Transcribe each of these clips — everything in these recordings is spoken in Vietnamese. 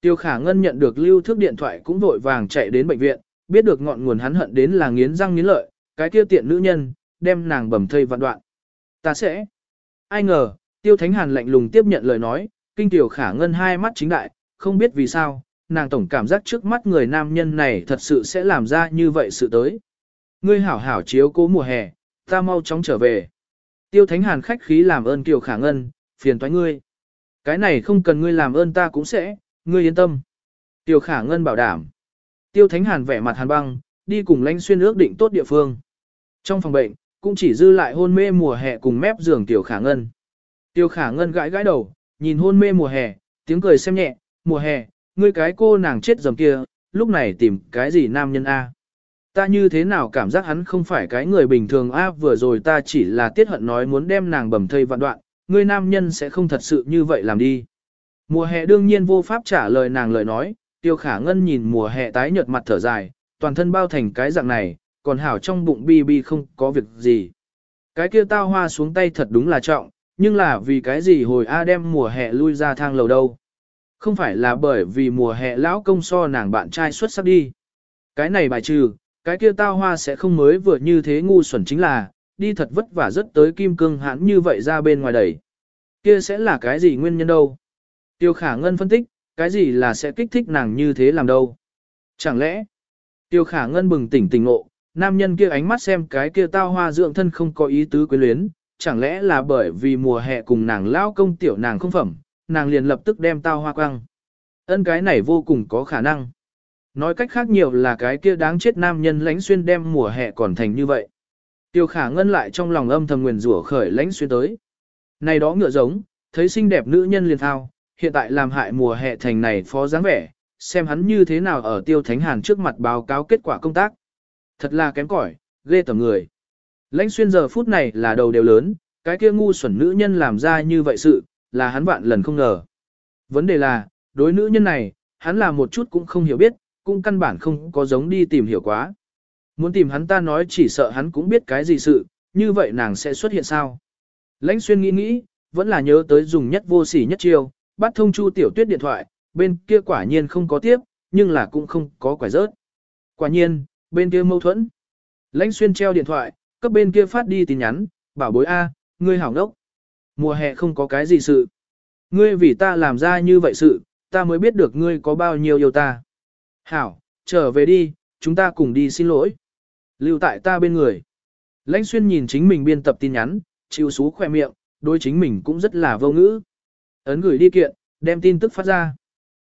Tiêu khả ngân nhận được lưu thước điện thoại cũng vội vàng chạy đến bệnh viện, biết được ngọn nguồn hắn hận đến là nghiến răng nghiến lợi, cái kia tiện nữ nhân, đem nàng bầm thây vạn đoạn. Ta sẽ. Ai ngờ, tiêu thánh hàn lạnh lùng tiếp nhận lời nói, kinh tiểu khả ngân hai mắt chính đại, không biết vì sao, nàng tổng cảm giác trước mắt người nam nhân này thật sự sẽ làm ra như vậy sự tới. Ngươi hảo hảo chiếu cố mùa hè, ta mau chóng trở về. Tiêu thánh hàn khách khí làm ơn kiều khả ngân, phiền toái ngươi. Cái này không cần ngươi làm ơn ta cũng sẽ, ngươi yên tâm. Tiêu khả ngân bảo đảm. Tiêu thánh hàn vẻ mặt hàn băng, đi cùng lãnh xuyên ước định tốt địa phương. Trong phòng bệnh, cũng chỉ dư lại hôn mê mùa hè cùng mép giường tiểu khả ngân. Tiêu khả ngân gãi gãi đầu, nhìn hôn mê mùa hè, tiếng cười xem nhẹ, mùa hè, ngươi cái cô nàng chết dầm kia, lúc này tìm cái gì nam nhân A. Ta như thế nào cảm giác hắn không phải cái người bình thường A vừa rồi ta chỉ là tiết hận nói muốn đem nàng bầm thây vạn đoạn, ngươi nam nhân sẽ không thật sự như vậy làm đi. Mùa hè đương nhiên vô pháp trả lời nàng lời nói, tiêu khả ngân nhìn mùa hè tái nhợt mặt thở dài, toàn thân bao thành cái dạng này, còn hảo trong bụng bi bi không có việc gì. Cái kia tao hoa xuống tay thật đúng là trọng, nhưng là vì cái gì hồi A đem mùa hè lui ra thang lầu đâu. Không phải là bởi vì mùa hè lão công so nàng bạn trai xuất sắc đi. Cái này bài trừ, cái kia tao hoa sẽ không mới vừa như thế ngu xuẩn chính là, đi thật vất vả rất tới kim cương hãn như vậy ra bên ngoài đẩy. Kia sẽ là cái gì nguyên nhân đâu? Tiêu khả ngân phân tích, cái gì là sẽ kích thích nàng như thế làm đâu? Chẳng lẽ, tiêu khả ngân bừng tỉnh tỉnh ngộ, nam nhân kia ánh mắt xem cái kia tao hoa dưỡng thân không có ý tứ quyến luyến, chẳng lẽ là bởi vì mùa hè cùng nàng lao công tiểu nàng không phẩm, nàng liền lập tức đem tao hoa quăng. Ân cái này vô cùng có khả năng. Nói cách khác nhiều là cái kia đáng chết nam nhân lãnh xuyên đem mùa hè còn thành như vậy. Tiêu khả ngân lại trong lòng âm thầm nguyền rủa khởi lãnh xuyên tới. Này đó ngựa giống, thấy xinh đẹp nữ nhân liền thao, hiện tại làm hại mùa hè thành này phó dáng vẻ, xem hắn như thế nào ở tiêu thánh hàn trước mặt báo cáo kết quả công tác. Thật là kém cỏi, ghê tầm người. Lãnh xuyên giờ phút này là đầu đều lớn, cái kia ngu xuẩn nữ nhân làm ra như vậy sự, là hắn vạn lần không ngờ. Vấn đề là, đối nữ nhân này, hắn là một chút cũng không hiểu biết, cũng căn bản không có giống đi tìm hiểu quá. Muốn tìm hắn ta nói chỉ sợ hắn cũng biết cái gì sự, như vậy nàng sẽ xuất hiện sao. Lãnh xuyên nghĩ nghĩ, vẫn là nhớ tới dùng nhất vô sỉ nhất chiêu, bắt thông chu tiểu tuyết điện thoại, bên kia quả nhiên không có tiếp, nhưng là cũng không có quả rớt. Quả nhiên, bên kia mâu thuẫn. Lãnh xuyên treo điện thoại, cấp bên kia phát đi tin nhắn, bảo bối A, ngươi hảo ngốc. Mùa hè không có cái gì sự. Ngươi vì ta làm ra như vậy sự, ta mới biết được ngươi có bao nhiêu yêu ta. Hảo, trở về đi, chúng ta cùng đi xin lỗi. Lưu tại ta bên người. Lãnh xuyên nhìn chính mình biên tập tin nhắn, chịu xú khoe miệng, đối chính mình cũng rất là vô ngữ. Ấn gửi đi kiện, đem tin tức phát ra.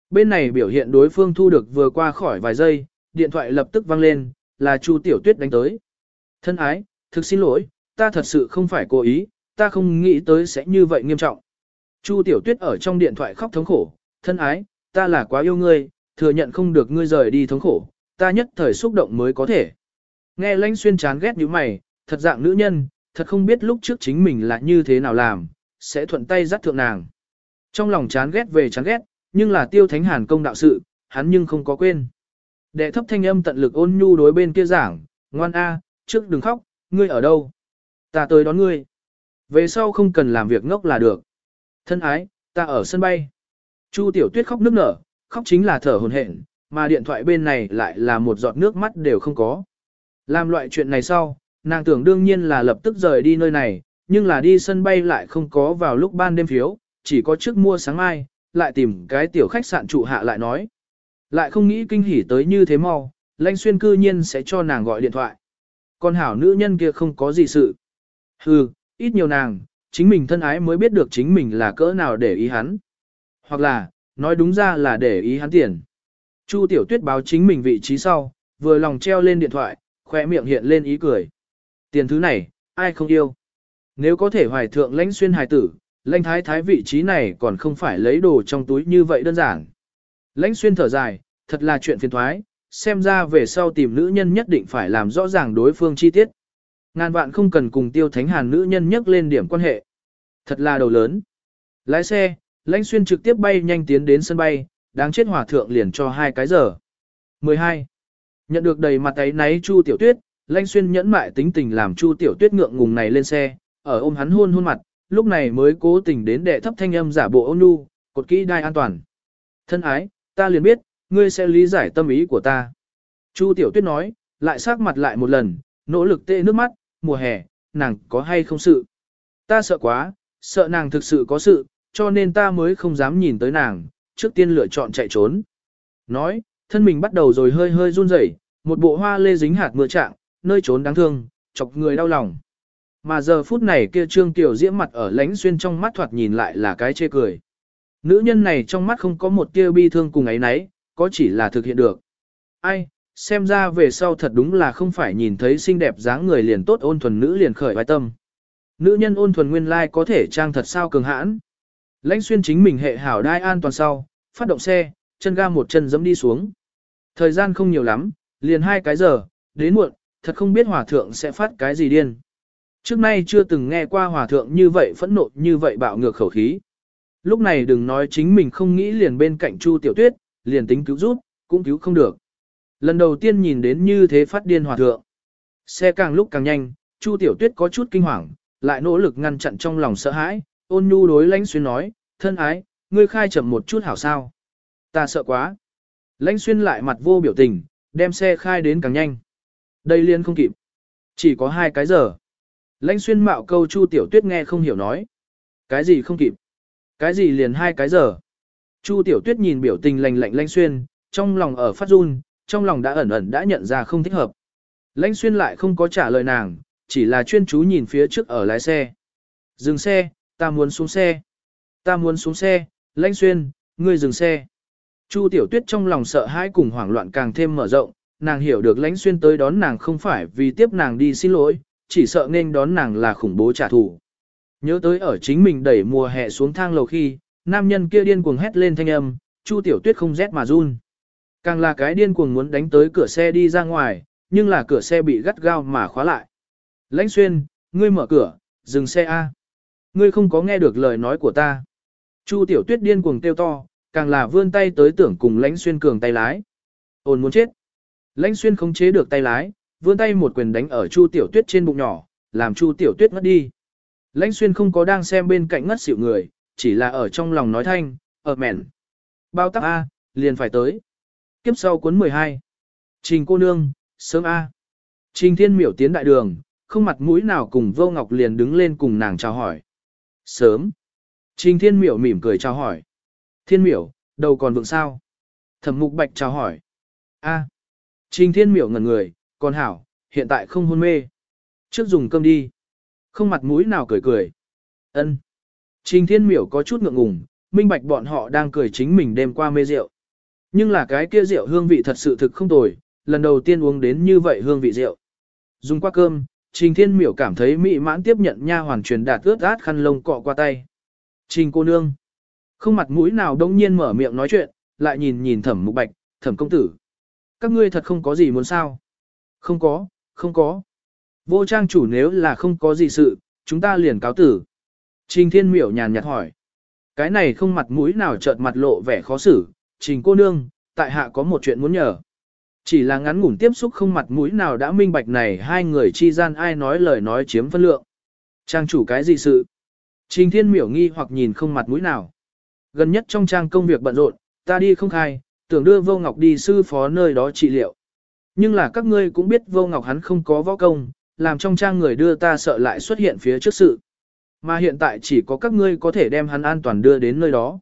Bên này biểu hiện đối phương thu được vừa qua khỏi vài giây, điện thoại lập tức vang lên, là Chu Tiểu Tuyết đánh tới. Thân ái, thực xin lỗi, ta thật sự không phải cố ý, ta không nghĩ tới sẽ như vậy nghiêm trọng. Chu Tiểu Tuyết ở trong điện thoại khóc thống khổ, thân ái, ta là quá yêu ngươi, thừa nhận không được ngươi rời đi thống khổ, ta nhất thời xúc động mới có thể. Nghe lãnh xuyên chán ghét như mày, thật dạng nữ nhân, thật không biết lúc trước chính mình là như thế nào làm, sẽ thuận tay dắt thượng nàng. Trong lòng chán ghét về chán ghét, nhưng là tiêu thánh hàn công đạo sự, hắn nhưng không có quên. Đệ thấp thanh âm tận lực ôn nhu đối bên kia giảng, ngoan a, trước đừng khóc, ngươi ở đâu? Ta tới đón ngươi. Về sau không cần làm việc ngốc là được. Thân ái, ta ở sân bay. Chu tiểu tuyết khóc nức nở, khóc chính là thở hồn hển, mà điện thoại bên này lại là một giọt nước mắt đều không có. Làm loại chuyện này sau, nàng tưởng đương nhiên là lập tức rời đi nơi này, nhưng là đi sân bay lại không có vào lúc ban đêm phiếu, chỉ có trước mua sáng mai, lại tìm cái tiểu khách sạn trụ hạ lại nói. Lại không nghĩ kinh hỉ tới như thế mau, lãnh xuyên cư nhiên sẽ cho nàng gọi điện thoại. Con hảo nữ nhân kia không có gì sự. Hừ, ít nhiều nàng, chính mình thân ái mới biết được chính mình là cỡ nào để ý hắn. Hoặc là, nói đúng ra là để ý hắn tiền. Chu tiểu tuyết báo chính mình vị trí sau, vừa lòng treo lên điện thoại, khoe miệng hiện lên ý cười. Tiền thứ này, ai không yêu. Nếu có thể hoài thượng lãnh xuyên hài tử, lãnh thái thái vị trí này còn không phải lấy đồ trong túi như vậy đơn giản. Lãnh xuyên thở dài, thật là chuyện phiền thoái, xem ra về sau tìm nữ nhân nhất định phải làm rõ ràng đối phương chi tiết. Ngàn vạn không cần cùng tiêu thánh hàn nữ nhân nhắc lên điểm quan hệ. Thật là đầu lớn. Lái xe, lãnh xuyên trực tiếp bay nhanh tiến đến sân bay, đáng chết hỏa thượng liền cho hai cái giờ. 12. Nhận được đầy mặt ấy náy Chu Tiểu Tuyết, lãnh xuyên nhẫn mại tính tình làm Chu Tiểu Tuyết ngượng ngùng này lên xe, ở ôm hắn hôn hôn mặt, lúc này mới cố tình đến đệ thấp thanh âm giả bộ ôn nhu, cột kỹ đai an toàn. Thân ái, ta liền biết, ngươi sẽ lý giải tâm ý của ta. Chu Tiểu Tuyết nói, lại sát mặt lại một lần, nỗ lực tê nước mắt, mùa hè, nàng có hay không sự. Ta sợ quá, sợ nàng thực sự có sự, cho nên ta mới không dám nhìn tới nàng, trước tiên lựa chọn chạy trốn. Nói, thân mình bắt đầu rồi hơi hơi run rẩy, một bộ hoa lê dính hạt mưa trạng, nơi trốn đáng thương, chọc người đau lòng. Mà giờ phút này kia Trương Tiểu Diễm mặt ở lánh xuyên trong mắt thoạt nhìn lại là cái chê cười. Nữ nhân này trong mắt không có một tia bi thương cùng ấy nấy, có chỉ là thực hiện được. Ai, xem ra về sau thật đúng là không phải nhìn thấy xinh đẹp dáng người liền tốt ôn thuần nữ liền khởi vai tâm. Nữ nhân ôn thuần nguyên lai có thể trang thật sao cường hãn. Lãnh xuyên chính mình hệ hảo đai an toàn sau, phát động xe, chân ga một chân giẫm đi xuống. Thời gian không nhiều lắm, liền hai cái giờ, đến muộn, thật không biết hòa thượng sẽ phát cái gì điên. Trước nay chưa từng nghe qua hòa thượng như vậy phẫn nộ như vậy bạo ngược khẩu khí. Lúc này đừng nói chính mình không nghĩ liền bên cạnh Chu Tiểu Tuyết, liền tính cứu giúp, cũng cứu không được. Lần đầu tiên nhìn đến như thế phát điên hòa thượng. Xe càng lúc càng nhanh, Chu Tiểu Tuyết có chút kinh hoàng, lại nỗ lực ngăn chặn trong lòng sợ hãi, ôn nhu đối lãnh xuyên nói, thân ái, ngươi khai chậm một chút hảo sao. Ta sợ quá. Lãnh xuyên lại mặt vô biểu tình, đem xe khai đến càng nhanh. Đây liên không kịp. Chỉ có hai cái giờ. Lãnh xuyên mạo câu Chu Tiểu Tuyết nghe không hiểu nói. Cái gì không kịp? Cái gì liền hai cái giờ? Chu Tiểu Tuyết nhìn biểu tình lạnh lạnh Lãnh xuyên, trong lòng ở phát run, trong lòng đã ẩn ẩn đã nhận ra không thích hợp. Lãnh xuyên lại không có trả lời nàng, chỉ là chuyên chú nhìn phía trước ở lái xe. Dừng xe, ta muốn xuống xe. Ta muốn xuống xe, lãnh xuyên, ngươi dừng xe. Chu tiểu tuyết trong lòng sợ hãi cùng hoảng loạn càng thêm mở rộng, nàng hiểu được lãnh xuyên tới đón nàng không phải vì tiếp nàng đi xin lỗi, chỉ sợ nên đón nàng là khủng bố trả thù. Nhớ tới ở chính mình đẩy mùa hè xuống thang lầu khi, nam nhân kia điên cuồng hét lên thanh âm, Chu tiểu tuyết không rét mà run. Càng là cái điên cuồng muốn đánh tới cửa xe đi ra ngoài, nhưng là cửa xe bị gắt gao mà khóa lại. Lãnh xuyên, ngươi mở cửa, dừng xe A. Ngươi không có nghe được lời nói của ta. Chu tiểu tuyết điên cuồng kêu to, càng là vươn tay tới tưởng cùng lãnh xuyên cường tay lái. Ôn muốn chết. Lãnh xuyên không chế được tay lái, vươn tay một quyền đánh ở chu tiểu tuyết trên bụng nhỏ, làm chu tiểu tuyết ngất đi. Lãnh xuyên không có đang xem bên cạnh ngất xỉu người, chỉ là ở trong lòng nói thanh, ở mẹn. Bao tắc A, liền phải tới. Kiếp sau cuốn 12. Trình cô nương, sớm A. Trình thiên miểu tiến đại đường, không mặt mũi nào cùng vô ngọc liền đứng lên cùng nàng chào hỏi. Sớm. Trình thiên miểu mỉm cười chào hỏi. Thiên miểu, đầu còn vượng sao? Thẩm mục bạch chào hỏi. A. Trình thiên miểu ngẩn người, còn hảo, hiện tại không hôn mê. Trước dùng cơm đi. Không mặt mũi nào cười cười. Ân. Trình thiên miểu có chút ngượng ngùng, minh bạch bọn họ đang cười chính mình đêm qua mê rượu. Nhưng là cái kia rượu hương vị thật sự thực không tồi, lần đầu tiên uống đến như vậy hương vị rượu. Dùng qua cơm, Trình Thiên Miểu cảm thấy mỹ mãn tiếp nhận nha hoàn truyền đạt ướt át khăn lông cọ qua tay. Trình cô nương. Không mặt mũi nào đông nhiên mở miệng nói chuyện, lại nhìn nhìn thẩm mục bạch, thẩm công tử. Các ngươi thật không có gì muốn sao? Không có, không có. Vô trang chủ nếu là không có gì sự, chúng ta liền cáo tử. Trình Thiên Miểu nhàn nhạt hỏi. Cái này không mặt mũi nào chợt mặt lộ vẻ khó xử, trình cô nương, tại hạ có một chuyện muốn nhờ. Chỉ là ngắn ngủn tiếp xúc không mặt mũi nào đã minh bạch này hai người chi gian ai nói lời nói chiếm phân lượng. Trang chủ cái gì sự? Trình thiên miểu nghi hoặc nhìn không mặt mũi nào. Gần nhất trong trang công việc bận rộn, ta đi không khai, tưởng đưa vô ngọc đi sư phó nơi đó trị liệu. Nhưng là các ngươi cũng biết vô ngọc hắn không có võ công, làm trong trang người đưa ta sợ lại xuất hiện phía trước sự. Mà hiện tại chỉ có các ngươi có thể đem hắn an toàn đưa đến nơi đó.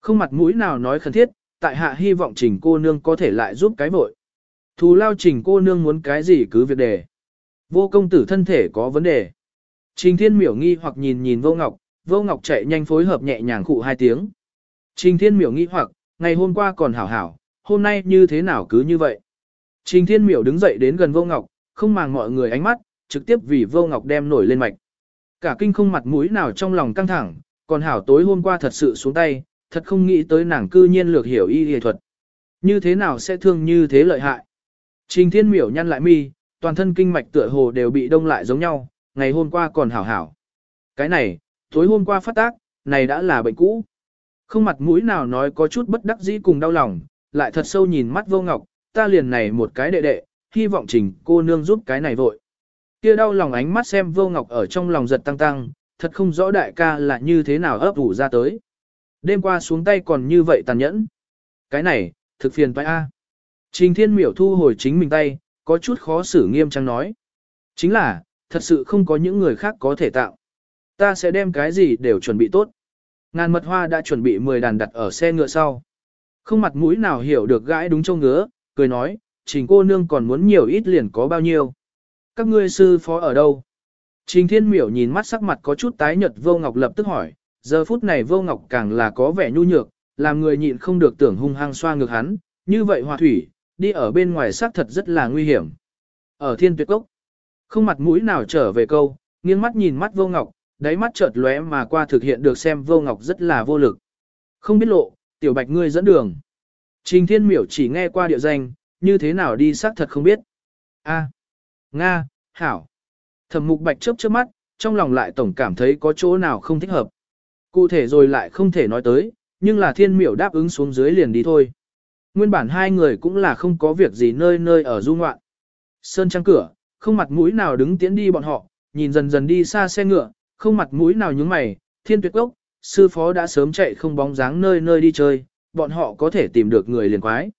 Không mặt mũi nào nói khẩn thiết, tại hạ hy vọng trình cô nương có thể lại giúp cái vội. Thù lao trình cô nương muốn cái gì cứ việc đề. Vô công tử thân thể có vấn đề. Trình thiên miểu nghi hoặc nhìn nhìn vô ngọc, vô ngọc chạy nhanh phối hợp nhẹ nhàng khụ hai tiếng. Trình thiên miểu nghi hoặc, ngày hôm qua còn hảo hảo, hôm nay như thế nào cứ như vậy. Trình thiên miểu đứng dậy đến gần vô ngọc, không màng mọi người ánh mắt, trực tiếp vì vô ngọc đem nổi lên mạch. Cả kinh không mặt mũi nào trong lòng căng thẳng, còn hảo tối hôm qua thật sự xuống tay, thật không nghĩ tới nàng cư nhiên lược hiểu y y thuật. Như thế nào sẽ thương như thế lợi hại. Trình thiên miểu nhăn lại mi, toàn thân kinh mạch tựa hồ đều bị đông lại giống nhau, ngày hôm qua còn hảo hảo. Cái này, tối hôm qua phát tác, này đã là bệnh cũ. Không mặt mũi nào nói có chút bất đắc dĩ cùng đau lòng, lại thật sâu nhìn mắt vô ngọc, ta liền này một cái đệ đệ, hy vọng trình cô nương giúp cái này vội. Kia đau lòng ánh mắt xem vô ngọc ở trong lòng giật tăng tăng, thật không rõ đại ca là như thế nào ấp ủ ra tới. Đêm qua xuống tay còn như vậy tàn nhẫn. cái này, thực phiền phải a. Trình thiên miểu thu hồi chính mình tay, có chút khó xử nghiêm trang nói. Chính là, thật sự không có những người khác có thể tạo. Ta sẽ đem cái gì đều chuẩn bị tốt. Ngàn mật hoa đã chuẩn bị 10 đàn đặt ở xe ngựa sau. Không mặt mũi nào hiểu được gãi đúng châu ngứa, cười nói, trình cô nương còn muốn nhiều ít liền có bao nhiêu. Các ngươi sư phó ở đâu? Trình thiên miểu nhìn mắt sắc mặt có chút tái nhợt vô ngọc lập tức hỏi, giờ phút này vô ngọc càng là có vẻ nhu nhược, làm người nhịn không được tưởng hung hăng xoa ngược hắn, như vậy hòa thủy, đi ở bên ngoài xác thật rất là nguy hiểm. Ở thiên tuyệt cốc, không mặt mũi nào trở về câu, nghiêng mắt nhìn mắt vô ngọc, đáy mắt chợt lóe mà qua thực hiện được xem vô ngọc rất là vô lực. Không biết lộ, tiểu bạch ngươi dẫn đường. Trình thiên miểu chỉ nghe qua địa danh, như thế nào đi xác thật không biết. A, Nga, Hảo. Thẩm mục bạch chớp chớp mắt, trong lòng lại tổng cảm thấy có chỗ nào không thích hợp. Cụ thể rồi lại không thể nói tới, nhưng là thiên miểu đáp ứng xuống dưới liền đi thôi. Nguyên bản hai người cũng là không có việc gì nơi nơi ở du ngoạn. Sơn trang cửa, không mặt mũi nào đứng tiến đi bọn họ, nhìn dần dần đi xa xe ngựa, không mặt mũi nào nhướng mày, thiên tuyệt gốc, sư phó đã sớm chạy không bóng dáng nơi nơi đi chơi, bọn họ có thể tìm được người liền quái.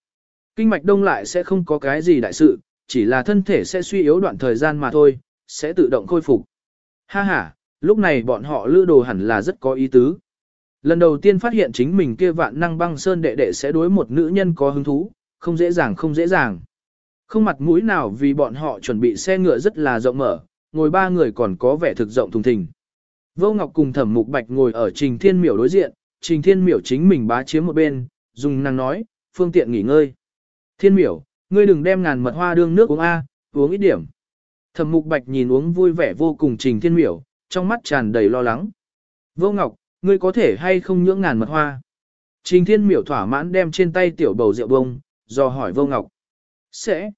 Kinh mạch đông lại sẽ không có cái gì đại sự, chỉ là thân thể sẽ suy yếu đoạn thời gian mà thôi, sẽ tự động khôi phục. Ha ha, lúc này bọn họ lữ đồ hẳn là rất có ý tứ. Lần đầu tiên phát hiện chính mình kia vạn năng băng sơn đệ đệ sẽ đối một nữ nhân có hứng thú, không dễ dàng không dễ dàng. Không mặt mũi nào vì bọn họ chuẩn bị xe ngựa rất là rộng mở, ngồi ba người còn có vẻ thực rộng thùng thình. Vô Ngọc cùng Thẩm Mục Bạch ngồi ở Trình Thiên Miểu đối diện, Trình Thiên Miểu chính mình bá chiếm một bên, dùng năng nói, phương tiện nghỉ ngơi. Thiên Miểu, ngươi đừng đem ngàn mật hoa đương nước uống A, uống ít điểm. Thẩm Mục Bạch nhìn uống vui vẻ vô cùng Trình Thiên Miểu, trong mắt tràn đầy lo lắng. Vô Ngọc, ngươi có thể hay không nhưỡng ngàn mật hoa? Trình Thiên Miểu thỏa mãn đem trên tay tiểu bầu rượu bông, do hỏi Vô Ngọc. Sẽ.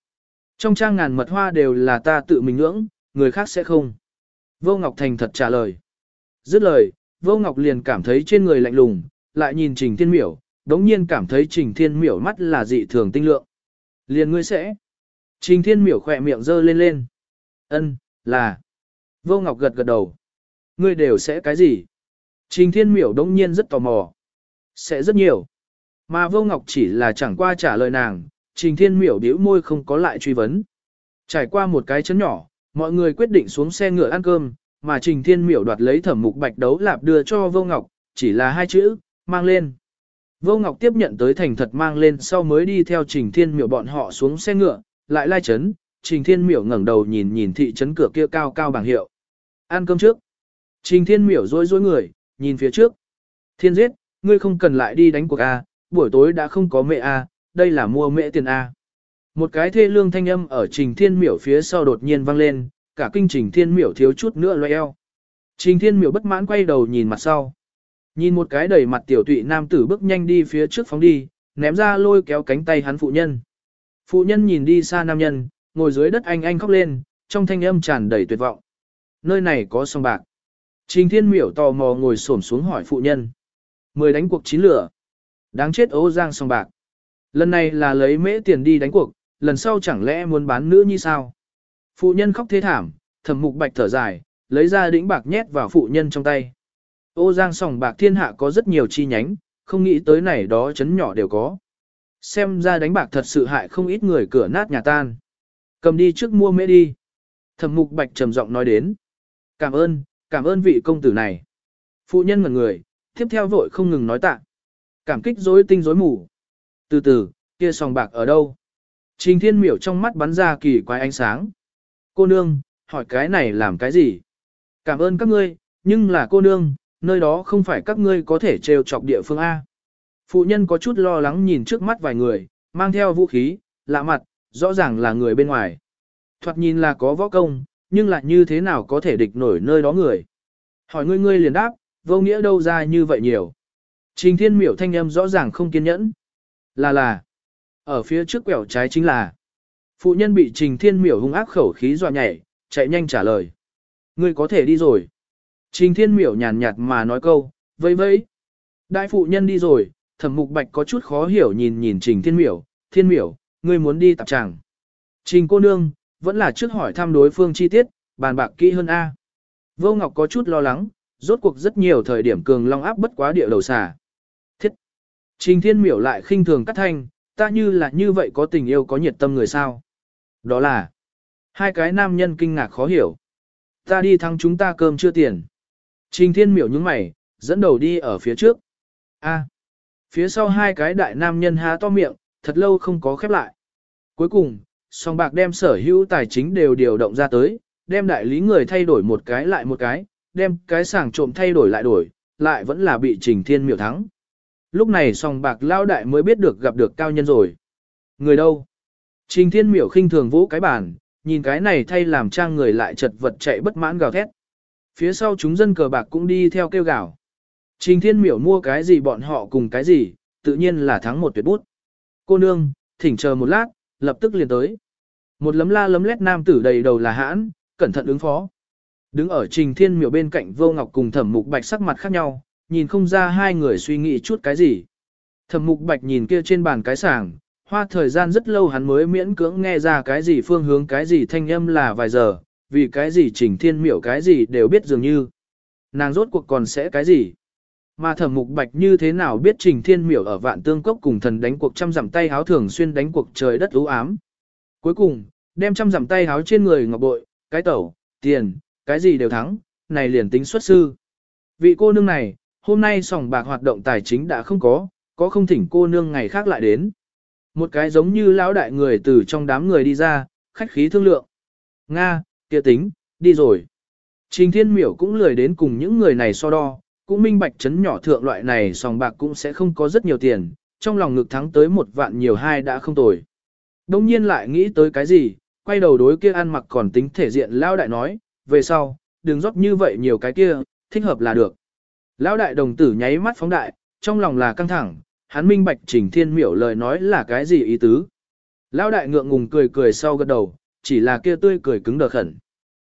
Trong trang ngàn mật hoa đều là ta tự mình nhưỡng, người khác sẽ không. Vô Ngọc thành thật trả lời. Dứt lời, Vô Ngọc liền cảm thấy trên người lạnh lùng, lại nhìn Trình Thiên Miểu, đống nhiên cảm thấy Trình Thiên Miểu mắt là dị thường tinh lượng. Liền ngươi sẽ. Trình Thiên Miểu khỏe miệng giơ lên lên. Ân, là. Vô Ngọc gật gật đầu. Ngươi đều sẽ cái gì? Trình Thiên Miểu đống nhiên rất tò mò. Sẽ rất nhiều. Mà Vô Ngọc chỉ là chẳng qua trả lời nàng, Trình Thiên Miểu điếu môi không có lại truy vấn. Trải qua một cái chấn nhỏ, mọi người quyết định xuống xe ngựa ăn cơm, mà Trình Thiên Miểu đoạt lấy thẩm mục bạch đấu lạp đưa cho Vô Ngọc, chỉ là hai chữ, mang lên. Vô Ngọc tiếp nhận tới thành thật mang lên sau mới đi theo Trình Thiên Miểu bọn họ xuống xe ngựa, lại lai chấn, Trình Thiên Miểu ngẩng đầu nhìn nhìn thị trấn cửa kia cao cao bảng hiệu. Ăn cơm trước. Trình Thiên Miểu rối rối người, nhìn phía trước. Thiên giết, ngươi không cần lại đi đánh cuộc A, buổi tối đã không có mẹ A, đây là mua mẹ tiền A. Một cái thê lương thanh âm ở Trình Thiên Miểu phía sau đột nhiên vang lên, cả kinh Trình Thiên Miểu thiếu chút nữa loe eo. Trình Thiên Miểu bất mãn quay đầu nhìn mặt sau. Nhìn một cái đầy mặt tiểu tụy nam tử bước nhanh đi phía trước phóng đi, ném ra lôi kéo cánh tay hắn phụ nhân. Phụ nhân nhìn đi xa nam nhân, ngồi dưới đất anh anh khóc lên, trong thanh âm tràn đầy tuyệt vọng. Nơi này có sông bạc. Trình Thiên Miểu tò mò ngồi xổm xuống hỏi phụ nhân. Mười đánh cuộc chín lửa. Đáng chết ố giang sông bạc. Lần này là lấy mễ tiền đi đánh cuộc, lần sau chẳng lẽ muốn bán nữ như sao? Phụ nhân khóc thế thảm, thẩm mục bạch thở dài, lấy ra đĩnh bạc nhét vào phụ nhân trong tay. Ô giang sòng bạc thiên hạ có rất nhiều chi nhánh, không nghĩ tới này đó chấn nhỏ đều có. Xem ra đánh bạc thật sự hại không ít người cửa nát nhà tan. Cầm đi trước mua mễ đi. Thẩm mục bạch trầm giọng nói đến. Cảm ơn, cảm ơn vị công tử này. Phụ nhân ngẩn người, tiếp theo vội không ngừng nói tạ. Cảm kích rối tinh rối mù. Từ từ, kia sòng bạc ở đâu? Trình thiên miểu trong mắt bắn ra kỳ quái ánh sáng. Cô nương, hỏi cái này làm cái gì? Cảm ơn các ngươi, nhưng là cô nương, nơi đó không phải các ngươi có thể trêu chọc địa phương A. Phụ nhân có chút lo lắng nhìn trước mắt vài người, mang theo vũ khí, lạ mặt, rõ ràng là người bên ngoài. Thoạt nhìn là có võ công, nhưng lại như thế nào có thể địch nổi nơi đó người. Hỏi ngươi ngươi liền đáp, vô nghĩa đâu ra như vậy nhiều. Trình thiên miểu thanh âm rõ ràng không kiên nhẫn. Là là, ở phía trước quẹo trái chính là. Phụ nhân bị trình thiên miểu hung ác khẩu khí dọa nhảy, chạy nhanh trả lời. Ngươi có thể đi rồi. Trình thiên miểu nhàn nhạt mà nói câu, vây vây. Đại phụ nhân đi rồi, thẩm mục bạch có chút khó hiểu nhìn nhìn trình thiên miểu, thiên miểu, ngươi muốn đi tạp tràng. Trình cô nương, vẫn là trước hỏi thăm đối phương chi tiết, bàn bạc kỹ hơn A. Vô Ngọc có chút lo lắng, rốt cuộc rất nhiều thời điểm cường long áp bất quá địa đầu xà. Thiết! Trình thiên miểu lại khinh thường cắt thanh, ta như là như vậy có tình yêu có nhiệt tâm người sao. Đó là, hai cái nam nhân kinh ngạc khó hiểu. Ta đi thắng chúng ta cơm chưa tiền. Trình thiên miểu những mày, dẫn đầu đi ở phía trước. A. phía sau hai cái đại nam nhân há to miệng, thật lâu không có khép lại. Cuối cùng, song bạc đem sở hữu tài chính đều điều động ra tới, đem đại lý người thay đổi một cái lại một cái, đem cái sàng trộm thay đổi lại đổi, lại vẫn là bị trình thiên miểu thắng. Lúc này song bạc lao đại mới biết được gặp được cao nhân rồi. Người đâu? Trình thiên miểu khinh thường vũ cái bàn, nhìn cái này thay làm trang người lại chật vật chạy bất mãn gào thét. Phía sau chúng dân cờ bạc cũng đi theo kêu gào. Trình thiên miểu mua cái gì bọn họ cùng cái gì, tự nhiên là thắng một tuyệt bút. Cô nương, thỉnh chờ một lát, lập tức liền tới. Một lấm la lấm lét nam tử đầy đầu là hãn, cẩn thận ứng phó. Đứng ở trình thiên miểu bên cạnh vô ngọc cùng thẩm mục bạch sắc mặt khác nhau, nhìn không ra hai người suy nghĩ chút cái gì. Thẩm mục bạch nhìn kia trên bàn cái sàng, hoa thời gian rất lâu hắn mới miễn cưỡng nghe ra cái gì phương hướng cái gì thanh âm là vài giờ, vì cái gì trình thiên miểu cái gì đều biết dường như. Nàng rốt cuộc còn sẽ cái gì? Mà thẩm mục bạch như thế nào biết trình thiên miểu ở vạn tương cốc cùng thần đánh cuộc trăm dặm tay háo thường xuyên đánh cuộc trời đất ưu ám. Cuối cùng, đem trăm dặm tay háo trên người ngọc bội, cái tẩu, tiền, cái gì đều thắng, này liền tính xuất sư. Vị cô nương này, hôm nay sòng bạc hoạt động tài chính đã không có, có không thỉnh cô nương ngày khác lại đến. Một cái giống như lão đại người từ trong đám người đi ra, khách khí thương lượng. Nga, kia tính, đi rồi. Trình Thiên Miểu cũng lười đến cùng những người này so đo, cũng minh bạch chấn nhỏ thượng loại này sòng bạc cũng sẽ không có rất nhiều tiền, trong lòng ngực thắng tới một vạn nhiều hai đã không tồi. Đông nhiên lại nghĩ tới cái gì, quay đầu đối kia ăn mặc còn tính thể diện lão đại nói, về sau, đừng rót như vậy nhiều cái kia, thích hợp là được. Lão đại đồng tử nháy mắt phóng đại, trong lòng là căng thẳng, hắn minh bạch trình thiên miểu lời nói là cái gì ý tứ. Lão đại ngượng ngùng cười cười sau gật đầu, chỉ là kia tươi cười cứng đờ khẩn.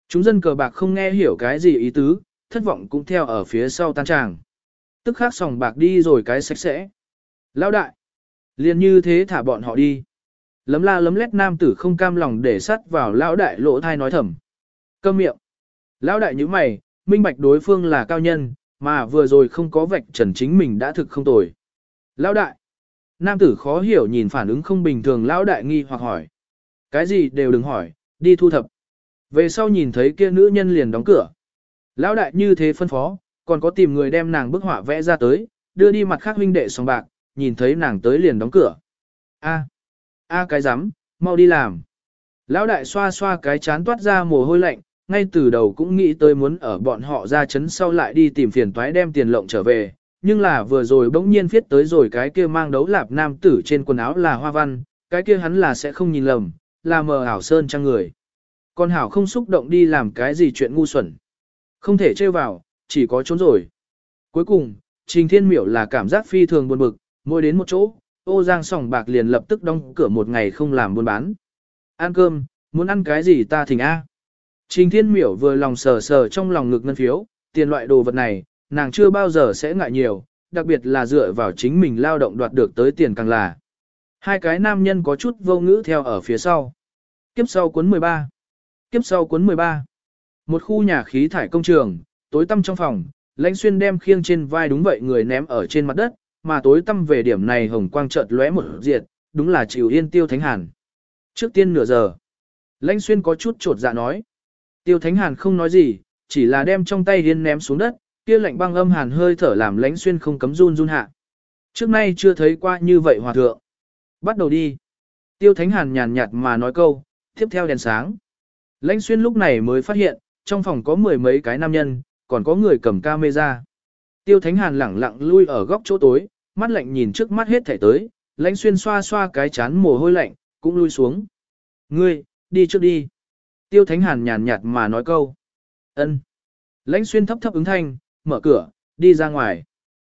Chúng dân cờ bạc không nghe hiểu cái gì ý tứ, thất vọng cũng theo ở phía sau tan tràng. Tức khắc sòng bạc đi rồi cái sạch sẽ. Lão đại, liền như thế thả bọn họ đi. Lấm la lấm lét nam tử không cam lòng để sắt vào lão đại lỗ thai nói thầm. Câm miệng. Lão đại như mày, minh bạch đối phương là cao nhân, mà vừa rồi không có vạch trần chính mình đã thực không tồi. Lão đại. Nam tử khó hiểu nhìn phản ứng không bình thường lão đại nghi hoặc hỏi. Cái gì đều đừng hỏi, đi thu thập. Về sau nhìn thấy kia nữ nhân liền đóng cửa. Lão đại như thế phân phó, còn có tìm người đem nàng bức họa vẽ ra tới, đưa đi mặt khác huynh đệ sòng bạc, nhìn thấy nàng tới liền đóng cửa. A, a cái rắm mau đi làm. Lão đại xoa xoa cái chán toát ra mồ hôi lạnh, ngay từ đầu cũng nghĩ tới muốn ở bọn họ ra chấn sau lại đi tìm phiền toái đem tiền lộng trở về, nhưng là vừa rồi bỗng nhiên viết tới rồi cái kia mang đấu lạp nam tử trên quần áo là hoa văn, cái kia hắn là sẽ không nhìn lầm, là mờ ảo sơn trang người. Con hảo không xúc động đi làm cái gì chuyện ngu xuẩn. Không thể trêu vào, chỉ có trốn rồi. Cuối cùng, Trình Thiên Miểu là cảm giác phi thường buồn bực, mỗi đến một chỗ, ô giang sòng bạc liền lập tức đóng cửa một ngày không làm buôn bán. Ăn cơm, muốn ăn cái gì ta thỉnh A. Trình Thiên Miểu vừa lòng sờ sờ trong lòng ngực ngân phiếu, tiền loại đồ vật này, nàng chưa bao giờ sẽ ngại nhiều, đặc biệt là dựa vào chính mình lao động đoạt được tới tiền càng là. Hai cái nam nhân có chút vô ngữ theo ở phía sau. Kiếp sau cuốn 13. Kiếp sau cuốn 13. Một khu nhà khí thải công trường, tối tăm trong phòng, lãnh xuyên đem khiêng trên vai đúng vậy người ném ở trên mặt đất, mà tối tăm về điểm này hồng quang chợt lóe một diệt, đúng là chịu yên tiêu thánh hàn. Trước tiên nửa giờ, lãnh xuyên có chút trột dạ nói. Tiêu thánh hàn không nói gì, chỉ là đem trong tay điên ném xuống đất, kia lạnh băng âm hàn hơi thở làm lãnh xuyên không cấm run run hạ. Trước nay chưa thấy qua như vậy hòa thượng. Bắt đầu đi. Tiêu thánh hàn nhàn nhạt mà nói câu, tiếp theo đèn sáng. Lãnh xuyên lúc này mới phát hiện, trong phòng có mười mấy cái nam nhân, còn có người cầm camera. Tiêu Thánh Hàn lẳng lặng lui ở góc chỗ tối, mắt lạnh nhìn trước mắt hết thảy tới, lãnh xuyên xoa xoa cái chán mồ hôi lạnh, cũng lui xuống. Ngươi, đi trước đi. Tiêu Thánh Hàn nhàn nhạt mà nói câu. ân. Lãnh xuyên thấp thấp ứng thanh, mở cửa, đi ra ngoài.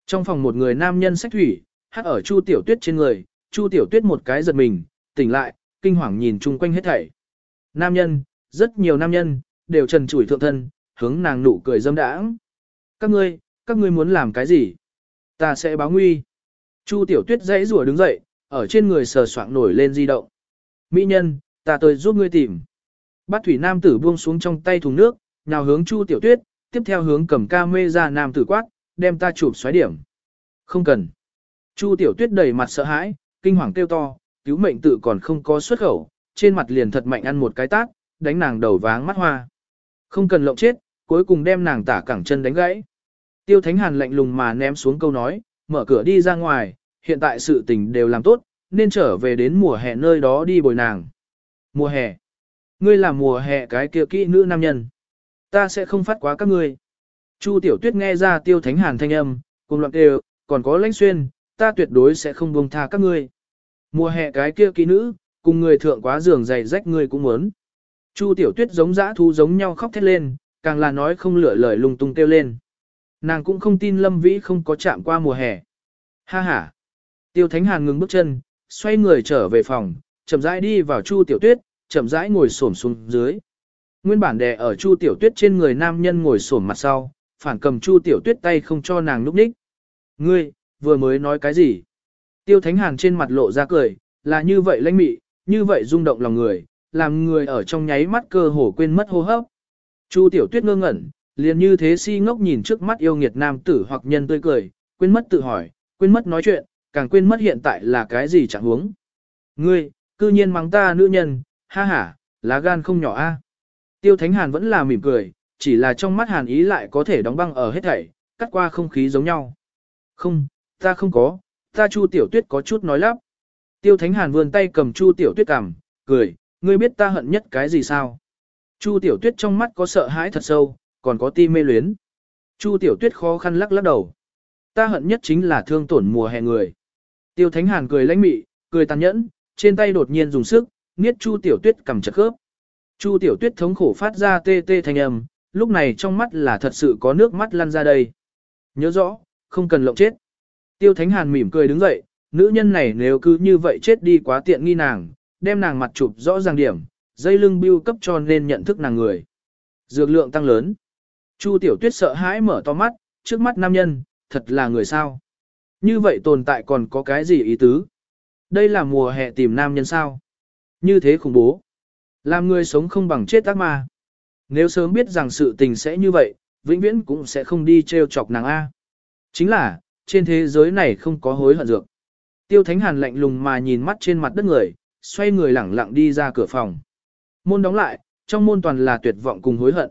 Trong phòng một người nam nhân sách thủy, hát ở Chu Tiểu Tuyết trên người, Chu Tiểu Tuyết một cái giật mình, tỉnh lại, kinh hoàng nhìn chung quanh hết thảy. Nam nhân, rất nhiều nam nhân, đều trần trụi thượng thân, hướng nàng nụ cười dâm đãng. Các ngươi, các ngươi muốn làm cái gì? Ta sẽ báo nguy. Chu tiểu tuyết dãy rùa đứng dậy, ở trên người sờ soạng nổi lên di động. Mỹ nhân, ta tới giúp ngươi tìm. Bát thủy nam tử buông xuống trong tay thùng nước, nào hướng chu tiểu tuyết, tiếp theo hướng cầm ca mê ra nam tử quát, đem ta chụp xoáy điểm. Không cần. Chu Tiểu Tuyết đầy mặt sợ hãi, kinh hoàng kêu to, cứu mệnh tự còn không có xuất khẩu, trên mặt liền thật mạnh ăn một cái tát, đánh nàng đầu váng mắt hoa. Không cần lộng chết, cuối cùng đem nàng tả cẳng chân đánh gãy. Tiêu Thánh Hàn lạnh lùng mà ném xuống câu nói, mở cửa đi ra ngoài, hiện tại sự tình đều làm tốt, nên trở về đến mùa hè nơi đó đi bồi nàng. Mùa hè. Ngươi là mùa hè cái kia kỹ nữ nam nhân. Ta sẽ không phát quá các ngươi. Chu Tiểu Tuyết nghe ra Tiêu Thánh Hàn thanh âm, cùng loạn đều, còn có lãnh xuyên, ta tuyệt đối sẽ không buông tha các ngươi. Mùa hè cái kia kỹ nữ, cùng người thượng quá giường dày rách ngươi cũng muốn. Chu Tiểu Tuyết giống dã thú giống nhau khóc thét lên, càng là nói không lựa lời lung tung kêu lên. Nàng cũng không tin Lâm Vĩ không có chạm qua mùa hè. Ha ha. Tiêu Thánh Hàn ngừng bước chân, xoay người trở về phòng, chậm rãi đi vào Chu Tiểu Tuyết, chậm rãi ngồi xổm xuống dưới. Nguyên bản đè ở Chu Tiểu Tuyết trên người nam nhân ngồi xổm mặt sau, phản cầm Chu Tiểu Tuyết tay không cho nàng núp ních. Ngươi, vừa mới nói cái gì? Tiêu Thánh Hàn trên mặt lộ ra cười, là như vậy lãnh mị, như vậy rung động lòng người, làm người ở trong nháy mắt cơ hồ quên mất hô hấp. Chu Tiểu Tuyết ngơ ngẩn, liền như thế si ngốc nhìn trước mắt yêu nghiệt nam tử hoặc nhân tươi cười, quên mất tự hỏi, quên mất nói chuyện, càng quên mất hiện tại là cái gì chẳng huống. Ngươi, cư nhiên mắng ta nữ nhân, ha ha, lá gan không nhỏ a. Tiêu Thánh Hàn vẫn là mỉm cười, chỉ là trong mắt Hàn ý lại có thể đóng băng ở hết thảy, cắt qua không khí giống nhau. Không, ta không có, ta Chu Tiểu Tuyết có chút nói lắp. Tiêu Thánh Hàn vươn tay cầm Chu Tiểu Tuyết cằm, cười, ngươi biết ta hận nhất cái gì sao? Chu Tiểu Tuyết trong mắt có sợ hãi thật sâu, còn có ti mê luyến. Chu Tiểu Tuyết khó khăn lắc lắc đầu. Ta hận nhất chính là thương tổn mùa hè người. Tiêu Thánh Hàn cười lãnh mị, cười tàn nhẫn, trên tay đột nhiên dùng sức, niết Chu Tiểu Tuyết cầm chặt khớp. Chu Tiểu Tuyết thống khổ phát ra tê tê thanh âm, lúc này trong mắt là thật sự có nước mắt lăn ra đây. Nhớ rõ, không cần lộng chết. Tiêu Thánh Hàn mỉm cười đứng dậy, nữ nhân này nếu cứ như vậy chết đi quá tiện nghi nàng, đem nàng mặt chụp rõ ràng điểm, dây lưng bưu cấp cho nên nhận thức nàng người. Dược lượng tăng lớn. Chu Tiểu Tuyết sợ hãi mở to mắt, trước mắt nam nhân, thật là người sao. Như vậy tồn tại còn có cái gì ý tứ? Đây là mùa hè tìm nam nhân sao? Như thế khủng bố. Làm người sống không bằng chết ác ma. Nếu sớm biết rằng sự tình sẽ như vậy, vĩnh viễn cũng sẽ không đi treo chọc nàng A. Chính là, trên thế giới này không có hối hận dược. Tiêu Thánh Hàn lạnh lùng mà nhìn mắt trên mặt đất người, xoay người lẳng lặng đi ra cửa phòng. Môn đóng lại, trong môn toàn là tuyệt vọng cùng hối hận.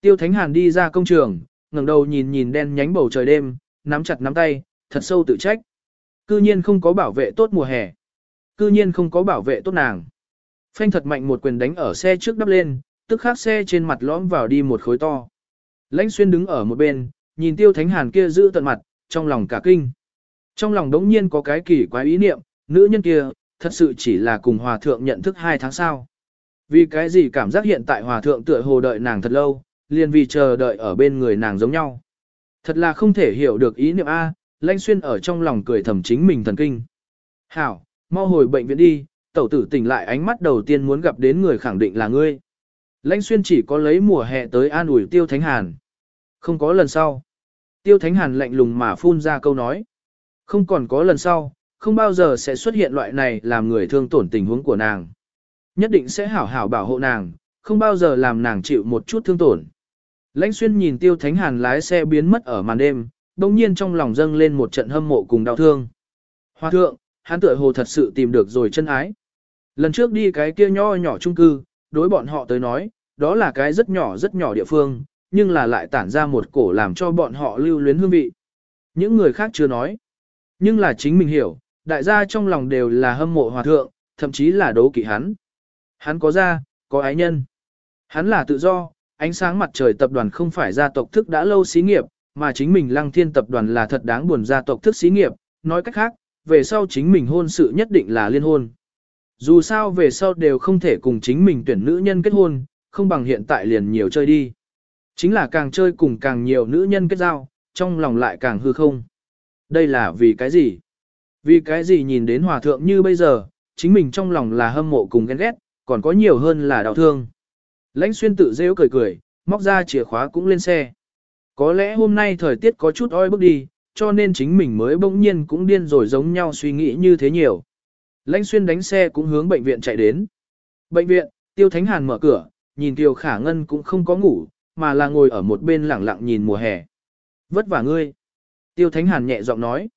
Tiêu Thánh Hàn đi ra công trường, ngẩng đầu nhìn nhìn đen nhánh bầu trời đêm, nắm chặt nắm tay, thật sâu tự trách. Cư nhiên không có bảo vệ tốt mùa hè. Cư nhiên không có bảo vệ tốt nàng. Phanh thật mạnh một quyền đánh ở xe trước đắp lên, tức khắc xe trên mặt lõm vào đi một khối to. Lãnh xuyên đứng ở một bên, nhìn tiêu thánh hàn kia giữ tận mặt, trong lòng cả kinh. Trong lòng đống nhiên có cái kỳ quái ý niệm, nữ nhân kia, thật sự chỉ là cùng hòa thượng nhận thức hai tháng sau. Vì cái gì cảm giác hiện tại hòa thượng tựa hồ đợi nàng thật lâu, liền vì chờ đợi ở bên người nàng giống nhau. Thật là không thể hiểu được ý niệm A, Lãnh Xuyên ở trong lòng cười thầm chính mình thần kinh. Hảo, mau hồi bệnh viện đi, tẩu tử tỉnh lại ánh mắt đầu tiên muốn gặp đến người khẳng định là ngươi. Lãnh Xuyên chỉ có lấy mùa hè tới an ủi Tiêu Thánh Hàn. Không có lần sau. Tiêu Thánh Hàn lạnh lùng mà phun ra câu nói. Không còn có lần sau, không bao giờ sẽ xuất hiện loại này làm người thương tổn tình huống của nàng. Nhất định sẽ hảo hảo bảo hộ nàng, không bao giờ làm nàng chịu một chút thương tổn. Lãnh xuyên nhìn tiêu thánh hàn lái xe biến mất ở màn đêm, đồng nhiên trong lòng dâng lên một trận hâm mộ cùng đau thương. Hoa thượng, hắn tựa hồ thật sự tìm được rồi chân ái. Lần trước đi cái kia nho nhỏ trung cư, đối bọn họ tới nói, đó là cái rất nhỏ rất nhỏ địa phương, nhưng là lại tản ra một cổ làm cho bọn họ lưu luyến hương vị. Những người khác chưa nói. Nhưng là chính mình hiểu, đại gia trong lòng đều là hâm mộ hòa thượng, thậm chí là đấu kỵ hắn. Hắn có gia, có ái nhân. Hắn là tự do, ánh sáng mặt trời tập đoàn không phải gia tộc thức đã lâu xí nghiệp, mà chính mình lăng thiên tập đoàn là thật đáng buồn gia tộc thức xí nghiệp, nói cách khác, về sau chính mình hôn sự nhất định là liên hôn. Dù sao về sau đều không thể cùng chính mình tuyển nữ nhân kết hôn, không bằng hiện tại liền nhiều chơi đi. Chính là càng chơi cùng càng nhiều nữ nhân kết giao, trong lòng lại càng hư không. Đây là vì cái gì? Vì cái gì nhìn đến hòa thượng như bây giờ, chính mình trong lòng là hâm mộ cùng ghen ghét, còn có nhiều hơn là đau thương. Lãnh xuyên tự rêu cười cười, móc ra chìa khóa cũng lên xe. Có lẽ hôm nay thời tiết có chút oi bức đi, cho nên chính mình mới bỗng nhiên cũng điên rồi giống nhau suy nghĩ như thế nhiều. Lãnh xuyên đánh xe cũng hướng bệnh viện chạy đến. Bệnh viện, Tiêu Thánh Hàn mở cửa, nhìn Tiêu Khả Ngân cũng không có ngủ, mà là ngồi ở một bên lẳng lặng nhìn mùa hè. Vất vả ngươi. Tiêu Thánh Hàn nhẹ giọng nói.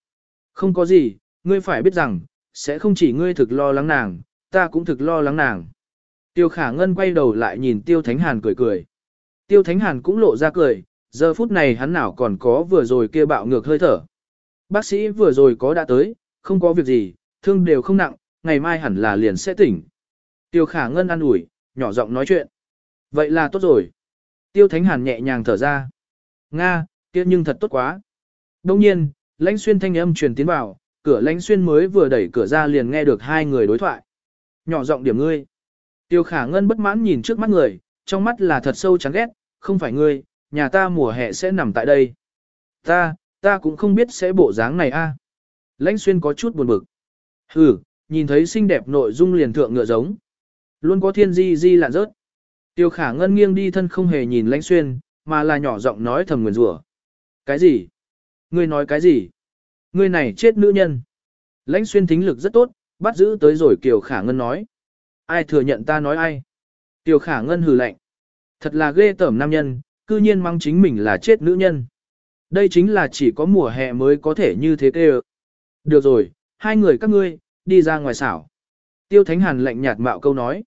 Không có gì, ngươi phải biết rằng, sẽ không chỉ ngươi thực lo lắng nàng, ta cũng thực lo lắng nàng. Tiêu khả ngân quay đầu lại nhìn Tiêu Thánh Hàn cười cười. Tiêu Thánh Hàn cũng lộ ra cười, giờ phút này hắn nào còn có vừa rồi kia bạo ngược hơi thở. Bác sĩ vừa rồi có đã tới, không có việc gì, thương đều không nặng, ngày mai hẳn là liền sẽ tỉnh. Tiêu khả ngân ăn ủi, nhỏ giọng nói chuyện. Vậy là tốt rồi. Tiêu Thánh Hàn nhẹ nhàng thở ra. Nga, kia nhưng thật tốt quá. Đông nhiên, lãnh xuyên thanh âm truyền tiến vào, cửa lãnh xuyên mới vừa đẩy cửa ra liền nghe được hai người đối thoại. Nhỏ giọng điểm ngươi. Tiêu khả ngân bất mãn nhìn trước mắt người, trong mắt là thật sâu chán ghét, không phải ngươi, nhà ta mùa hè sẽ nằm tại đây. Ta, ta cũng không biết sẽ bộ dáng này a. Lãnh xuyên có chút buồn bực. Hừ, nhìn thấy xinh đẹp nội dung liền thượng ngựa giống. Luôn có thiên di di lạn rớt. Tiêu khả ngân nghiêng đi thân không hề nhìn lãnh xuyên, mà là nhỏ giọng nói thầm nguyền rủa. Cái gì? Ngươi nói cái gì? Ngươi này chết nữ nhân. Lãnh xuyên thính lực rất tốt, bắt giữ tới rồi Kiều Khả Ngân nói. Ai thừa nhận ta nói ai? Kiều Khả Ngân hừ lạnh. Thật là ghê tởm nam nhân, cư nhiên mang chính mình là chết nữ nhân. Đây chính là chỉ có mùa hè mới có thể như thế kê Được rồi, hai người các ngươi, đi ra ngoài xảo. Tiêu Thánh Hàn lạnh nhạt mạo câu nói.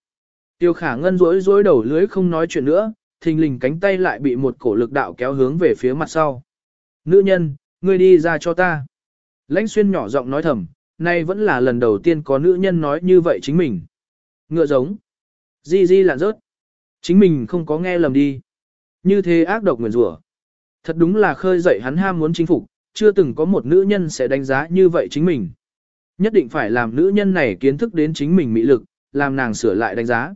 Tiêu Khả Ngân rối rối đầu lưới không nói chuyện nữa, thình lình cánh tay lại bị một cổ lực đạo kéo hướng về phía mặt sau. Nữ nhân, ngươi đi ra cho ta. Lãnh xuyên nhỏ giọng nói thầm, nay vẫn là lần đầu tiên có nữ nhân nói như vậy chính mình. Ngựa giống. Di di lạn rớt. Chính mình không có nghe lầm đi. Như thế ác độc nguyền rủa. Thật đúng là khơi dậy hắn ham muốn chính phục, chưa từng có một nữ nhân sẽ đánh giá như vậy chính mình. Nhất định phải làm nữ nhân này kiến thức đến chính mình mỹ lực, làm nàng sửa lại đánh giá.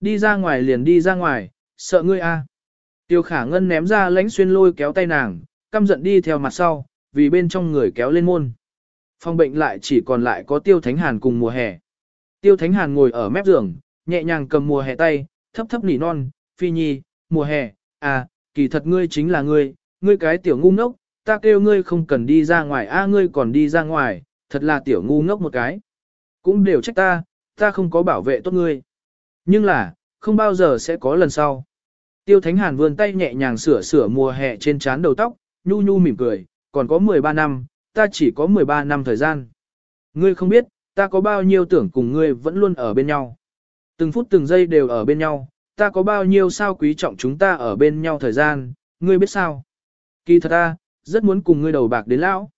Đi ra ngoài liền đi ra ngoài, sợ ngươi a. Tiêu khả ngân ném ra lãnh xuyên lôi kéo tay nàng, căm giận đi theo mặt sau, vì bên trong người kéo lên môn. Phòng bệnh lại chỉ còn lại có Tiêu Thánh Hàn cùng mùa hè. Tiêu Thánh Hàn ngồi ở mép giường, nhẹ nhàng cầm mùa hè tay, thấp thấp nỉ non, phi nhi, mùa hè, à, kỳ thật ngươi chính là ngươi, ngươi cái tiểu ngu ngốc, ta kêu ngươi không cần đi ra ngoài a ngươi còn đi ra ngoài, thật là tiểu ngu ngốc một cái. Cũng đều trách ta, ta không có bảo vệ tốt ngươi. Nhưng là, không bao giờ sẽ có lần sau. Tiêu Thánh Hàn vươn tay nhẹ nhàng sửa sửa mùa hè trên trán đầu tóc, nhu nhu mỉm cười, còn có 13 năm, ta chỉ có 13 năm thời gian. Ngươi không biết, ta có bao nhiêu tưởng cùng ngươi vẫn luôn ở bên nhau. Từng phút từng giây đều ở bên nhau, ta có bao nhiêu sao quý trọng chúng ta ở bên nhau thời gian, ngươi biết sao? Kỳ thật ta, rất muốn cùng ngươi đầu bạc đến lão.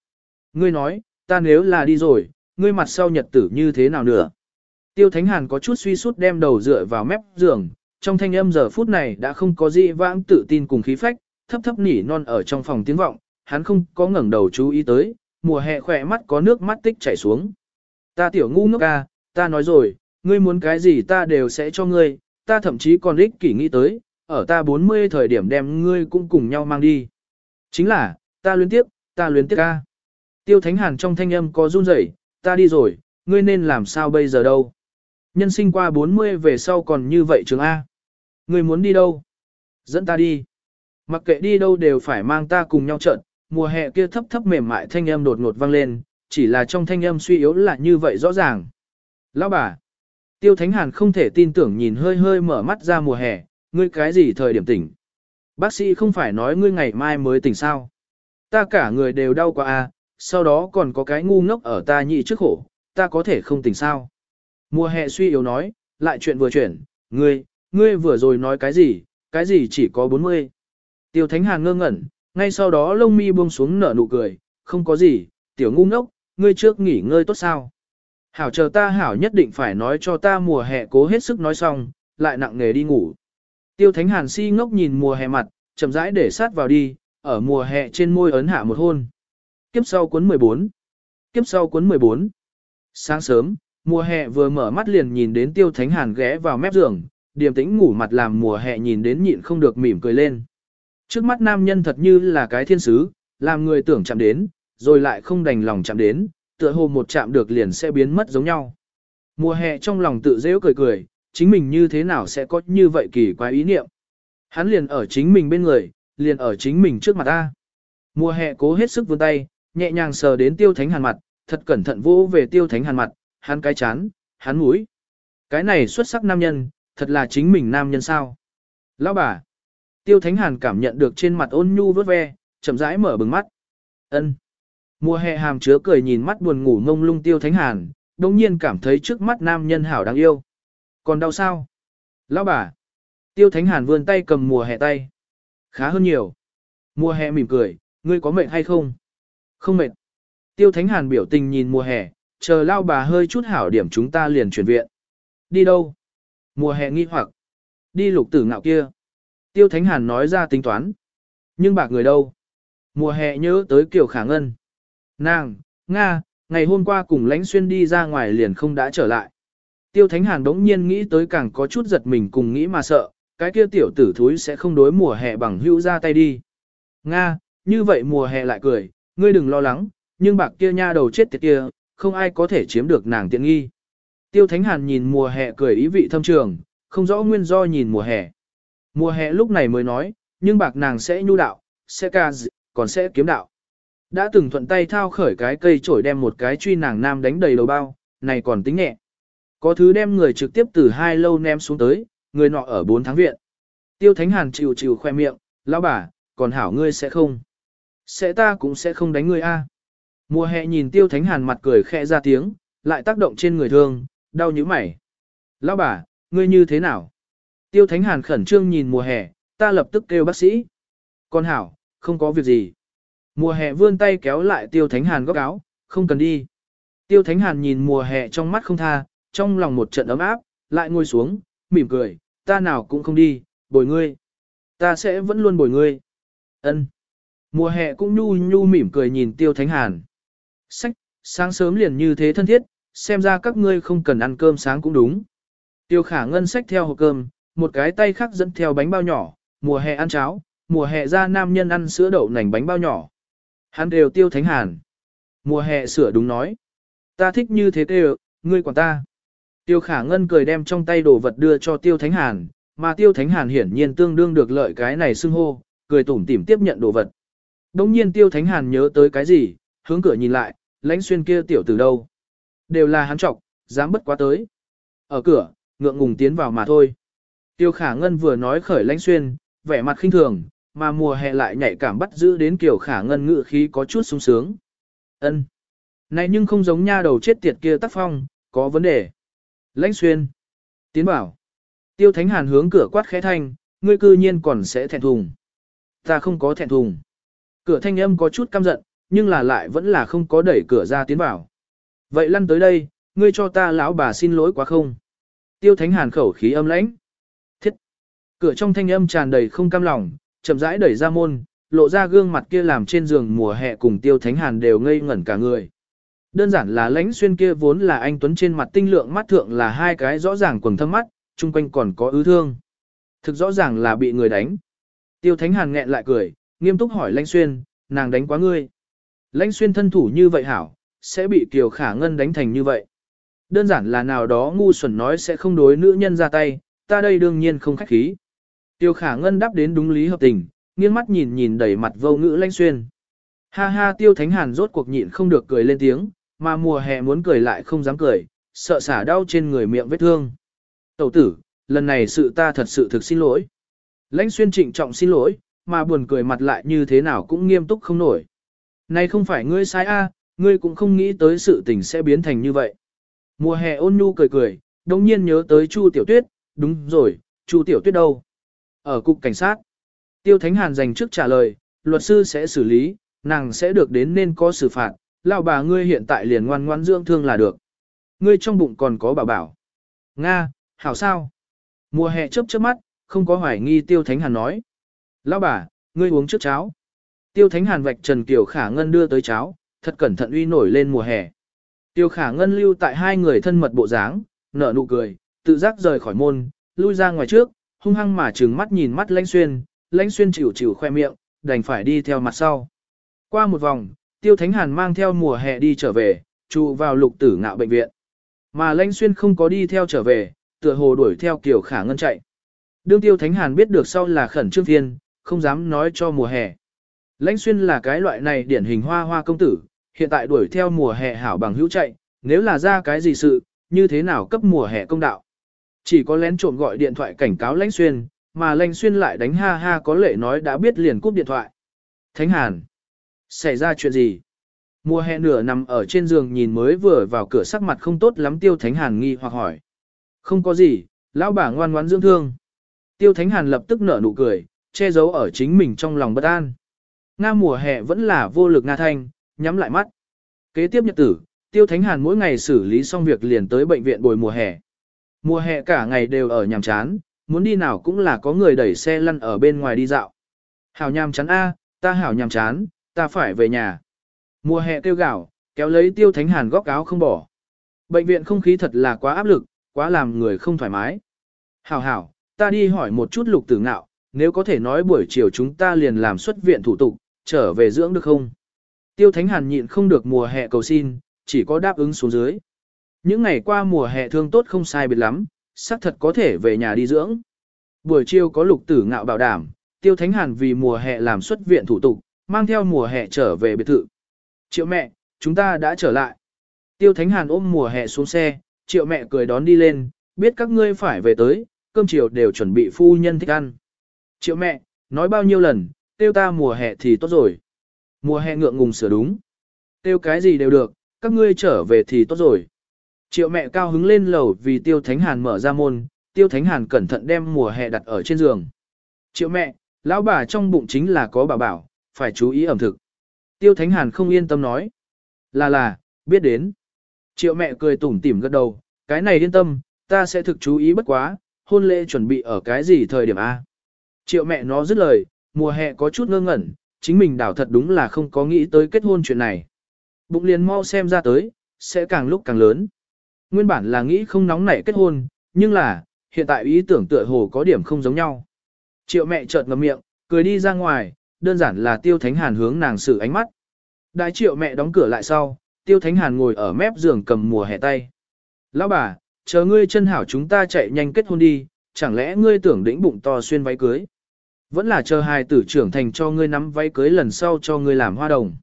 Ngươi nói, ta nếu là đi rồi, ngươi mặt sau nhật tử như thế nào nữa? Tiêu Thánh Hàn có chút suy sút đem đầu dựa vào mép giường, trong thanh âm giờ phút này đã không có gì vãng tự tin cùng khí phách, thấp thấp nỉ non ở trong phòng tiếng vọng, hắn không có ngẩng đầu chú ý tới, mùa hè khỏe mắt có nước mắt tích chảy xuống. Ta tiểu ngu ngốc ca, ta nói rồi, ngươi muốn cái gì ta đều sẽ cho ngươi, ta thậm chí còn ích kỷ nghĩ tới, ở ta 40 thời điểm đem ngươi cũng cùng nhau mang đi. Chính là, ta luyến tiếp, ta luyến tiếp ca. À. Tiêu Thánh Hàn trong thanh âm có run rẩy, ta đi rồi, ngươi nên làm sao bây giờ đâu. Nhân sinh qua 40 về sau còn như vậy trường A. Ngươi muốn đi đâu? Dẫn ta đi. Mặc kệ đi đâu đều phải mang ta cùng nhau trận, mùa hè kia thấp thấp mềm mại thanh âm đột ngột vang lên, chỉ là trong thanh âm suy yếu là như vậy rõ ràng. Lão bà, Tiêu Thánh Hàn không thể tin tưởng nhìn hơi hơi mở mắt ra mùa hè, ngươi cái gì thời điểm tỉnh? Bác sĩ không phải nói ngươi ngày mai mới tỉnh sao? Ta cả người đều đau quá à, sau đó còn có cái ngu ngốc ở ta nhị trước khổ, ta có thể không tỉnh sao? Mùa hè suy yếu nói, lại chuyện vừa chuyển, ngươi, ngươi vừa rồi nói cái gì, cái gì chỉ có 40. Tiêu Thánh Hàn ngơ ngẩn, ngay sau đó lông mi buông xuống nở nụ cười, không có gì, tiểu ngu ngốc, ngươi trước nghỉ ngơi tốt sao. Hảo chờ ta hảo nhất định phải nói cho ta mùa hè cố hết sức nói xong, lại nặng nghề đi ngủ. Tiêu Thánh Hàn si ngốc nhìn mùa hè mặt, chậm rãi để sát vào đi, ở mùa hè trên môi ấn hạ một hôn. Kiếp sau cuốn 14. Kiếp sau cuốn 14. Sáng sớm, mùa hè vừa mở mắt liền nhìn đến Tiêu Thánh Hàn ghé vào mép giường, điềm tĩnh ngủ mặt làm mùa hè nhìn đến nhịn không được mỉm cười lên. Trước mắt nam nhân thật như là cái thiên sứ, làm người tưởng chạm đến, rồi lại không đành lòng chạm đến, tựa hồ một chạm được liền sẽ biến mất giống nhau. Mùa hè trong lòng tự dễ cười cười, chính mình như thế nào sẽ có như vậy kỳ quái ý niệm. Hắn liền ở chính mình bên người, liền ở chính mình trước mặt ta. Mùa hè cố hết sức vươn tay, nhẹ nhàng sờ đến tiêu thánh hàn mặt, thật cẩn thận vô về tiêu thánh hàn mặt, hắn cái chán, hắn mũi. Cái này xuất sắc nam nhân, thật là chính mình nam nhân sao. Lão bà. Tiêu Thánh Hàn cảm nhận được trên mặt ôn nhu vớt ve, chậm rãi mở bừng mắt. Ân. Mùa hè hàm chứa cười nhìn mắt buồn ngủ ngông lung tiêu thánh hàn, đồng nhiên cảm thấy trước mắt nam nhân hảo đáng yêu. Còn đau sao? Lão bà. Tiêu thánh hàn vươn tay cầm mùa hè tay. Khá hơn nhiều. Mùa hè mỉm cười, ngươi có mệt hay không? Không mệt. Tiêu thánh hàn biểu tình nhìn mùa hè, chờ lao bà hơi chút hảo điểm chúng ta liền chuyển viện. Đi đâu? Mùa hè nghi hoặc. Đi lục tử ngạo kia. Tiêu thánh hàn nói ra tính toán. Nhưng bạc người đâu? Mùa hè nhớ tới kiểu khả ngân. Nàng, Nga, ngày hôm qua cùng lãnh xuyên đi ra ngoài liền không đã trở lại. Tiêu Thánh Hàn đống nhiên nghĩ tới càng có chút giật mình cùng nghĩ mà sợ, cái kia tiểu tử thúi sẽ không đối mùa hè bằng hữu ra tay đi. Nga, như vậy mùa hè lại cười, ngươi đừng lo lắng, nhưng bạc kia nha đầu chết tiệt kia, không ai có thể chiếm được nàng tiện nghi. Tiêu Thánh Hàn nhìn mùa hè cười ý vị thâm trường, không rõ nguyên do nhìn mùa hè. Mùa hè lúc này mới nói, nhưng bạc nàng sẽ nhu đạo, sẽ ca dị, còn sẽ kiếm đạo. Đã từng thuận tay thao khởi cái cây chổi đem một cái truy nàng nam đánh đầy đầu bao, này còn tính nhẹ. Có thứ đem người trực tiếp từ hai lâu ném xuống tới, người nọ ở bốn tháng viện. Tiêu Thánh Hàn chịu chịu khoe miệng, lão bà, còn hảo ngươi sẽ không. Sẽ ta cũng sẽ không đánh ngươi a. Mùa hè nhìn Tiêu Thánh Hàn mặt cười khẽ ra tiếng, lại tác động trên người thương, đau nhíu mày. Lão bà, ngươi như thế nào? Tiêu Thánh Hàn khẩn trương nhìn mùa hè, ta lập tức kêu bác sĩ. Con hảo, không có việc gì. Mùa hè vươn tay kéo lại Tiêu Thánh Hàn góc áo, không cần đi. Tiêu Thánh Hàn nhìn mùa hè trong mắt không tha, trong lòng một trận ấm áp, lại ngồi xuống, mỉm cười, ta nào cũng không đi, bồi ngươi. Ta sẽ vẫn luôn bồi ngươi. Ân. Mùa hè cũng nhu nhu mỉm cười nhìn Tiêu Thánh Hàn. Sách, sáng sớm liền như thế thân thiết, xem ra các ngươi không cần ăn cơm sáng cũng đúng. Tiêu khả ngân sách theo hộp cơm, một cái tay khác dẫn theo bánh bao nhỏ, mùa hè ăn cháo, mùa hè ra nam nhân ăn sữa đậu nành bánh bao nhỏ. Hắn đều tiêu thánh hàn. Mùa hè sửa đúng nói. Ta thích như thế kêu, ngươi quản ta. Tiêu khả ngân cười đem trong tay đồ vật đưa cho tiêu thánh hàn, mà tiêu thánh hàn hiển nhiên tương đương được lợi cái này xưng hô, cười tủm tỉm tiếp nhận đồ vật. Đông nhiên tiêu thánh hàn nhớ tới cái gì, hướng cửa nhìn lại, lãnh xuyên kia tiểu từ đâu. Đều là hắn trọc, dám bất quá tới. Ở cửa, ngượng ngùng tiến vào mà thôi. Tiêu khả ngân vừa nói khởi lãnh xuyên, vẻ mặt khinh thường, mà mùa hè lại nhạy cảm bắt giữ đến kiểu khả ngân ngự khí có chút sung sướng. ân Này nhưng không giống nha đầu chết tiệt kia tác phong, có vấn đề. Lãnh xuyên. Tiến bảo. Tiêu Thánh Hàn hướng cửa quát khẽ thanh, ngươi cư nhiên còn sẽ thẹn thùng. Ta không có thẹn thùng. Cửa thanh âm có chút căm giận, nhưng là lại vẫn là không có đẩy cửa ra tiến vào Vậy lăn tới đây, ngươi cho ta lão bà xin lỗi quá không? Tiêu Thánh Hàn khẩu khí âm lãnh. Thiết. Cửa trong thanh âm tràn đầy không cam lòng, chậm rãi đẩy ra môn, lộ ra gương mặt kia làm trên giường mùa hè cùng Tiêu Thánh Hàn đều ngây ngẩn cả người. Đơn giản là lãnh xuyên kia vốn là anh Tuấn trên mặt tinh lượng mắt thượng là hai cái rõ ràng quần thâm mắt, chung quanh còn có ứ thương. Thực rõ ràng là bị người đánh. Tiêu Thánh Hàn nghẹn lại cười, nghiêm túc hỏi lãnh xuyên, nàng đánh quá ngươi. Lãnh xuyên thân thủ như vậy hảo, sẽ bị Kiều Khả Ngân đánh thành như vậy. Đơn giản là nào đó ngu xuẩn nói sẽ không đối nữ nhân ra tay, ta đây đương nhiên không khách khí. Tiêu Khả Ngân đáp đến đúng lý hợp tình, nghiêng mắt nhìn nhìn đầy mặt vô ngữ lãnh xuyên. Ha ha Tiêu Thánh Hàn rốt cuộc nhịn không được cười lên tiếng, mà mùa hè muốn cười lại không dám cười, sợ xả đau trên người miệng vết thương. Tẩu tử, lần này sự ta thật sự thực xin lỗi. Lãnh xuyên trịnh trọng xin lỗi, mà buồn cười mặt lại như thế nào cũng nghiêm túc không nổi. Này không phải ngươi sai a, ngươi cũng không nghĩ tới sự tình sẽ biến thành như vậy. Mùa hè ôn nhu cười cười, đồng nhiên nhớ tới Chu Tiểu Tuyết, đúng rồi, Chu Tiểu Tuyết đâu? Ở cục cảnh sát. Tiêu Thánh Hàn dành trước trả lời, luật sư sẽ xử lý, nàng sẽ được đến nên có xử phạt, lão bà ngươi hiện tại liền ngoan ngoan dưỡng thương là được. Ngươi trong bụng còn có bảo bảo. Nga, hảo sao? Mùa hè chớp chớp mắt, không có hoài nghi Tiêu Thánh Hàn nói. Lão bà, ngươi uống trước cháo. Tiêu Thánh Hàn vạch Trần Kiều Khả Ngân đưa tới cháo, thật cẩn thận uy nổi lên mùa hè. Tiêu Khả Ngân lưu tại hai người thân mật bộ dáng, nở nụ cười, tự giác rời khỏi môn, lui ra ngoài trước, hung hăng mà trừng mắt nhìn mắt Lãnh Xuyên, Lãnh Xuyên chịu chịu khoe miệng, đành phải đi theo mặt sau. Qua một vòng, Tiêu Thánh Hàn mang theo mùa hè đi trở về, trụ vào lục tử ngạo bệnh viện. Mà Lãnh Xuyên không có đi theo trở về, tựa hồ đuổi theo Kiều Khả Ngân chạy. Đương Tiêu Thánh Hàn biết được sau là khẩn trương thiên không dám nói cho mùa hè. Lãnh Xuyên là cái loại này điển hình hoa hoa công tử, hiện tại đuổi theo mùa hè hảo bằng hữu chạy, nếu là ra cái gì sự, như thế nào cấp mùa hè công đạo. Chỉ có lén trộm gọi điện thoại cảnh cáo Lãnh Xuyên, mà Lãnh Xuyên lại đánh ha ha có lệ nói đã biết liền cúp điện thoại. Thánh Hàn, xảy ra chuyện gì? Mùa hè nửa nằm ở trên giường nhìn mới vừa vào cửa sắc mặt không tốt lắm Tiêu Thánh Hàn nghi hoặc hỏi. Không có gì, lão bà ngoan ngoãn dưỡng thương. Tiêu Thánh Hàn lập tức nở nụ cười, che giấu ở chính mình trong lòng bất an. Nga mùa hè vẫn là vô lực Nga thanh, nhắm lại mắt. Kế tiếp nhật tử, Tiêu Thánh Hàn mỗi ngày xử lý xong việc liền tới bệnh viện bồi mùa hè. Mùa hè cả ngày đều ở nhàm chán, muốn đi nào cũng là có người đẩy xe lăn ở bên ngoài đi dạo. Hảo nhàm chán a, ta hảo nhàm chán, ta phải về nhà. Mùa hè tiêu gạo, kéo lấy Tiêu Thánh Hàn góc áo không bỏ. Bệnh viện không khí thật là quá áp lực, quá làm người không thoải mái. Hảo hảo, ta đi hỏi một chút lục tử ngạo, nếu có thể nói buổi chiều chúng ta liền làm xuất viện thủ tục, trở về dưỡng được không? Tiêu Thánh Hàn nhịn không được mùa hè cầu xin, chỉ có đáp ứng xuống dưới. Những ngày qua mùa hè thương tốt không sai biệt lắm, xác thật có thể về nhà đi dưỡng. Buổi chiều có lục tử ngạo bảo đảm, Tiêu Thánh Hàn vì mùa hè làm xuất viện thủ tục, mang theo mùa hè trở về biệt thự. Triệu mẹ, chúng ta đã trở lại. Tiêu Thánh Hàn ôm mùa hè xuống xe, triệu mẹ cười đón đi lên, biết các ngươi phải về tới, cơm chiều đều chuẩn bị phu nhân thích ăn. Triệu mẹ, nói bao nhiêu lần, tiêu ta mùa hè thì tốt rồi. Mùa hè ngượng ngùng sửa đúng. Tiêu cái gì đều được, các ngươi trở về thì tốt rồi. Triệu mẹ cao hứng lên lầu vì tiêu thánh hàn mở ra môn, tiêu thánh hàn cẩn thận đem mùa hè đặt ở trên giường. Triệu mẹ, lão bà trong bụng chính là có bà bảo, phải chú ý ẩm thực. Tiêu thánh hàn không yên tâm nói. Là là, biết đến. Triệu mẹ cười tủm tỉm gật đầu, cái này yên tâm, ta sẽ thực chú ý bất quá, hôn lễ chuẩn bị ở cái gì thời điểm A. Triệu mẹ nó dứt lời, mùa hè có chút ngơ ngẩn, chính mình đảo thật đúng là không có nghĩ tới kết hôn chuyện này. Bụng liền mau xem ra tới, sẽ càng lúc càng lớn. Nguyên bản là nghĩ không nóng nảy kết hôn, nhưng là, hiện tại ý tưởng tựa hồ có điểm không giống nhau. Triệu mẹ chợt ngậm miệng, cười đi ra ngoài, đơn giản là tiêu thánh hàn hướng nàng xử ánh mắt. Đại triệu mẹ đóng cửa lại sau, tiêu thánh hàn ngồi ở mép giường cầm mùa hè tay. Lão bà, chờ ngươi chân hảo chúng ta chạy nhanh kết hôn đi, chẳng lẽ ngươi tưởng đĩnh bụng to xuyên váy cưới? Vẫn là chờ hài tử trưởng thành cho ngươi nắm váy cưới lần sau cho ngươi làm hoa đồng.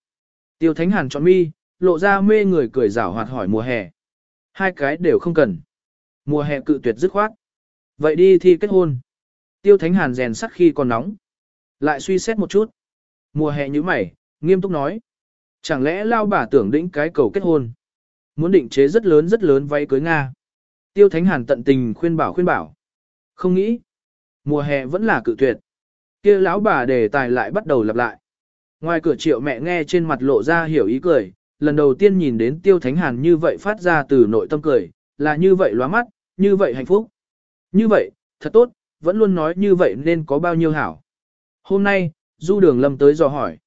Tiêu Thánh Hàn chọn mi, lộ ra mê người cười rảo hoạt hỏi mùa hè. Hai cái đều không cần. Mùa hè cự tuyệt dứt khoát. Vậy đi thi kết hôn. Tiêu Thánh Hàn rèn sắt khi còn nóng. Lại suy xét một chút. Mùa hè như mày, nghiêm túc nói. Chẳng lẽ lao bà tưởng đĩnh cái cầu kết hôn. Muốn định chế rất lớn rất lớn váy cưới Nga. Tiêu Thánh Hàn tận tình khuyên bảo khuyên bảo. Không nghĩ. Mùa hè vẫn là cự tuyệt kia lão bà đề tài lại bắt đầu lặp lại. Ngoài cửa triệu mẹ nghe trên mặt lộ ra hiểu ý cười, lần đầu tiên nhìn đến tiêu thánh hàn như vậy phát ra từ nội tâm cười, là như vậy lóa mắt, như vậy hạnh phúc. Như vậy, thật tốt, vẫn luôn nói như vậy nên có bao nhiêu hảo. Hôm nay, du đường lâm tới dò hỏi.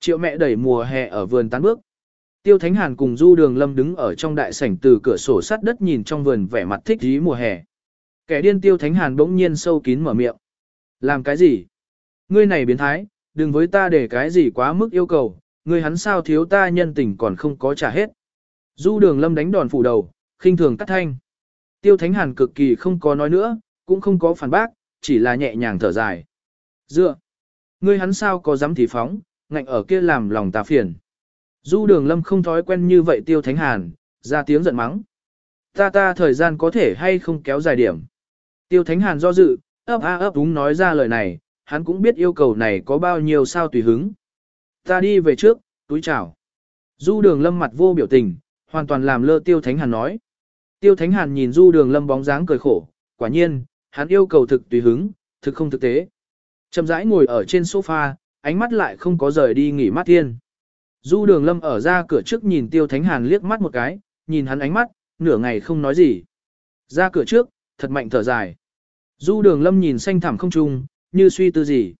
Triệu mẹ đẩy mùa hè ở vườn tán bước. Tiêu Thánh Hàn cùng Du Đường Lâm đứng ở trong đại sảnh từ cửa sổ sắt đất nhìn trong vườn vẻ mặt thích ý mùa hè. Kẻ điên Tiêu Thánh Hàn bỗng nhiên sâu kín mở miệng. Làm cái gì? Ngươi này biến thái, đừng với ta để cái gì quá mức yêu cầu, ngươi hắn sao thiếu ta nhân tình còn không có trả hết. Du Đường Lâm đánh đòn phủ đầu, khinh thường cắt thanh. Tiêu Thánh Hàn cực kỳ không có nói nữa, cũng không có phản bác, chỉ là nhẹ nhàng thở dài. Dựa, ngươi hắn sao có dám thì phóng, ngạnh ở kia làm lòng ta phiền. Du đường lâm không thói quen như vậy tiêu thánh hàn, ra tiếng giận mắng. Ta ta thời gian có thể hay không kéo dài điểm. Tiêu thánh hàn do dự, ấp a ấp đúng nói ra lời này, hắn cũng biết yêu cầu này có bao nhiêu sao tùy hứng. Ta đi về trước, túi chào. Du đường lâm mặt vô biểu tình, hoàn toàn làm lơ tiêu thánh hàn nói. Tiêu thánh hàn nhìn du đường lâm bóng dáng cười khổ, quả nhiên, hắn yêu cầu thực tùy hứng, thực không thực tế. Chậm rãi ngồi ở trên sofa, ánh mắt lại không có rời đi nghỉ mắt thiên. Du đường lâm ở ra cửa trước nhìn tiêu thánh hàn liếc mắt một cái, nhìn hắn ánh mắt, nửa ngày không nói gì. Ra cửa trước, thật mạnh thở dài. Du đường lâm nhìn xanh thẳm không trung, như suy tư gì.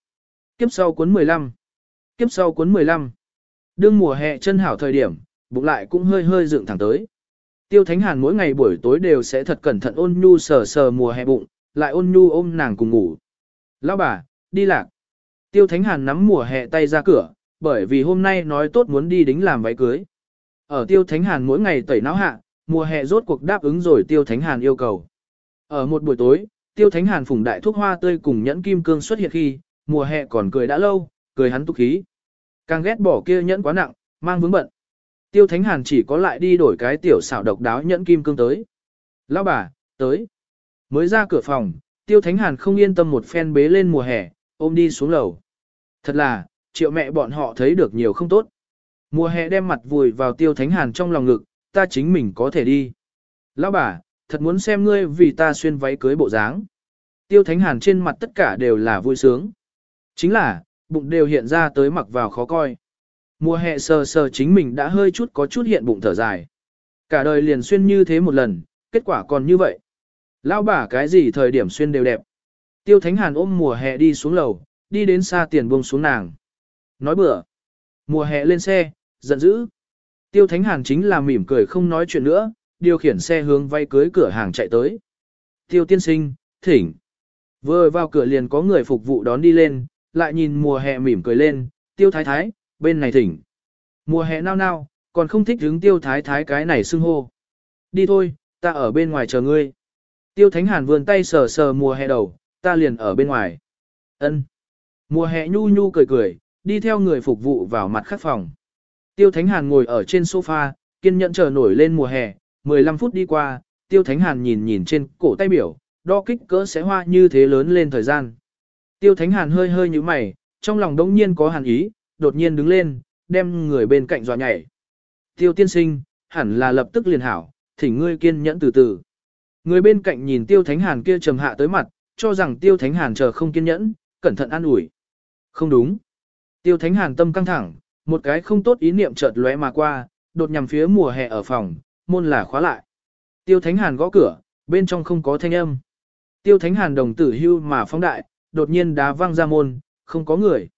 Kiếp sau cuốn 15. Kiếp sau cuốn 15. Đương mùa hè chân hảo thời điểm, bụng lại cũng hơi hơi dựng thẳng tới. Tiêu Thánh Hàn mỗi ngày buổi tối đều sẽ thật cẩn thận ôn nhu sờ sờ mùa hè bụng, lại ôn nhu ôm nàng cùng ngủ. Lão bà, đi lạc. Tiêu Thánh Hàn nắm mùa hè tay ra cửa, bởi vì hôm nay nói tốt muốn đi đính làm váy cưới. Ở Tiêu Thánh Hàn mỗi ngày tẩy não hạ, mùa hè rốt cuộc đáp ứng rồi Tiêu Thánh Hàn yêu cầu. Ở một buổi tối, Tiêu Thánh Hàn phùng đại thuốc hoa tươi cùng nhẫn kim cương xuất hiện khi, mùa hè còn cười đã lâu, cười hắn tục khí. Càng ghét bỏ kia nhẫn quá nặng, mang vướng bận. Tiêu Thánh Hàn chỉ có lại đi đổi cái tiểu xảo độc đáo nhẫn kim cương tới. Lão bà, tới. Mới ra cửa phòng, Tiêu Thánh Hàn không yên tâm một phen bế lên mùa hè, ôm đi xuống lầu. Thật là, triệu mẹ bọn họ thấy được nhiều không tốt. Mùa hè đem mặt vùi vào tiêu thánh hàn trong lòng ngực, ta chính mình có thể đi. Lão bà, thật muốn xem ngươi vì ta xuyên váy cưới bộ dáng. Tiêu thánh hàn trên mặt tất cả đều là vui sướng. Chính là, bụng đều hiện ra tới mặc vào khó coi. Mùa hè sờ sờ chính mình đã hơi chút có chút hiện bụng thở dài. Cả đời liền xuyên như thế một lần, kết quả còn như vậy. Lão bà cái gì thời điểm xuyên đều đẹp. Tiêu Thánh Hàn ôm mùa hè đi xuống lầu, đi đến xa tiền buông xuống nàng. Nói bữa. Mùa hè lên xe, giận dữ. Tiêu Thánh Hàn chính là mỉm cười không nói chuyện nữa, điều khiển xe hướng vay cưới cửa hàng chạy tới. Tiêu tiên sinh, thỉnh. Vừa vào cửa liền có người phục vụ đón đi lên, lại nhìn mùa hè mỉm cười lên, tiêu thái thái, bên này thỉnh. Mùa hè nao nao, còn không thích hướng tiêu thái thái cái này xưng hô. Đi thôi, ta ở bên ngoài chờ ngươi. Tiêu Thánh Hàn vươn tay sờ sờ mùa hè đầu, ta liền ở bên ngoài. Ân. Mùa hè nhu nhu cười cười, đi theo người phục vụ vào mặt khách phòng. Tiêu Thánh Hàn ngồi ở trên sofa, kiên nhẫn chờ nổi lên mùa hè, 15 phút đi qua, Tiêu Thánh Hàn nhìn nhìn trên cổ tay biểu, đo kích cỡ sẽ hoa như thế lớn lên thời gian. Tiêu Thánh Hàn hơi hơi như mày, trong lòng đống nhiên có hàn ý, đột nhiên đứng lên, đem người bên cạnh dọa nhảy. Tiêu tiên sinh, hẳn là lập tức liền hảo, thỉnh ngươi kiên nhẫn từ từ. Người bên cạnh nhìn Tiêu Thánh Hàn kia trầm hạ tới mặt, cho rằng Tiêu Thánh Hàn chờ không kiên nhẫn, cẩn thận an ủi. Không đúng. Tiêu Thánh Hàn tâm căng thẳng, một cái không tốt ý niệm chợt lóe mà qua, đột nhằm phía mùa hè ở phòng, môn là khóa lại. Tiêu Thánh Hàn gõ cửa, bên trong không có thanh âm. Tiêu Thánh Hàn đồng tử hưu mà phóng đại, đột nhiên đá văng ra môn, không có người.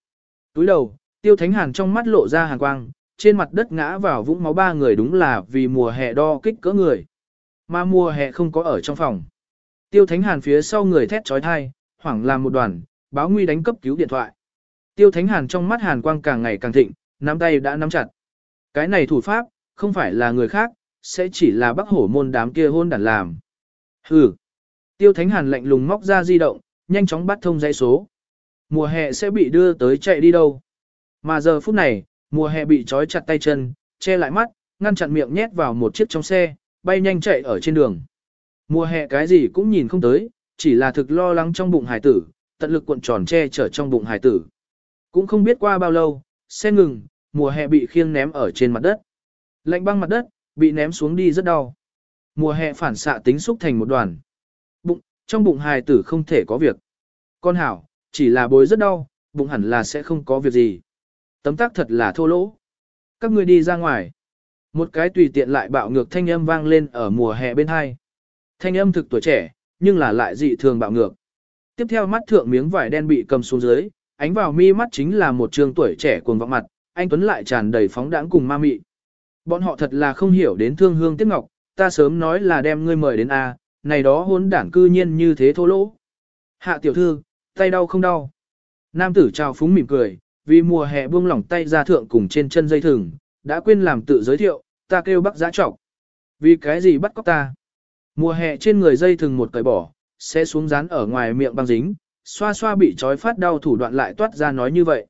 Túi đầu, Tiêu Thánh Hàn trong mắt lộ ra hàn quang, trên mặt đất ngã vào vũng máu ba người đúng là vì mùa hè đo kích cỡ người. Mà mùa hè không có ở trong phòng. Tiêu Thánh Hàn phía sau người thét trói thai, hoảng làm một đoàn, báo nguy đánh cấp cứu điện thoại. Tiêu Thánh Hàn trong mắt hàn quang càng ngày càng thịnh, nắm tay đã nắm chặt. Cái này thủ pháp, không phải là người khác, sẽ chỉ là bác hổ môn đám kia hôn đản làm. Hừ. Tiêu Thánh Hàn lạnh lùng móc ra di động, nhanh chóng bắt thông dây số. Mùa hè sẽ bị đưa tới chạy đi đâu. Mà giờ phút này, mùa hè bị trói chặt tay chân, che lại mắt, ngăn chặn miệng nhét vào một chiếc trong xe, bay nhanh chạy ở trên đường. Mùa hè cái gì cũng nhìn không tới, chỉ là thực lo lắng trong bụng hải tử, tận lực cuộn tròn che chở trong bụng hải tử. Cũng không biết qua bao lâu, xe ngừng, mùa hè bị khiêng ném ở trên mặt đất. Lạnh băng mặt đất, bị ném xuống đi rất đau. Mùa hè phản xạ tính xúc thành một đoàn. Bụng, trong bụng hài tử không thể có việc. Con hảo, chỉ là bối rất đau, bụng hẳn là sẽ không có việc gì. Tấm tác thật là thô lỗ. Các ngươi đi ra ngoài. Một cái tùy tiện lại bạo ngược thanh âm vang lên ở mùa hè bên hai. Thanh âm thực tuổi trẻ, nhưng là lại dị thường bạo ngược. Tiếp theo mắt thượng miếng vải đen bị cầm xuống dưới, ánh vào mi mắt chính là một trường tuổi trẻ cuồng vọng mặt, anh Tuấn lại tràn đầy phóng đãng cùng ma mị. Bọn họ thật là không hiểu đến thương hương tiếc ngọc, ta sớm nói là đem ngươi mời đến A, này đó hôn đảng cư nhiên như thế thô lỗ. Hạ tiểu thư, tay đau không đau. Nam tử trao phúng mỉm cười, vì mùa hè buông lỏng tay ra thượng cùng trên chân dây thừng, đã quên làm tự giới thiệu, ta kêu bác giã trọc. Vì cái gì bắt cóc ta? Mùa hè trên người dây thừng một cởi bỏ, sẽ xuống dán ở ngoài miệng băng dính, xoa xoa bị trói phát đau thủ đoạn lại toát ra nói như vậy.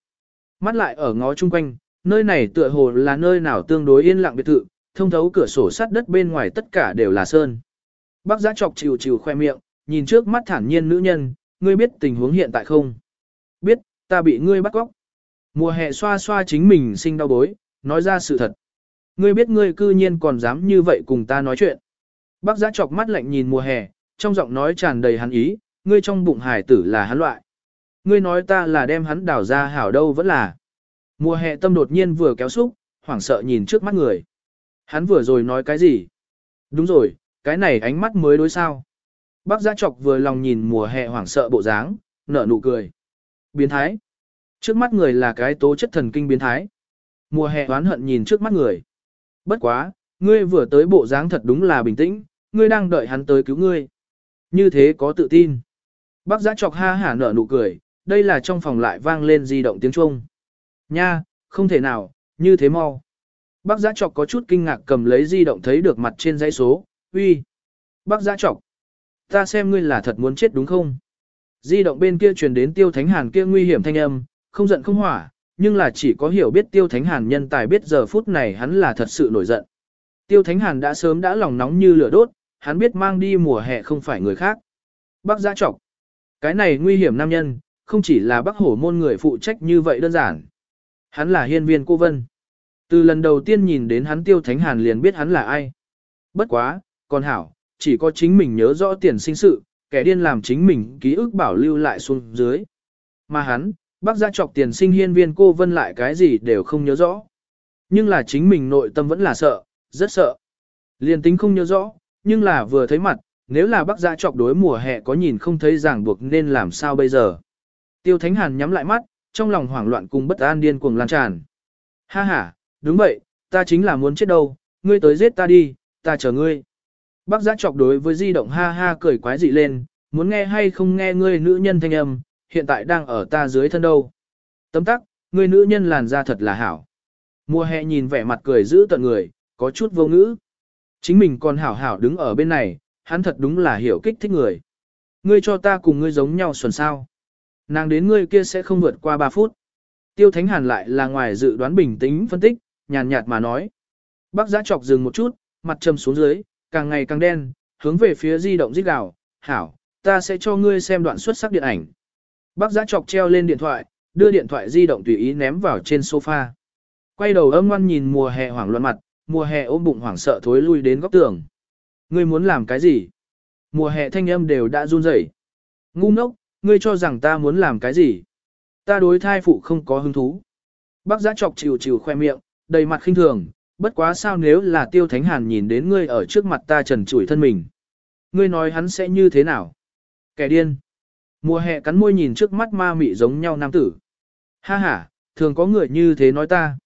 Mắt lại ở ngó chung quanh, nơi này tựa hồ là nơi nào tương đối yên lặng biệt thự, thông thấu cửa sổ sắt đất bên ngoài tất cả đều là sơn. Bác giã chọc chịu chịu khoe miệng, nhìn trước mắt thản nhiên nữ nhân, ngươi biết tình huống hiện tại không? Biết, ta bị ngươi bắt cóc. Mùa hè xoa xoa chính mình sinh đau bối, nói ra sự thật. Ngươi biết ngươi cư nhiên còn dám như vậy cùng ta nói chuyện. Bác giã chọc mắt lạnh nhìn mùa hè, trong giọng nói tràn đầy hắn ý, ngươi trong bụng hải tử là hắn loại. Ngươi nói ta là đem hắn đào ra hảo đâu vẫn là. Mùa hè tâm đột nhiên vừa kéo xúc, hoảng sợ nhìn trước mắt người. Hắn vừa rồi nói cái gì? Đúng rồi, cái này ánh mắt mới đối sao. Bác giã chọc vừa lòng nhìn mùa hè hoảng sợ bộ dáng, nở nụ cười. Biến thái. Trước mắt người là cái tố chất thần kinh biến thái. Mùa hè oán hận nhìn trước mắt người. Bất quá, ngươi vừa tới bộ dáng thật đúng là bình tĩnh, ngươi đang đợi hắn tới cứu ngươi. Như thế có tự tin. Bác giã chọc ha hả nở nụ cười, đây là trong phòng lại vang lên di động tiếng Trung. Nha, không thể nào, như thế mau. Bác giã chọc có chút kinh ngạc cầm lấy di động thấy được mặt trên dãy số, uy. Bác giã chọc, ta xem ngươi là thật muốn chết đúng không? Di động bên kia truyền đến tiêu thánh hàn kia nguy hiểm thanh âm, không giận không hỏa, nhưng là chỉ có hiểu biết tiêu thánh hàn nhân tài biết giờ phút này hắn là thật sự nổi giận. Tiêu thánh hàn đã sớm đã lòng nóng như lửa đốt, hắn biết mang đi mùa hè không phải người khác. Bác giã trọc. Cái này nguy hiểm nam nhân, không chỉ là bác hổ môn người phụ trách như vậy đơn giản. Hắn là hiên viên cô vân. Từ lần đầu tiên nhìn đến hắn Tiêu Thánh Hàn liền biết hắn là ai. Bất quá, còn hảo, chỉ có chính mình nhớ rõ tiền sinh sự, kẻ điên làm chính mình ký ức bảo lưu lại xuống dưới. Mà hắn, bác gia trọc tiền sinh hiên viên cô vân lại cái gì đều không nhớ rõ. Nhưng là chính mình nội tâm vẫn là sợ, rất sợ. Liền tính không nhớ rõ, nhưng là vừa thấy mặt, nếu là bác gia trọc đối mùa hè có nhìn không thấy ràng buộc nên làm sao bây giờ. Tiêu Thánh Hàn nhắm lại mắt, trong lòng hoảng loạn cùng bất an điên cuồng lan tràn. Ha ha, đúng vậy, ta chính là muốn chết đâu, ngươi tới giết ta đi, ta chờ ngươi. Bác giã chọc đối với di động ha ha cười quái dị lên, muốn nghe hay không nghe ngươi nữ nhân thanh âm, hiện tại đang ở ta dưới thân đâu. Tấm tắc, ngươi nữ nhân làn da thật là hảo. Mùa hè nhìn vẻ mặt cười giữ tận người, có chút vô ngữ. Chính mình còn hảo hảo đứng ở bên này, hắn thật đúng là hiểu kích thích người. Ngươi cho ta cùng ngươi giống nhau xuẩn sao. Nàng đến ngươi kia sẽ không vượt qua 3 phút. Tiêu Thánh Hàn lại là ngoài dự đoán bình tĩnh phân tích, nhàn nhạt mà nói. Bác giã chọc dừng một chút, mặt trầm xuống dưới, càng ngày càng đen, hướng về phía di động rít gào, hảo, ta sẽ cho ngươi xem đoạn xuất sắc điện ảnh. Bác giã chọc treo lên điện thoại, đưa điện thoại di động tùy ý ném vào trên sofa. Quay đầu âm ngoan nhìn mùa hè hoảng loạn mặt, mùa hè ôm bụng hoảng sợ thối lui đến góc tường. Ngươi muốn làm cái gì? Mùa hè thanh âm đều đã run rẩy. Ngu ngốc, ngươi cho rằng ta muốn làm cái gì? Ta đối thai phụ không có hứng thú. Bác giã chọc chịu chịu khoe miệng, đầy mặt khinh thường, bất quá sao nếu là tiêu thánh hàn nhìn đến ngươi ở trước mặt ta trần trụi thân mình. Ngươi nói hắn sẽ như thế nào? Kẻ điên. Mùa hè cắn môi nhìn trước mắt ma mị giống nhau nam tử. Ha ha, thường có người như thế nói ta.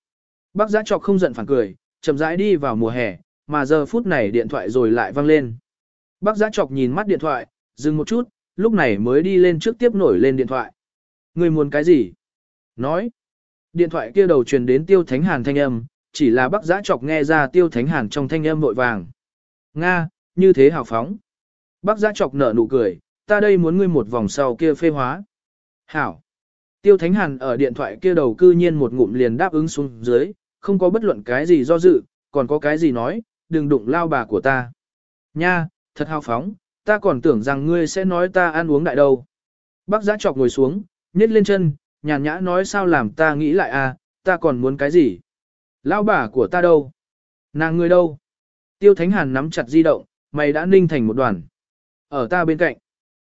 Bác giã trọc không giận phản cười, chậm rãi đi vào mùa hè, mà giờ phút này điện thoại rồi lại vang lên. Bác giã trọc nhìn mắt điện thoại, dừng một chút, lúc này mới đi lên trước tiếp nổi lên điện thoại. người muốn cái gì? Nói. Điện thoại kia đầu truyền đến tiêu thánh hàn thanh âm, chỉ là bác giã chọc nghe ra tiêu thánh hàn trong thanh âm vội vàng. Nga, như thế hào phóng. Bác giã chọc nở nụ cười, ta đây muốn ngươi một vòng sau kia phê hóa. Hảo. Tiêu thánh hàn ở điện thoại kia đầu cư nhiên một ngụm liền đáp ứng xuống dưới, không có bất luận cái gì do dự, còn có cái gì nói, đừng đụng lao bà của ta. Nha, thật hào phóng, ta còn tưởng rằng ngươi sẽ nói ta ăn uống đại đâu. Bác giã chọc ngồi xuống, nhét lên chân, nhàn nhã nói sao làm ta nghĩ lại à, ta còn muốn cái gì? Lão bà của ta đâu? Nàng ngươi đâu? Tiêu Thánh Hàn nắm chặt di động, mày đã ninh thành một đoàn. Ở ta bên cạnh.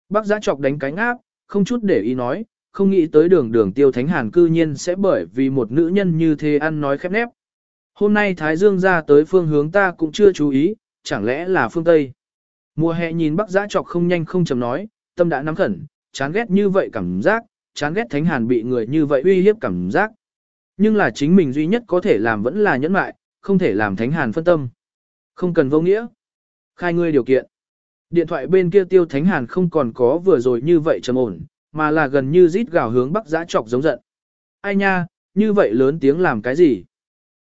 Bác giã chọc đánh cánh áp, không chút để ý nói, không nghĩ tới đường đường Tiêu Thánh Hàn cư nhiên sẽ bởi vì một nữ nhân như thế ăn nói khép nép. Hôm nay Thái Dương ra tới phương hướng ta cũng chưa chú ý, chẳng lẽ là phương Tây. Mùa hè nhìn bác giã chọc không nhanh không chầm nói, tâm đã nắm khẩn, chán ghét như vậy cảm giác, chán ghét Thánh Hàn bị người như vậy uy hiếp cảm giác. Nhưng là chính mình duy nhất có thể làm vẫn là nhẫn mại, không thể làm Thánh Hàn phân tâm. Không cần vô nghĩa. Khai ngươi điều kiện. Điện thoại bên kia tiêu Thánh Hàn không còn có vừa rồi như vậy trầm ổn, mà là gần như rít gào hướng bắc giã trọc giống giận. Ai nha, như vậy lớn tiếng làm cái gì?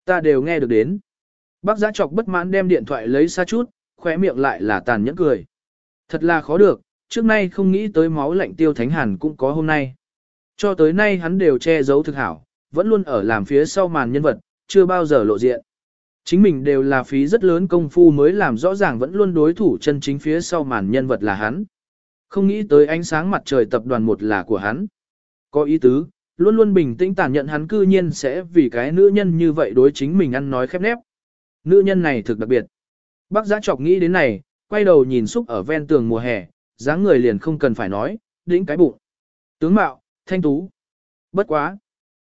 Ta đều nghe được đến. Bác giã trọc bất mãn đem điện thoại lấy xa chút, khóe miệng lại là tàn nhẫn cười. Thật là khó được, trước nay không nghĩ tới máu lạnh tiêu thánh hàn cũng có hôm nay. Cho tới nay hắn đều che giấu thực hảo, vẫn luôn ở làm phía sau màn nhân vật, chưa bao giờ lộ diện. Chính mình đều là phí rất lớn công phu mới làm rõ ràng vẫn luôn đối thủ chân chính phía sau màn nhân vật là hắn. Không nghĩ tới ánh sáng mặt trời tập đoàn một là của hắn. Có ý tứ, luôn luôn bình tĩnh tản nhận hắn cư nhiên sẽ vì cái nữ nhân như vậy đối chính mình ăn nói khép nép. Nữ nhân này thực đặc biệt. Bác giã chọc nghĩ đến này, quay đầu nhìn xúc ở ven tường mùa hè, dáng người liền không cần phải nói, đĩnh cái bụng. Tướng mạo, thanh tú. Bất quá.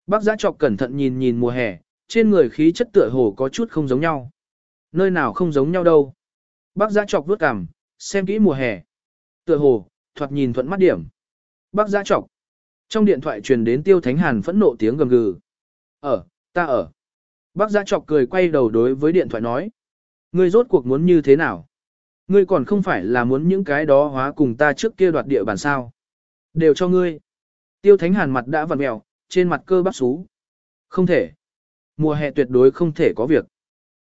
Bác giã Chọc cẩn thận nhìn nhìn mùa hè, trên người khí chất tựa hồ có chút không giống nhau. Nơi nào không giống nhau đâu. Bác giã chọc vướt cằm, xem kỹ mùa hè. Tựa hồ, thoạt nhìn thuận mắt điểm. Bác giã Chọc, Trong điện thoại truyền đến tiêu thánh hàn phẫn nộ tiếng gầm gừ. Ở, ta ở. Bác giã Chọc cười quay đầu đối với điện thoại nói. Ngươi rốt cuộc muốn như thế nào? Ngươi còn không phải là muốn những cái đó hóa cùng ta trước kia đoạt địa bàn sao. Đều cho ngươi. Tiêu Thánh Hàn mặt đã vặn mèo, trên mặt cơ bắp xú. Không thể. Mùa hè tuyệt đối không thể có việc.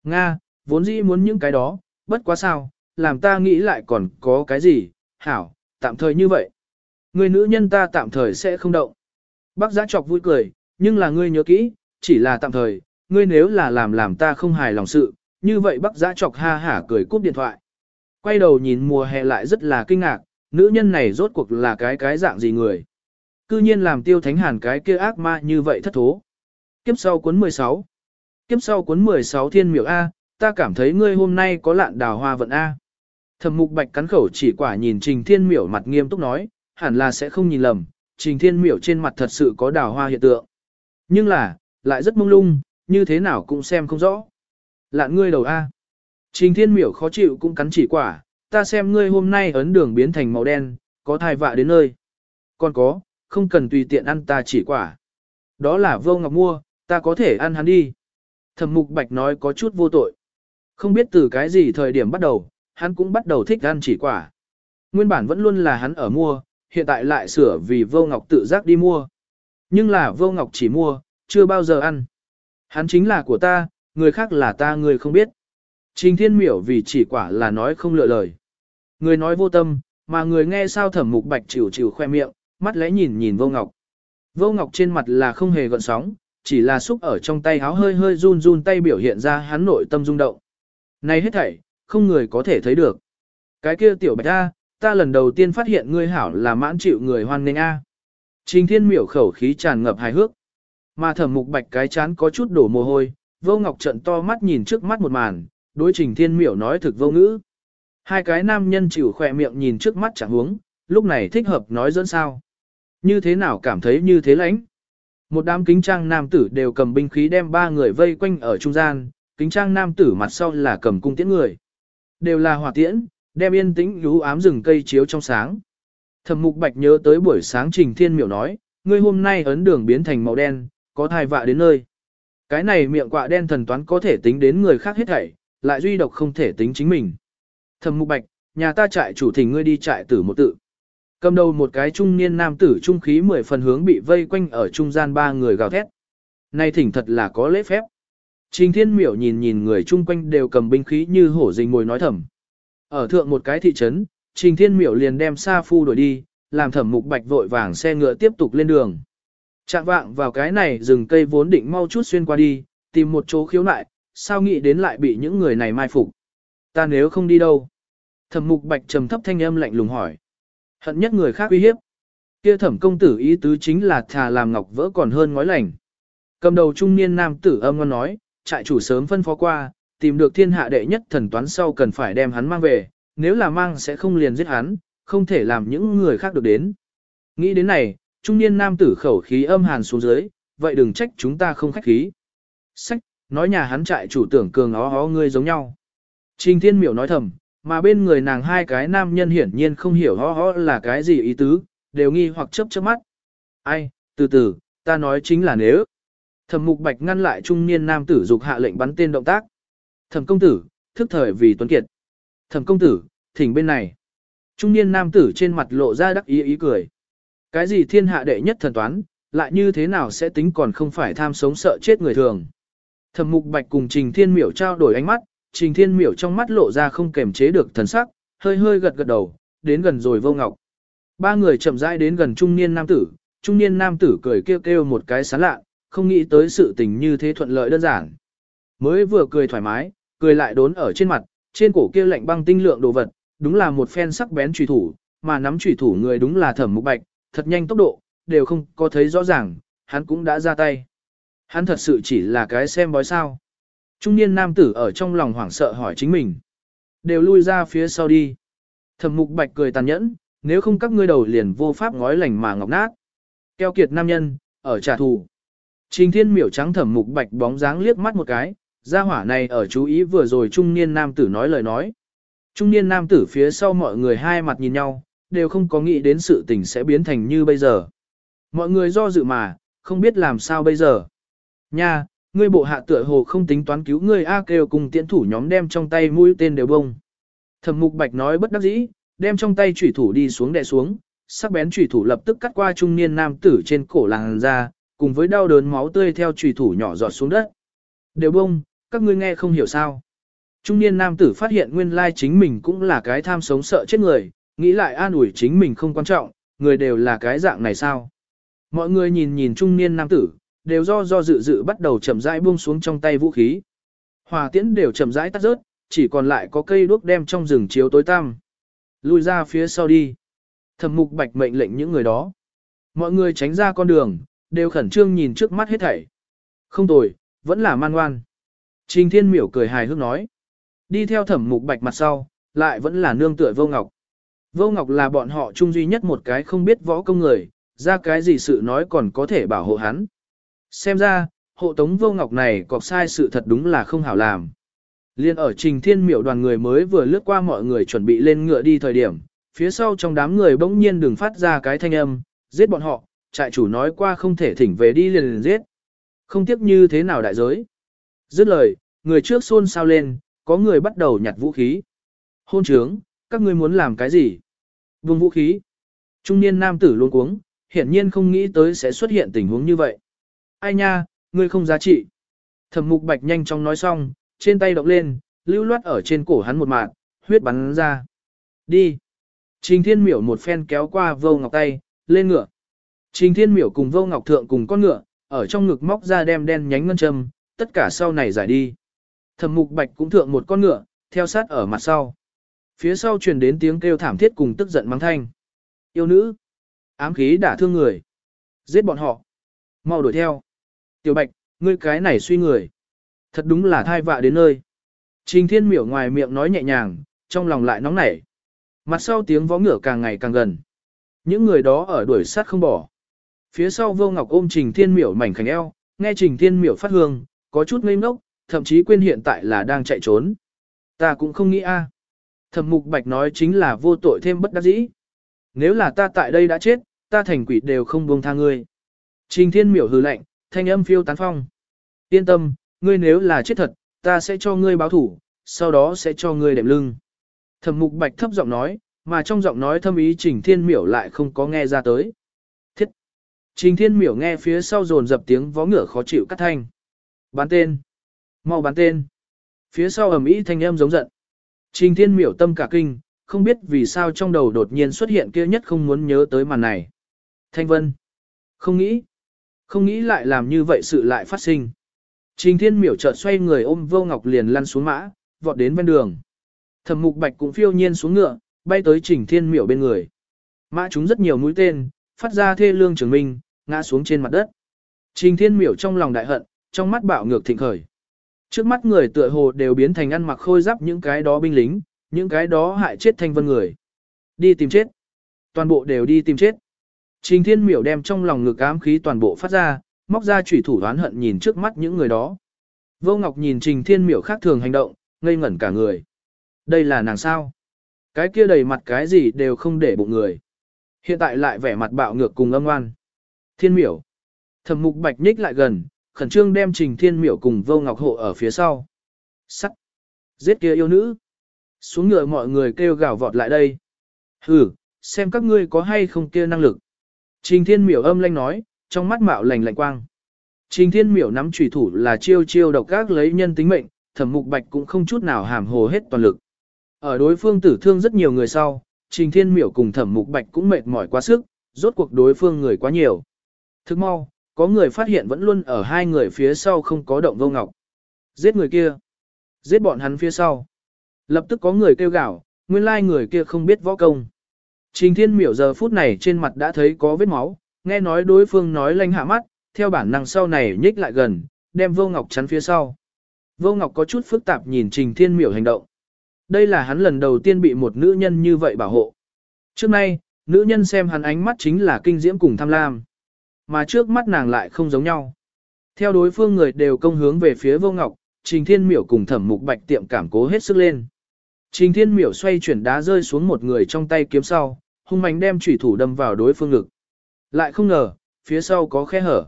Nga, vốn dĩ muốn những cái đó, bất quá sao, làm ta nghĩ lại còn có cái gì, hảo, tạm thời như vậy. Người nữ nhân ta tạm thời sẽ không động. Bác giã chọc vui cười, nhưng là ngươi nhớ kỹ, chỉ là tạm thời, ngươi nếu là làm làm ta không hài lòng sự, như vậy bác giã chọc ha hả cười cúp điện thoại. Quay đầu nhìn mùa hè lại rất là kinh ngạc, nữ nhân này rốt cuộc là cái cái dạng gì người. Cư nhiên làm tiêu thánh hàn cái kia ác ma như vậy thất thố. Kiếp sau cuốn 16 Kiếp sau cuốn 16 thiên miểu A, ta cảm thấy ngươi hôm nay có lạn đào hoa vận A. Thẩm mục bạch cắn khẩu chỉ quả nhìn trình thiên miểu mặt nghiêm túc nói, hẳn là sẽ không nhìn lầm, trình thiên miểu trên mặt thật sự có đào hoa hiện tượng. Nhưng là, lại rất mông lung, như thế nào cũng xem không rõ. Lạn ngươi đầu A. Trình thiên miểu khó chịu cũng cắn chỉ quả, ta xem ngươi hôm nay ấn đường biến thành màu đen, có thai vạ đến nơi. Còn có, không cần tùy tiện ăn ta chỉ quả. Đó là vô ngọc mua, ta có thể ăn hắn đi. Thẩm mục bạch nói có chút vô tội. Không biết từ cái gì thời điểm bắt đầu, hắn cũng bắt đầu thích ăn chỉ quả. Nguyên bản vẫn luôn là hắn ở mua, hiện tại lại sửa vì vô ngọc tự giác đi mua. Nhưng là vô ngọc chỉ mua, chưa bao giờ ăn. Hắn chính là của ta, người khác là ta người không biết. Trình thiên miểu vì chỉ quả là nói không lựa lời. Người nói vô tâm, mà người nghe sao thẩm mục bạch chịu chịu khoe miệng, mắt lẽ nhìn nhìn vô ngọc. Vô ngọc trên mặt là không hề gợn sóng, chỉ là xúc ở trong tay háo hơi hơi run run tay biểu hiện ra hắn nội tâm rung động. Này hết thảy, không người có thể thấy được. Cái kia tiểu bạch A, ta lần đầu tiên phát hiện ngươi hảo là mãn chịu người hoan nghênh A. Trình thiên miểu khẩu khí tràn ngập hài hước. Mà thẩm mục bạch cái chán có chút đổ mồ hôi, vô ngọc trận to mắt nhìn trước mắt một màn, đối trình thiên miểu nói thực vô ngữ. Hai cái nam nhân chịu khỏe miệng nhìn trước mắt chẳng huống, lúc này thích hợp nói dẫn sao. Như thế nào cảm thấy như thế lãnh? Một đám kính trang nam tử đều cầm binh khí đem ba người vây quanh ở trung gian, kính trang nam tử mặt sau là cầm cung tiễn người. Đều là hỏa tiễn, đem yên tĩnh lú ám rừng cây chiếu trong sáng. Thẩm mục bạch nhớ tới buổi sáng trình thiên miểu nói, ngươi hôm nay ấn đường biến thành màu đen, có thai vạ đến nơi. Cái này miệng quạ đen thần toán có thể tính đến người khác hết thảy, lại duy độc không thể tính chính mình. Thẩm mục bạch, nhà ta trại chủ thỉnh ngươi đi trại tử một tự. Cầm đầu một cái trung niên nam tử trung khí mười phần hướng bị vây quanh ở trung gian ba người gào thét. Này thỉnh thật là có lễ phép. Trình thiên miểu nhìn nhìn người chung quanh đều cầm binh khí như hổ rình ngồi nói thầm. Ở thượng một cái thị trấn, trình thiên miểu liền đem Sa Phu đuổi đi, làm thẩm mục bạch vội vàng xe ngựa tiếp tục lên đường. Chạm vạng vào cái này rừng cây vốn định mau chút xuyên qua đi, tìm một chỗ khiếu nại, sao nghĩ đến lại bị những người này mai phục. Ta nếu không đi đâu? Thẩm mục bạch trầm thấp thanh âm lạnh lùng hỏi. Hận nhất người khác uy hiếp. Kia thẩm công tử ý tứ chính là thà làm ngọc vỡ còn hơn ngói lành. Cầm đầu trung niên nam tử âm ngon nói, trại chủ sớm phân phó qua, tìm được thiên hạ đệ nhất thần toán sau cần phải đem hắn mang về, nếu là mang sẽ không liền giết hắn, không thể làm những người khác được đến. Nghĩ đến này, trung niên nam tử khẩu khí âm hàn xuống dưới, vậy đừng trách chúng ta không khách khí. Sách, nói nhà hắn trại chủ tưởng cường ó ó ngươi giống nhau. Trình thiên miểu nói thầm, mà bên người nàng hai cái nam nhân hiển nhiên không hiểu ho ho là cái gì ý tứ, đều nghi hoặc chớp chớp mắt. Ai, từ từ, ta nói chính là nếu. Thẩm mục bạch ngăn lại trung niên nam tử dục hạ lệnh bắn tên động tác. Thẩm công tử, thức thời vì tuấn kiệt. Thẩm công tử, thỉnh bên này. Trung niên nam tử trên mặt lộ ra đắc ý ý cười. Cái gì thiên hạ đệ nhất thần toán, lại như thế nào sẽ tính còn không phải tham sống sợ chết người thường. Thẩm mục bạch cùng trình thiên miểu trao đổi ánh mắt, trình thiên miểu trong mắt lộ ra không kềm chế được thần sắc, hơi hơi gật gật đầu, đến gần rồi vô ngọc. Ba người chậm rãi đến gần trung niên nam tử, trung niên nam tử cười kêu kêu một cái sán lạ, không nghĩ tới sự tình như thế thuận lợi đơn giản. Mới vừa cười thoải mái, cười lại đốn ở trên mặt, trên cổ kia lạnh băng tinh lượng đồ vật, đúng là một phen sắc bén trùy thủ, mà nắm trùy thủ người đúng là thẩm mục bạch, thật nhanh tốc độ, đều không có thấy rõ ràng, hắn cũng đã ra tay. Hắn thật sự chỉ là cái xem bói sao. Trung niên nam tử ở trong lòng hoảng sợ hỏi chính mình. Đều lui ra phía sau đi. Thẩm mục bạch cười tàn nhẫn, nếu không các ngươi đầu liền vô pháp ngói lành mà ngọc nát. Keo kiệt nam nhân, ở trả thù. Trình thiên miểu trắng thẩm mục bạch bóng dáng liếc mắt một cái, gia hỏa này ở chú ý vừa rồi trung niên nam tử nói lời nói. Trung niên nam tử phía sau mọi người hai mặt nhìn nhau, đều không có nghĩ đến sự tình sẽ biến thành như bây giờ. Mọi người do dự mà, không biết làm sao bây giờ. Nha, ngươi bộ hạ tựa hồ không tính toán cứu ngươi A kêu cùng tiễn thủ nhóm đem trong tay mũi tên đều bông. Thẩm mục bạch nói bất đắc dĩ, đem trong tay chủy thủ đi xuống đè xuống, sắc bén chủy thủ lập tức cắt qua trung niên nam tử trên cổ làn ra, cùng với đau đớn máu tươi theo chủy thủ nhỏ giọt xuống đất. Đều bông, các ngươi nghe không hiểu sao. Trung niên nam tử phát hiện nguyên lai chính mình cũng là cái tham sống sợ chết người, nghĩ lại an ủi chính mình không quan trọng, người đều là cái dạng này sao. Mọi người nhìn nhìn trung niên nam tử, đều do do dự dự bắt đầu chậm rãi buông xuống trong tay vũ khí. Hòa tiễn đều chậm rãi tắt rớt, chỉ còn lại có cây đuốc đem trong rừng chiếu tối tăm. Lùi ra phía sau đi. Thẩm mục bạch mệnh lệnh những người đó. Mọi người tránh ra con đường, đều khẩn trương nhìn trước mắt hết thảy. Không tồi, vẫn là man ngoan. Trình Thiên Miểu cười hài hước nói. Đi theo thẩm mục bạch mặt sau, lại vẫn là nương tựa vô ngọc. Vô ngọc là bọn họ chung duy nhất một cái không biết võ công người, ra cái gì sự nói còn có thể bảo hộ hắn. Xem ra, hộ tống vô ngọc này có sai sự thật đúng là không hảo làm. Liên ở trình thiên miểu đoàn người mới vừa lướt qua mọi người chuẩn bị lên ngựa đi thời điểm, phía sau trong đám người bỗng nhiên đừng phát ra cái thanh âm, giết bọn họ, trại chủ nói qua không thể thỉnh về đi liền liền giết. Không tiếc như thế nào đại giới. Dứt lời, người trước xôn xao lên, có người bắt đầu nhặt vũ khí. Hôn trướng, các ngươi muốn làm cái gì? Vùng vũ khí. Trung niên nam tử luôn cuống, hiển nhiên không nghĩ tới sẽ xuất hiện tình huống như vậy. Ai nha, ngươi không giá trị. Thẩm mục bạch nhanh chóng nói xong, trên tay động lên, lưu loát ở trên cổ hắn một mạng, huyết bắn ra. Đi. Trình thiên miểu một phen kéo qua vô ngọc tay, lên ngựa. Trình thiên miểu cùng vô ngọc thượng cùng con ngựa, ở trong ngực móc ra đem đen nhánh ngân châm, tất cả sau này giải đi. Thẩm mục bạch cũng thượng một con ngựa, theo sát ở mặt sau. Phía sau truyền đến tiếng kêu thảm thiết cùng tức giận mắng thanh. Yêu nữ. Ám khí đả thương người. Giết bọn họ. Mau đuổi theo. Tiểu bạch, ngươi cái này suy người. Thật đúng là thai vạ đến nơi. Trình thiên miểu ngoài miệng nói nhẹ nhàng, trong lòng lại nóng nảy. Mặt sau tiếng vó ngựa càng ngày càng gần. Những người đó ở đuổi sát không bỏ. Phía sau vô ngọc ôm trình thiên miểu mảnh khảnh eo, nghe trình thiên miểu phát hương, có chút ngây ngốc, thậm chí quên hiện tại là đang chạy trốn. Ta cũng không nghĩ a. Thẩm mục bạch nói chính là vô tội thêm bất đắc dĩ. Nếu là ta tại đây đã chết, ta thành quỷ đều không buông tha ngươi. Trình thiên miểu hừ lạnh, thanh âm phiêu tán phong. Yên tâm, ngươi nếu là chết thật, ta sẽ cho ngươi báo thủ, sau đó sẽ cho ngươi đệm lưng. Thẩm mục bạch thấp giọng nói, mà trong giọng nói thâm ý trình thiên miểu lại không có nghe ra tới. Thiết! Trình thiên miểu nghe phía sau dồn dập tiếng vó ngựa khó chịu cắt thanh. Bán tên! Mau bán tên! Phía sau ầm ý thanh âm giống giận. Trình thiên miểu tâm cả kinh, không biết vì sao trong đầu đột nhiên xuất hiện kia nhất không muốn nhớ tới màn này. Thanh Vân. Không nghĩ. Không nghĩ lại làm như vậy sự lại phát sinh. Trình thiên miểu chợt xoay người ôm vô ngọc liền lăn xuống mã, vọt đến bên đường. Thẩm mục bạch cũng phiêu nhiên xuống ngựa, bay tới trình thiên miểu bên người. Mã chúng rất nhiều mũi tên, phát ra thê lương trường minh, ngã xuống trên mặt đất. Trình thiên miểu trong lòng đại hận, trong mắt bạo ngược thịnh khởi. Trước mắt người tựa hồ đều biến thành ăn mặc khôi giáp những cái đó binh lính, những cái đó hại chết thanh vân người. Đi tìm chết. Toàn bộ đều đi tìm chết. Trình thiên miểu đem trong lòng ngực ám khí toàn bộ phát ra, móc ra chủy thủ đoán hận nhìn trước mắt những người đó. Vô Ngọc nhìn Trình Thiên Miểu khác thường hành động, ngây ngẩn cả người. Đây là nàng sao? Cái kia đầy mặt cái gì đều không để bụng người. Hiện tại lại vẻ mặt bạo ngược cùng âm ngoan. Thiên Miểu. Thẩm Mục Bạch nhích lại gần, khẩn trương đem Trình Thiên Miểu cùng Vô Ngọc hộ ở phía sau. Sắt. Giết kia yêu nữ. Xuống ngựa mọi người kêu gào vọt lại đây. Hừ, xem các ngươi có hay không kia năng lực. Trình Thiên Miểu âm lanh nói, trong mắt mạo lành lạnh quang. Trình Thiên Miểu nắm chủy thủ là chiêu chiêu độc các lấy nhân tính mệnh, Thẩm Mục Bạch cũng không chút nào hàm hồ hết toàn lực. Ở đối phương tử thương rất nhiều người sau, Trình Thiên Miểu cùng Thẩm Mục Bạch cũng mệt mỏi quá sức, rốt cuộc đối phương người quá nhiều. Thức mau, có người phát hiện vẫn luôn ở hai người phía sau không có động vô ngọc. Giết người kia. Giết bọn hắn phía sau. Lập tức có người kêu gào, nguyên lai người kia không biết võ công. Trình Thiên Miểu giờ phút này trên mặt đã thấy có vết máu, nghe nói đối phương nói lanh hạ mắt, theo bản năng sau này nhích lại gần, đem vô ngọc chắn phía sau. Vô ngọc có chút phức tạp nhìn Trình Thiên Miểu hành động. Đây là hắn lần đầu tiên bị một nữ nhân như vậy bảo hộ. Trước nay, nữ nhân xem hắn ánh mắt chính là kinh diễm cùng tham lam. Mà trước mắt nàng lại không giống nhau. Theo đối phương người đều công hướng về phía vô ngọc, Trình Thiên Miểu cùng thẩm mục bạch tiệm cảm cố hết sức lên. Trình Thiên Miểu xoay chuyển đá rơi xuống một người trong tay kiếm sau, hung mạnh đem chủy thủ đâm vào đối phương ngực. Lại không ngờ, phía sau có khe hở.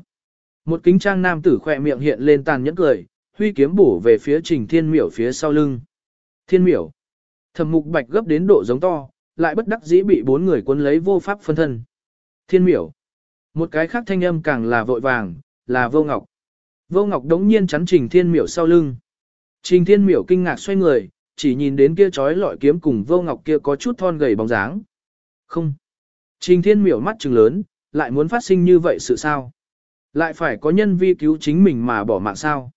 Một kính trang nam tử khỏe miệng hiện lên tàn nhẫn cười, huy kiếm bổ về phía trình thiên miểu phía sau lưng. Thiên miểu. Thẩm mục bạch gấp đến độ giống to, lại bất đắc dĩ bị bốn người cuốn lấy vô pháp phân thân. Thiên miểu. Một cái khác thanh âm càng là vội vàng, là vô ngọc. Vô ngọc đống nhiên chắn trình thiên miểu sau lưng. Trình thiên miểu kinh ngạc xoay người, chỉ nhìn đến kia chói lọi kiếm cùng vô ngọc kia có chút thon gầy bóng dáng. Không. Trình thiên miểu mắt trừng lớn, lại muốn phát sinh như vậy sự sao? Lại phải có nhân vi cứu chính mình mà bỏ mạng sao?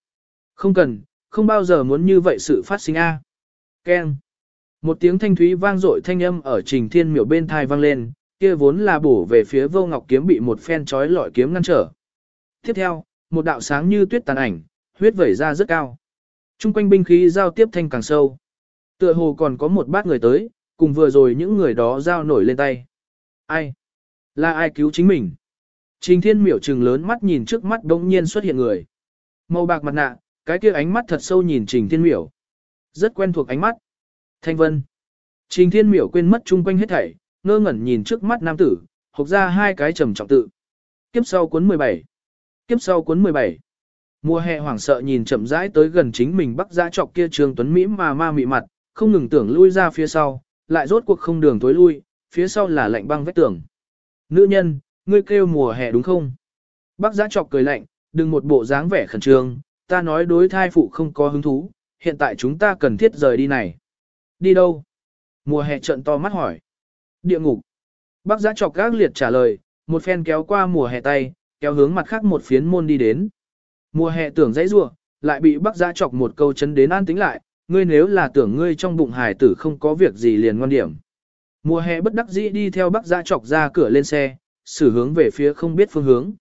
Không cần, không bao giờ muốn như vậy sự phát sinh a. À. Keng. Một tiếng thanh thúy vang dội thanh âm ở trình thiên miểu bên thai vang lên, kia vốn là bổ về phía vô ngọc kiếm bị một phen chói lọi kiếm ngăn trở. Tiếp theo, một đạo sáng như tuyết tàn ảnh, huyết vẩy ra rất cao. Trung quanh binh khí giao tiếp thanh càng sâu. Tựa hồ còn có một bát người tới, cùng vừa rồi những người đó giao nổi lên tay. Ai? Là ai cứu chính mình? Trình thiên miểu trừng lớn mắt nhìn trước mắt đống nhiên xuất hiện người. Màu bạc mặt nạ, cái kia ánh mắt thật sâu nhìn trình thiên miểu. Rất quen thuộc ánh mắt. Thanh vân. Trình thiên miểu quên mất chung quanh hết thảy, ngơ ngẩn nhìn trước mắt nam tử, hộc ra hai cái trầm trọng tự. Kiếp sau cuốn 17. Kiếp sau cuốn 17. Mùa hè hoảng sợ nhìn chậm rãi tới gần chính mình bắc giã trọc kia trường tuấn Mỹ mà ma mị mặt, không ngừng tưởng lui ra phía sau, lại rốt cuộc không đường tối lui, phía sau là lạnh băng vách tường. Nữ nhân, ngươi kêu mùa hè đúng không? Bác giã trọc cười lạnh, đừng một bộ dáng vẻ khẩn trương, ta nói đối thai phụ không có hứng thú, hiện tại chúng ta cần thiết rời đi này. Đi đâu? Mùa hè trận to mắt hỏi. Địa ngục. Bác giã trọc gác liệt trả lời, một phen kéo qua mùa hè tay, kéo hướng mặt khác một phiến môn đi đến. Mùa hè tưởng dãy rua, lại bị bác giã chọc một câu chấn đến an tính lại, ngươi nếu là tưởng ngươi trong bụng hài tử không có việc gì liền ngoan điểm. Mùa hè bất đắc dĩ đi theo bác giã chọc ra cửa lên xe, xử hướng về phía không biết phương hướng.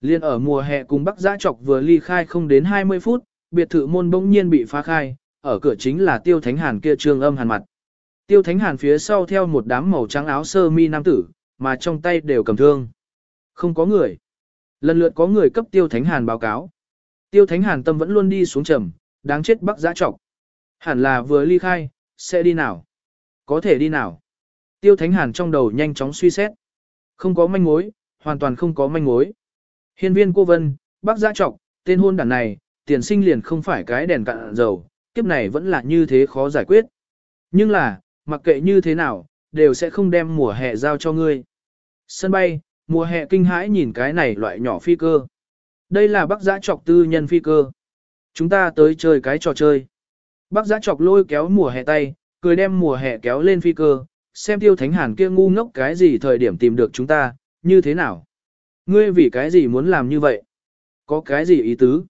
Liên ở mùa hè cùng bác giã chọc vừa ly khai không đến 20 phút, biệt thự môn bỗng nhiên bị phá khai, ở cửa chính là tiêu thánh hàn kia trương âm hàn mặt. Tiêu thánh hàn phía sau theo một đám màu trắng áo sơ mi nam tử, mà trong tay đều cầm thương. Không có người. Lần lượt có người cấp tiêu thánh hàn báo cáo. Tiêu thánh hàn tâm vẫn luôn đi xuống trầm, đáng chết bắc giã trọc. Hẳn là vừa ly khai, sẽ đi nào? Có thể đi nào? Tiêu thánh hàn trong đầu nhanh chóng suy xét. Không có manh mối, hoàn toàn không có manh mối. Hiên viên cô vân, bác giã trọc, tên hôn đàn này, tiền sinh liền không phải cái đèn cạn dầu, kiếp này vẫn là như thế khó giải quyết. Nhưng là, mặc kệ như thế nào, đều sẽ không đem mùa hè giao cho ngươi. Sân bay, mùa hè kinh hãi nhìn cái này loại nhỏ phi cơ. Đây là bác giã trọc tư nhân phi cơ. Chúng ta tới chơi cái trò chơi. Bác giã trọc lôi kéo mùa hè tay, cười đem mùa hè kéo lên phi cơ, xem tiêu thánh hàn kia ngu ngốc cái gì thời điểm tìm được chúng ta, như thế nào. Ngươi vì cái gì muốn làm như vậy? Có cái gì ý tứ?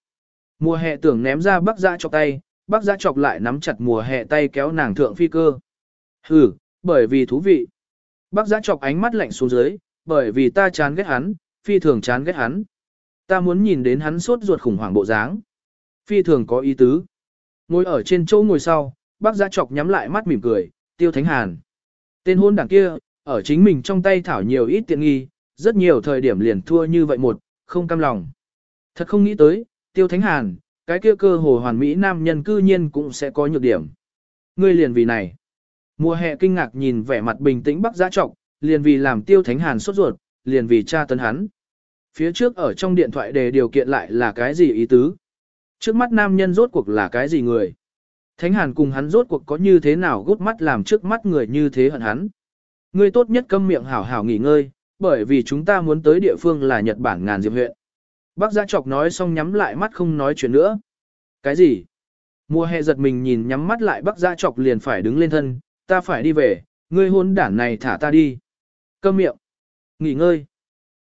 Mùa hè tưởng ném ra bác giã trọc tay, bác giã trọc lại nắm chặt mùa hè tay kéo nàng thượng phi cơ. Hừ, bởi vì thú vị. Bác giã chọc ánh mắt lạnh xuống dưới, bởi vì ta chán ghét hắn, phi thường chán ghét hắn. Ta muốn nhìn đến hắn sốt ruột khủng hoảng bộ dáng. Phi thường có ý tứ. Ngồi ở trên chỗ ngồi sau, bác giã chọc nhắm lại mắt mỉm cười, tiêu thánh hàn. Tên hôn đảng kia, ở chính mình trong tay thảo nhiều ít tiện nghi, rất nhiều thời điểm liền thua như vậy một, không cam lòng. Thật không nghĩ tới, tiêu thánh hàn, cái kia cơ hồ hoàn mỹ nam nhân cư nhiên cũng sẽ có nhược điểm. Ngươi liền vì này. Mùa hè kinh ngạc nhìn vẻ mặt bình tĩnh Bắc Giã Trọc, liền vì làm Tiêu Thánh Hàn sốt ruột, liền vì cha tấn hắn. Phía trước ở trong điện thoại đề điều kiện lại là cái gì ý tứ? Trước mắt nam nhân rốt cuộc là cái gì người? Thánh Hàn cùng hắn rốt cuộc có như thế nào gút mắt làm trước mắt người như thế hận hắn? Ngươi tốt nhất câm miệng hảo hảo nghỉ ngơi, bởi vì chúng ta muốn tới địa phương là Nhật Bản ngàn diệp huyện. Bác Giã Trọc nói xong nhắm lại mắt không nói chuyện nữa. Cái gì? Mùa hè giật mình nhìn nhắm mắt lại Bác Giã Trọc liền phải đứng lên thân, ta phải đi về, ngươi hôn đản này thả ta đi. Câm miệng. Nghỉ ngơi.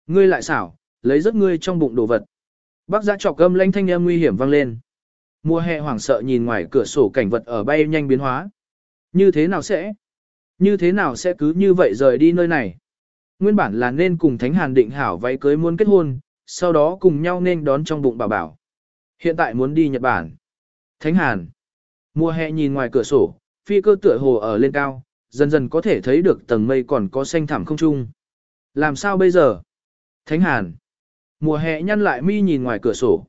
Ngươi lại xảo, lấy rất ngươi trong bụng đồ vật. Bác giã trọc âm lanh thanh âm nguy hiểm vang lên. Mùa hè hoảng sợ nhìn ngoài cửa sổ cảnh vật ở bay nhanh biến hóa. Như thế nào sẽ? Như thế nào sẽ cứ như vậy rời đi nơi này? Nguyên bản là nên cùng Thánh Hàn định hảo váy cưới muốn kết hôn, sau đó cùng nhau nên đón trong bụng bảo bảo. Hiện tại muốn đi Nhật Bản. Thánh Hàn. Mùa hè nhìn ngoài cửa sổ, phi cơ tựa hồ ở lên cao, dần dần có thể thấy được tầng mây còn có xanh thẳm không trung. Làm sao bây giờ? Thánh Hàn. Mùa hè nhăn lại mi nhìn ngoài cửa sổ.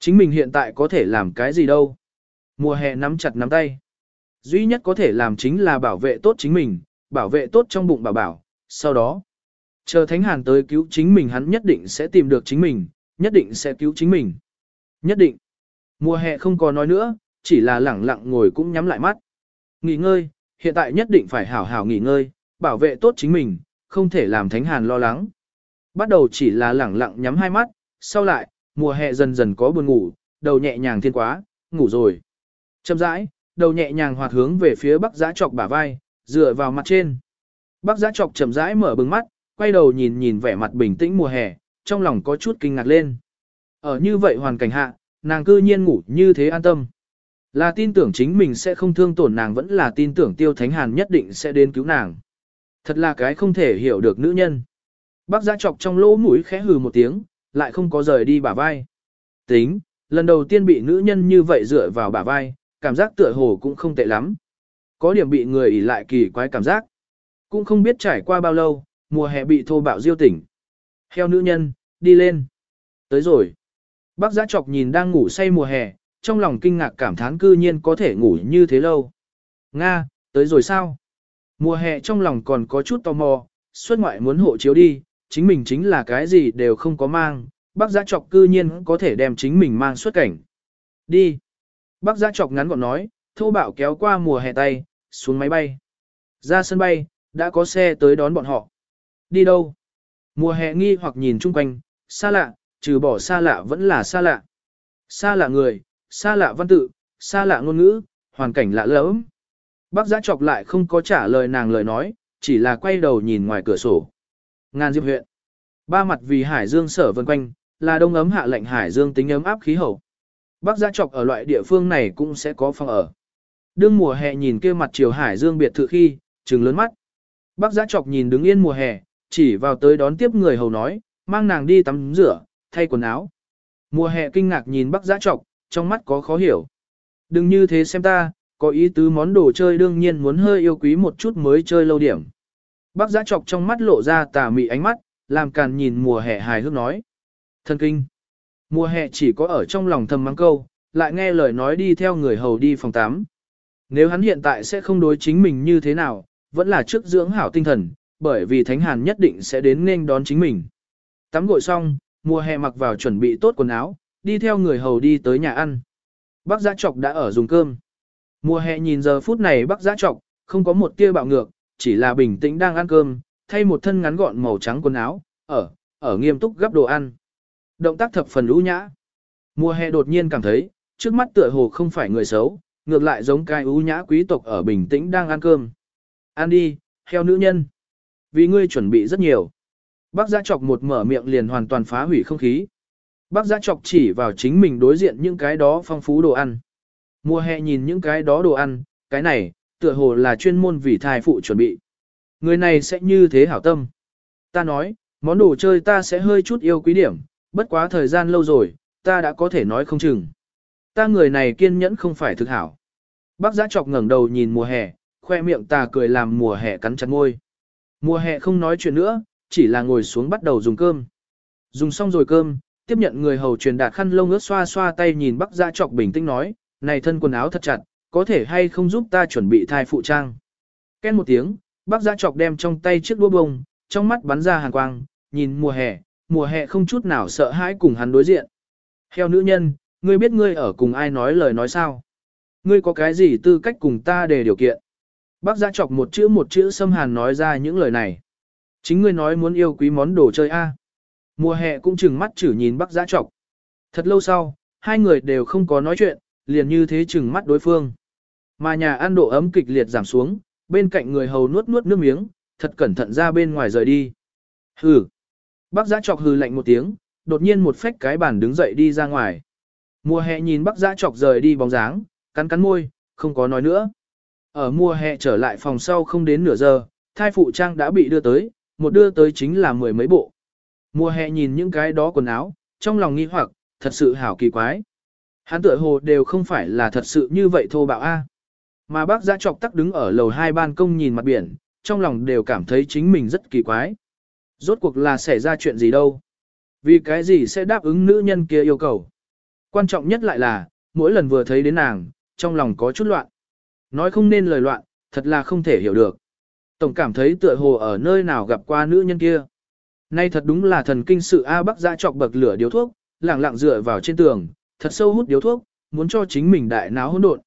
Chính mình hiện tại có thể làm cái gì đâu? Mùa hè nắm chặt nắm tay. Duy nhất có thể làm chính là bảo vệ tốt chính mình, bảo vệ tốt trong bụng bảo bảo. Sau đó, chờ Thánh Hàn tới cứu chính mình hắn nhất định sẽ tìm được chính mình, nhất định sẽ cứu chính mình. Nhất định. Mùa hè không có nói nữa, chỉ là lẳng lặng ngồi cũng nhắm lại mắt. Nghỉ ngơi, hiện tại nhất định phải hảo hảo nghỉ ngơi, bảo vệ tốt chính mình, không thể làm Thánh Hàn lo lắng. Bắt đầu chỉ là lẳng lặng nhắm hai mắt, sau lại, mùa hè dần dần có buồn ngủ, đầu nhẹ nhàng thiên quá, ngủ rồi. Chậm rãi, đầu nhẹ nhàng hoạt hướng về phía bắc giã trọc bả vai, dựa vào mặt trên. Bắc giã trọc chậm rãi mở bừng mắt, quay đầu nhìn nhìn vẻ mặt bình tĩnh mùa hè, trong lòng có chút kinh ngạc lên. Ở như vậy hoàn cảnh hạ, nàng cư nhiên ngủ như thế an tâm. Là tin tưởng chính mình sẽ không thương tổn nàng vẫn là tin tưởng Tiêu Thánh Hàn nhất định sẽ đến cứu nàng. Thật là cái không thể hiểu được nữ nhân. Bác giã chọc trong lỗ mũi khẽ hừ một tiếng, lại không có rời đi bả vai. Tính, Lần đầu tiên bị nữ nhân như vậy dựa vào bả vai, cảm giác tựa hồ cũng không tệ lắm. Có điểm bị người ỉ lại kỳ quái cảm giác. Cũng không biết trải qua bao lâu, mùa hè bị thô bạo diêu tỉnh. Heo nữ nhân, đi lên. Tới rồi. Bác giã chọc nhìn đang ngủ say mùa hè, trong lòng kinh ngạc cảm thán cư nhiên có thể ngủ như thế lâu. Nga, tới rồi sao? Mùa hè trong lòng còn có chút tò mò, xuất ngoại muốn hộ chiếu đi, chính mình chính là cái gì đều không có mang, bác giã chọc cư nhiên có thể đem chính mình mang xuất cảnh. Đi. Bác giã chọc ngắn gọn nói, thô bạo kéo qua mùa hè tay, xuống máy bay. Ra sân bay, đã có xe tới đón bọn họ. Đi đâu? Mùa hè nghi hoặc nhìn chung quanh, xa lạ, trừ bỏ xa lạ vẫn là xa lạ. Xa lạ người, xa lạ văn tự, xa lạ ngôn ngữ, hoàn cảnh lạ lẫm. Bác giã chọc lại không có trả lời nàng lời nói, chỉ là quay đầu nhìn ngoài cửa sổ. Ngàn Diệp huyện. Ba mặt vì hải dương sở vân quanh, là đông ấm hạ lệnh hải dương tính ấm áp khí hậu. Bác giã chọc ở loại địa phương này cũng sẽ có phòng ở. Đương mùa hè nhìn kia mặt chiều hải dương biệt thự khi, trừng lớn mắt. Bác giã chọc nhìn đứng yên mùa hè, chỉ vào tới đón tiếp người hầu nói, mang nàng đi tắm rửa, thay quần áo. Mùa hè kinh ngạc nhìn bác giã chọc trong mắt có khó hiểu. Đừng như thế xem ta, có ý tứ món đồ chơi đương nhiên muốn hơi yêu quý một chút mới chơi lâu điểm. Bác giã chọc trong mắt lộ ra tà mị ánh mắt, làm càn nhìn mùa hè hài hước nói. Thân kinh. Mùa hè chỉ có ở trong lòng thầm mắng câu, lại nghe lời nói đi theo người hầu đi phòng 8. Nếu hắn hiện tại sẽ không đối chính mình như thế nào, vẫn là trước dưỡng hảo tinh thần, bởi vì Thánh Hàn nhất định sẽ đến nên đón chính mình. Tắm gội xong, mùa hè mặc vào chuẩn bị tốt quần áo, đi theo người hầu đi tới nhà ăn. Bác giã trọc đã ở dùng cơm. Mùa hè nhìn giờ phút này bác giã trọc, không có một tia bạo ngược, chỉ là bình tĩnh đang ăn cơm, thay một thân ngắn gọn màu trắng quần áo, ở, ở nghiêm túc gấp đồ ăn. Động tác thập phần lũ nhã. Mùa hè đột nhiên cảm thấy, trước mắt tựa hồ không phải người xấu, ngược lại giống cái ưu nhã quý tộc ở bình tĩnh đang ăn cơm. Ăn đi, heo nữ nhân. Vì ngươi chuẩn bị rất nhiều. Bác Giã Chọc một mở miệng liền hoàn toàn phá hủy không khí. Bác Giã Chọc chỉ vào chính mình đối diện những cái đó phong phú đồ ăn. Mùa hè nhìn những cái đó đồ ăn, cái này, tựa hồ là chuyên môn vì thai phụ chuẩn bị. Người này sẽ như thế hảo tâm. Ta nói, món đồ chơi ta sẽ hơi chút yêu quý điểm, bất quá thời gian lâu rồi, ta đã có thể nói không chừng. Ta người này kiên nhẫn không phải thực hảo. Bác giã chọc ngẩng đầu nhìn mùa hè, khoe miệng ta cười làm mùa hè cắn chặt ngôi. Mùa hè không nói chuyện nữa, chỉ là ngồi xuống bắt đầu dùng cơm. Dùng xong rồi cơm, tiếp nhận người hầu truyền đạt khăn lông ướt xoa xoa tay nhìn bác giã chọc bình tĩnh nói, này thân quần áo thật chặt, có thể hay không giúp ta chuẩn bị thai phụ trang. Ken một tiếng, bác giã chọc đem trong tay chiếc đũa bông, trong mắt bắn ra hàn quang, nhìn mùa hè, mùa hè không chút nào sợ hãi cùng hắn đối diện. Heo nữ nhân, ngươi biết ngươi ở cùng ai nói lời nói sao? Ngươi có cái gì tư cách cùng ta để điều kiện? Bác giã chọc một chữ một chữ xâm hàn nói ra những lời này. Chính ngươi nói muốn yêu quý món đồ chơi A. Mùa hè cũng chừng mắt chử nhìn bác giã trọc. Thật lâu sau, hai người đều không có nói chuyện, liền như thế chừng mắt đối phương. Mà nhà ăn độ ấm kịch liệt giảm xuống, bên cạnh người hầu nuốt nuốt nước miếng, thật cẩn thận ra bên ngoài rời đi. Hừ. Bác giã trọc hừ lạnh một tiếng, đột nhiên một phách cái bàn đứng dậy đi ra ngoài. Mùa hè nhìn bác giã trọc rời đi bóng dáng, cắn cắn môi, không có nói nữa. Ở mùa hè trở lại phòng sau không đến nửa giờ, thai phụ trang đã bị đưa tới, một đưa tới chính là mười mấy bộ. Mùa hè nhìn những cái đó quần áo, trong lòng nghi hoặc, thật sự hảo kỳ quái. Hắn tựa hồ đều không phải là thật sự như vậy thô bạo a. Mà bác giã trọc tắc đứng ở lầu hai ban công nhìn mặt biển, trong lòng đều cảm thấy chính mình rất kỳ quái. Rốt cuộc là xảy ra chuyện gì đâu. Vì cái gì sẽ đáp ứng nữ nhân kia yêu cầu. Quan trọng nhất lại là, mỗi lần vừa thấy đến nàng, trong lòng có chút loạn. Nói không nên lời loạn, thật là không thể hiểu được. Tổng cảm thấy tựa hồ ở nơi nào gặp qua nữ nhân kia. Nay thật đúng là thần kinh sự A Bắc ra chọc bậc lửa điếu thuốc, lẳng lặng dựa vào trên tường, thật sâu hút điếu thuốc, muốn cho chính mình đại náo hỗn độn.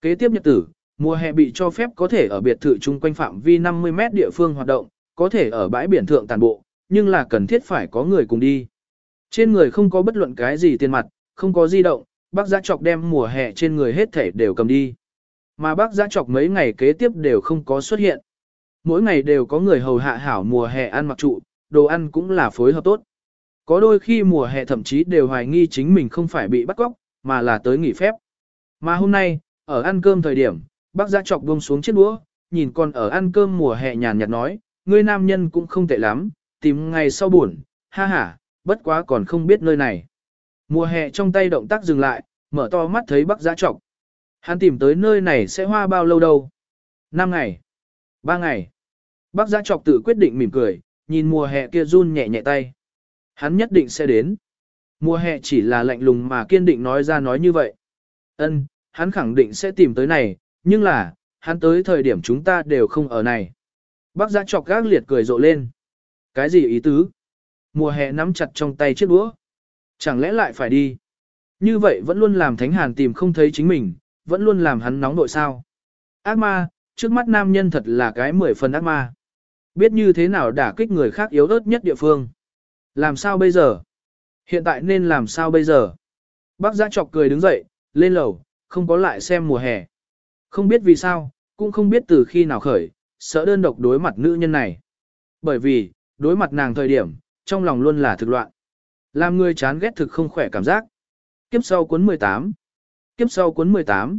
Kế tiếp nhật tử, mùa hè bị cho phép có thể ở biệt thự chung quanh phạm vi 50 mét địa phương hoạt động, có thể ở bãi biển thượng tàn bộ, nhưng là cần thiết phải có người cùng đi. Trên người không có bất luận cái gì tiền mặt, không có di động, bác giã chọc đem mùa hè trên người hết thể đều cầm đi. Mà bác giã chọc mấy ngày kế tiếp đều không có xuất hiện. Mỗi ngày đều có người hầu hạ hảo mùa hè ăn mặc trụ, đồ ăn cũng là phối hợp tốt. Có đôi khi mùa hè thậm chí đều hoài nghi chính mình không phải bị bắt cóc, mà là tới nghỉ phép. Mà hôm nay, ở ăn cơm thời điểm, bác giã chọc buông xuống chiếc đũa, nhìn con ở ăn cơm mùa hè nhàn nhạt nói, ngươi nam nhân cũng không tệ lắm, tìm ngày sau buồn, ha ha, bất quá còn không biết nơi này. Mùa hè trong tay động tác dừng lại, mở to mắt thấy bác Giã chọc. Hắn tìm tới nơi này sẽ hoa bao lâu đâu? 5 ngày. 3 ngày. Bác Giã chọc tự quyết định mỉm cười, nhìn mùa hè kia run nhẹ nhẹ tay. Hắn nhất định sẽ đến. Mùa hè chỉ là lạnh lùng mà kiên định nói ra nói như vậy. Ân, hắn khẳng định sẽ tìm tới này, nhưng là, hắn tới thời điểm chúng ta đều không ở này. Bác Giã chọc gác liệt cười rộ lên. Cái gì ý tứ? Mùa hè nắm chặt trong tay chiếc đũa. Chẳng lẽ lại phải đi? Như vậy vẫn luôn làm Thánh Hàn tìm không thấy chính mình, vẫn luôn làm hắn nóng nội sao. Ác ma, trước mắt nam nhân thật là cái mười phần ác ma. Biết như thế nào đả kích người khác yếu ớt nhất địa phương. Làm sao bây giờ? Hiện tại nên làm sao bây giờ? Bác giã chọc cười đứng dậy, lên lầu, không có lại xem mùa hè. Không biết vì sao, cũng không biết từ khi nào khởi, sợ đơn độc đối mặt nữ nhân này. Bởi vì, đối mặt nàng thời điểm, trong lòng luôn là thực loạn. Làm người chán ghét thực không khỏe cảm giác. Kiếp sau cuốn 18 Kiếp sau cuốn 18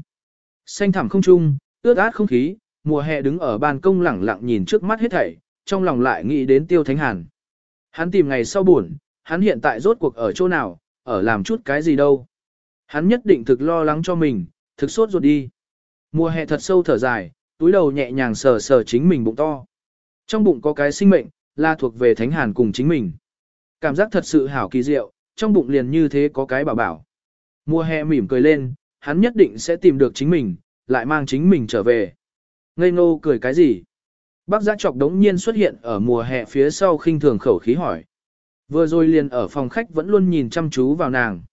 Xanh thẳm không trung, ướt át không khí, mùa hè đứng ở ban công lẳng lặng nhìn trước mắt hết thảy, trong lòng lại nghĩ đến Tiêu Thánh Hàn. Hắn tìm ngày sau buồn, hắn hiện tại rốt cuộc ở chỗ nào, ở làm chút cái gì đâu. Hắn nhất định thực lo lắng cho mình, thực sốt ruột đi. Mùa hè thật sâu thở dài, túi đầu nhẹ nhàng sờ sờ chính mình bụng to. Trong bụng có cái sinh mệnh, là thuộc về Thánh Hàn cùng chính mình. Cảm giác thật sự hảo kỳ diệu, trong bụng liền như thế có cái bảo bảo. Mùa hè mỉm cười lên, hắn nhất định sẽ tìm được chính mình, lại mang chính mình trở về. Ngây ngô cười cái gì? Bác giã trọc đống nhiên xuất hiện ở mùa hè phía sau khinh thường khẩu khí hỏi. Vừa rồi liền ở phòng khách vẫn luôn nhìn chăm chú vào nàng.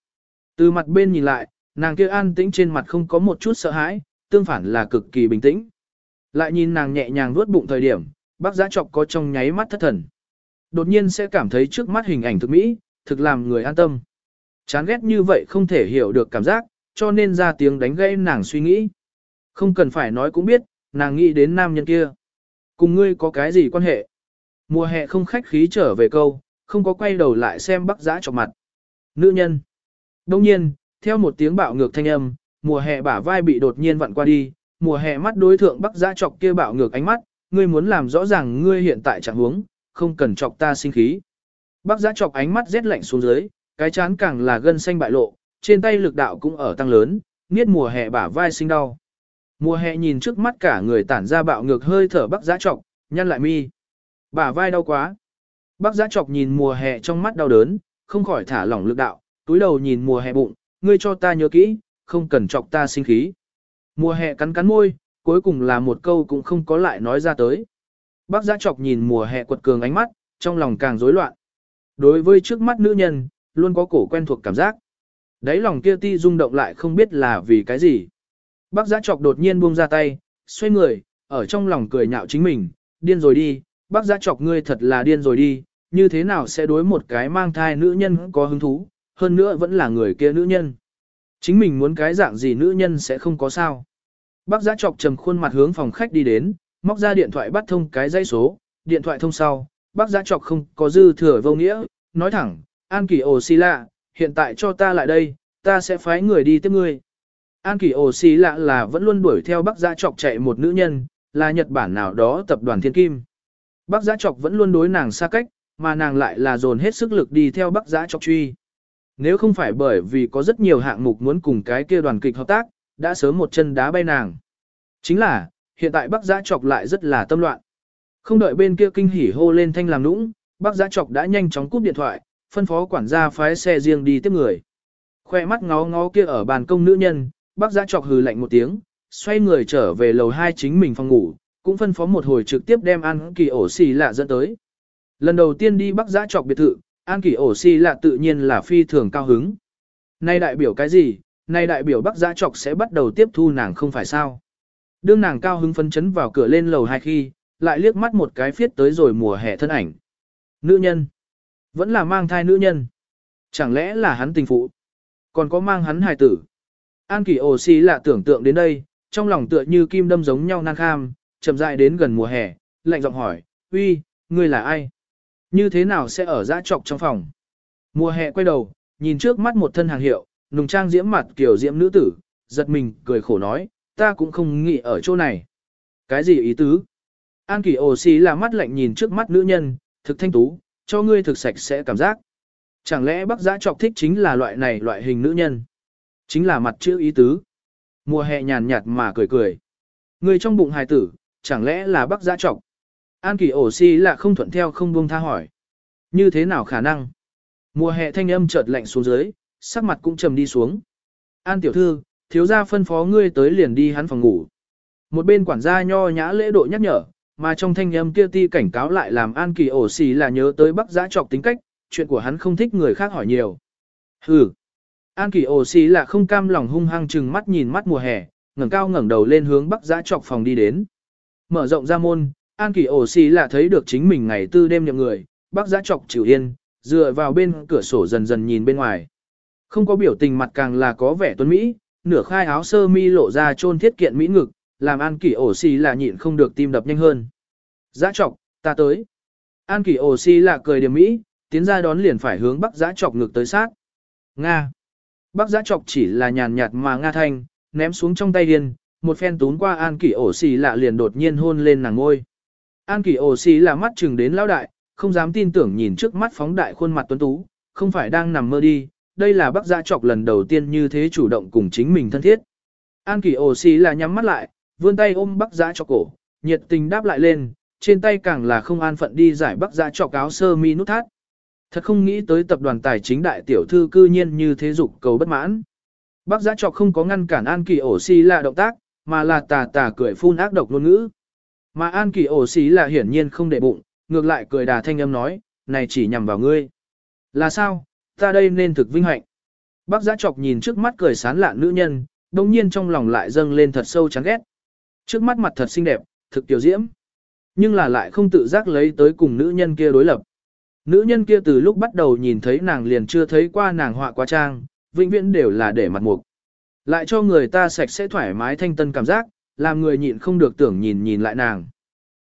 Từ mặt bên nhìn lại, nàng kia an tĩnh trên mặt không có một chút sợ hãi, tương phản là cực kỳ bình tĩnh. Lại nhìn nàng nhẹ nhàng nuốt bụng thời điểm, bác giã trọc có trong nháy mắt thất thần. Đột nhiên sẽ cảm thấy trước mắt hình ảnh thực mỹ, thực làm người an tâm. Chán ghét như vậy không thể hiểu được cảm giác, cho nên ra tiếng đánh gãy nàng suy nghĩ. Không cần phải nói cũng biết, nàng nghĩ đến nam nhân kia. Cùng ngươi có cái gì quan hệ? Mùa hè không khách khí trở về câu, không có quay đầu lại xem bắc giã chọc mặt. Nữ nhân. Đông nhiên, theo một tiếng bạo ngược thanh âm, mùa hè bả vai bị đột nhiên vặn qua đi, mùa hè mắt đối thượng bắc giã chọc kia bạo ngược ánh mắt, ngươi muốn làm rõ ràng ngươi hiện tại trạng huống, không cần chọc ta sinh khí. Bắc giã chọc ánh mắt rét lạnh xuống dưới, cái chán càng là gân xanh bại lộ, trên tay lực đạo cũng ở tăng lớn, niết mùa hè bả vai sinh đau. Mùa hè nhìn trước mắt cả người tản ra bạo ngược hơi thở bắc giã trọc, nhăn lại mi. Bả vai đau quá. Bắc giã trọc nhìn mùa hè trong mắt đau đớn, không khỏi thả lỏng lực đạo, túi đầu nhìn mùa hè bụng, ngươi cho ta nhớ kỹ, không cần trọc ta sinh khí. Mùa hè cắn cắn môi, cuối cùng là một câu cũng không có lại nói ra tới. Bác giã chọc nhìn mùa hè quật cường ánh mắt, trong lòng càng rối loạn. Đối với trước mắt nữ nhân, luôn có cổ quen thuộc cảm giác. Đấy lòng kia ti rung động lại không biết là vì cái gì. Bác giã chọc đột nhiên buông ra tay, xoay người, ở trong lòng cười nhạo chính mình, điên rồi đi, bác giã chọc ngươi thật là điên rồi đi, như thế nào sẽ đối một cái mang thai nữ nhân có hứng thú, hơn nữa vẫn là người kia nữ nhân. Chính mình muốn cái dạng gì nữ nhân sẽ không có sao. Bác giã chọc trầm khuôn mặt hướng phòng khách đi đến, móc ra điện thoại bắt thông cái dây số, điện thoại thông sau, bác giã chọc không có dư thừa vô nghĩa, nói thẳng, An Kỳ Ồ Xì Lạ, hiện tại cho ta lại đây, ta sẽ phái người đi tiếp ngươi. An Kỳ Ồ Xì Lạ là vẫn luôn đuổi theo bác giã chọc chạy một nữ nhân, là Nhật Bản nào đó tập đoàn Thiên Kim. Bác giã chọc vẫn luôn đối nàng xa cách, mà nàng lại là dồn hết sức lực đi theo bác giã chọc truy. Nếu không phải bởi vì có rất nhiều hạng mục muốn cùng cái kia đoàn kịch hợp tác, đã sớm một chân đá bay nàng. Chính là, hiện tại bác giã chọc lại rất là tâm loạn. Không đợi bên kia kinh hỉ hô lên thanh làm nũng, bác giã chọc đã nhanh chóng cúp điện thoại, phân phó quản gia phái xe riêng đi tiếp người. Khoe mắt ngó ngó kia ở bàn công nữ nhân, bác giã chọc hừ lạnh một tiếng, xoay người trở về lầu hai chính mình phòng ngủ, cũng phân phó một hồi trực tiếp đem An Kỳ ổ xì lạ dẫn tới. Lần đầu tiên đi bác giã chọc biệt thự, An Kỳ ổ xì lạ tự nhiên là phi thường cao hứng. Nay đại biểu cái gì? Nay đại biểu bác giã chọc sẽ bắt đầu tiếp thu nàng không phải sao? Đương nàng cao hứng phấn chấn vào cửa lên lầu hai khi, lại liếc mắt một cái phiết tới rồi mùa hè thân ảnh. Nữ nhân. Vẫn là mang thai nữ nhân. Chẳng lẽ là hắn tình phụ? Còn có mang hắn hài tử. An kỳ ồ xì lạ tưởng tượng đến đây, trong lòng tựa như kim đâm giống nhau nan kham, chậm rãi đến gần mùa hè, lạnh giọng hỏi, uy, ngươi là ai? Như thế nào sẽ ở dã trọc trong phòng? Mùa hè quay đầu, nhìn trước mắt một thân hàng hiệu, nùng trang diễm mặt kiểu diễm nữ tử, giật mình, cười khổ nói, ta cũng không nghĩ ở chỗ này. Cái gì ý tứ? An kỳ ồ xì là mắt lạnh nhìn trước mắt nữ nhân, thực thanh tú, cho ngươi thực sạch sẽ cảm giác. Chẳng lẽ bác giã trọc thích chính là loại này loại hình nữ nhân? Chính là mặt chữ ý tứ. Mùa hè nhàn nhạt mà cười cười. Người trong bụng hài tử, chẳng lẽ là bác giã trọc? An kỳ ổ si là không thuận theo không buông tha hỏi. Như thế nào khả năng? Mùa hè thanh âm chợt lạnh xuống dưới, sắc mặt cũng trầm đi xuống. An tiểu thư, thiếu gia phân phó ngươi tới liền đi hắn phòng ngủ. Một bên quản gia nho nhã lễ độ nhắc nhở, mà trong thanh âm kia ti cảnh cáo lại làm An Kỳ ổ xì là nhớ tới Bắc Giã Trọc tính cách, chuyện của hắn không thích người khác hỏi nhiều. Hừ. An Kỳ ổ xì là không cam lòng hung hăng chừng mắt nhìn mắt mùa hè, ngẩng cao ngẩng đầu lên hướng Bắc Giã Trọc phòng đi đến. Mở rộng ra môn, An Kỳ ổ xì là thấy được chính mình ngày tư đêm nhậm người, Bắc Giã Trọc chịu yên, dựa vào bên cửa sổ dần dần nhìn bên ngoài. Không có biểu tình mặt càng là có vẻ tuấn mỹ, nửa khai áo sơ mi lộ ra trôn thiết kiện mỹ ngực, làm An Kỳ ổ xì là nhịn không được tim đập nhanh hơn. Giã trọc, ta tới. An Kỳ ổ xì là cười điểm mỹ, tiến ra đón liền phải hướng bắc giã trọc ngực tới sát. Nga. Bắc giã Chọc chỉ là nhàn nhạt mà Nga thanh, ném xuống trong tay điên, một phen tún qua An Kỳ ổ xì lạ liền đột nhiên hôn lên nàng ngôi. An Kỳ ổ xì là mắt chừng đến lão đại, không dám tin tưởng nhìn trước mắt phóng đại khuôn mặt tuấn tú, không phải đang nằm mơ đi, đây là bác giã Chọc lần đầu tiên như thế chủ động cùng chính mình thân thiết. An kỳ ổ xì là nhắm mắt lại, vươn tay ôm bác giã Chọc cổ, nhiệt tình đáp lại lên, trên tay càng là không an phận đi giải bác giã Chọc áo sơ mi nút thắt. Thật không nghĩ tới tập đoàn tài chính đại tiểu thư cư nhiên như thế dục cầu bất mãn. Bác giã trọc không có ngăn cản An kỳ ổ xì là động tác, mà là tà tà cười phun ác độc ngôn ngữ. Mà An kỳ ổ xì là hiển nhiên không để bụng, ngược lại cười đà thanh âm nói, này chỉ nhằm vào ngươi. Là sao, ta đây nên thực vinh hạnh. Bác giã trọc nhìn trước mắt cười sán lạ nữ nhân, đồng nhiên trong lòng lại dâng lên thật sâu chán ghét. Trước mắt mặt thật xinh đẹp, thực tiểu diễm. Nhưng là lại không tự giác lấy tới cùng nữ nhân kia đối lập. Nữ nhân kia từ lúc bắt đầu nhìn thấy nàng liền chưa thấy qua nàng họa quá trang, vĩnh viễn đều là để mặt mục. Lại cho người ta sạch sẽ thoải mái thanh tân cảm giác, làm người nhịn không được tưởng nhìn nhìn lại nàng.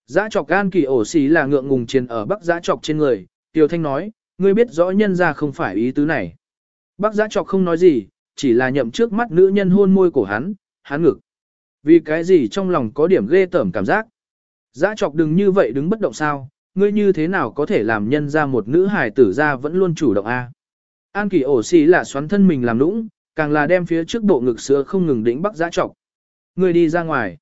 Giã trọc gan kỳ ổ xí là ngượng ngùng trên ở bắc giã trọc trên người, Tiêu Thanh nói, ngươi biết rõ nhân ra không phải ý tứ này. Bác giã trọc không nói gì, chỉ là nhậm trước mắt nữ nhân hôn môi của hắn, hắn ngực. Vì cái gì trong lòng có điểm ghê tởm cảm giác. Giã trọc đừng như vậy đứng bất động sao, ngươi như thế nào có thể làm nhân ra một nữ hài tử ra vẫn luôn chủ động a An kỳ ổ xì là xoắn thân mình làm lũng, càng là đem phía trước bộ ngực sữa không ngừng đỉnh bác giã trọc. Ngươi đi ra ngoài.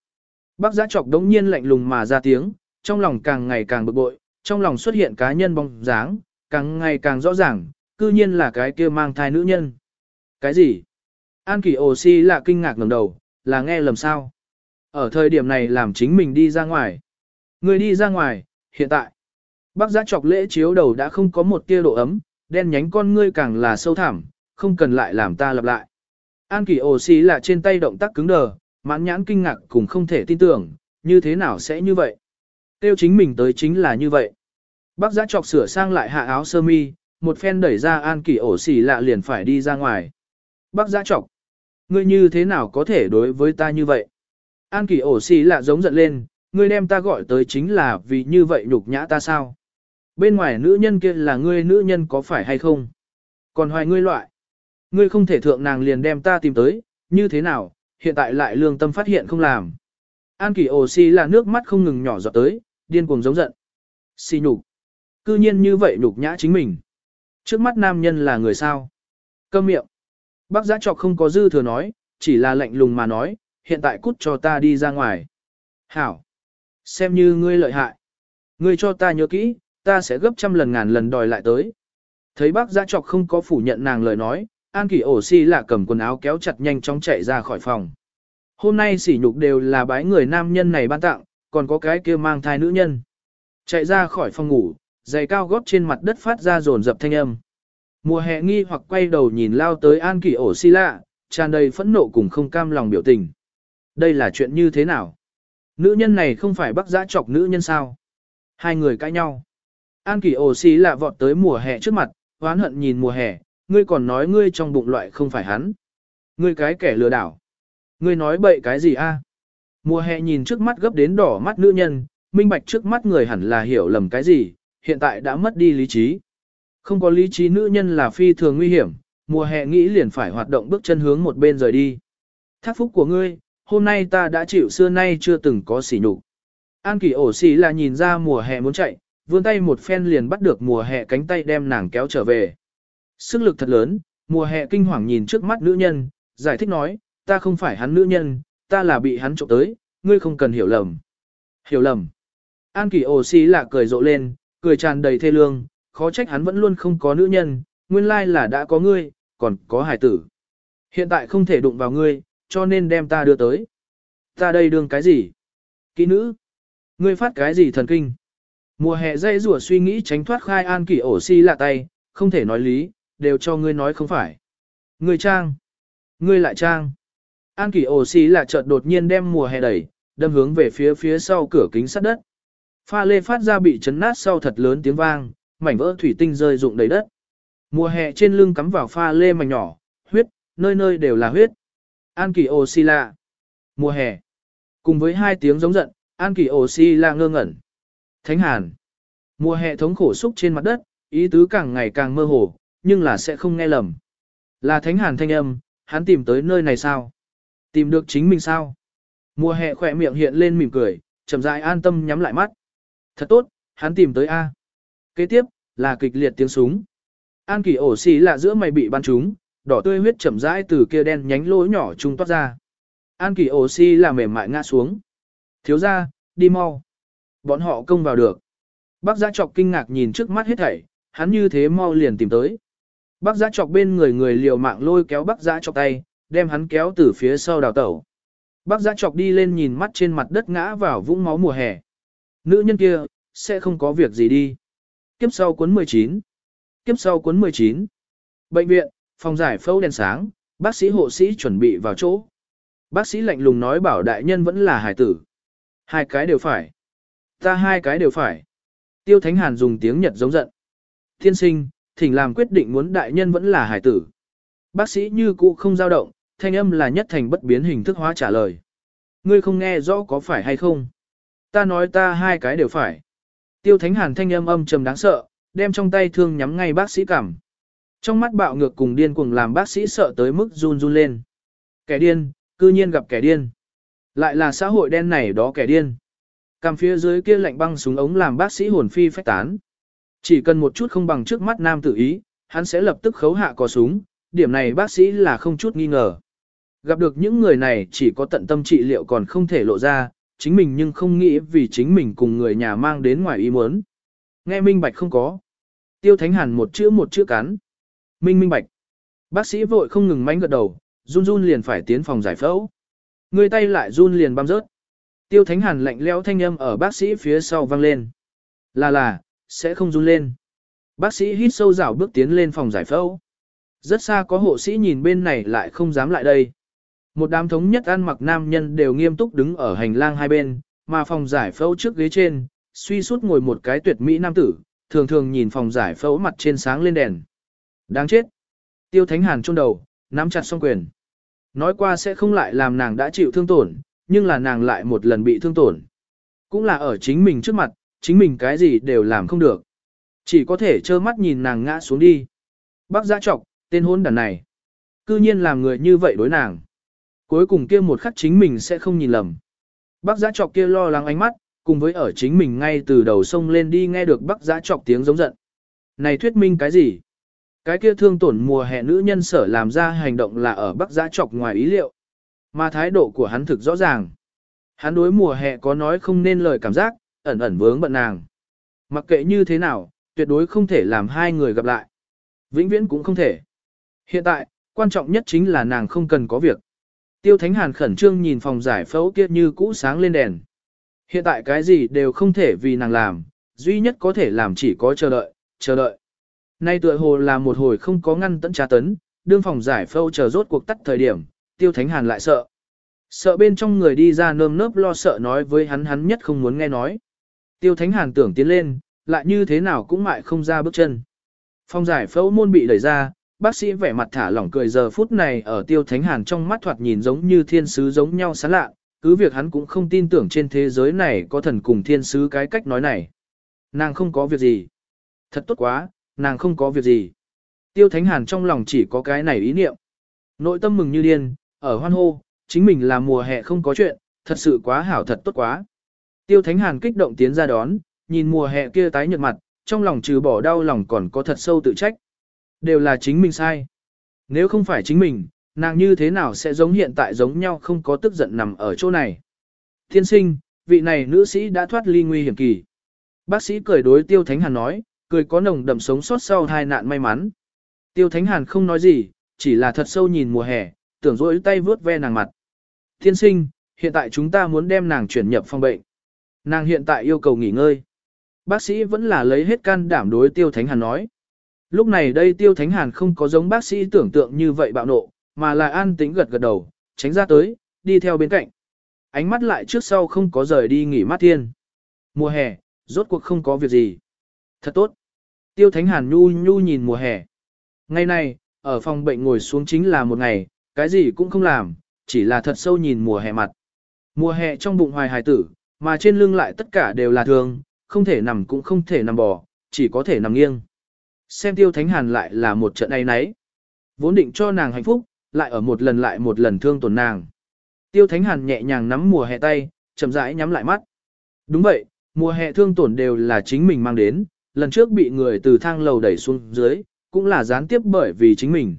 Bác giã trọc đống nhiên lạnh lùng mà ra tiếng, trong lòng càng ngày càng bực bội, trong lòng xuất hiện cá nhân bóng dáng, càng ngày càng rõ ràng, cư nhiên là cái kia mang thai nữ nhân. Cái gì? An kỳ ổ xì là kinh ngạc ngẩng đầu, là nghe lầm sao? Ở thời điểm này làm chính mình đi ra ngoài. Người đi ra ngoài, hiện tại. Bác giã chọc lễ chiếu đầu đã không có một tia độ ấm, đen nhánh con ngươi càng là sâu thẳm, không cần lại làm ta lặp lại. An kỳ ồ xí là trên tay động tác cứng đờ, mãn nhãn kinh ngạc cùng không thể tin tưởng, như thế nào sẽ như vậy? Tiêu chính mình tới chính là như vậy. Bác giã chọc sửa sang lại hạ áo sơ mi, một phen đẩy ra an kỳ ổ xỉ lạ liền phải đi ra ngoài. Bác giã chọc, ngươi như thế nào có thể đối với ta như vậy? An kỳ ổ xỉ lạ giống giận lên, ngươi đem ta gọi tới chính là vì như vậy nhục nhã ta sao? Bên ngoài nữ nhân kia là ngươi nữ nhân có phải hay không? Còn hoài ngươi loại. Ngươi không thể thượng nàng liền đem ta tìm tới, như thế nào, hiện tại lại lương tâm phát hiện không làm. An kỳ ổ xì là nước mắt không ngừng nhỏ giọt tới, điên cuồng giống giận. Xì nhục. Cư nhiên như vậy nhục nhã chính mình. Trước mắt nam nhân là người sao? Câm miệng. Bác giã trọc không có dư thừa nói, chỉ là lạnh lùng mà nói, hiện tại cút cho ta đi ra ngoài. Hảo. Xem như ngươi lợi hại. Ngươi cho ta nhớ kỹ, ta sẽ gấp trăm lần ngàn lần đòi lại tới. Thấy bác giã trọc không có phủ nhận nàng lời nói, An Kỳ ổ si là cầm quần áo kéo chặt nhanh chóng chạy ra khỏi phòng. Hôm nay sỉ nhục đều là bái người nam nhân này ban tặng, còn có cái kia mang thai nữ nhân. Chạy ra khỏi phòng ngủ, giày cao gót trên mặt đất phát ra rồn dập thanh âm. Mùa hè nghi hoặc quay đầu nhìn lao tới An Kỳ ổ si lạ, tràn đầy phẫn nộ cùng không cam lòng biểu tình. Đây là chuyện như thế nào? Nữ nhân này không phải bác giã chọc nữ nhân sao? Hai người cãi nhau. An Kỳ ổ si lạ vọt tới mùa hè trước mặt, oán hận nhìn mùa hè, ngươi còn nói ngươi trong bụng loại không phải hắn. Ngươi cái kẻ lừa đảo. Ngươi nói bậy cái gì a? Mùa hè nhìn trước mắt gấp đến đỏ mắt nữ nhân, minh bạch trước mắt người hẳn là hiểu lầm cái gì, hiện tại đã mất đi lý trí. Không có lý trí nữ nhân là phi thường nguy hiểm, mùa hè nghĩ liền phải hoạt động bước chân hướng một bên rời đi. Thác phúc của ngươi, hôm nay ta đã chịu xưa nay chưa từng có sỉ nhục. An kỳ ổ xỉ là nhìn ra mùa hè muốn chạy, vươn tay một phen liền bắt được mùa hè cánh tay đem nàng kéo trở về. Sức lực thật lớn, mùa hè kinh hoàng nhìn trước mắt nữ nhân, giải thích nói, ta không phải hắn nữ nhân, ta là bị hắn trộm tới, ngươi không cần hiểu lầm. Hiểu lầm. An kỳ ồ xí là cười rộ lên, cười tràn đầy thê lương, khó trách hắn vẫn luôn không có nữ nhân, nguyên lai là đã có ngươi, còn có hải tử. Hiện tại không thể đụng vào ngươi, cho nên đem ta đưa tới. Ta đây đương cái gì? Kỹ nữ. Ngươi phát cái gì thần kinh? Mùa hè dây rùa suy nghĩ tránh thoát khai an kỳ ổ si lạ tay, không thể nói lý, đều cho ngươi nói không phải. Ngươi trang. Ngươi lại trang. An kỳ ổ si là chợt đột nhiên đem mùa hè đẩy, đâm hướng về phía phía sau cửa kính sắt đất. Pha lê phát ra bị chấn nát sau thật lớn tiếng vang, mảnh vỡ thủy tinh rơi rụng đầy đất. Mùa hè trên lưng cắm vào pha lê mảnh nhỏ, huyết, nơi nơi đều là huyết. An kỳ ổ si lạ. Mùa hè. Cùng với hai tiếng giống giận, An kỳ ổ si lạ ngơ ngẩn. Thánh Hàn. Mùa hè thống khổ xúc trên mặt đất, ý tứ càng ngày càng mơ hồ, nhưng là sẽ không nghe lầm. Là Thánh Hàn thanh âm, hắn tìm tới nơi này sao? Tìm được chính mình sao? Mùa hè khỏe miệng hiện lên mỉm cười, chậm rãi an tâm nhắm lại mắt. Thật tốt, hắn tìm tới A. Kế tiếp, là kịch liệt tiếng súng. An kỳ ổ xì là giữa mày bị bắn trúng, đỏ tươi huyết chậm rãi từ kia đen nhánh lỗ nhỏ trung toát ra. An kỳ ổ xì là mềm mại ngã xuống. Thiếu ra, đi mau. Bọn họ công vào được. Bác giã trọc kinh ngạc nhìn trước mắt hết thảy, hắn như thế mau liền tìm tới. Bác giã trọc bên người người liều mạng lôi kéo bác giã trọc tay, đem hắn kéo từ phía sau đào tẩu. Bác giã trọc đi lên nhìn mắt trên mặt đất ngã vào vũng máu mùa hè. Nữ nhân kia, sẽ không có việc gì đi. Kiếp sau cuốn 19. Kiếp sau cuốn 19. Bệnh viện, phòng giải phẫu đèn sáng, bác sĩ hộ sĩ chuẩn bị vào chỗ. Bác sĩ lạnh lùng nói bảo đại nhân vẫn là hải tử. Hai cái đều phải. Ta hai cái đều phải. Tiêu Thánh Hàn dùng tiếng Nhật giống giận. Thiên sinh, thỉnh làm quyết định muốn đại nhân vẫn là hải tử. Bác sĩ như cũ không dao động, thanh âm là nhất thành bất biến hình thức hóa trả lời. Ngươi không nghe rõ có phải hay không? Ta nói ta hai cái đều phải. Tiêu Thánh Hàn thanh âm âm trầm đáng sợ, đem trong tay thương nhắm ngay bác sĩ cảm. Trong mắt bạo ngược cùng điên cuồng làm bác sĩ sợ tới mức run run lên. Kẻ điên, cư nhiên gặp kẻ điên. Lại là xã hội đen này đó kẻ điên. Cằm phía dưới kia lạnh băng súng ống làm bác sĩ hồn phi phách tán. Chỉ cần một chút không bằng trước mắt nam tử ý, hắn sẽ lập tức khấu hạ cò súng, điểm này bác sĩ là không chút nghi ngờ. Gặp được những người này chỉ có tận tâm trị liệu còn không thể lộ ra, chính mình nhưng không nghĩ vì chính mình cùng người nhà mang đến ngoài ý muốn. Nghe minh bạch không có. Tiêu Thánh Hàn một chữ một chữ cắn. Minh minh bạch. Bác sĩ vội không ngừng mánh gật đầu, run run liền phải tiến phòng giải phẫu. Người tay lại run liền băm rớt. Tiêu Thánh Hàn lạnh lẽo thanh âm ở bác sĩ phía sau vang lên. Là là, sẽ không run lên. Bác sĩ hít sâu rảo bước tiến lên phòng giải phẫu. Rất xa có hộ sĩ nhìn bên này lại không dám lại đây. Một đám thống nhất ăn mặc nam nhân đều nghiêm túc đứng ở hành lang hai bên, mà phòng giải phẫu trước ghế trên, suy suốt ngồi một cái tuyệt mỹ nam tử, thường thường nhìn phòng giải phẫu mặt trên sáng lên đèn. Đáng chết. Tiêu Thánh Hàn chôn đầu, nắm chặt song quyền. Nói qua sẽ không lại làm nàng đã chịu thương tổn, nhưng là nàng lại một lần bị thương tổn. Cũng là ở chính mình trước mặt, chính mình cái gì đều làm không được. Chỉ có thể trơ mắt nhìn nàng ngã xuống đi. Bác giã trọc, tên hôn đàn này. Cư nhiên làm người như vậy đối nàng. Cuối cùng kia một khắc chính mình sẽ không nhìn lầm. Bác giã trọc kia lo lắng ánh mắt, cùng với ở chính mình ngay từ đầu sông lên đi nghe được bác giã trọc tiếng giống giận. Này thuyết minh cái gì? Cái kia thương tổn mùa hè nữ nhân sở làm ra hành động là ở bác giã trọc ngoài ý liệu. Mà thái độ của hắn thực rõ ràng. Hắn đối mùa hè có nói không nên lời cảm giác, ẩn ẩn vướng bận nàng. Mặc kệ như thế nào, tuyệt đối không thể làm hai người gặp lại. Vĩnh viễn cũng không thể. Hiện tại, quan trọng nhất chính là nàng không cần có việc. Tiêu Thánh Hàn khẩn trương nhìn phòng giải phẫu kia như cũ sáng lên đèn. Hiện tại cái gì đều không thể vì nàng làm, duy nhất có thể làm chỉ có chờ đợi, chờ đợi. Nay tựa hồ là một hồi không có ngăn tận tra tấn, đương phòng giải phẫu chờ rốt cuộc tắt thời điểm, Tiêu Thánh Hàn lại sợ. Sợ bên trong người đi ra nơm nớp lo sợ nói với hắn hắn nhất không muốn nghe nói. Tiêu Thánh Hàn tưởng tiến lên, lại như thế nào cũng mại không ra bước chân. Phong giải phẫu môn bị đẩy ra, bác sĩ vẻ mặt thả lỏng cười giờ phút này ở Tiêu Thánh Hàn trong mắt thoạt nhìn giống như thiên sứ giống nhau sáng lạ, cứ việc hắn cũng không tin tưởng trên thế giới này có thần cùng thiên sứ cái cách nói này. Nàng không có việc gì. Thật tốt quá, nàng không có việc gì. Tiêu Thánh Hàn trong lòng chỉ có cái này ý niệm. Nội tâm mừng như điên, ở hoan hô, chính mình là mùa hè không có chuyện, thật sự quá hảo thật tốt quá. Tiêu Thánh Hàn kích động tiến ra đón, nhìn mùa hè kia tái nhợt mặt, trong lòng trừ bỏ đau lòng còn có thật sâu tự trách. đều là chính mình sai. Nếu không phải chính mình, nàng như thế nào sẽ giống hiện tại giống nhau không có tức giận nằm ở chỗ này. Thiên sinh, vị này nữ sĩ đã thoát ly nguy hiểm kỳ. Bác sĩ cười đối Tiêu Thánh Hàn nói, cười có nồng đậm sống sót sau hai nạn may mắn. Tiêu Thánh Hàn không nói gì, chỉ là thật sâu nhìn mùa hè, tưởng rỗi tay vướt ve nàng mặt. Thiên sinh, hiện tại chúng ta muốn đem nàng chuyển nhập phòng bệnh. Nàng hiện tại yêu cầu nghỉ ngơi. Bác sĩ vẫn là lấy hết can đảm đối Tiêu Thánh Hàn nói. Lúc này đây Tiêu Thánh Hàn không có giống bác sĩ tưởng tượng như vậy bạo nộ, mà là an tĩnh gật gật đầu, tránh ra tới, đi theo bên cạnh. Ánh mắt lại trước sau không có rời đi nghỉ mát thiên. Mùa hè, rốt cuộc không có việc gì. Thật tốt. Tiêu Thánh Hàn nhu nhu nhìn mùa hè. Ngày nay ở phòng bệnh ngồi xuống chính là một ngày, cái gì cũng không làm, chỉ là thật sâu nhìn mùa hè mặt. Mùa hè trong bụng hoài hài tử, mà trên lưng lại tất cả đều là thương, không thể nằm cũng không thể nằm bò, chỉ có thể nằm nghiêng. Xem tiêu thánh hàn lại là một trận ấy nấy. Vốn định cho nàng hạnh phúc, lại ở một lần lại một lần thương tổn nàng. Tiêu thánh hàn nhẹ nhàng nắm mùa hè tay, chậm rãi nhắm lại mắt. Đúng vậy, mùa hè thương tổn đều là chính mình mang đến, lần trước bị người từ thang lầu đẩy xuống dưới, cũng là gián tiếp bởi vì chính mình.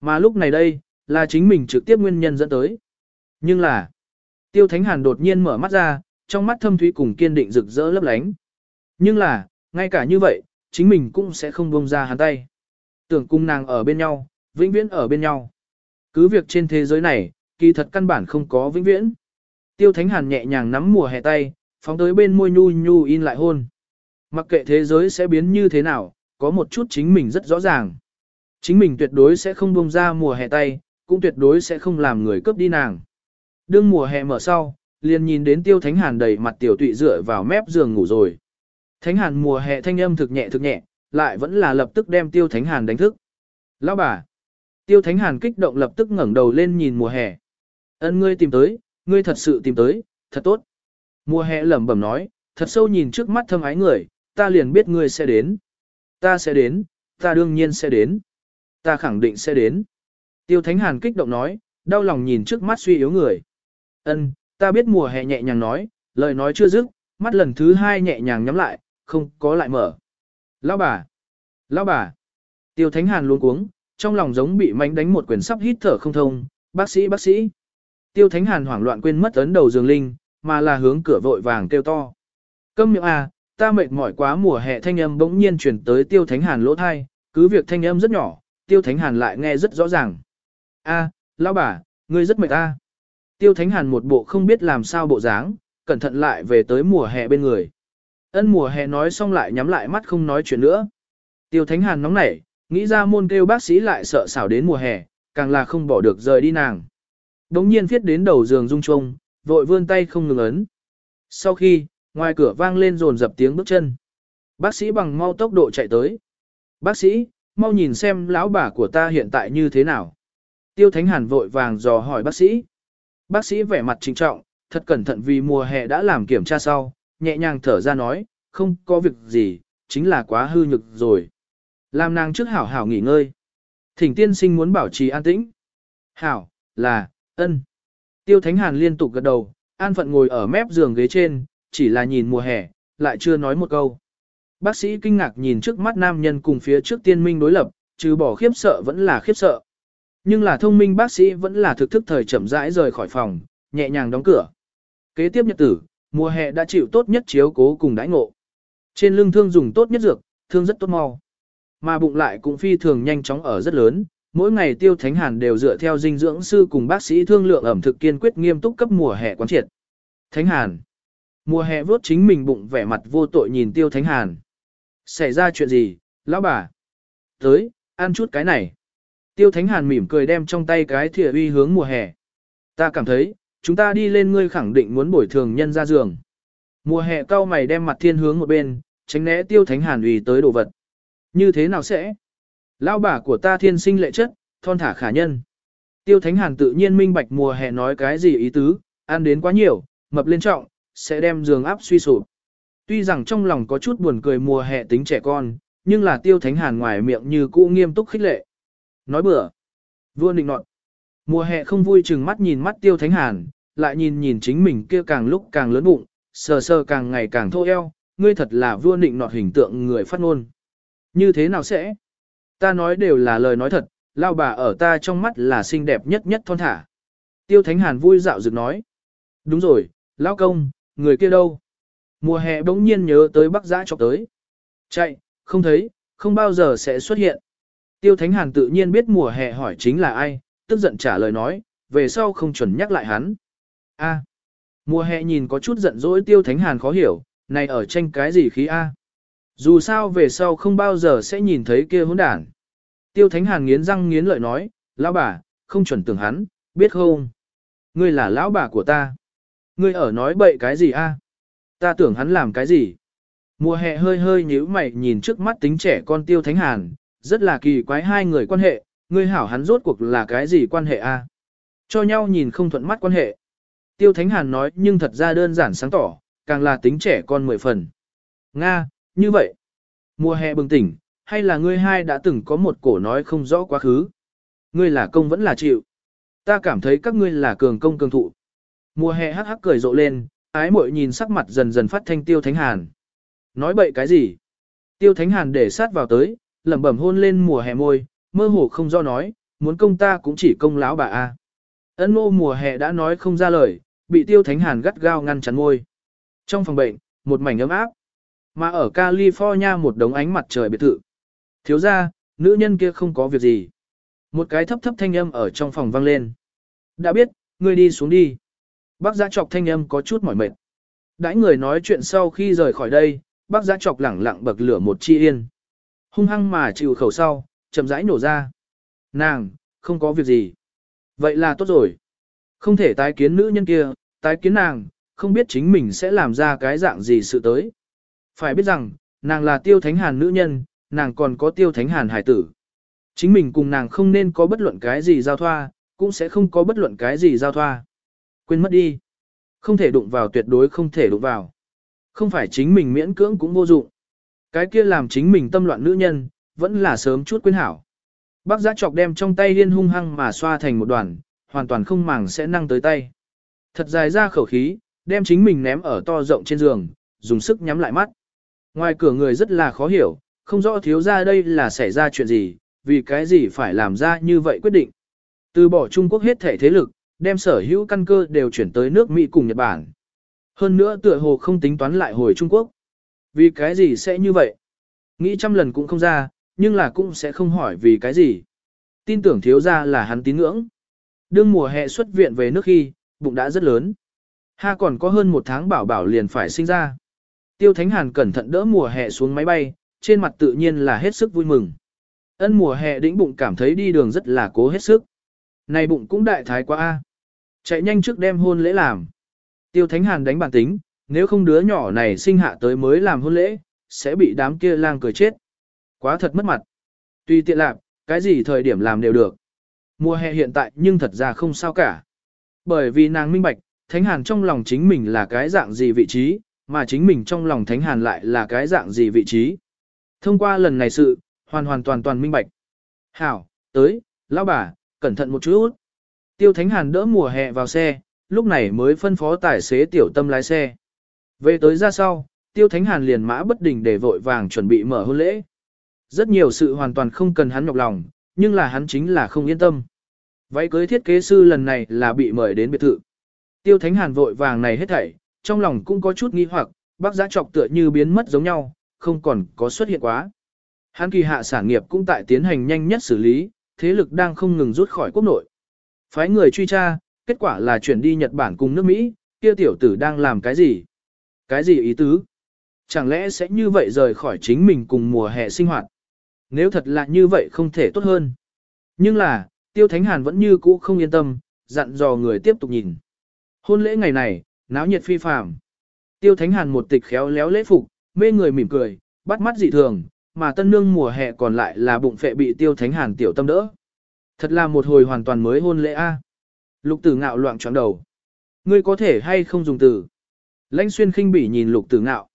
Mà lúc này đây, là chính mình trực tiếp nguyên nhân dẫn tới. Nhưng là, tiêu thánh hàn đột nhiên mở mắt ra, trong mắt thâm thúy cùng kiên định rực rỡ lấp lánh. Nhưng là, ngay cả như vậy, chính mình cũng sẽ không buông ra hắn tay. Tưởng cung nàng ở bên nhau, vĩnh viễn ở bên nhau. Cứ việc trên thế giới này, kỳ thật căn bản không có vĩnh viễn. Tiêu Thánh Hàn nhẹ nhàng nắm mùa hè tay, phóng tới bên môi nhu nhu in lại hôn. Mặc kệ thế giới sẽ biến như thế nào, có một chút chính mình rất rõ ràng. Chính mình tuyệt đối sẽ không buông ra mùa hè tay, cũng tuyệt đối sẽ không làm người cướp đi nàng. Đương mùa hè mở sau, liền nhìn đến Tiêu Thánh Hàn đầy mặt tiểu tụy dựa vào mép giường ngủ rồi. Thánh Hàn mùa hè thanh âm thực nhẹ thực nhẹ, lại vẫn là lập tức đem Tiêu Thánh Hàn đánh thức. Lão bà! Tiêu Thánh Hàn kích động lập tức ngẩng đầu lên nhìn mùa hè. Ân ngươi tìm tới, ngươi thật sự tìm tới, thật tốt. Mùa hè lẩm bẩm nói, thật sâu nhìn trước mắt thâm ái người, ta liền biết ngươi sẽ đến. Ta sẽ đến, ta đương nhiên sẽ đến. Ta khẳng định sẽ đến. Tiêu Thánh Hàn kích động nói, đau lòng nhìn trước mắt suy yếu người. Ân, ta biết mùa hè nhẹ nhàng nói, lời nói chưa dứt, mắt lần thứ hai nhẹ nhàng nhắm lại, không có lại mở. Lão bà! Lão bà! Tiêu Thánh Hàn luôn cuống, trong lòng giống bị mánh đánh một quyền sắp hít thở không thông, bác sĩ bác sĩ. Tiêu Thánh Hàn hoảng loạn quên mất ấn đầu giường linh, mà là hướng cửa vội vàng kêu to. Câm miệng à, ta mệt mỏi quá mùa hè thanh âm bỗng nhiên chuyển tới Tiêu Thánh Hàn lỗ thai, cứ việc thanh âm rất nhỏ, Tiêu Thánh Hàn lại nghe rất rõ ràng. A, lão bà, ngươi rất mệt a. Tiêu Thánh Hàn một bộ không biết làm sao bộ dáng, cẩn thận lại về tới mùa hè bên người. Ân mùa hè nói xong lại nhắm lại mắt không nói chuyện nữa. Tiêu Thánh Hàn nóng nảy, nghĩ ra môn kêu bác sĩ lại sợ xảo đến mùa hè, càng là không bỏ được rời đi nàng. Đống nhiên viết đến đầu giường rung trông, vội vươn tay không ngừng ấn. Sau khi, ngoài cửa vang lên rồn dập tiếng bước chân. Bác sĩ bằng mau tốc độ chạy tới. Bác sĩ, mau nhìn xem lão bà của ta hiện tại như thế nào. Tiêu Thánh Hàn vội vàng dò hỏi bác sĩ. Bác sĩ vẻ mặt trinh trọng, thật cẩn thận vì mùa hè đã làm kiểm tra sau, nhẹ nhàng thở ra nói, không có việc gì, chính là quá hư nhực rồi. Làm nàng trước hảo hảo nghỉ ngơi. Thỉnh tiên sinh muốn bảo trì an tĩnh. Hảo, là, ân. Tiêu Thánh Hàn liên tục gật đầu, an phận ngồi ở mép giường ghế trên, chỉ là nhìn mùa hè, lại chưa nói một câu. Bác sĩ kinh ngạc nhìn trước mắt nam nhân cùng phía trước tiên minh đối lập, trừ bỏ khiếp sợ vẫn là khiếp sợ. Nhưng là thông minh bác sĩ vẫn là thực thức thời chậm rãi rời khỏi phòng, nhẹ nhàng đóng cửa. Kế tiếp nhật tử, mùa hè đã chịu tốt nhất chiếu cố cùng đãi ngộ. Trên lưng thương dùng tốt nhất dược, thương rất tốt mau. Mà bụng lại cũng phi thường nhanh chóng ở rất lớn, mỗi ngày tiêu thánh hàn đều dựa theo dinh dưỡng sư cùng bác sĩ thương lượng ẩm thực kiên quyết nghiêm túc cấp mùa hè quán triệt. Thánh hàn. Mùa hè vớt chính mình bụng vẻ mặt vô tội nhìn tiêu thánh hàn. Xảy ra chuyện gì, lão bà? Tới, ăn chút cái này. Tiêu thánh hàn mỉm cười đem trong tay cái thìa uy hướng mùa hè. Ta cảm thấy, chúng ta đi lên ngươi khẳng định muốn bồi thường nhân ra giường. Mùa hè cao mày đem mặt thiên hướng một bên, tránh né tiêu thánh hàn uy tới đồ vật. Như thế nào sẽ? Lão bà của ta thiên sinh lệ chất, thon thả khả nhân. Tiêu thánh hàn tự nhiên minh bạch mùa hè nói cái gì ý tứ, ăn đến quá nhiều, mập lên trọng, sẽ đem giường áp suy sụp. Tuy rằng trong lòng có chút buồn cười mùa hè tính trẻ con, nhưng là tiêu thánh hàn ngoài miệng như cũ nghiêm túc khích lệ. Nói bừa. Vua nịnh nọt. Mùa hè không vui chừng mắt nhìn mắt tiêu thánh hàn, lại nhìn nhìn chính mình kia càng lúc càng lớn bụng, sờ sờ càng ngày càng thô eo, ngươi thật là vua nịnh nọt hình tượng người phát ngôn. Như thế nào sẽ? Ta nói đều là lời nói thật, lao bà ở ta trong mắt là xinh đẹp nhất nhất thon thả. Tiêu Thánh Hàn vui dạo dựng nói. Đúng rồi, lão công, người kia đâu? Mùa hè bỗng nhiên nhớ tới bắc giã chọc tới. Chạy, không thấy, không bao giờ sẽ xuất hiện. Tiêu Thánh Hàn tự nhiên biết mùa hè hỏi chính là ai, tức giận trả lời nói, về sau không chuẩn nhắc lại hắn. A. Mùa hè nhìn có chút giận dỗi Tiêu Thánh Hàn khó hiểu, này ở tranh cái gì khí A. Dù sao về sau không bao giờ sẽ nhìn thấy kia hỗn đản. Tiêu Thánh Hàn nghiến răng nghiến lợi nói, lão bà, không chuẩn tưởng hắn, biết không? Ngươi là lão bà của ta. Ngươi ở nói bậy cái gì a? Ta tưởng hắn làm cái gì? Mùa hè hơi hơi nhíu mày nhìn trước mắt tính trẻ con Tiêu Thánh Hàn, rất là kỳ quái hai người quan hệ, ngươi hảo hắn rốt cuộc là cái gì quan hệ a? Cho nhau nhìn không thuận mắt quan hệ. Tiêu Thánh Hàn nói nhưng thật ra đơn giản sáng tỏ, càng là tính trẻ con mười phần. Nga, như vậy. Mùa hè bừng tỉnh, hay là ngươi hai đã từng có một cổ nói không rõ quá khứ. Ngươi là công vẫn là chịu. Ta cảm thấy các ngươi là cường công cường thụ. Mùa hè hắc hắc cười rộ lên, ái muội nhìn sắc mặt dần dần phát thanh tiêu thánh hàn. Nói bậy cái gì? Tiêu thánh hàn để sát vào tới, lẩm bẩm hôn lên mùa hè môi, mơ hồ không do nói, muốn công ta cũng chỉ công lão bà a. Ân mô mùa hè đã nói không ra lời, bị tiêu thánh hàn gắt gao ngăn chắn môi. Trong phòng bệnh, một mảnh ấm áp. Mà ở California một đống ánh mặt trời biệt thự. Thiếu ra, nữ nhân kia không có việc gì. Một cái thấp thấp thanh âm ở trong phòng vang lên. Đã biết, ngươi đi xuống đi. Bác giã chọc thanh âm có chút mỏi mệt. Đãi người nói chuyện sau khi rời khỏi đây, bác giã chọc lẳng lặng bậc lửa một chi yên. Hung hăng mà chịu khẩu sau, chậm rãi nổ ra. Nàng, không có việc gì. Vậy là tốt rồi. Không thể tái kiến nữ nhân kia, tái kiến nàng, không biết chính mình sẽ làm ra cái dạng gì sự tới. Phải biết rằng, nàng là tiêu thánh hàn nữ nhân, nàng còn có tiêu thánh hàn hải tử. Chính mình cùng nàng không nên có bất luận cái gì giao thoa, cũng sẽ không có bất luận cái gì giao thoa. Quên mất đi. Không thể đụng vào tuyệt đối không thể đụng vào. Không phải chính mình miễn cưỡng cũng vô dụng. Cái kia làm chính mình tâm loạn nữ nhân, vẫn là sớm chút quên hảo. Bác giã chọc đem trong tay liên hung hăng mà xoa thành một đoàn, hoàn toàn không màng sẽ năng tới tay. Thật dài ra khẩu khí, đem chính mình ném ở to rộng trên giường, dùng sức nhắm lại mắt. Ngoài cửa người rất là khó hiểu, không rõ thiếu ra đây là xảy ra chuyện gì, vì cái gì phải làm ra như vậy quyết định. Từ bỏ Trung Quốc hết thể thế lực, đem sở hữu căn cơ đều chuyển tới nước Mỹ cùng Nhật Bản. Hơn nữa tựa hồ không tính toán lại hồi Trung Quốc. Vì cái gì sẽ như vậy? Nghĩ trăm lần cũng không ra, nhưng là cũng sẽ không hỏi vì cái gì. Tin tưởng thiếu ra là hắn tín ngưỡng. Đương mùa hè xuất viện về nước khi, bụng đã rất lớn. Ha còn có hơn một tháng bảo bảo liền phải sinh ra. Tiêu Thánh Hàn cẩn thận đỡ mùa hè xuống máy bay, trên mặt tự nhiên là hết sức vui mừng. Ân mùa hè đĩnh bụng cảm thấy đi đường rất là cố hết sức. Này bụng cũng đại thái quá a. Chạy nhanh trước đem hôn lễ làm. Tiêu Thánh Hàn đánh bản tính, nếu không đứa nhỏ này sinh hạ tới mới làm hôn lễ, sẽ bị đám kia lang cười chết. Quá thật mất mặt. Tuy tiện lạc, cái gì thời điểm làm đều được. Mùa hè hiện tại nhưng thật ra không sao cả. Bởi vì nàng minh bạch, Thánh Hàn trong lòng chính mình là cái dạng gì vị trí, mà chính mình trong lòng Thánh Hàn lại là cái dạng gì vị trí. Thông qua lần này sự, hoàn hoàn toàn toàn minh bạch. Hảo, tới, lão bà, cẩn thận một chút. Tiêu Thánh Hàn đỡ mùa hè vào xe, lúc này mới phân phó tài xế tiểu tâm lái xe. Về tới ra sau, Tiêu Thánh Hàn liền mã bất đình để vội vàng chuẩn bị mở hôn lễ. Rất nhiều sự hoàn toàn không cần hắn nhọc lòng, nhưng là hắn chính là không yên tâm. Váy cưới thiết kế sư lần này là bị mời đến biệt thự. Tiêu Thánh Hàn vội vàng này hết thảy, trong lòng cũng có chút nghi hoặc, bác giá trọc tựa như biến mất giống nhau, không còn có xuất hiện quá. Hắn kỳ hạ sản nghiệp cũng tại tiến hành nhanh nhất xử lý, thế lực đang không ngừng rút khỏi quốc nội. Phái người truy tra, kết quả là chuyển đi Nhật Bản cùng nước Mỹ, kia tiểu tử đang làm cái gì? Cái gì ý tứ? Chẳng lẽ sẽ như vậy rời khỏi chính mình cùng mùa hè sinh hoạt? Nếu thật là như vậy không thể tốt hơn. Nhưng là, Tiêu Thánh Hàn vẫn như cũ không yên tâm, dặn dò người tiếp tục nhìn. Hôn lễ ngày này, náo nhiệt phi phàm. Tiêu Thánh Hàn một tịch khéo léo lễ phục, mê người mỉm cười, bắt mắt dị thường, mà tân nương mùa hè còn lại là bụng phệ bị Tiêu Thánh Hàn tiểu tâm đỡ. Thật là một hồi hoàn toàn mới hôn lễ a. Lục Tử Ngạo loạn choáng đầu. Ngươi có thể hay không dùng từ? Lãnh Xuyên khinh bỉ nhìn Lục Tử Ngạo.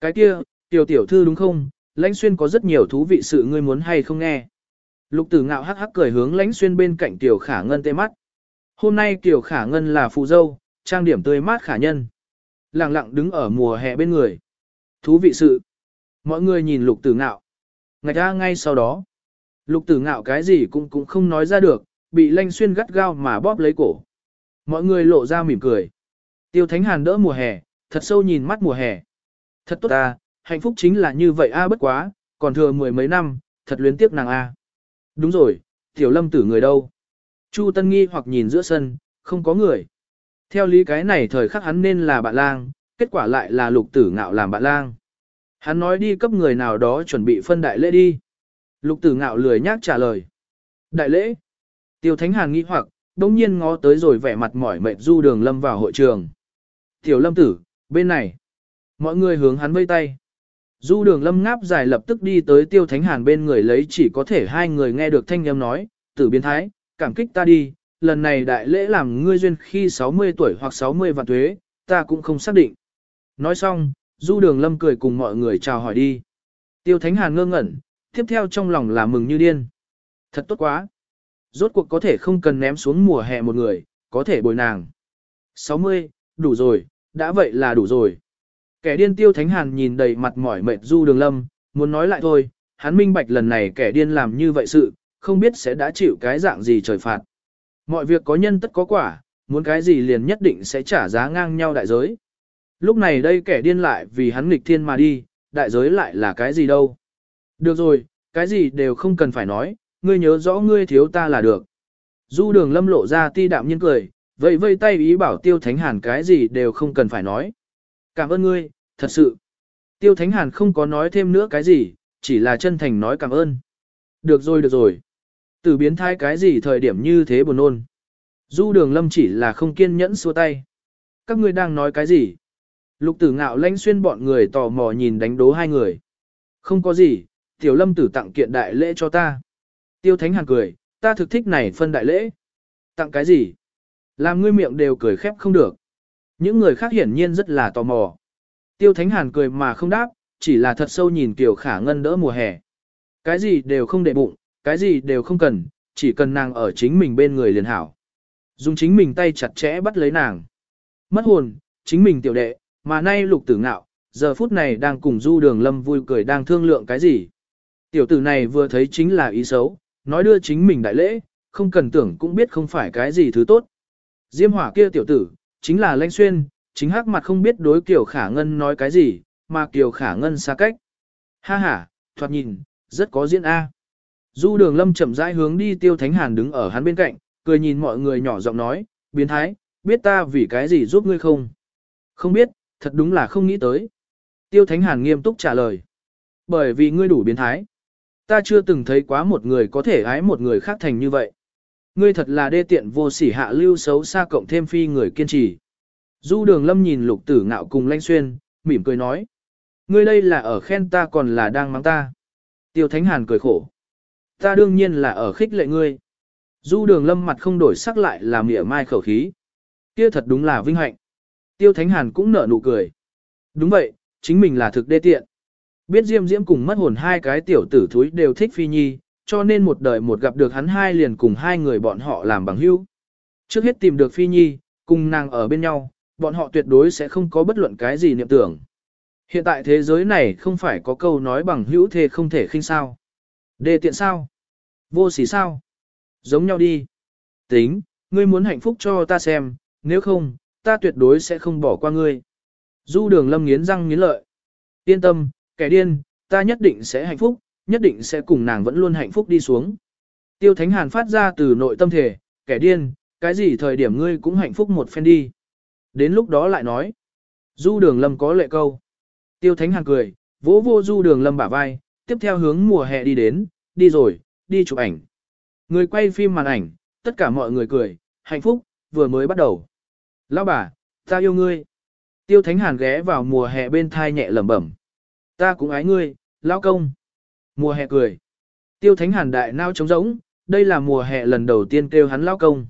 Cái kia, tiểu tiểu thư đúng không? Lãnh Xuyên có rất nhiều thú vị sự ngươi muốn hay không nghe. Lục Tử Ngạo hắc hắc cười hướng Lãnh Xuyên bên cạnh Tiểu Khả Ngân tê mắt. Hôm nay Tiểu Khả Ngân là phù dâu, trang điểm tươi mát khả nhân. Lặng lặng đứng ở mùa hè bên người. Thú vị sự. Mọi người nhìn Lục Tử Ngạo. Ngạch ra ngay sau đó. Lục tử ngạo cái gì cũng cũng không nói ra được, bị lãnh xuyên gắt gao mà bóp lấy cổ. Mọi người lộ ra mỉm cười. Tiêu Thánh Hàn đỡ mùa hè, thật sâu nhìn mắt mùa hè. Thật tốt ta, hạnh phúc chính là như vậy a bất quá, còn thừa mười mấy năm, thật luyến tiếc nàng a. Đúng rồi, tiểu lâm tử người đâu? Chu Tân nghi hoặc nhìn giữa sân, không có người. Theo lý cái này thời khắc hắn nên là bạn lang, kết quả lại là lục tử ngạo làm bạn lang. Hắn nói đi cấp người nào đó chuẩn bị phân đại lễ đi. Lục tử ngạo lười nhác trả lời. Đại lễ. Tiêu Thánh Hàn nghi hoặc, đống nhiên ngó tới rồi vẻ mặt mỏi mệt du đường lâm vào hội trường. Tiểu lâm tử, bên này. Mọi người hướng hắn vây tay. Du đường lâm ngáp dài lập tức đi tới tiêu thánh hàn bên người lấy chỉ có thể hai người nghe được thanh âm nói, tử biến thái, cảm kích ta đi, lần này đại lễ làm ngươi duyên khi 60 tuổi hoặc 60 vạn thuế, ta cũng không xác định. Nói xong, du đường lâm cười cùng mọi người chào hỏi đi. Tiêu thánh hàn ngơ ngẩn, tiếp theo trong lòng là mừng như điên. Thật tốt quá. Rốt cuộc có thể không cần ném xuống mùa hè một người, có thể bồi nàng. 60, đủ rồi, đã vậy là đủ rồi. Kẻ điên tiêu thánh hàn nhìn đầy mặt mỏi mệt du đường lâm, muốn nói lại thôi, hắn minh bạch lần này kẻ điên làm như vậy sự, không biết sẽ đã chịu cái dạng gì trời phạt. Mọi việc có nhân tất có quả, muốn cái gì liền nhất định sẽ trả giá ngang nhau đại giới. Lúc này đây kẻ điên lại vì hắn nghịch thiên mà đi, đại giới lại là cái gì đâu. Được rồi, cái gì đều không cần phải nói, ngươi nhớ rõ ngươi thiếu ta là được. Du đường lâm lộ ra ti đạm nhiên cười, vậy vây tay ý bảo tiêu thánh hàn cái gì đều không cần phải nói. Cảm ơn ngươi, thật sự. Tiêu thánh hàn không có nói thêm nữa cái gì, chỉ là chân thành nói cảm ơn. Được rồi được rồi. Từ biến thai cái gì thời điểm như thế buồn ôn. Du đường lâm chỉ là không kiên nhẫn xua tay. Các ngươi đang nói cái gì? Lục tử ngạo lanh xuyên bọn người tò mò nhìn đánh đố hai người. Không có gì, tiểu lâm tử tặng kiện đại lễ cho ta. Tiêu thánh hàn cười, ta thực thích này phân đại lễ. Tặng cái gì? Làm ngươi miệng đều cười khép không được. Những người khác hiển nhiên rất là tò mò. Tiêu Thánh Hàn cười mà không đáp, chỉ là thật sâu nhìn Kiều Khả Ngân đỡ mùa hè. Cái gì đều không để bụng, cái gì đều không cần, chỉ cần nàng ở chính mình bên người liền hảo. Dùng chính mình tay chặt chẽ bắt lấy nàng. Mất hồn, chính mình tiểu đệ, mà nay lục tử ngạo, giờ phút này đang cùng du đường lâm vui cười đang thương lượng cái gì. Tiểu tử này vừa thấy chính là ý xấu, nói đưa chính mình đại lễ, không cần tưởng cũng biết không phải cái gì thứ tốt. Diêm hỏa kia tiểu tử, chính là lãnh xuyên, chính hắc mặt không biết đối Kiều Khả Ngân nói cái gì, mà Kiều Khả Ngân xa cách. Ha ha, thoạt nhìn, rất có diễn A. Du đường lâm chậm rãi hướng đi tiêu thánh hàn đứng ở hắn bên cạnh, cười nhìn mọi người nhỏ giọng nói, biến thái, biết ta vì cái gì giúp ngươi không? Không biết, thật đúng là không nghĩ tới. Tiêu thánh hàn nghiêm túc trả lời. Bởi vì ngươi đủ biến thái. Ta chưa từng thấy quá một người có thể ái một người khác thành như vậy. Ngươi thật là đê tiện vô sỉ hạ lưu xấu xa cộng thêm phi người kiên trì. Du đường lâm nhìn lục tử ngạo cùng lanh xuyên, mỉm cười nói. Ngươi đây là ở khen ta còn là đang mắng ta. Tiêu Thánh Hàn cười khổ. Ta đương nhiên là ở khích lệ ngươi. Du đường lâm mặt không đổi sắc lại làm mỉa mai khẩu khí. Kia thật đúng là vinh hạnh. Tiêu Thánh Hàn cũng nở nụ cười. Đúng vậy, chính mình là thực đê tiện. Biết Diêm Diễm cùng mất hồn hai cái tiểu tử thúi đều thích Phi Nhi, cho nên một đời một gặp được hắn hai liền cùng hai người bọn họ làm bằng hữu. Trước hết tìm được Phi Nhi, cùng nàng ở bên nhau, bọn họ tuyệt đối sẽ không có bất luận cái gì niệm tưởng. Hiện tại thế giới này không phải có câu nói bằng hữu thề không thể khinh sao. Đề tiện sao? Vô sỉ sao? Giống nhau đi. Tính, ngươi muốn hạnh phúc cho ta xem, nếu không, ta tuyệt đối sẽ không bỏ qua ngươi. Du đường lâm nghiến răng nghiến lợi. Yên tâm, kẻ điên, ta nhất định sẽ hạnh phúc, nhất định sẽ cùng nàng vẫn luôn hạnh phúc đi xuống. Tiêu Thánh Hàn phát ra từ nội tâm thể, kẻ điên, cái gì thời điểm ngươi cũng hạnh phúc một phen đi. Đến lúc đó lại nói. Du đường lâm có lệ câu. Tiêu Thánh Hàn cười, vỗ vô du đường lâm bả vai, tiếp theo hướng mùa hè đi đến, đi rồi, đi chụp ảnh. Người quay phim màn ảnh, tất cả mọi người cười, hạnh phúc, vừa mới bắt đầu. Lão bà, ta yêu ngươi. Tiêu Thánh Hàn ghé vào mùa hè bên thai nhẹ lẩm bẩm. Ta cũng ái ngươi, lão công. Mùa hè cười. Tiêu Thánh Hàn đại nao trống rỗng, đây là mùa hè lần đầu tiên kêu hắn lão công.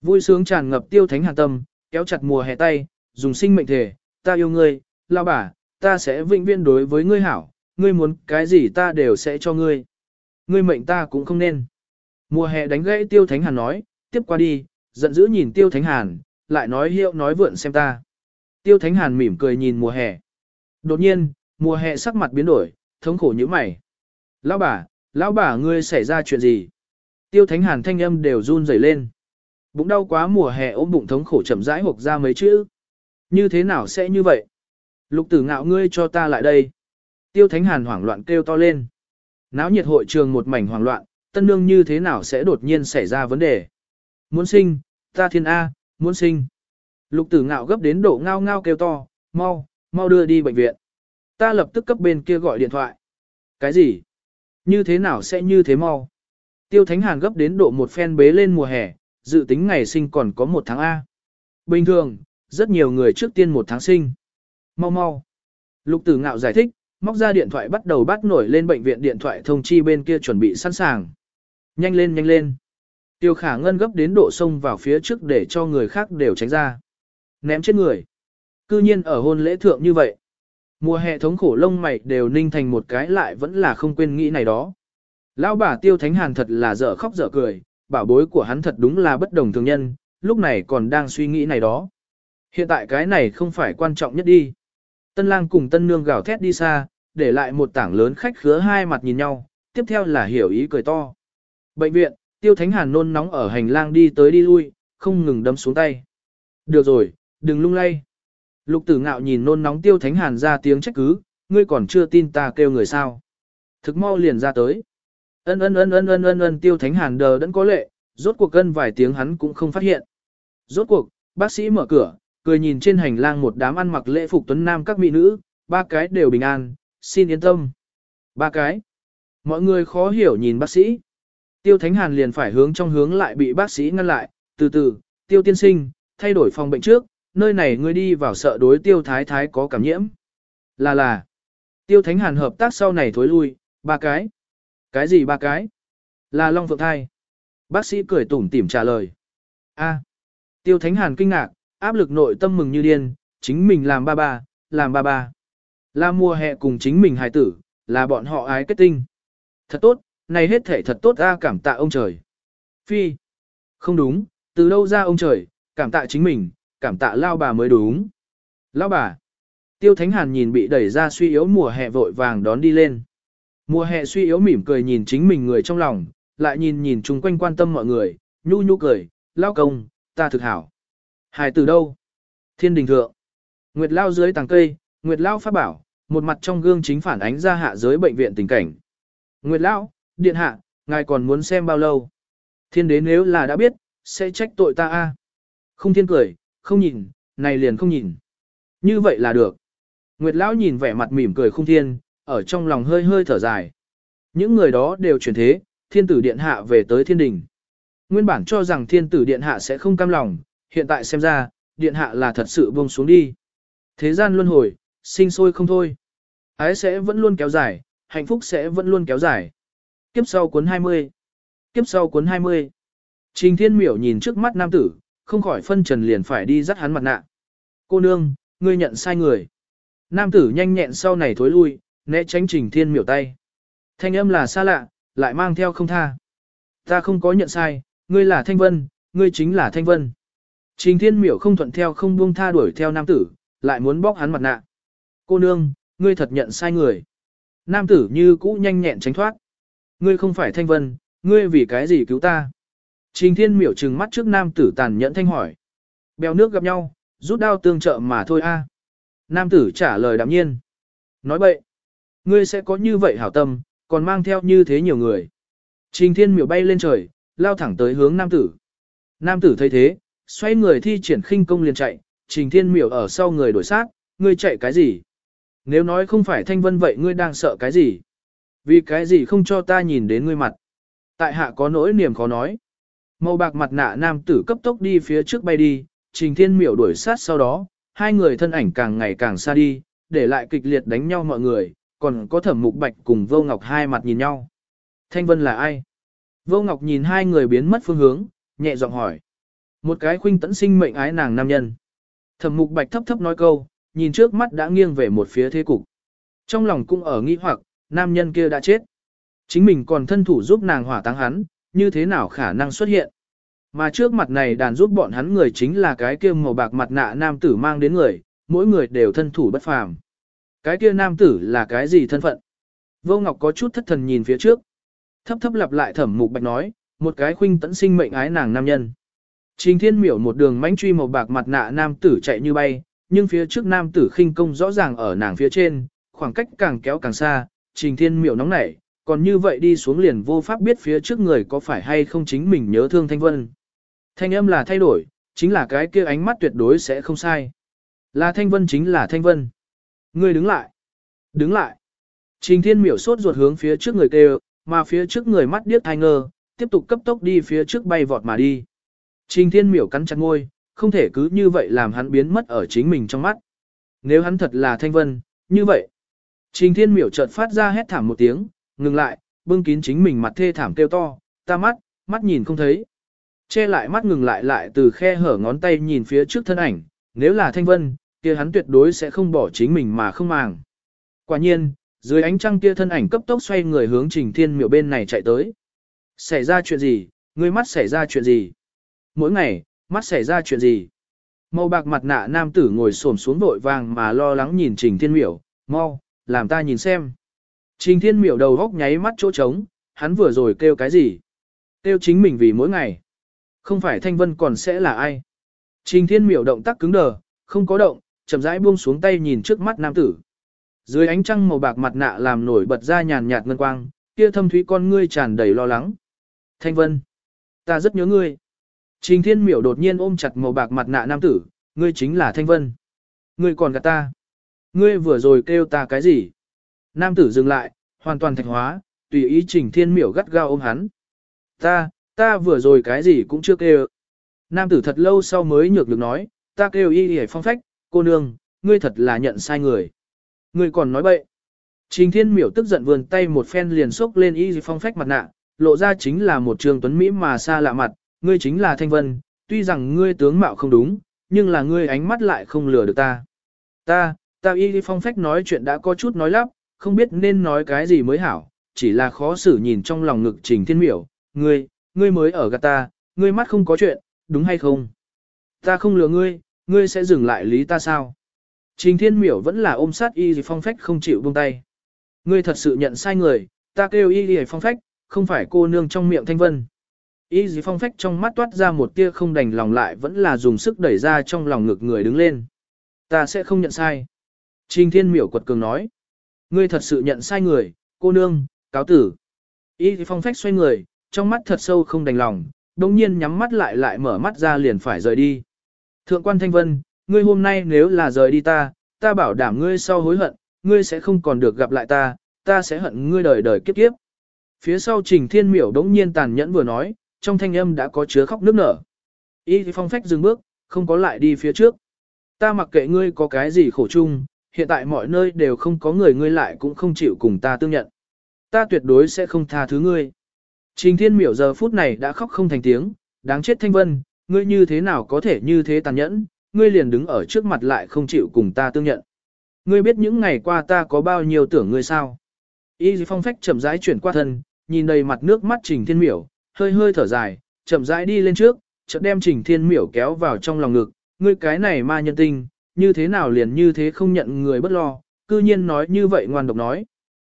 Vui sướng tràn ngập Tiêu Thánh Hàn tâm, kéo chặt mùa hè tay, dùng sinh mệnh thể, ta yêu ngươi, lão bà, ta sẽ vĩnh viễn đối với ngươi hảo, ngươi muốn cái gì ta đều sẽ cho ngươi. Ngươi mệnh ta cũng không nên. Mùa hè đánh gãy Tiêu Thánh Hàn nói, tiếp qua đi, giận dữ nhìn Tiêu Thánh Hàn, lại nói hiệu nói vượn xem ta. Tiêu Thánh Hàn mỉm cười nhìn mùa hè. Đột nhiên, mùa hè sắc mặt biến đổi, thống khổ như mày. Lão bà, lão bà ngươi xảy ra chuyện gì? Tiêu Thánh Hàn thanh âm đều run rẩy lên. Bụng đau quá mùa hè ôm bụng thống khổ chậm rãi hộc ra mấy chữ. Như thế nào sẽ như vậy? Lục tử ngạo ngươi cho ta lại đây. Tiêu Thánh Hàn hoảng loạn kêu to lên. Náo nhiệt hội trường một mảnh hoảng loạn, tân nương như thế nào sẽ đột nhiên xảy ra vấn đề? Muốn sinh, ta thiên A, muốn sinh. Lục tử ngạo gấp đến độ ngao ngao kêu to, mau, mau đưa đi bệnh viện. Ta lập tức cấp bên kia gọi điện thoại. Cái gì? Như thế nào sẽ như thế mau? Tiêu Thánh Hàn gấp đến độ một phen bế lên mùa hè, dự tính ngày sinh còn có một tháng A. Bình thường, rất nhiều người trước tiên một tháng sinh. Mau mau. Lục tử ngạo giải thích, móc ra điện thoại bắt đầu bắt nổi lên bệnh viện điện thoại thông chi bên kia chuẩn bị sẵn sàng. Nhanh lên nhanh lên. Tiêu khả ngân gấp đến độ sông vào phía trước để cho người khác đều tránh ra. Ném chết người. Cư nhiên ở hôn lễ thượng như vậy. Mùa hè thống khổ lông mày đều ninh thành một cái lại vẫn là không quên nghĩ này đó. Lão bà tiêu thánh hàn thật là dở khóc dở cười, bảo bối của hắn thật đúng là bất đồng thường nhân, lúc này còn đang suy nghĩ này đó. Hiện tại cái này không phải quan trọng nhất đi. Tân lang cùng tân nương gào thét đi xa, để lại một tảng lớn khách khứa hai mặt nhìn nhau, tiếp theo là hiểu ý cười to. Bệnh viện, tiêu thánh hàn nôn nóng ở hành lang đi tới đi lui, không ngừng đấm xuống tay. Được rồi, đừng lung lay. Lục tử ngạo nhìn nôn nóng tiêu thánh hàn ra tiếng trách cứ, ngươi còn chưa tin ta kêu người sao. Thực mau liền ra tới. Ân ân ân ân ân ân ân tiêu thánh hàn đờ đẫn có lệ, rốt cuộc cân vài tiếng hắn cũng không phát hiện. Rốt cuộc, bác sĩ mở cửa, cười nhìn trên hành lang một đám ăn mặc lễ phục tuấn nam các mỹ nữ, ba cái đều bình an, xin yên tâm. Ba cái. Mọi người khó hiểu nhìn bác sĩ. Tiêu Thánh Hàn liền phải hướng trong hướng lại bị bác sĩ ngăn lại, từ từ, tiêu tiên sinh, thay đổi phòng bệnh trước, nơi này ngươi đi vào sợ đối tiêu thái thái có cảm nhiễm. Là là, tiêu Thánh Hàn hợp tác sau này thối lui, ba cái. Cái gì ba cái? Là Long Phượng Thai. Bác sĩ cười tủm tỉm trả lời. A. Tiêu Thánh Hàn kinh ngạc, áp lực nội tâm mừng như điên, chính mình làm ba ba, làm ba ba. Là mùa hè cùng chính mình hài tử, là bọn họ ái kết tinh. Thật tốt, này hết thể thật tốt ra cảm tạ ông trời. Phi. Không đúng, từ đâu ra ông trời, cảm tạ chính mình, cảm tạ lao bà mới đúng. Lao bà. Tiêu Thánh Hàn nhìn bị đẩy ra suy yếu mùa hè vội vàng đón đi lên. Mùa hè suy yếu mỉm cười nhìn chính mình người trong lòng, lại nhìn nhìn chung quanh quan tâm mọi người, nhu nhu cười, lao công, ta thực hảo. Hài từ đâu? Thiên đình thượng. Nguyệt lao dưới tàng cây, Nguyệt lao phát bảo, một mặt trong gương chính phản ánh ra hạ giới bệnh viện tình cảnh. Nguyệt lao, điện hạ, ngài còn muốn xem bao lâu? Thiên đế nếu là đã biết, sẽ trách tội ta a. Không thiên cười, không nhìn, này liền không nhìn. Như vậy là được. Nguyệt lão nhìn vẻ mặt mỉm cười không thiên, ở trong lòng hơi hơi thở dài. Những người đó đều chuyển thế, thiên tử điện hạ về tới thiên đình. Nguyên bản cho rằng thiên tử điện hạ sẽ không cam lòng, hiện tại xem ra, điện hạ là thật sự buông xuống đi. Thế gian luân hồi, sinh sôi không thôi. Ái sẽ vẫn luôn kéo dài, hạnh phúc sẽ vẫn luôn kéo dài. Kiếp sau cuốn 20. Kiếp sau cuốn 20. Trình thiên miểu nhìn trước mắt nam tử, không khỏi phân trần liền phải đi dắt hắn mặt nạ. Cô nương, ngươi nhận sai người. Nam tử nhanh nhẹn sau này thối lui, né tránh trình thiên miểu tay. Thanh âm là xa lạ, lại mang theo không tha. Ta không có nhận sai, ngươi là Thanh Vân, ngươi chính là Thanh Vân. Trình thiên miểu không thuận theo không buông tha đuổi theo nam tử, lại muốn bóc hắn mặt nạ. Cô nương, ngươi thật nhận sai người. Nam tử như cũ nhanh nhẹn tránh thoát. Ngươi không phải Thanh Vân, ngươi vì cái gì cứu ta? Trình thiên miểu trừng mắt trước nam tử tàn nhẫn thanh hỏi. Bèo nước gặp nhau, rút đao tương trợ mà thôi a. Nam tử trả lời đạm nhiên. Nói bậy. Ngươi sẽ có như vậy hảo tâm, còn mang theo như thế nhiều người. Trình thiên miểu bay lên trời, lao thẳng tới hướng nam tử. Nam tử thấy thế, xoay người thi triển khinh công liền chạy, trình thiên miểu ở sau người đổi sát, ngươi chạy cái gì? Nếu nói không phải thanh vân vậy ngươi đang sợ cái gì? Vì cái gì không cho ta nhìn đến ngươi mặt? Tại hạ có nỗi niềm khó nói. Màu bạc mặt nạ nam tử cấp tốc đi phía trước bay đi, trình thiên miểu đuổi sát sau đó, hai người thân ảnh càng ngày càng xa đi, để lại kịch liệt đánh nhau mọi người, còn có thẩm mục bạch cùng vô ngọc hai mặt nhìn nhau. Thanh vân là ai? Vô ngọc nhìn hai người biến mất phương hướng, nhẹ giọng hỏi. Một cái khuynh tẫn sinh mệnh ái nàng nam nhân. Thẩm mục bạch thấp thấp nói câu, nhìn trước mắt đã nghiêng về một phía thế cục. Trong lòng cũng ở nghi hoặc, nam nhân kia đã chết. Chính mình còn thân thủ giúp nàng hỏa táng hắn, như thế nào khả năng xuất hiện. Mà trước mặt này đàn giúp bọn hắn người chính là cái kia màu bạc mặt nạ nam tử mang đến người, mỗi người đều thân thủ bất phàm. Cái kia nam tử là cái gì thân phận? Vô Ngọc có chút thất thần nhìn phía trước. Thấp thấp lặp lại thẩm mục bạch nói, một cái khuynh tẫn sinh mệnh ái nàng nam nhân. Trình thiên miểu một đường mánh truy màu bạc mặt nạ nam tử chạy như bay, nhưng phía trước nam tử khinh công rõ ràng ở nàng phía trên, khoảng cách càng kéo càng xa, trình thiên miểu nóng nảy, còn như vậy đi xuống liền vô pháp biết phía trước người có phải hay không chính mình nhớ thương thanh vân. Thanh âm là thay đổi, chính là cái kia ánh mắt tuyệt đối sẽ không sai. Là thanh vân chính là thanh vân. Người đứng lại. Đứng lại. Trình thiên miểu sốt ruột hướng phía trước người kêu, mà phía trước người mắt điếc thai ngơ, tiếp tục cấp tốc đi phía trước bay vọt mà đi. Trình thiên miểu cắn chặt ngôi, không thể cứ như vậy làm hắn biến mất ở chính mình trong mắt. Nếu hắn thật là thanh vân, như vậy. Trình thiên miểu chợt phát ra hét thảm một tiếng, ngừng lại, bưng kín chính mình mặt thê thảm kêu to, ta mắt, mắt nhìn không thấy. Che lại mắt ngừng lại lại từ khe hở ngón tay nhìn phía trước thân ảnh, nếu là thanh vân, kia hắn tuyệt đối sẽ không bỏ chính mình mà không màng. Quả nhiên, dưới ánh trăng kia thân ảnh cấp tốc xoay người hướng trình thiên miểu bên này chạy tới. Xảy ra chuyện gì, ngươi mắt xảy ra chuyện gì? Mỗi ngày, mắt xảy ra chuyện gì? Màu bạc mặt nạ nam tử ngồi xổm xuống vội vàng mà lo lắng nhìn trình thiên miểu, mau, làm ta nhìn xem. Trình thiên miểu đầu góc nháy mắt chỗ trống, hắn vừa rồi kêu cái gì? Kêu chính mình vì mỗi ngày. Không phải thanh vân còn sẽ là ai? Trình thiên miểu động tác cứng đờ, không có động, chậm rãi buông xuống tay nhìn trước mắt nam tử. Dưới ánh trăng màu bạc mặt nạ làm nổi bật ra nhàn nhạt ngân quang, kia thâm thúy con ngươi tràn đầy lo lắng. Thanh vân, ta rất nhớ ngươi. Trình thiên miểu đột nhiên ôm chặt màu bạc mặt nạ nam tử, ngươi chính là thanh vân. Ngươi còn gạt ta. Ngươi vừa rồi kêu ta cái gì? Nam tử dừng lại, hoàn toàn thạch hóa, tùy ý trình thiên miểu gắt gao ôm hắn. Ta, ta vừa rồi cái gì cũng chưa kêu. Nam tử thật lâu sau mới nhược được nói, ta kêu y hề phong phách, cô nương, ngươi thật là nhận sai người. Ngươi còn nói bậy. Trình thiên miểu tức giận vườn tay một phen liền xốc lên y phong phách mặt nạ, lộ ra chính là một trường tuấn Mỹ mà xa lạ mặt, ngươi chính là thanh vân, tuy rằng ngươi tướng mạo không đúng, nhưng là ngươi ánh mắt lại không lừa được ta. Ta, ta y phong phách nói chuyện đã có chút nói lắp, không biết nên nói cái gì mới hảo, chỉ là khó xử nhìn trong lòng ngực trình thiên miểu, ngươi, ngươi mới ở gạt ta, ngươi mắt không có chuyện, đúng hay không? Ta không lừa ngươi, ngươi sẽ dừng lại lý ta sao? Trình thiên miểu vẫn là ôm sát y phong phách không chịu buông tay. Ngươi thật sự nhận sai người, ta kêu y phong phách, không phải cô nương trong miệng thanh vân. Y phong phách trong mắt toát ra một tia không đành lòng lại vẫn là dùng sức đẩy ra trong lòng ngực người đứng lên. Ta sẽ không nhận sai. Trình thiên miểu quật cường nói. Ngươi thật sự nhận sai người, cô nương, cáo tử. Y phong phách xoay người, trong mắt thật sâu không đành lòng, đồng nhiên nhắm mắt lại lại mở mắt ra liền phải rời đi. Thượng quan Thanh Vân, ngươi hôm nay nếu là rời đi ta, ta bảo đảm ngươi sau hối hận, ngươi sẽ không còn được gặp lại ta, ta sẽ hận ngươi đời đời kiếp kiếp. Phía sau Trình Thiên Miểu đống nhiên tàn nhẫn vừa nói, trong thanh âm đã có chứa khóc nước nở. Y phong phách dừng bước, không có lại đi phía trước. Ta mặc kệ ngươi có cái gì khổ chung, hiện tại mọi nơi đều không có người ngươi lại cũng không chịu cùng ta tương nhận. Ta tuyệt đối sẽ không tha thứ ngươi. Trình thiên miểu giờ phút này đã khóc không thành tiếng, đáng chết thanh vân, ngươi như thế nào có thể như thế tàn nhẫn, ngươi liền đứng ở trước mặt lại không chịu cùng ta tương nhận. Ngươi biết những ngày qua ta có bao nhiêu tưởng ngươi sao? Y phong phách chậm rãi chuyển qua thân, nhìn đầy mặt nước mắt trình thiên miểu, hơi hơi thở dài, chậm rãi đi lên trước, chợt đem trình thiên miểu kéo vào trong lòng ngực, ngươi cái này ma nhân tinh, như thế nào liền như thế không nhận người bất lo, cư nhiên nói như vậy ngoan độc nói.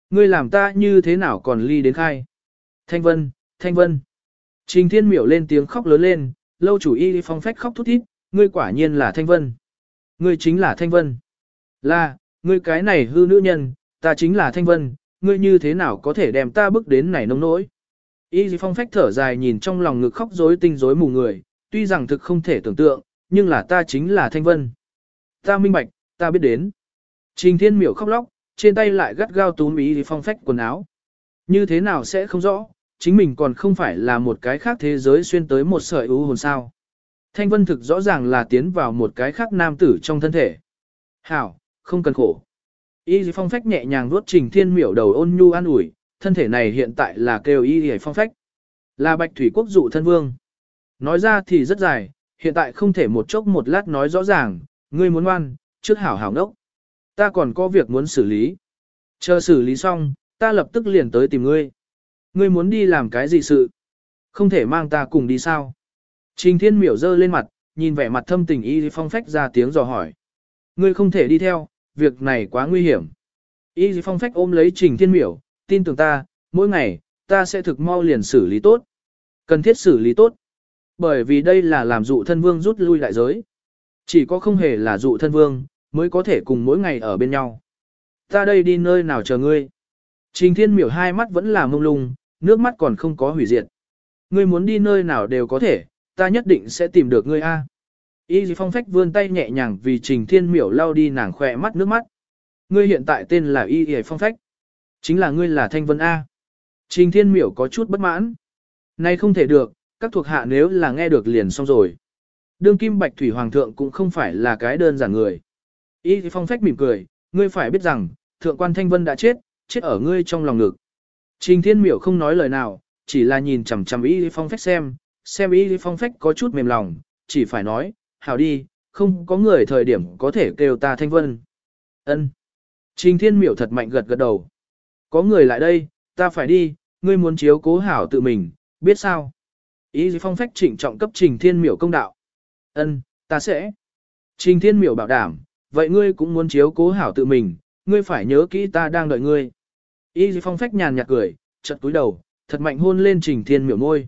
Ngươi làm ta như thế nào còn ly đến khai. Thanh Vân, Thanh Vân. Trình Thiên Miểu lên tiếng khóc lớn lên, lâu chủ y phong phách khóc thút thít, ngươi quả nhiên là Thanh Vân. Ngươi chính là Thanh Vân. Là, ngươi cái này hư nữ nhân, ta chính là Thanh Vân, ngươi như thế nào có thể đem ta bước đến này nông nỗi. Y phong phách thở dài nhìn trong lòng ngực khóc rối tinh rối mù người, tuy rằng thực không thể tưởng tượng, nhưng là ta chính là Thanh Vân. Ta minh bạch, ta biết đến. Trình Thiên Miểu khóc lóc, trên tay lại gắt gao túm Y phong phách quần áo. Như thế nào sẽ không rõ, chính mình còn không phải là một cái khác thế giới xuyên tới một sợi ưu hồn sao. Thanh vân thực rõ ràng là tiến vào một cái khác nam tử trong thân thể. Hảo, không cần khổ. Y phong phách nhẹ nhàng vuốt trình thiên miểu đầu ôn nhu an ủi, thân thể này hiện tại là kêu y phong phách. Là bạch thủy quốc dụ thân vương. Nói ra thì rất dài, hiện tại không thể một chốc một lát nói rõ ràng, ngươi muốn ngoan, trước hảo hảo nốc. Ta còn có việc muốn xử lý. Chờ xử lý xong, ta lập tức liền tới tìm ngươi. Ngươi muốn đi làm cái gì sự? Không thể mang ta cùng đi sao? Trình thiên miểu dơ lên mặt, nhìn vẻ mặt thâm tình y phong phách ra tiếng dò hỏi. Ngươi không thể đi theo, việc này quá nguy hiểm. Y phong phách ôm lấy trình thiên miểu, tin tưởng ta, mỗi ngày, ta sẽ thực mau liền xử lý tốt. Cần thiết xử lý tốt. Bởi vì đây là làm dụ thân vương rút lui đại giới. Chỉ có không hề là dụ thân vương, mới có thể cùng mỗi ngày ở bên nhau. Ta đây đi nơi nào chờ ngươi. Trình thiên miểu hai mắt vẫn là mông lung, nước mắt còn không có hủy diệt. Ngươi muốn đi nơi nào đều có thể, ta nhất định sẽ tìm được ngươi a. Y phong phách vươn tay nhẹ nhàng vì trình thiên miểu lau đi nàng khỏe mắt nước mắt. Ngươi hiện tại tên là Y dì phong phách. Chính là ngươi là Thanh Vân A. Trình thiên miểu có chút bất mãn. Này không thể được, các thuộc hạ nếu là nghe được liền xong rồi. Đương kim bạch thủy hoàng thượng cũng không phải là cái đơn giản người. Y phong phách mỉm cười, ngươi phải biết rằng, thượng quan Thanh Vân đã chết, chết ở ngươi trong lòng ngực. Trình thiên miểu không nói lời nào, chỉ là nhìn chằm chằm Y phong phách xem, xem Y phong phách có chút mềm lòng, chỉ phải nói, hảo đi, không có người thời điểm có thể kêu ta Thanh Vân. Ân. Trình thiên miểu thật mạnh gật gật đầu. Có người lại đây, ta phải đi, ngươi muốn chiếu cố hảo tự mình, biết sao? Ý phong phách trịnh trọng cấp trình thiên miểu công đạo. Ân, ta sẽ. Trình thiên miểu bảo đảm, vậy ngươi cũng muốn chiếu cố hảo tự mình, ngươi phải nhớ kỹ ta đang đợi ngươi. Ý phong phách nhàn nhạt cười, chật túi đầu, thật mạnh hôn lên trình thiên miểu môi.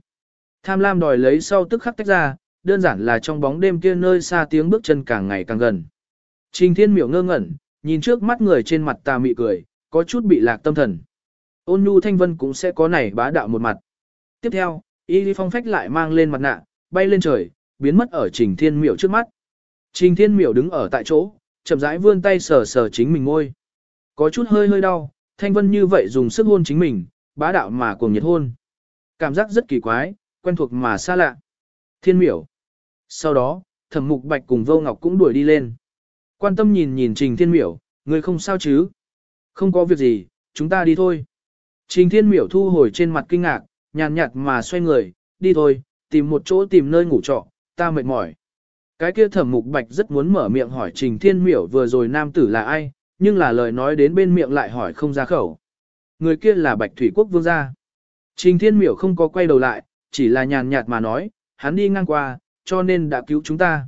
Tham lam đòi lấy sau tức khắc tách ra, đơn giản là trong bóng đêm kia nơi xa tiếng bước chân càng ngày càng gần. Trình thiên miểu ngơ ngẩn, nhìn trước mắt người trên mặt ta mị cười, có chút bị lạc tâm thần. Ôn nhu thanh vân cũng sẽ có này bá đạo một mặt. Tiếp theo, y phong phách lại mang lên mặt nạ, bay lên trời, biến mất ở trình thiên miểu trước mắt. Trình thiên miểu đứng ở tại chỗ, chậm rãi vươn tay sờ sờ chính mình ngôi. Có chút hơi hơi đau, thanh vân như vậy dùng sức hôn chính mình, bá đạo mà cuồng nhiệt hôn. Cảm giác rất kỳ quái, quen thuộc mà xa lạ. Thiên miểu. Sau đó, thẩm mục bạch cùng vô ngọc cũng đuổi đi lên. Quan tâm nhìn nhìn trình thiên miểu, người không sao chứ? Không có việc gì, chúng ta đi thôi. Trình thiên miểu thu hồi trên mặt kinh ngạc, nhàn nhạt mà xoay người, đi thôi, tìm một chỗ tìm nơi ngủ trọ, ta mệt mỏi. Cái kia thẩm mục bạch rất muốn mở miệng hỏi trình thiên miểu vừa rồi nam tử là ai, nhưng là lời nói đến bên miệng lại hỏi không ra khẩu. Người kia là bạch thủy quốc vương gia. Trình thiên miểu không có quay đầu lại, chỉ là nhàn nhạt mà nói, hắn đi ngang qua, cho nên đã cứu chúng ta.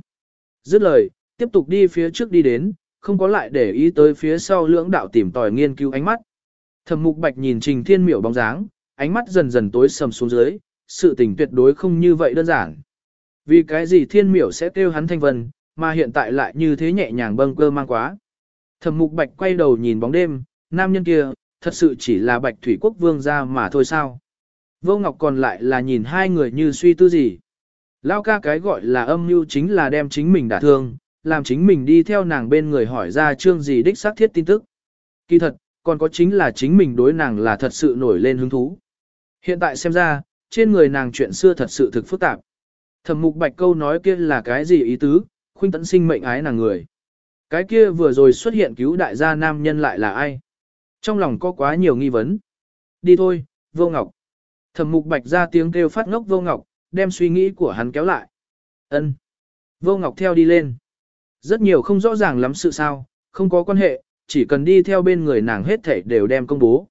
Dứt lời, tiếp tục đi phía trước đi đến, không có lại để ý tới phía sau lưỡng đạo tìm tòi nghiên cứu ánh mắt. Thẩm mục bạch nhìn trình thiên miểu bóng dáng, ánh mắt dần dần tối sầm xuống dưới, sự tình tuyệt đối không như vậy đơn giản. Vì cái gì thiên miểu sẽ kêu hắn thanh vân, mà hiện tại lại như thế nhẹ nhàng bâng cơ mang quá. Thẩm mục bạch quay đầu nhìn bóng đêm, nam nhân kia, thật sự chỉ là bạch thủy quốc vương ra mà thôi sao. Vô Ngọc còn lại là nhìn hai người như suy tư gì. Lao ca cái gọi là âm mưu chính là đem chính mình đả thương, làm chính mình đi theo nàng bên người hỏi ra chương gì đích xác thiết tin tức. Kỳ thật, còn có chính là chính mình đối nàng là thật sự nổi lên hứng thú. Hiện tại xem ra, trên người nàng chuyện xưa thật sự thực phức tạp. Thẩm mục bạch câu nói kia là cái gì ý tứ, khuynh tận sinh mệnh ái nàng người. Cái kia vừa rồi xuất hiện cứu đại gia nam nhân lại là ai? Trong lòng có quá nhiều nghi vấn. Đi thôi, vô ngọc. Thẩm mục bạch ra tiếng kêu phát ngốc vô ngọc, đem suy nghĩ của hắn kéo lại. ân Vô ngọc theo đi lên. Rất nhiều không rõ ràng lắm sự sao, không có quan hệ, chỉ cần đi theo bên người nàng hết thảy đều đem công bố.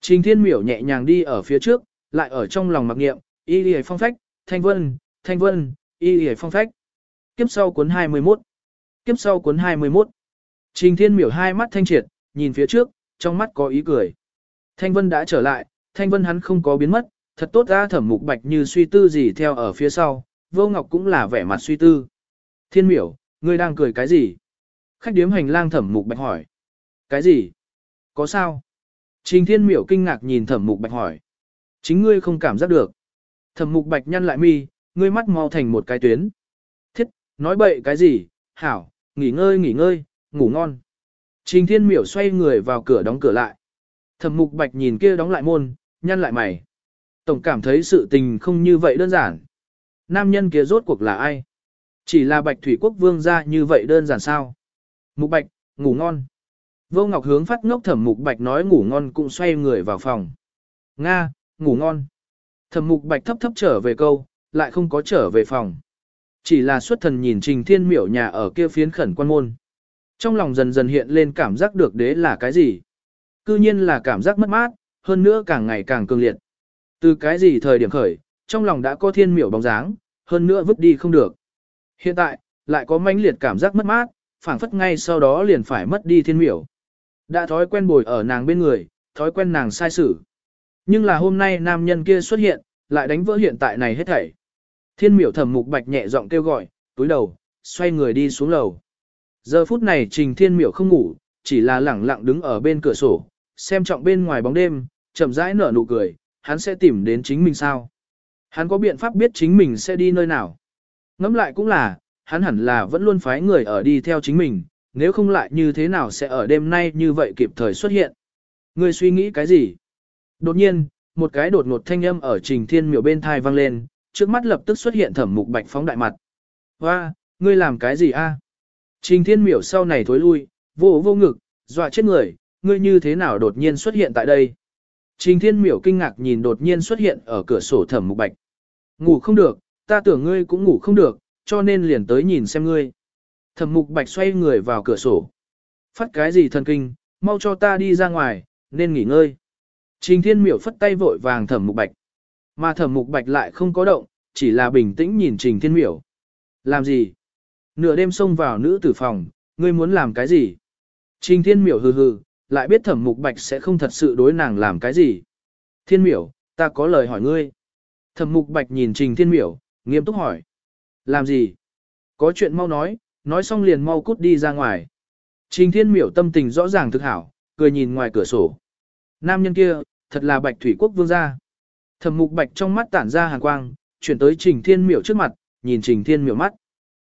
Trình Thiên Miểu nhẹ nhàng đi ở phía trước, lại ở trong lòng mặc niệm, y lì phong phách, thanh vân, thanh vân, y y phong phách. Kiếp sau cuốn 21. Kiếp sau cuốn 21. Trình Thiên Miểu hai mắt thanh triệt, nhìn phía trước, trong mắt có ý cười. Thanh vân đã trở lại, thanh vân hắn không có biến mất, thật tốt ra thẩm mục bạch như suy tư gì theo ở phía sau, vô ngọc cũng là vẻ mặt suy tư. Thiên Miểu, ngươi đang cười cái gì? Khách điếm hành lang thẩm mục bạch hỏi. Cái gì? Có sao? Trình thiên miểu kinh ngạc nhìn thẩm mục bạch hỏi. Chính ngươi không cảm giác được. Thẩm mục bạch nhăn lại mi, ngươi mắt mau thành một cái tuyến. Thiết, nói bậy cái gì? Hảo, nghỉ ngơi nghỉ ngơi, ngủ ngon. Trình thiên miểu xoay người vào cửa đóng cửa lại. Thẩm mục bạch nhìn kia đóng lại môn, nhăn lại mày. Tổng cảm thấy sự tình không như vậy đơn giản. Nam nhân kia rốt cuộc là ai? Chỉ là bạch thủy quốc vương ra như vậy đơn giản sao? Mục bạch, ngủ ngon. Vô Ngọc hướng phát ngốc thẩm mục bạch nói ngủ ngon cũng xoay người vào phòng. Nga, ngủ ngon. Thẩm mục bạch thấp thấp trở về câu, lại không có trở về phòng. Chỉ là xuất thần nhìn trình thiên miểu nhà ở kia phiến khẩn quan môn. Trong lòng dần dần hiện lên cảm giác được đế là cái gì. Cư nhiên là cảm giác mất mát, hơn nữa càng ngày càng cường liệt. Từ cái gì thời điểm khởi, trong lòng đã có thiên miểu bóng dáng, hơn nữa vứt đi không được. Hiện tại, lại có mãnh liệt cảm giác mất mát, phảng phất ngay sau đó liền phải mất đi thiên miểu. Đã thói quen bồi ở nàng bên người, thói quen nàng sai xử. Nhưng là hôm nay nam nhân kia xuất hiện, lại đánh vỡ hiện tại này hết thảy. Thiên miểu thẩm mục bạch nhẹ giọng kêu gọi, túi đầu, xoay người đi xuống lầu. Giờ phút này trình thiên miểu không ngủ, chỉ là lẳng lặng đứng ở bên cửa sổ, xem trọng bên ngoài bóng đêm, chậm rãi nở nụ cười, hắn sẽ tìm đến chính mình sao. Hắn có biện pháp biết chính mình sẽ đi nơi nào. Ngẫm lại cũng là, hắn hẳn là vẫn luôn phái người ở đi theo chính mình, nếu không lại như thế nào sẽ ở đêm nay như vậy kịp thời xuất hiện. Ngươi suy nghĩ cái gì? Đột nhiên, một cái đột ngột thanh âm ở trình thiên miểu bên thai vang lên, trước mắt lập tức xuất hiện thẩm mục bạch phóng đại mặt. Hoa, ngươi làm cái gì a? Trình thiên miểu sau này thối lui, vô vô ngực, dọa chết người, ngươi như thế nào đột nhiên xuất hiện tại đây? Trình thiên miểu kinh ngạc nhìn đột nhiên xuất hiện ở cửa sổ thẩm mục bạch. Ngủ không được, ta tưởng ngươi cũng ngủ không được, cho nên liền tới nhìn xem ngươi. Thẩm mục bạch xoay người vào cửa sổ. Phát cái gì thần kinh, mau cho ta đi ra ngoài, nên nghỉ ngơi. Trình thiên miểu phất tay vội vàng thẩm mục bạch. Mà thẩm mục bạch lại không có động, chỉ là bình tĩnh nhìn trình thiên miểu. Làm gì? Nửa đêm xông vào nữ tử phòng, ngươi muốn làm cái gì? Trình thiên miểu hừ hừ, lại biết thẩm mục bạch sẽ không thật sự đối nàng làm cái gì. Thiên miểu, ta có lời hỏi ngươi. Thẩm mục bạch nhìn trình thiên miểu, nghiêm túc hỏi. Làm gì? Có chuyện mau nói, nói xong liền mau cút đi ra ngoài. Trình thiên miểu tâm tình rõ ràng thực hảo, cười nhìn ngoài cửa sổ. Nam nhân kia, thật là bạch thủy quốc vương gia. Thẩm mục bạch trong mắt tản ra hàn quang, chuyển tới trình thiên miểu trước mặt, nhìn trình thiên miểu mắt.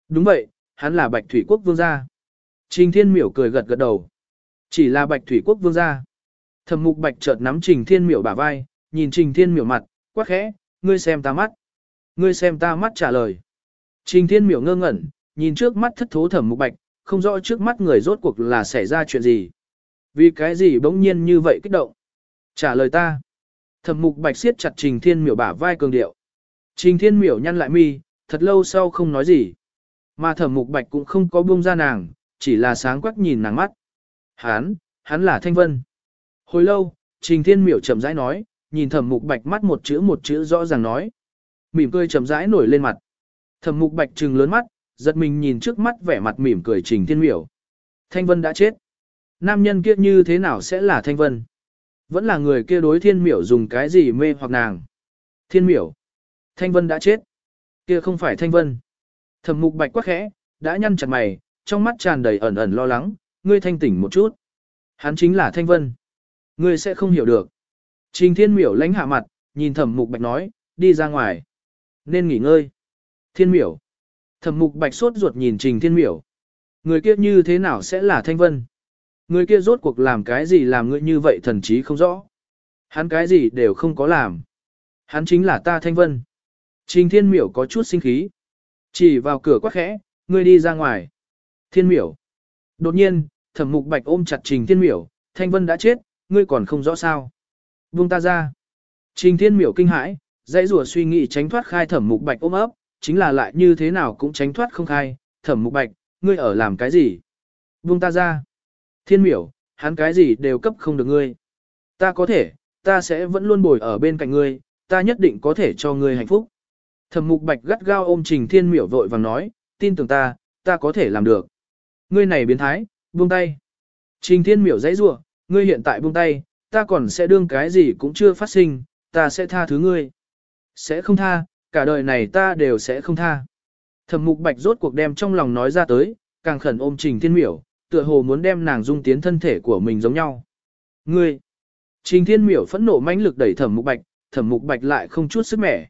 Đúng vậy, hắn là bạch thủy quốc vương gia. Trình thiên miểu cười gật gật đầu. Chỉ là bạch thủy quốc vương gia. Thẩm mục bạch chợt nắm trình thiên miểu bả vai, nhìn trình thiên miểu mặt, quắc khẽ, ngươi xem ta mắt. Ngươi xem ta mắt trả lời. Trình thiên miểu ngơ ngẩn, nhìn trước mắt thất thố thẩm mục bạch, không rõ trước mắt người rốt cuộc là xảy ra chuyện gì. Vì cái gì bỗng nhiên như vậy kích động? Trả lời ta. Thẩm mục bạch siết chặt trình thiên miểu bả vai cường điệu. Trình thiên miểu nhăn lại mi, thật lâu sau không nói gì. Mà thẩm mục bạch cũng không có buông ra nàng, chỉ là sáng quắc nhìn nàng mắt. Hán, hắn là Thanh Vân. Hồi lâu, Trình Thiên Miểu chậm rãi nói, nhìn thẩm mục bạch mắt một chữ một chữ rõ ràng nói. Mỉm cười chậm rãi nổi lên mặt. Thẩm mục bạch trừng lớn mắt, giật mình nhìn trước mắt vẻ mặt mỉm cười Trình Thiên Miểu. Thanh Vân đã chết. Nam nhân kia như thế nào sẽ là Thanh Vân? Vẫn là người kia đối Thiên Miểu dùng cái gì mê hoặc nàng. Thiên Miểu. Thanh Vân đã chết. Kia không phải Thanh Vân. Thẩm mục bạch quá khẽ, đã nhăn chặt mày, trong mắt tràn đầy ẩn ẩn lo lắng, ngươi thanh tỉnh một chút. Hắn chính là Thanh Vân. Ngươi sẽ không hiểu được. Trình Thiên Miểu lánh hạ mặt, nhìn Thẩm Mục Bạch nói, đi ra ngoài. Nên nghỉ ngơi. Thiên Miểu. Thẩm Mục Bạch sốt ruột nhìn Trình Thiên Miểu. Người kia như thế nào sẽ là Thanh Vân? Người kia rốt cuộc làm cái gì làm ngươi như vậy thần chí không rõ. Hắn cái gì đều không có làm. Hắn chính là ta Thanh Vân. Trình Thiên Miểu có chút sinh khí. Chỉ vào cửa quát khẽ, ngươi đi ra ngoài. Thiên Miểu. Đột nhiên, thẩm mục bạch ôm chặt Trình Thiên Miểu, Thanh Vân đã chết, ngươi còn không rõ sao. Buông ta ra. Trình Thiên Miểu kinh hãi, dãy rùa suy nghĩ tránh thoát khai thẩm mục bạch ôm ấp, chính là lại như thế nào cũng tránh thoát không khai, thẩm mục bạch, ngươi ở làm cái gì? Buông ta ra. Thiên Miểu, hắn cái gì đều cấp không được ngươi. Ta có thể, ta sẽ vẫn luôn bồi ở bên cạnh ngươi, ta nhất định có thể cho ngươi hạnh phúc. Thẩm mục bạch gắt gao ôm Trình Thiên Miểu vội vàng nói, tin tưởng ta, ta có thể làm được. Ngươi này biến thái, buông tay. Trình Thiên Miểu dãy rủa, ngươi hiện tại buông tay, ta còn sẽ đương cái gì cũng chưa phát sinh, ta sẽ tha thứ ngươi. Sẽ không tha, cả đời này ta đều sẽ không tha. Thẩm Mục Bạch rốt cuộc đem trong lòng nói ra tới, càng khẩn ôm Trình Thiên Miểu, tựa hồ muốn đem nàng dung tiến thân thể của mình giống nhau. Ngươi! Trình Thiên Miểu phẫn nộ mãnh lực đẩy Thẩm Mục Bạch, Thẩm Mục Bạch lại không chút sức mẻ.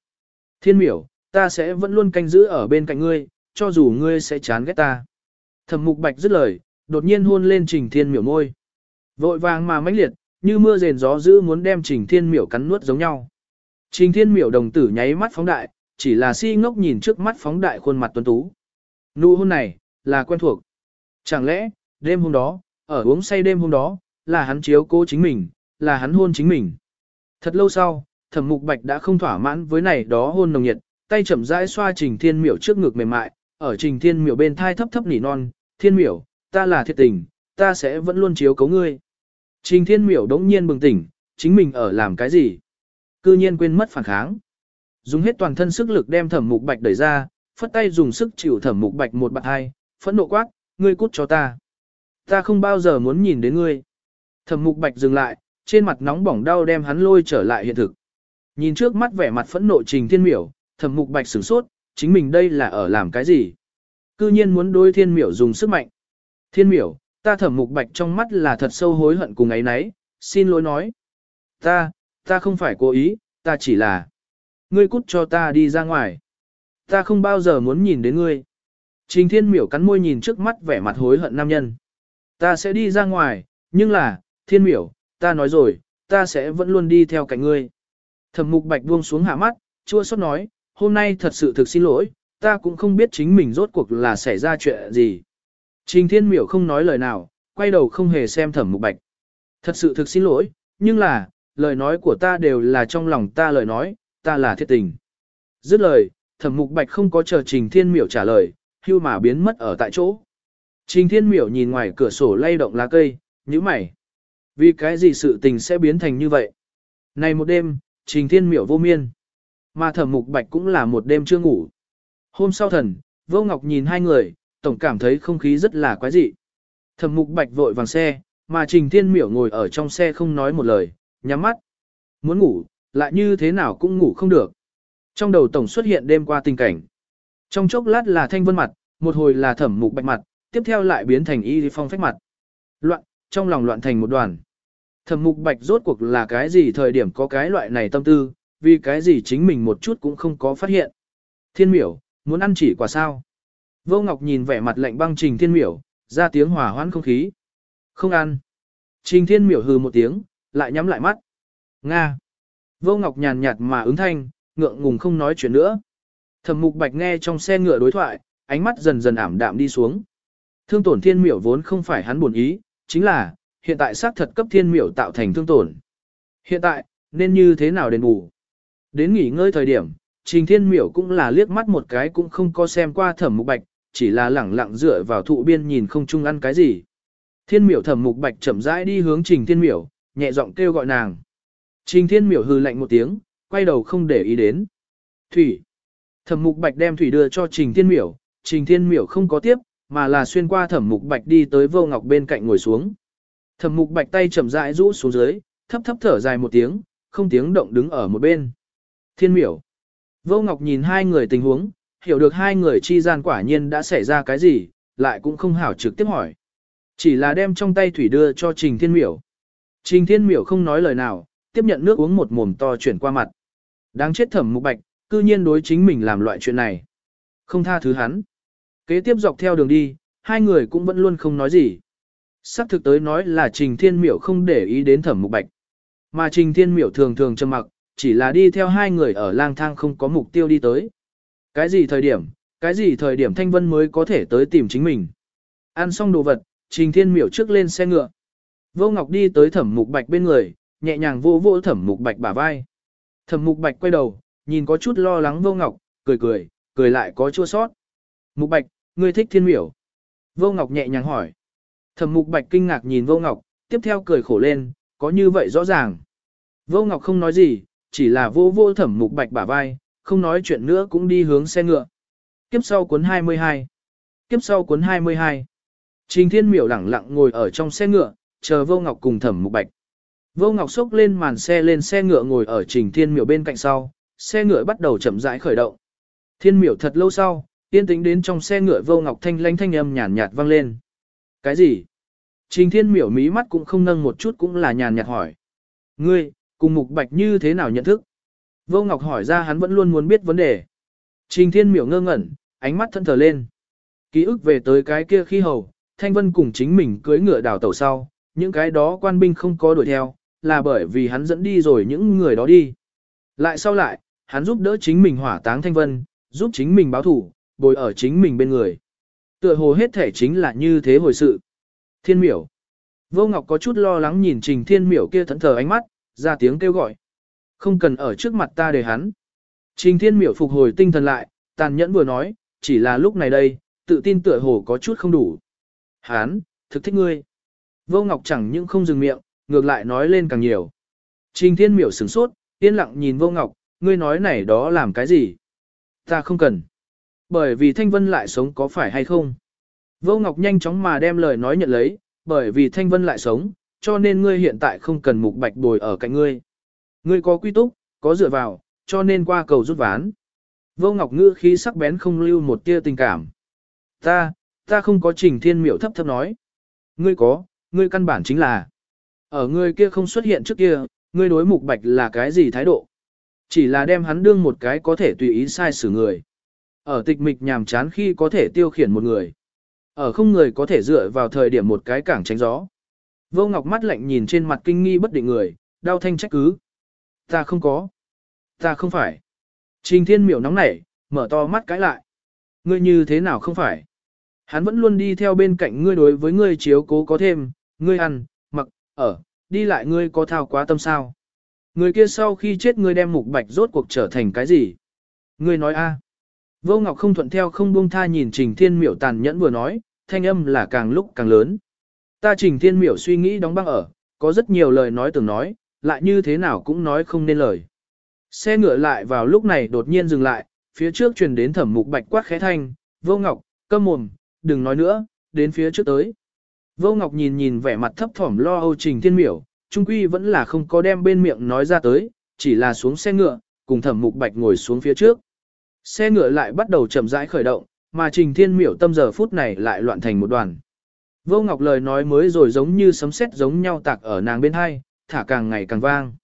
Thiên Miểu, ta sẽ vẫn luôn canh giữ ở bên cạnh ngươi, cho dù ngươi sẽ chán ghét ta. Thẩm mục bạch dứt lời, đột nhiên hôn lên trình thiên miểu môi. Vội vàng mà mãnh liệt, như mưa rền gió dữ muốn đem trình thiên miểu cắn nuốt giống nhau. Trình thiên miểu đồng tử nháy mắt phóng đại, chỉ là si ngốc nhìn trước mắt phóng đại khuôn mặt tuấn tú. Nụ hôn này, là quen thuộc. Chẳng lẽ, đêm hôm đó, ở uống say đêm hôm đó, là hắn chiếu cố chính mình, là hắn hôn chính mình. Thật lâu sau, thẩm mục bạch đã không thỏa mãn với này đó hôn nồng nhiệt, tay chậm rãi xoa trình thiên miểu trước ngực mềm mại, ở trình thiên miểu bên thai thấp thấp nỉ non, thiên miểu, ta là thiệt tình, ta sẽ vẫn luôn chiếu cố ngươi. Trình thiên miểu đống nhiên bừng tỉnh, chính mình ở làm cái gì? Cư nhiên quên mất phản kháng. Dùng hết toàn thân sức lực đem thẩm mục bạch đẩy ra, phất tay dùng sức chịu thẩm mục bạch một bạn hai, phẫn nộ quát, ngươi cút cho ta. Ta không bao giờ muốn nhìn đến ngươi. Thẩm mục bạch dừng lại, trên mặt nóng bỏng đau đem hắn lôi trở lại hiện thực. Nhìn trước mắt vẻ mặt phẫn nộ Trình Thiên Miểu, Thẩm Mục Bạch sửng sốt, chính mình đây là ở làm cái gì? Cư nhiên muốn đối Thiên Miểu dùng sức mạnh. Thiên Miểu, ta Thẩm Mục Bạch trong mắt là thật sâu hối hận cùng ấy nấy, xin lỗi nói. Ta, ta không phải cố ý, ta chỉ là... Ngươi cút cho ta đi ra ngoài. Ta không bao giờ muốn nhìn đến ngươi. Trình Thiên Miểu cắn môi nhìn trước mắt vẻ mặt hối hận nam nhân. Ta sẽ đi ra ngoài, nhưng là, Thiên Miểu, ta nói rồi, ta sẽ vẫn luôn đi theo cạnh ngươi. Thẩm mục bạch buông xuống hạ mắt, chua xót nói, hôm nay thật sự thực xin lỗi, ta cũng không biết chính mình rốt cuộc là xảy ra chuyện gì. Trình Thiên Miểu không nói lời nào, quay đầu không hề xem thẩm mục bạch. Thật sự thực xin lỗi, nhưng là, lời nói của ta đều là trong lòng ta lời nói, ta là thiết tình. Dứt lời, thẩm mục bạch không có chờ Trình Thiên Miểu trả lời, hưu mà biến mất ở tại chỗ. Trình Thiên Miểu nhìn ngoài cửa sổ lay động lá cây, như mày. Vì cái gì sự tình sẽ biến thành như vậy? Này một đêm, Trình Thiên Miểu vô miên. Mà thẩm mục bạch cũng là một đêm chưa ngủ. Hôm sau thần, vô ngọc nhìn hai người, tổng cảm thấy không khí rất là quái dị. Thẩm mục bạch vội vàng xe, mà Trình Thiên Miểu ngồi ở trong xe không nói một lời, nhắm mắt. Muốn ngủ, lại như thế nào cũng ngủ không được. Trong đầu tổng xuất hiện đêm qua tình cảnh. Trong chốc lát là thanh vân mặt, một hồi là thẩm mục bạch mặt, tiếp theo lại biến thành y phong phách mặt. Loạn, trong lòng loạn thành một đoàn. Thẩm mục bạch rốt cuộc là cái gì thời điểm có cái loại này tâm tư, vì cái gì chính mình một chút cũng không có phát hiện. Thiên miểu, muốn ăn chỉ quả sao? Vô Ngọc nhìn vẻ mặt lạnh băng trình thiên miểu, ra tiếng hòa hoãn không khí. Không ăn. Trình thiên miểu hừ một tiếng, lại nhắm lại mắt. Nga. Vô Ngọc nhàn nhạt mà ứng thanh, ngượng ngùng không nói chuyện nữa. Thẩm mục bạch nghe trong xe ngựa đối thoại, ánh mắt dần dần ảm đạm đi xuống. Thương tổn thiên miểu vốn không phải hắn buồn ý, chính là, hiện tại xác thật cấp thiên miểu tạo thành thương tổn. Hiện tại, nên như thế nào đền bù? Đến nghỉ ngơi thời điểm, trình thiên miểu cũng là liếc mắt một cái cũng không có xem qua thẩm mục bạch, chỉ là lẳng lặng dựa vào thụ biên nhìn không chung ăn cái gì. Thiên miểu thẩm mục bạch chậm rãi đi hướng trình thiên miểu, nhẹ giọng kêu gọi nàng. Trình thiên miểu hư lạnh một tiếng, quay đầu không để ý đến. Thủy. Thẩm mục bạch đem thủy đưa cho trình thiên miểu, trình thiên miểu không có tiếp, mà là xuyên qua thẩm mục bạch đi tới vô ngọc bên cạnh ngồi xuống. Thẩm mục bạch tay chậm rãi rũ xuống dưới, thấp thấp thở dài một tiếng, không tiếng động đứng ở một bên. Thiên miểu. Vô ngọc nhìn hai người tình huống, hiểu được hai người chi gian quả nhiên đã xảy ra cái gì, lại cũng không hảo trực tiếp hỏi. Chỉ là đem trong tay thủy đưa cho trình thiên miểu. Trình thiên miểu không nói lời nào, tiếp nhận nước uống một mồm to chuyển qua mặt. Đáng chết thẩm mục bạch, cư nhiên đối chính mình làm loại chuyện này. Không tha thứ hắn. Kế tiếp dọc theo đường đi, hai người cũng vẫn luôn không nói gì. Sắc thực tới nói là Trình Thiên Miểu không để ý đến thẩm mục bạch. Mà Trình Thiên Miểu thường thường trầm mặc, chỉ là đi theo hai người ở lang thang không có mục tiêu đi tới. Cái gì thời điểm, cái gì thời điểm Thanh Vân mới có thể tới tìm chính mình. Ăn xong đồ vật, Trình Thiên Miểu trước lên xe ngựa. Vô Ngọc đi tới thẩm mục bạch bên người, nhẹ nhàng vô vô thẩm mục bạch bả vai. Thẩm mục bạch quay đầu, nhìn có chút lo lắng Vô Ngọc, cười cười, cười lại có chua sót. Mục bạch, ngươi thích thiên miểu. Vô Ngọc nhẹ nhàng hỏi. Thẩm mục bạch kinh ngạc nhìn Vô Ngọc, tiếp theo cười khổ lên, có như vậy rõ ràng. Vô Ngọc không nói gì, chỉ là vô vô thẩm mục bạch bả vai, không nói chuyện nữa cũng đi hướng xe ngựa. Kiếp sau cuốn 22. Kiếp sau cuốn 22. Trình Thiên Miểu lẳng lặng ngồi ở trong xe ngựa, chờ Vô Ngọc cùng thẩm mục bạch. Vô Ngọc xốc lên màn xe lên xe ngựa ngồi ở Trình Thiên Miểu bên cạnh sau, xe ngựa bắt đầu chậm rãi khởi động. Thiên Miểu thật lâu sau, yên tĩnh đến trong xe ngựa Vô Ngọc thanh lanh thanh âm nhàn nhạt vang lên. Cái gì? Trình Thiên Miểu mí mắt cũng không nâng một chút cũng là nhàn nhạt hỏi. Ngươi, cùng Mục Bạch như thế nào nhận thức? Vô Ngọc hỏi ra hắn vẫn luôn muốn biết vấn đề. Trình Thiên Miểu ngơ ngẩn, ánh mắt thân thờ lên. Ký ức về tới cái kia khi hầu, Thanh Vân cùng chính mình cưới ngựa đào tàu sau, những cái đó quan binh không có đuổi theo, là bởi vì hắn dẫn đi rồi những người đó đi. Lại sau lại, hắn giúp đỡ chính mình hỏa táng Thanh Vân, giúp chính mình báo thủ, bồi ở chính mình bên người. Tựa hồ hết thể chính là như thế hồi sự. Thiên miểu. Vô Ngọc có chút lo lắng nhìn Trình Thiên miểu kia thẫn thờ ánh mắt, ra tiếng kêu gọi. Không cần ở trước mặt ta để hắn. Trình Thiên miểu phục hồi tinh thần lại, tàn nhẫn vừa nói, chỉ là lúc này đây, tự tin tựa hồ có chút không đủ. Hắn, thực thích ngươi. Vô Ngọc chẳng những không dừng miệng, ngược lại nói lên càng nhiều. Trình Thiên miểu sửng sốt, yên lặng nhìn Vô Ngọc, ngươi nói này đó làm cái gì? Ta không cần. Bởi vì Thanh Vân lại sống có phải hay không? Vô Ngọc nhanh chóng mà đem lời nói nhận lấy, bởi vì Thanh Vân lại sống, cho nên ngươi hiện tại không cần mục bạch bồi ở cạnh ngươi. Ngươi có quy túc, có dựa vào, cho nên qua cầu rút ván. Vô Ngọc Ngữ khí sắc bén không lưu một tia tình cảm. Ta, ta không có trình thiên miểu thấp thấp nói. Ngươi có, ngươi căn bản chính là. Ở ngươi kia không xuất hiện trước kia, ngươi đối mục bạch là cái gì thái độ? Chỉ là đem hắn đương một cái có thể tùy ý sai xử người. Ở tịch mịch nhàm chán khi có thể tiêu khiển một người. Ở không người có thể dựa vào thời điểm một cái cảng tránh gió. Vô Ngọc mắt lạnh nhìn trên mặt kinh nghi bất định người, đau thanh trách cứ. Ta không có. Ta không phải. Trình thiên miểu nóng nảy, mở to mắt cãi lại. Ngươi như thế nào không phải? Hắn vẫn luôn đi theo bên cạnh ngươi đối với ngươi chiếu cố có thêm, ngươi ăn, mặc, ở, đi lại ngươi có thao quá tâm sao. Người kia sau khi chết ngươi đem mục bạch rốt cuộc trở thành cái gì? Ngươi nói a? Vô Ngọc không thuận theo không buông tha nhìn Trình Thiên Miểu tàn nhẫn vừa nói, thanh âm là càng lúc càng lớn. Ta Trình Thiên Miểu suy nghĩ đóng băng ở, có rất nhiều lời nói từng nói, lại như thế nào cũng nói không nên lời. Xe ngựa lại vào lúc này đột nhiên dừng lại, phía trước truyền đến thẩm mục bạch quát khẽ thanh, vô ngọc, câm mồm, đừng nói nữa, đến phía trước tới. Vô ngọc nhìn nhìn vẻ mặt thấp thỏm lo âu trình thiên miểu, trung quy vẫn là không có đem bên miệng nói ra tới, chỉ là xuống xe ngựa, cùng thẩm mục bạch ngồi xuống phía trước. Xe ngựa lại bắt đầu chậm rãi khởi động, mà trình thiên miểu tâm giờ phút này lại loạn thành một đoàn. Vô ngọc lời nói mới rồi giống như sấm sét giống nhau tạc ở nàng bên hai, thả càng ngày càng vang.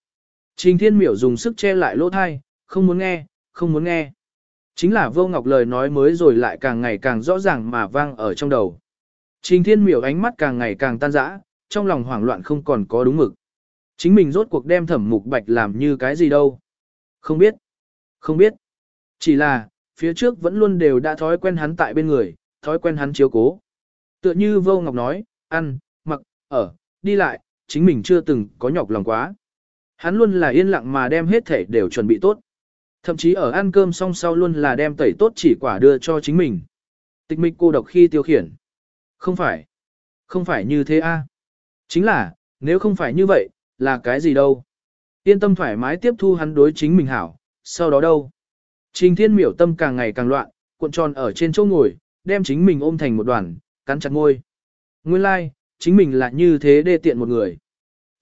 Trình Thiên Miểu dùng sức che lại lỗ thai, không muốn nghe, không muốn nghe. Chính là vô ngọc lời nói mới rồi lại càng ngày càng rõ ràng mà vang ở trong đầu. Trình Thiên Miểu ánh mắt càng ngày càng tan rã, trong lòng hoảng loạn không còn có đúng mực. Chính mình rốt cuộc đem thẩm mục bạch làm như cái gì đâu. Không biết. Không biết. Chỉ là, phía trước vẫn luôn đều đã thói quen hắn tại bên người, thói quen hắn chiếu cố. Tựa như vô ngọc nói, ăn, mặc, ở, đi lại, chính mình chưa từng có nhọc lòng quá. Hắn luôn là yên lặng mà đem hết thể đều chuẩn bị tốt. Thậm chí ở ăn cơm xong sau luôn là đem tẩy tốt chỉ quả đưa cho chính mình. Tịch mịch cô độc khi tiêu khiển. Không phải. Không phải như thế a. Chính là, nếu không phải như vậy, là cái gì đâu. Yên tâm thoải mái tiếp thu hắn đối chính mình hảo, sau đó đâu. Trình thiên miểu tâm càng ngày càng loạn, cuộn tròn ở trên chỗ ngồi, đem chính mình ôm thành một đoàn, cắn chặt ngôi. Nguyên lai, like, chính mình là như thế đê tiện một người.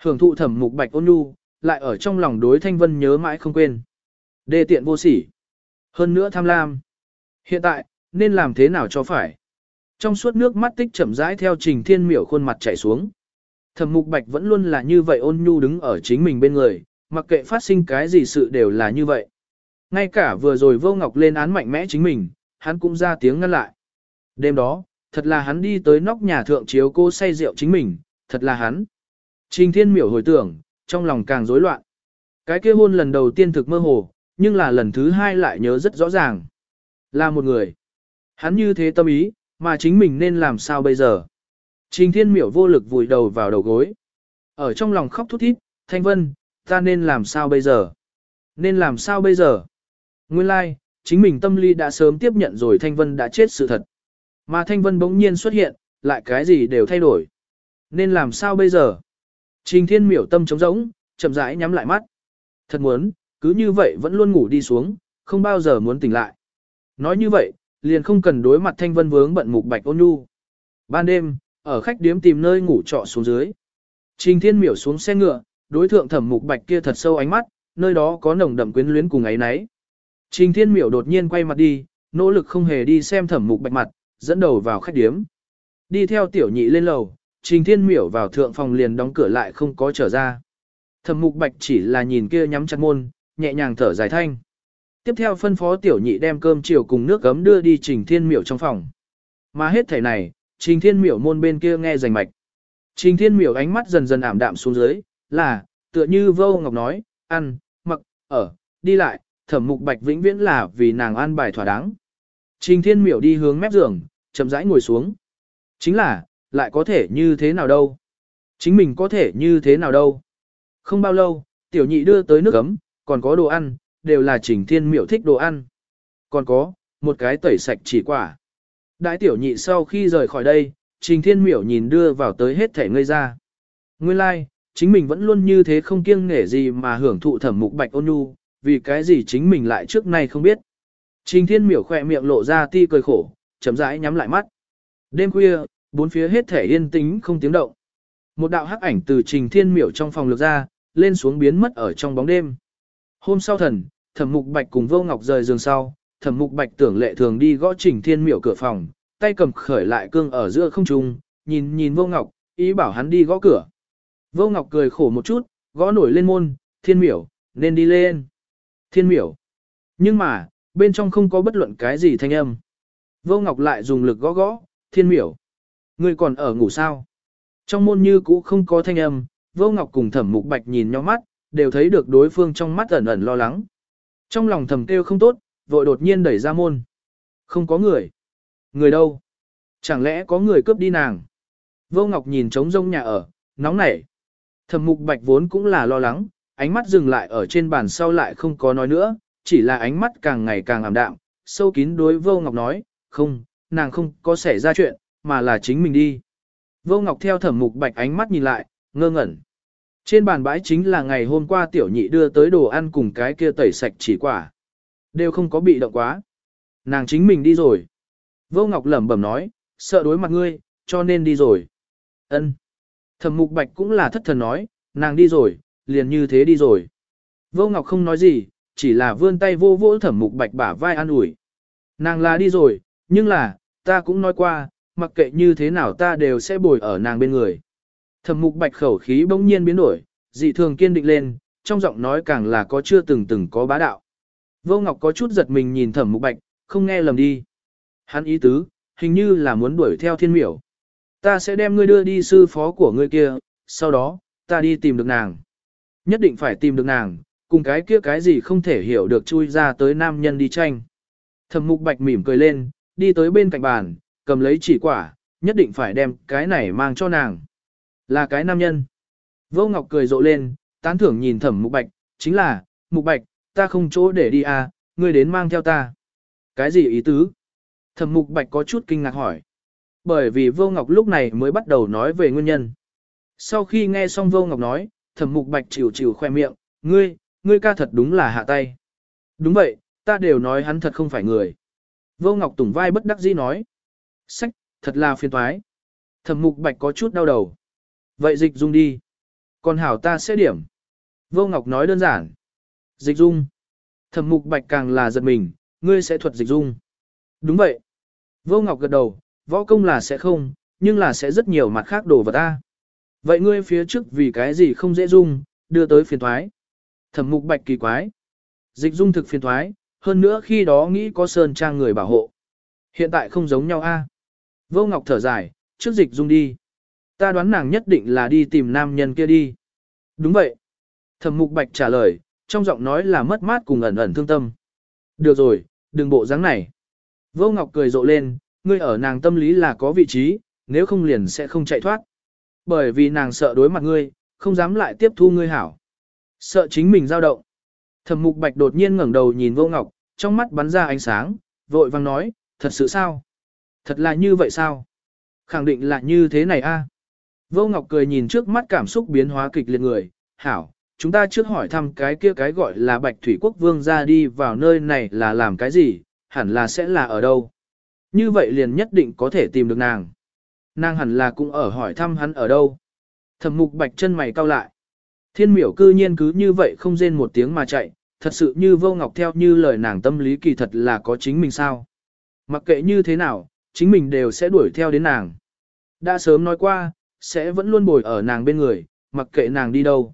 Hưởng thụ thẩm mục bạch ôn nhu, lại ở trong lòng đối thanh vân nhớ mãi không quên. Đê tiện vô sỉ. Hơn nữa tham lam. Hiện tại, nên làm thế nào cho phải? Trong suốt nước mắt tích chậm rãi theo trình thiên miểu khuôn mặt chảy xuống. Thẩm mục bạch vẫn luôn là như vậy ôn nhu đứng ở chính mình bên người, mặc kệ phát sinh cái gì sự đều là như vậy. Ngay cả vừa rồi vô ngọc lên án mạnh mẽ chính mình, hắn cũng ra tiếng ngăn lại. Đêm đó, thật là hắn đi tới nóc nhà thượng chiếu cô say rượu chính mình, thật là hắn. Trình thiên miểu hồi tưởng, trong lòng càng rối loạn. Cái kia hôn lần đầu tiên thực mơ hồ, nhưng là lần thứ hai lại nhớ rất rõ ràng. Là một người. Hắn như thế tâm ý, mà chính mình nên làm sao bây giờ? Trình thiên miểu vô lực vùi đầu vào đầu gối. Ở trong lòng khóc thút thít, Thanh Vân, ta nên làm sao bây giờ? Nên làm sao bây giờ? Nguyên lai, like, chính mình tâm lý đã sớm tiếp nhận rồi Thanh Vân đã chết sự thật. Mà Thanh Vân bỗng nhiên xuất hiện, lại cái gì đều thay đổi. Nên làm sao bây giờ? Trình thiên miểu tâm trống rỗng, chậm rãi nhắm lại mắt. Thật muốn, cứ như vậy vẫn luôn ngủ đi xuống, không bao giờ muốn tỉnh lại. Nói như vậy, liền không cần đối mặt thanh vân vướng bận mục bạch ôn nhu. Ban đêm, ở khách điếm tìm nơi ngủ trọ xuống dưới. Trình thiên miểu xuống xe ngựa, đối thượng thẩm mục bạch kia thật sâu ánh mắt, nơi đó có nồng đậm quyến luyến cùng ấy nấy. Trình thiên miểu đột nhiên quay mặt đi, nỗ lực không hề đi xem thẩm mục bạch mặt, dẫn đầu vào khách điếm. Đi theo tiểu nhị lên lầu, Trình Thiên Miểu vào thượng phòng liền đóng cửa lại không có trở ra. Thẩm Mục Bạch chỉ là nhìn kia nhắm chặt môn, nhẹ nhàng thở dài thanh. Tiếp theo phân phó tiểu nhị đem cơm chiều cùng nước gấm đưa đi Trình Thiên Miểu trong phòng. Mà hết thảy này, Trình Thiên Miểu môn bên kia nghe rành mạch. Trình Thiên Miểu ánh mắt dần dần ảm đạm xuống dưới, là, tựa như Vô Ngọc nói, ăn, mặc, ở, đi lại, Thẩm Mục Bạch vĩnh viễn là vì nàng an bài thỏa đáng. Trình Thiên Miểu đi hướng mép giường, chậm rãi ngồi xuống. Chính là, lại có thể như thế nào đâu? Chính mình có thể như thế nào đâu? Không bao lâu, tiểu nhị đưa tới nước ấm, còn có đồ ăn, đều là trình thiên miểu thích đồ ăn. Còn có, một cái tẩy sạch chỉ quả. Đại tiểu nhị sau khi rời khỏi đây, trình thiên miểu nhìn đưa vào tới hết thể ngây ra. Nguyên lai, like, chính mình vẫn luôn như thế không kiêng nể gì mà hưởng thụ thẩm mục bạch ôn nhu, vì cái gì chính mình lại trước nay không biết. Trình thiên miểu khỏe miệng lộ ra ti cười khổ, chấm rãi nhắm lại mắt. Đêm khuya, bốn phía hết thể yên tĩnh không tiếng động. Một đạo hắc ảnh từ trình thiên miểu trong phòng lược ra, lên xuống biến mất ở trong bóng đêm. Hôm sau thần, thẩm mục bạch cùng vô ngọc rời giường sau, thẩm mục bạch tưởng lệ thường đi gõ trình thiên miểu cửa phòng, tay cầm khởi lại cương ở giữa không trung, nhìn nhìn vô ngọc, ý bảo hắn đi gõ cửa. Vô ngọc cười khổ một chút, gõ nổi lên môn, thiên miểu, nên đi lên. Thiên miểu. Nhưng mà, bên trong không có bất luận cái gì thanh âm. Vô ngọc lại dùng lực gõ gõ, thiên miểu. Ngươi còn ở ngủ sao? Trong môn như cũ không có thanh âm, vô ngọc cùng thẩm mục bạch nhìn nhau mắt, đều thấy được đối phương trong mắt ẩn ẩn lo lắng. Trong lòng thầm kêu không tốt, vội đột nhiên đẩy ra môn. Không có người. Người đâu? Chẳng lẽ có người cướp đi nàng? Vô Ngọc nhìn trống rông nhà ở, nóng nảy. Thẩm mục bạch vốn cũng là lo lắng, ánh mắt dừng lại ở trên bàn sau lại không có nói nữa, chỉ là ánh mắt càng ngày càng ảm đạm, sâu kín đối Vô Ngọc nói, không, nàng không có xảy ra chuyện, mà là chính mình đi. Vô Ngọc theo thẩm mục bạch ánh mắt nhìn lại, ngơ ngẩn. Trên bàn bãi chính là ngày hôm qua tiểu nhị đưa tới đồ ăn cùng cái kia tẩy sạch chỉ quả. Đều không có bị động quá. Nàng chính mình đi rồi. Vô Ngọc lẩm bẩm nói, sợ đối mặt ngươi, cho nên đi rồi. Ân. Thẩm Mục Bạch cũng là thất thần nói, nàng đi rồi, liền như thế đi rồi. Vô Ngọc không nói gì, chỉ là vươn tay vô vỗ Thẩm Mục Bạch bả vai an ủi. Nàng là đi rồi, nhưng là, ta cũng nói qua, mặc kệ như thế nào ta đều sẽ bồi ở nàng bên người. Thẩm Mục Bạch khẩu khí bỗng nhiên biến đổi, dị thường kiên định lên, trong giọng nói càng là có chưa từng từng có bá đạo. Vô Ngọc có chút giật mình nhìn Thẩm Mục Bạch, không nghe lầm đi. Hắn ý tứ, hình như là muốn đuổi theo thiên miểu. Ta sẽ đem ngươi đưa đi sư phó của ngươi kia, sau đó, ta đi tìm được nàng. Nhất định phải tìm được nàng, cùng cái kia cái gì không thể hiểu được chui ra tới nam nhân đi tranh. Thẩm mục bạch mỉm cười lên, đi tới bên cạnh bàn, cầm lấy chỉ quả, nhất định phải đem cái này mang cho nàng. Là cái nam nhân. Vô Ngọc cười rộ lên, tán thưởng nhìn thẩm mục bạch, chính là, mục bạch, ta không chỗ để đi à, ngươi đến mang theo ta. Cái gì ý tứ? Thẩm mục bạch có chút kinh ngạc hỏi. Bởi vì vô ngọc lúc này mới bắt đầu nói về nguyên nhân. Sau khi nghe xong vô ngọc nói, thẩm mục bạch chịu chịu khoe miệng, ngươi, ngươi ca thật đúng là hạ tay. Đúng vậy, ta đều nói hắn thật không phải người. Vô ngọc tùng vai bất đắc dĩ nói. Sách, thật là phiền toái. Thẩm mục bạch có chút đau đầu. Vậy dịch dung đi. Còn hảo ta sẽ điểm. Vô ngọc nói đơn giản. Dịch dung. Thẩm mục bạch càng là giật mình, ngươi sẽ thuật dịch dung. Đúng vậy. Vô Ngọc gật đầu, võ công là sẽ không, nhưng là sẽ rất nhiều mặt khác đồ vật ta. Vậy ngươi phía trước vì cái gì không dễ dung, đưa tới phiền thoái. Thẩm mục bạch kỳ quái. Dịch dung thực phiền thoái, hơn nữa khi đó nghĩ có sơn trang người bảo hộ. Hiện tại không giống nhau a. Vô Ngọc thở dài, trước dịch dung đi. Ta đoán nàng nhất định là đi tìm nam nhân kia đi. Đúng vậy. Thẩm mục bạch trả lời, trong giọng nói là mất mát cùng ẩn ẩn thương tâm. Được rồi, đừng bộ dáng này. Vô Ngọc cười rộ lên, ngươi ở nàng tâm lý là có vị trí, nếu không liền sẽ không chạy thoát. Bởi vì nàng sợ đối mặt ngươi, không dám lại tiếp thu ngươi hảo. Sợ chính mình dao động. Thẩm Mục Bạch đột nhiên ngẩng đầu nhìn Vô Ngọc, trong mắt bắn ra ánh sáng, vội vang nói, thật sự sao? Thật là như vậy sao? Khẳng định là như thế này a. Vô Ngọc cười nhìn trước mắt cảm xúc biến hóa kịch liệt người, hảo, chúng ta trước hỏi thăm cái kia cái gọi là Bạch Thủy Quốc Vương ra đi vào nơi này là làm cái gì, hẳn là sẽ là ở đâu. Như vậy liền nhất định có thể tìm được nàng. Nàng hẳn là cũng ở hỏi thăm hắn ở đâu. Thẩm mục bạch chân mày cau lại. Thiên miểu cư nhiên cứ như vậy không rên một tiếng mà chạy, thật sự như vô ngọc theo như lời nàng tâm lý kỳ thật là có chính mình sao. Mặc kệ như thế nào, chính mình đều sẽ đuổi theo đến nàng. Đã sớm nói qua, sẽ vẫn luôn bồi ở nàng bên người, mặc kệ nàng đi đâu.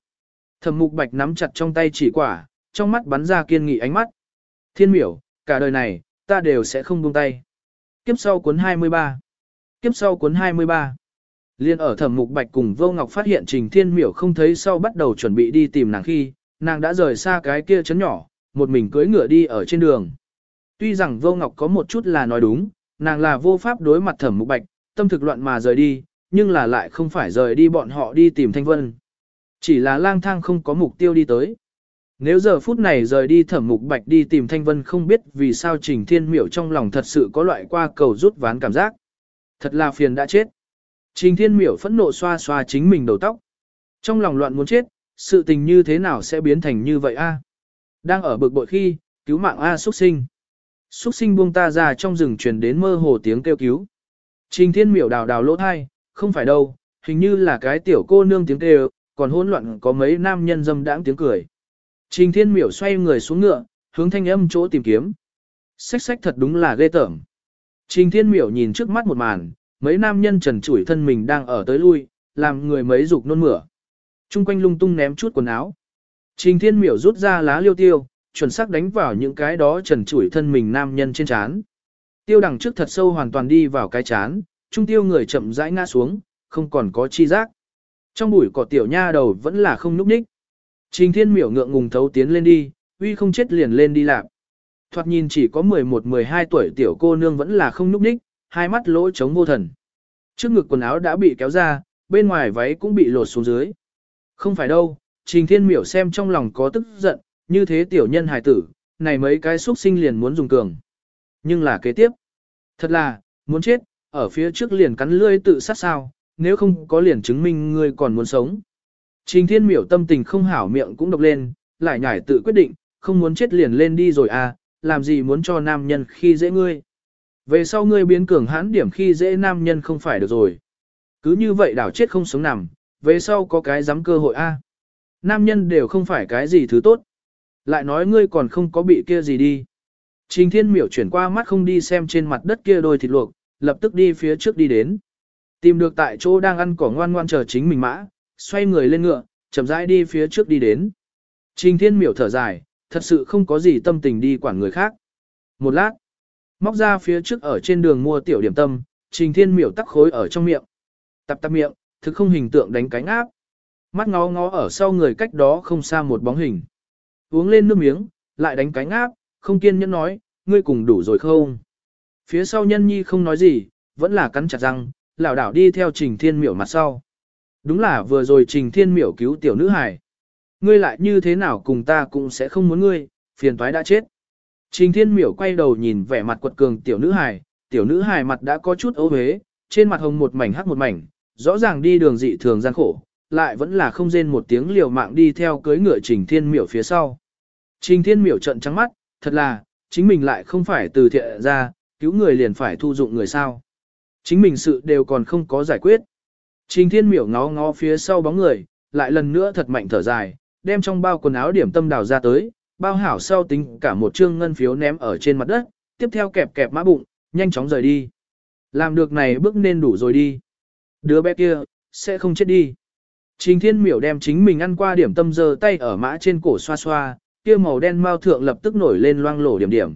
Thẩm mục bạch nắm chặt trong tay chỉ quả, trong mắt bắn ra kiên nghị ánh mắt. Thiên miểu, cả đời này, ta đều sẽ không buông tay. Kiếp sau cuốn 23 Kiếp sau cuốn 23 Liên ở thẩm mục bạch cùng vô ngọc phát hiện trình thiên miểu không thấy sau bắt đầu chuẩn bị đi tìm nàng khi, nàng đã rời xa cái kia chấn nhỏ, một mình cưỡi ngựa đi ở trên đường. Tuy rằng vô ngọc có một chút là nói đúng, nàng là vô pháp đối mặt thẩm mục bạch, tâm thực loạn mà rời đi, nhưng là lại không phải rời đi bọn họ đi tìm thanh vân. Chỉ là lang thang không có mục tiêu đi tới. Nếu giờ phút này rời đi thẩm mục bạch đi tìm Thanh Vân không biết vì sao Trình Thiên Miểu trong lòng thật sự có loại qua cầu rút ván cảm giác. Thật là phiền đã chết. Trình Thiên Miểu phẫn nộ xoa xoa chính mình đầu tóc. Trong lòng loạn muốn chết, sự tình như thế nào sẽ biến thành như vậy a? Đang ở bực bội khi, cứu mạng A xuất sinh. Xuất sinh buông ta ra trong rừng truyền đến mơ hồ tiếng kêu cứu. Trình Thiên Miểu đào đào lỗ thai, không phải đâu, hình như là cái tiểu cô nương tiếng kêu, còn hỗn loạn có mấy nam nhân dâm đãng tiếng cười. Trình Thiên Miểu xoay người xuống ngựa, hướng thanh âm chỗ tìm kiếm. Xách xách thật đúng là ghê tởm. Trình Thiên Miểu nhìn trước mắt một màn, mấy nam nhân trần trụi thân mình đang ở tới lui, làm người mấy dục nôn mửa. Trung quanh lung tung ném chút quần áo. Trình Thiên Miểu rút ra lá liêu tiêu, chuẩn xác đánh vào những cái đó trần trụi thân mình nam nhân trên chán. Tiêu đằng trước thật sâu hoàn toàn đi vào cái chán, trung tiêu người chậm rãi ngã xuống, không còn có chi giác. Trong bụi cỏ tiểu nha đầu vẫn là không núp ních. Trình Thiên Miểu ngượng ngùng thấu tiến lên đi, uy không chết liền lên đi làm. Thoạt nhìn chỉ có 11-12 tuổi tiểu cô nương vẫn là không núp ních, hai mắt lỗ trống vô thần. Trước ngực quần áo đã bị kéo ra, bên ngoài váy cũng bị lột xuống dưới. Không phải đâu, Trình Thiên Miểu xem trong lòng có tức giận, như thế tiểu nhân hài tử, này mấy cái xuất sinh liền muốn dùng cường. Nhưng là kế tiếp. Thật là, muốn chết, ở phía trước liền cắn lươi tự sát sao, nếu không có liền chứng minh ngươi còn muốn sống. Trình Thiên Miểu tâm tình không hảo miệng cũng độc lên, lại nhảy tự quyết định, không muốn chết liền lên đi rồi à, làm gì muốn cho nam nhân khi dễ ngươi. Về sau ngươi biến cường hãn điểm khi dễ nam nhân không phải được rồi. Cứ như vậy đảo chết không sống nằm, về sau có cái dám cơ hội a. Nam nhân đều không phải cái gì thứ tốt. Lại nói ngươi còn không có bị kia gì đi. Trình thiên miểu chuyển qua mắt không đi xem trên mặt đất kia đôi thịt luộc, lập tức đi phía trước đi đến. Tìm được tại chỗ đang ăn cỏ ngoan ngoan chờ chính mình mã, xoay người lên ngựa, chậm rãi đi phía trước đi đến. Trình thiên miểu thở dài, thật sự không có gì tâm tình đi quản người khác. Một lát, móc ra phía trước ở trên đường mua tiểu điểm tâm, trình thiên miểu tắc khối ở trong miệng. Tập tập miệng, thực không hình tượng đánh cánh áp. Mắt ngó ngó ở sau người cách đó không xa một bóng hình. Uống lên nước miếng, lại đánh cánh áp, không kiên nhẫn nói, ngươi cùng đủ rồi không? Phía sau nhân nhi không nói gì, vẫn là cắn chặt răng, lảo đảo đi theo trình thiên miểu mặt sau. Đúng là vừa rồi trình thiên miểu cứu tiểu nữ hải. Ngươi lại như thế nào cùng ta cũng sẽ không muốn ngươi, phiền toái đã chết. Trình thiên miểu quay đầu nhìn vẻ mặt quật cường tiểu nữ hải, tiểu nữ hải mặt đã có chút ấu huế, trên mặt hồng một mảnh hắc một mảnh, rõ ràng đi đường dị thường gian khổ, lại vẫn là không rên một tiếng liều mạng đi theo cưới ngựa trình thiên miểu phía sau. Trình thiên miểu trận trắng mắt, thật là, chính mình lại không phải từ thiện ra, cứu người liền phải thu dụng người sao. Chính mình sự đều còn không có giải quyết. Trình thiên miểu ngó ngó phía sau bóng người, lại lần nữa thật mạnh thở dài, đem trong bao quần áo điểm tâm đào ra tới, bao hảo sau tính cả một trương ngân phiếu ném ở trên mặt đất, tiếp theo kẹp kẹp mã bụng, nhanh chóng rời đi. Làm được này bước nên đủ rồi đi. Đứa bé kia, sẽ không chết đi. Trình thiên miểu đem chính mình ăn qua điểm tâm giờ tay ở mã trên cổ xoa xoa, kia màu đen mau thượng lập tức nổi lên loang lổ điểm điểm.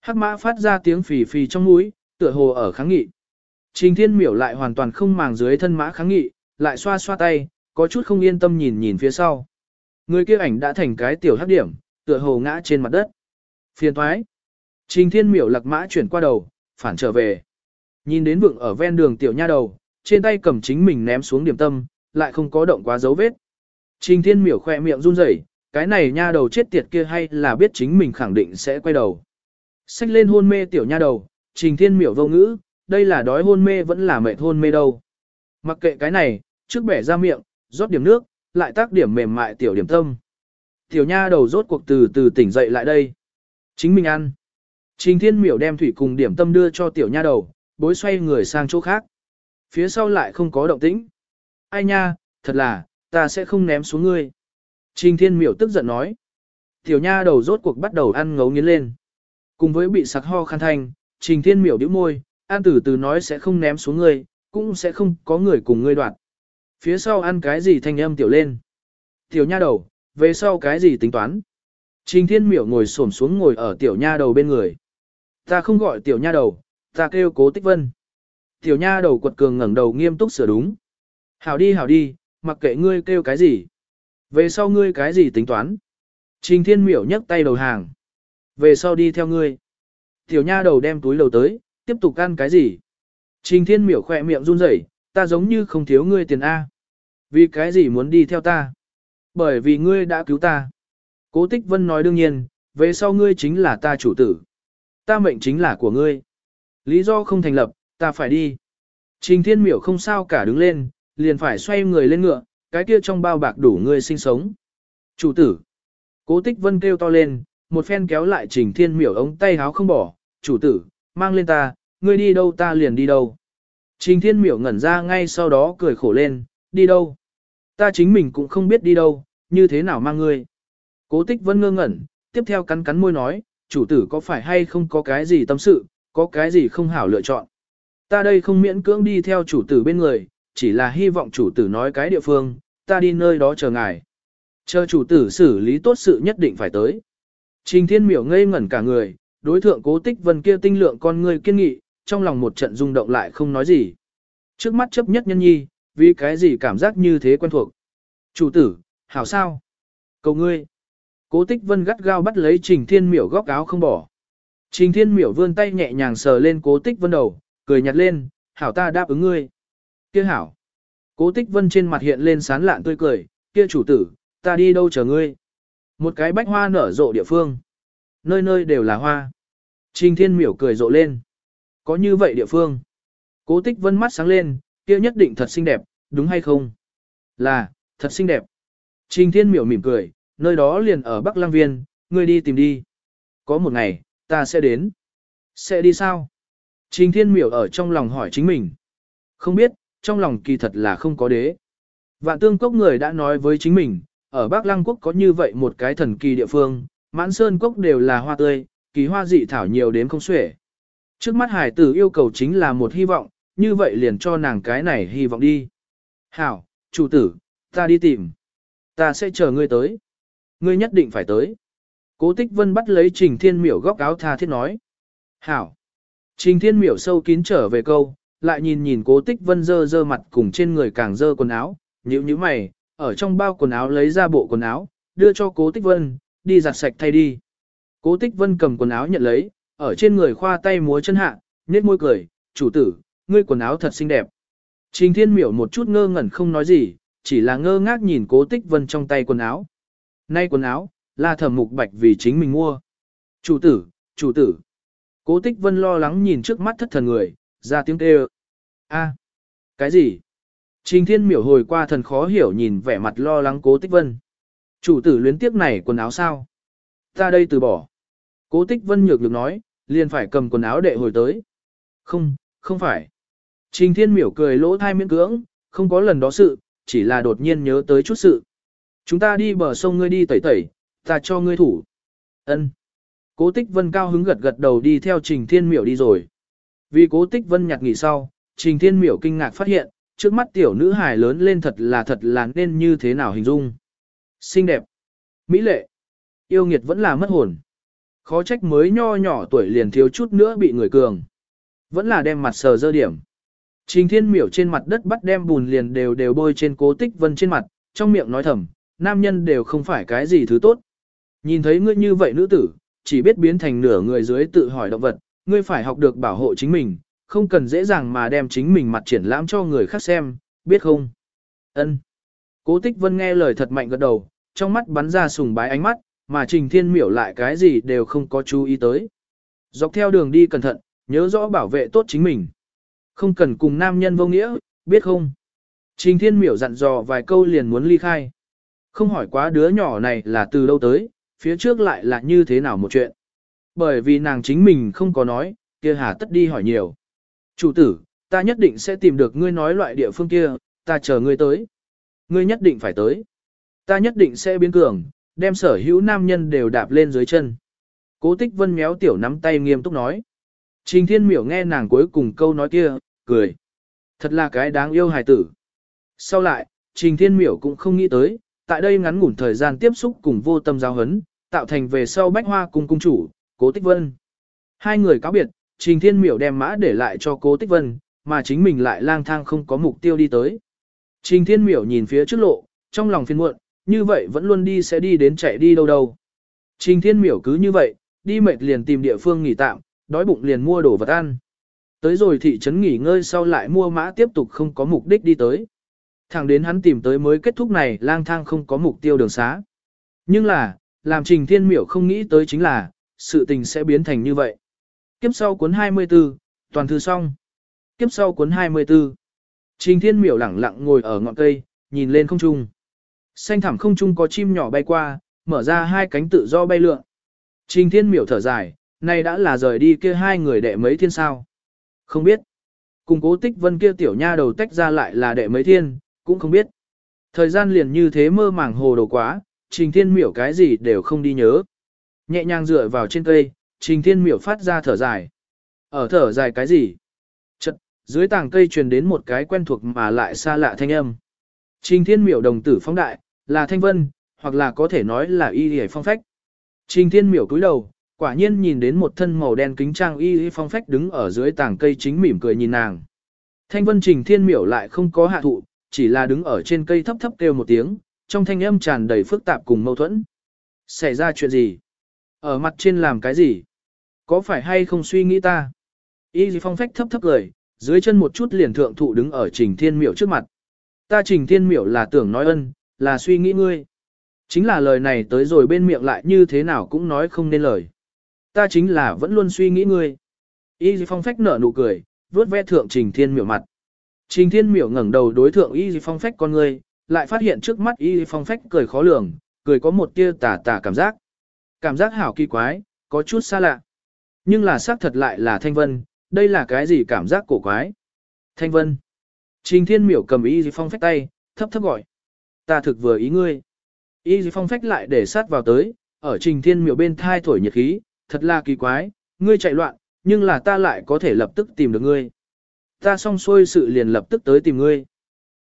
Hắc mã phát ra tiếng phì phì trong mũi, tựa hồ ở kháng nghị. Trình thiên miểu lại hoàn toàn không màng dưới thân mã kháng nghị, lại xoa xoa tay, có chút không yên tâm nhìn nhìn phía sau. Người kia ảnh đã thành cái tiểu hắc điểm, tựa hồ ngã trên mặt đất. Phiền thoái. Trình thiên miểu lạc mã chuyển qua đầu, phản trở về. Nhìn đến vượng ở ven đường tiểu nha đầu, trên tay cầm chính mình ném xuống điểm tâm, lại không có động quá dấu vết. Trình thiên miểu khoe miệng run rẩy, cái này nha đầu chết tiệt kia hay là biết chính mình khẳng định sẽ quay đầu. Xách lên hôn mê tiểu nha đầu, trình thiên miểu vô ngữ, đây là đói hôn mê vẫn là mệt hôn mê đâu. Mặc kệ cái này, trước bẻ ra miệng, rót điểm nước, lại tác điểm mềm mại tiểu điểm tâm. Tiểu nha đầu rốt cuộc từ từ tỉnh dậy lại đây. Chính mình ăn. Trình thiên miểu đem thủy cùng điểm tâm đưa cho tiểu nha đầu, bối xoay người sang chỗ khác. Phía sau lại không có động tĩnh. Ai nha, thật là, ta sẽ không ném xuống ngươi. Trình thiên miểu tức giận nói. Tiểu nha đầu rốt cuộc bắt đầu ăn ngấu nghiến lên. Cùng với bị sặc ho khăn thanh, trình thiên miểu bĩu môi, an từ từ nói sẽ không ném xuống ngươi, cũng sẽ không có người cùng ngươi đoạt. Phía sau ăn cái gì thanh âm tiểu lên. Tiểu nha đầu, về sau cái gì tính toán. Trình thiên miểu ngồi xổm xuống ngồi ở tiểu nha đầu bên người. Ta không gọi tiểu nha đầu, ta kêu cố tích vân. Tiểu nha đầu quật cường ngẩng đầu nghiêm túc sửa đúng. Hảo đi hảo đi, mặc kệ ngươi kêu cái gì. Về sau ngươi cái gì tính toán. Trình thiên miểu nhấc tay đầu hàng. Về sau đi theo ngươi. Tiểu nha đầu đem túi đầu tới, tiếp tục ăn cái gì. Trình thiên miểu khỏe miệng run rẩy, ta giống như không thiếu ngươi tiền A. Vì cái gì muốn đi theo ta? Bởi vì ngươi đã cứu ta. Cố tích vân nói đương nhiên, về sau ngươi chính là ta chủ tử. Ta mệnh chính là của ngươi. Lý do không thành lập, ta phải đi. Trình thiên miểu không sao cả đứng lên, liền phải xoay người lên ngựa, cái kia trong bao bạc đủ ngươi sinh sống. Chủ tử. Cố tích vân kêu to lên, một phen kéo lại trình thiên miểu ống tay háo không bỏ. Chủ tử, mang lên ta, ngươi đi đâu ta liền đi đâu. Trình thiên miểu ngẩn ra ngay sau đó cười khổ lên, đi đâu? Ta chính mình cũng không biết đi đâu, như thế nào mang ngươi? Cố tích vẫn ngơ ngẩn, tiếp theo cắn cắn môi nói, chủ tử có phải hay không có cái gì tâm sự, có cái gì không hảo lựa chọn. Ta đây không miễn cưỡng đi theo chủ tử bên người, chỉ là hy vọng chủ tử nói cái địa phương, ta đi nơi đó chờ ngài. Chờ chủ tử xử lý tốt sự nhất định phải tới. Trình thiên miểu ngây ngẩn cả người, đối thượng cố tích vân kia tinh lượng con người kiên nghị, trong lòng một trận rung động lại không nói gì. Trước mắt chấp nhất nhân nhi, vì cái gì cảm giác như thế quen thuộc. Chủ tử, hảo sao? Cầu ngươi. Cố tích vân gắt gao bắt lấy trình thiên miểu góc áo không bỏ. Trình thiên miểu vươn tay nhẹ nhàng sờ lên cố tích vân đầu, cười nhạt lên, hảo ta đáp ứng ngươi. Kia hảo. Cố tích vân trên mặt hiện lên sán lạn tươi cười, kia chủ tử, ta đi đâu chờ ngươi. Một cái bách hoa nở rộ địa phương. Nơi nơi đều là hoa. Trình thiên miểu cười rộ lên. Có như vậy địa phương. Cố tích vân mắt sáng lên, kia nhất định thật xinh đẹp, đúng hay không? Là, thật xinh đẹp. Trình thiên miểu mỉm cười, nơi đó liền ở Bắc lang Viên, ngươi đi tìm đi. Có một ngày, ta sẽ đến. Sẽ đi sao? Trình thiên miểu ở trong lòng hỏi chính mình. Không biết, trong lòng kỳ thật là không có đế. Vạn tương cốc người đã nói với chính mình, ở Bắc Lăng Quốc có như vậy một cái thần kỳ địa phương, mãn sơn cốc đều là hoa tươi, kỳ hoa dị thảo nhiều đến không xuể. Trước mắt hải tử yêu cầu chính là một hy vọng, như vậy liền cho nàng cái này hy vọng đi. Hảo, chủ tử, ta đi tìm. Ta sẽ chờ ngươi tới. Ngươi nhất định phải tới. Cố tích vân bắt lấy trình thiên miểu góc áo tha thiết nói. Hảo. Trình thiên miểu sâu kín trở về câu, lại nhìn nhìn cố tích vân dơ dơ mặt cùng trên người càng dơ quần áo, nhíu nhíu mày, ở trong bao quần áo lấy ra bộ quần áo, đưa cho cố tích vân, đi giặt sạch thay đi. Cố tích vân cầm quần áo nhận lấy, ở trên người khoa tay múa chân hạ, nhếch môi cười, chủ tử, ngươi quần áo thật xinh đẹp. Trình thiên miểu một chút ngơ ngẩn không nói gì, chỉ là ngơ ngác nhìn cố tích vân trong tay quần áo. Nay quần áo, là thẩm mục bạch vì chính mình mua. Chủ tử, chủ tử. Cố tích vân lo lắng nhìn trước mắt thất thần người, ra tiếng kêu. a cái gì? Trình thiên miểu hồi qua thần khó hiểu nhìn vẻ mặt lo lắng cố tích vân. Chủ tử luyến tiếc này quần áo sao? Ta đây từ bỏ. Cố tích vân nhược được nói, liền phải cầm quần áo đệ hồi tới. Không, không phải. Trình thiên miểu cười lỗ thai miễn cưỡng, không có lần đó sự, chỉ là đột nhiên nhớ tới chút sự. Chúng ta đi bờ sông ngươi đi tẩy tẩy, ta cho ngươi thủ. Ân. Cố tích vân cao hứng gật gật đầu đi theo trình thiên miểu đi rồi. Vì cố tích vân nhặt nghỉ sau, trình thiên miểu kinh ngạc phát hiện, trước mắt tiểu nữ hài lớn lên thật là thật là nên như thế nào hình dung. Xinh đẹp, mỹ lệ, yêu nghiệt vẫn là mất hồn. Khó trách mới nho nhỏ tuổi liền thiếu chút nữa bị người cường. Vẫn là đem mặt sờ dơ điểm. Trình thiên miểu trên mặt đất bắt đem bùn liền đều đều bôi trên cố tích vân trên mặt, trong miệng nói thầm, nam nhân đều không phải cái gì thứ tốt. Nhìn thấy ngươi như vậy nữ tử, chỉ biết biến thành nửa người dưới tự hỏi động vật, ngươi phải học được bảo hộ chính mình, không cần dễ dàng mà đem chính mình mặt triển lãm cho người khác xem, biết không? Ân. Cố Tích Vân nghe lời thật mạnh gật đầu, trong mắt bắn ra sùng bái ánh mắt, mà Trình Thiên Miểu lại cái gì đều không có chú ý tới. Dọc theo đường đi cẩn thận, nhớ rõ bảo vệ tốt chính mình. Không cần cùng nam nhân vô nghĩa, biết không? Trình Thiên Miểu dặn dò vài câu liền muốn ly khai. Không hỏi quá đứa nhỏ này là từ đâu tới, phía trước lại là như thế nào một chuyện. Bởi vì nàng chính mình không có nói, kia hà tất đi hỏi nhiều. Chủ tử, ta nhất định sẽ tìm được ngươi nói loại địa phương kia, ta chờ ngươi tới. Ngươi nhất định phải tới. Ta nhất định sẽ biến cường, đem sở hữu nam nhân đều đạp lên dưới chân. Cố tích vân méo tiểu nắm tay nghiêm túc nói. Trình thiên miểu nghe nàng cuối cùng câu nói kia, cười. Thật là cái đáng yêu hài tử. Sau lại, trình thiên miểu cũng không nghĩ tới, tại đây ngắn ngủn thời gian tiếp xúc cùng vô tâm giáo hấn, tạo thành về sau bách hoa cùng cung chủ, cố tích vân. Hai người cáo biệt, trình thiên miểu đem mã để lại cho cố tích vân, mà chính mình lại lang thang không có mục tiêu đi tới. Trình thiên miểu nhìn phía trước lộ, trong lòng phiền muộn, như vậy vẫn luôn đi sẽ đi đến chạy đi đâu đâu. Trình thiên miểu cứ như vậy, đi mệt liền tìm địa phương nghỉ tạm, đói bụng liền mua đồ vật ăn. Tới rồi thị trấn nghỉ ngơi sau lại mua mã tiếp tục không có mục đích đi tới. Thẳng đến hắn tìm tới mới kết thúc này lang thang không có mục tiêu đường xá. Nhưng là, làm trình thiên miểu không nghĩ tới chính là, sự tình sẽ biến thành như vậy. Kiếp sau cuốn 24, toàn thư xong. Kiếp sau cuốn 24. Trình thiên miểu lẳng lặng ngồi ở ngọn cây, nhìn lên không trung. Xanh thẳm không trung có chim nhỏ bay qua, mở ra hai cánh tự do bay lượn. Trình thiên miểu thở dài, này đã là rời đi kia hai người đệ mấy thiên sao. Không biết. Cùng cố tích vân kia tiểu nha đầu tách ra lại là đệ mấy thiên, cũng không biết. Thời gian liền như thế mơ màng hồ đồ quá, trình thiên miểu cái gì đều không đi nhớ. Nhẹ nhàng dựa vào trên cây, trình thiên miểu phát ra thở dài. Ở thở dài cái gì? Chật, dưới tàng cây truyền đến một cái quen thuộc mà lại xa lạ thanh âm. Trình thiên miểu đồng tử phóng đại, là thanh vân, hoặc là có thể nói là y hề phong phách. Trình thiên miểu cúi đầu, quả nhiên nhìn đến một thân màu đen kính trang y hề phong phách đứng ở dưới tảng cây chính mỉm cười nhìn nàng. Thanh vân trình thiên miểu lại không có hạ thụ, chỉ là đứng ở trên cây thấp thấp kêu một tiếng, trong thanh âm tràn đầy phức tạp cùng mâu thuẫn. Xảy ra chuyện gì? Ở mặt trên làm cái gì? Có phải hay không suy nghĩ ta? Y phong phách thấp thấp cười, dưới chân một chút liền thượng thụ đứng ở trình thiên miểu trước mặt. Ta trình thiên miểu là tưởng nói ân, là suy nghĩ ngươi. Chính là lời này tới rồi bên miệng lại như thế nào cũng nói không nên lời. Ta chính là vẫn luôn suy nghĩ ngươi. Y phong phách nở nụ cười, vuốt ve thượng trình thiên miểu mặt. Trình thiên miểu ngẩng đầu đối thượng Y phong phách con ngươi, lại phát hiện trước mắt Y phong phách cười khó lường, cười có một tia tà tà cảm giác. Cảm giác hảo kỳ quái, có chút xa lạ. Nhưng là xác thật lại là thanh vân, đây là cái gì cảm giác cổ quái. Thanh vân. Trình thiên miểu cầm Y phong phách tay, thấp thấp gọi. Ta thực vừa ý ngươi. Y phong phách lại để sát vào tới, ở trình thiên miểu bên thai thổi nhiệt khí, thật là kỳ quái, ngươi chạy loạn, nhưng là ta lại có thể lập tức tìm được ngươi. Ta xong xuôi sự liền lập tức tới tìm ngươi.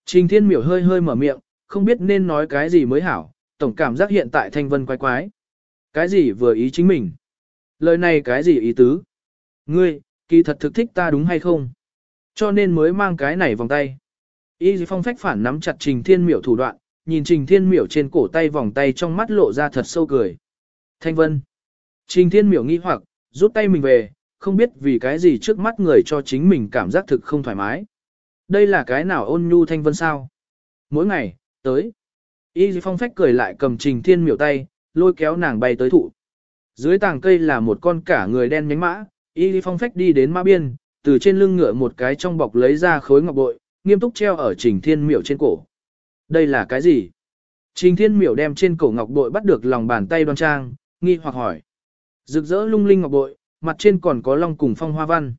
Trình thiên miểu hơi hơi mở miệng, không biết nên nói cái gì mới hảo, tổng cảm giác hiện tại thanh vân quái quái. Cái gì vừa ý chính mình? Lời này cái gì ý tứ? Ngươi, kỳ thật thực thích ta đúng hay không? Cho nên mới mang cái này vòng tay. Y phong phách phản nắm chặt trình thiên miểu thủ đoạn, nhìn trình thiên miểu trên cổ tay vòng tay trong mắt lộ ra thật sâu cười. Thanh vân. Trình thiên miểu nghi hoặc, rút tay mình về, không biết vì cái gì trước mắt người cho chính mình cảm giác thực không thoải mái. Đây là cái nào ôn nhu thanh vân sao? Mỗi ngày, tới. Y phong phách cười lại cầm trình thiên miểu tay, lôi kéo nàng bay tới thụ. Dưới tàng cây là một con cả người đen nhánh mã, Y phong phách đi đến mã biên, từ trên lưng ngựa một cái trong bọc lấy ra khối ngọc bội, nghiêm túc treo ở trình thiên miểu trên cổ. Đây là cái gì? Trình thiên miểu đem trên cổ ngọc bội bắt được lòng bàn tay đoan trang, nghi hoặc hỏi. Rực rỡ lung linh ngọc bội, mặt trên còn có long cùng phong hoa văn.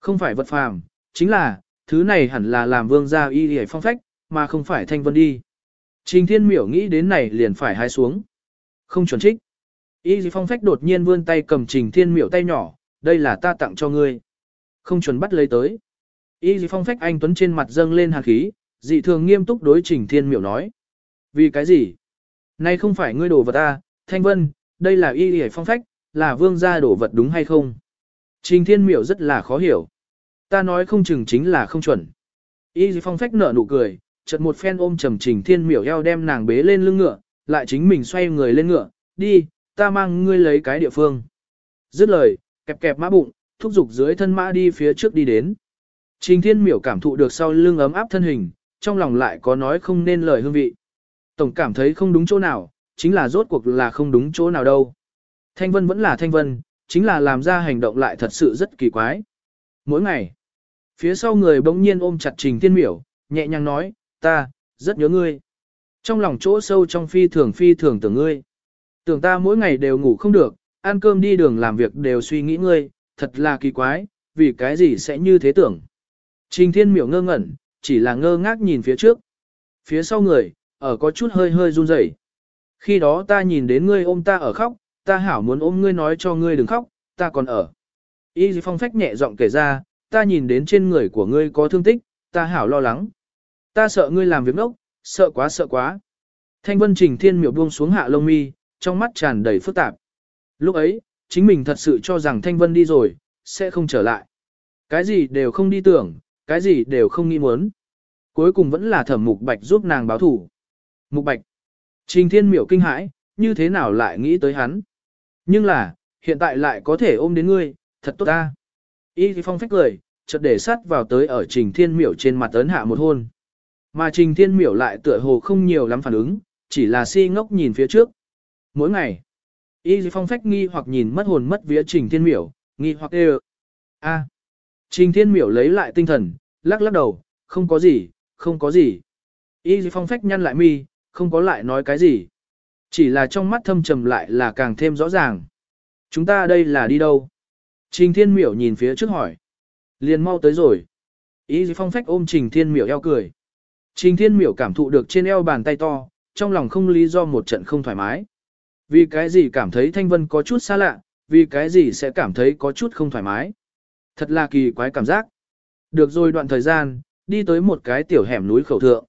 Không phải vật phàm, chính là, thứ này hẳn là làm vương gia y hề phong phách, mà không phải thanh vân đi. Trình thiên miểu nghĩ đến này liền phải hái xuống. Không chuẩn trích. Y phong phách đột nhiên vươn tay cầm trình thiên miểu tay nhỏ, đây là ta tặng cho ngươi. Không chuẩn bắt lấy tới. Y phong phách anh tuấn trên mặt dâng lên hàn khí, dị thường nghiêm túc đối trình thiên miểu nói. Vì cái gì? Nay không phải ngươi đổ vật ta, thanh vân, đây là y y phong phách, là vương gia đổ vật đúng hay không? Trình thiên miểu rất là khó hiểu. Ta nói không chừng chính là không chuẩn. Y phong phách nở nụ cười, chợt một phen ôm trầm trình thiên miểu eo đem nàng bế lên lưng ngựa, lại chính mình xoay người lên ngựa, đi, ta mang ngươi lấy cái địa phương. Dứt lời, kẹp kẹp mã bụng, thúc giục dưới thân mã đi phía trước đi đến. Trình thiên miểu cảm thụ được sau lưng ấm áp thân hình, trong lòng lại có nói không nên lời hương vị. Tổng cảm thấy không đúng chỗ nào, chính là rốt cuộc là không đúng chỗ nào đâu. Thanh vân vẫn là thanh vân, chính là làm ra hành động lại thật sự rất kỳ quái. Mỗi ngày, phía sau người bỗng nhiên ôm chặt trình thiên miểu, nhẹ nhàng nói, ta, rất nhớ ngươi. Trong lòng chỗ sâu trong phi thường phi thường tưởng ngươi. Tưởng ta mỗi ngày đều ngủ không được, ăn cơm đi đường làm việc đều suy nghĩ ngươi, thật là kỳ quái, vì cái gì sẽ như thế tưởng. Trình thiên miểu ngơ ngẩn, chỉ là ngơ ngác nhìn phía trước. Phía sau người, ở có chút hơi hơi run rẩy. Khi đó ta nhìn đến ngươi ôm ta ở khóc, ta hảo muốn ôm ngươi nói cho ngươi đừng khóc, ta còn ở. Y phong phách nhẹ giọng kể ra, ta nhìn đến trên người của ngươi có thương tích, ta hảo lo lắng. Ta sợ ngươi làm việc nốc, sợ quá sợ quá. Thanh vân trình thiên miểu buông xuống hạ lông mi, trong mắt tràn đầy phức tạp. Lúc ấy, chính mình thật sự cho rằng thanh vân đi rồi, sẽ không trở lại. Cái gì đều không đi tưởng, cái gì đều không nghĩ muốn. Cuối cùng vẫn là thẩm mục bạch giúp nàng báo thủ. Mục bạch. Trình thiên miểu kinh hãi, như thế nào lại nghĩ tới hắn. Nhưng là, hiện tại lại có thể ôm đến ngươi, thật tốt ta. Y thì phong phách cười, chợt để sát vào tới ở trình thiên miểu trên mặt ấn hạ một hôn. Mà trình thiên miểu lại tựa hồ không nhiều lắm phản ứng, chỉ là si ngốc nhìn phía trước. Mỗi ngày, y thì phong phách nghi hoặc nhìn mất hồn mất vía trình thiên miểu, nghi hoặc đều. A. Trình thiên miểu lấy lại tinh thần, lắc lắc đầu, không có gì, không có gì. Y phong phách nhăn lại mi, không có lại nói cái gì. Chỉ là trong mắt thâm trầm lại là càng thêm rõ ràng. Chúng ta đây là đi đâu? Trình thiên miểu nhìn phía trước hỏi. Liền mau tới rồi. Y phong phách ôm Trình Thiên Miểu eo cười. Trình Thiên Miểu cảm thụ được trên eo bàn tay to, trong lòng không lý do một trận không thoải mái. Vì cái gì cảm thấy Thanh Vân có chút xa lạ, vì cái gì sẽ cảm thấy có chút không thoải mái. Thật là kỳ quái cảm giác. Được rồi đoạn thời gian, đi tới một cái tiểu hẻm núi khẩu thượng.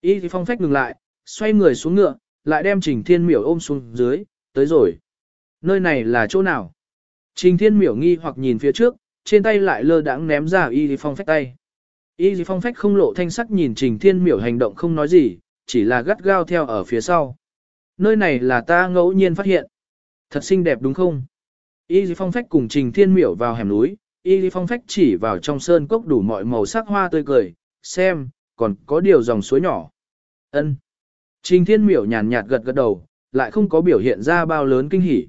Y phong phách ngừng lại, xoay người xuống ngựa, lại đem Trình Thiên Miểu ôm xuống dưới, tới rồi. Nơi này là chỗ nào? Trình Thiên Miểu nghi hoặc nhìn phía trước, trên tay lại lơ đãng ném ra Y phong phách tay. Y phong phách không lộ thanh sắc nhìn Trình Thiên Miểu hành động không nói gì, chỉ là gắt gao theo ở phía sau. Nơi này là ta ngẫu nhiên phát hiện. Thật xinh đẹp đúng không? Y phong phách cùng Trình Thiên Miểu vào hẻm núi, Y phong phách chỉ vào trong sơn cốc đủ mọi màu sắc hoa tươi cười, xem, còn có điều dòng suối nhỏ. Ân. Trình Thiên Miểu nhàn nhạt gật gật đầu, lại không có biểu hiện ra bao lớn kinh hỉ.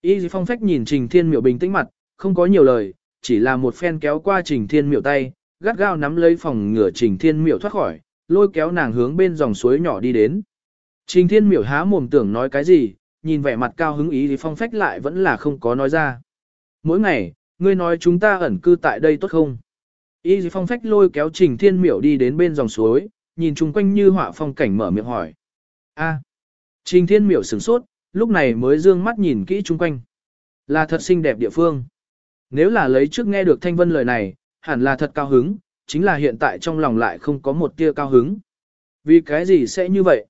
Y phong phách nhìn Trình Thiên Miểu bình tĩnh mặt, không có nhiều lời, chỉ là một phen kéo qua Trình Thiên Miểu tay, gắt gao nắm lấy phòng ngửa Trình Thiên Miểu thoát khỏi, lôi kéo nàng hướng bên dòng suối nhỏ đi đến. Trình Thiên Miểu há mồm tưởng nói cái gì, nhìn vẻ mặt cao hứng ý thì phong phách lại vẫn là không có nói ra. Mỗi ngày, ngươi nói chúng ta ẩn cư tại đây tốt không? Y phong phách lôi kéo Trình Thiên Miểu đi đến bên dòng suối, nhìn chung quanh như họa phong cảnh mở miệng hỏi. A. Trình Thiên Miểu sửng sốt, lúc này mới dương mắt nhìn kỹ chung quanh. Là thật xinh đẹp địa phương. Nếu là lấy trước nghe được Thanh Vân lời này, hẳn là thật cao hứng, chính là hiện tại trong lòng lại không có một tia cao hứng. Vì cái gì sẽ như vậy?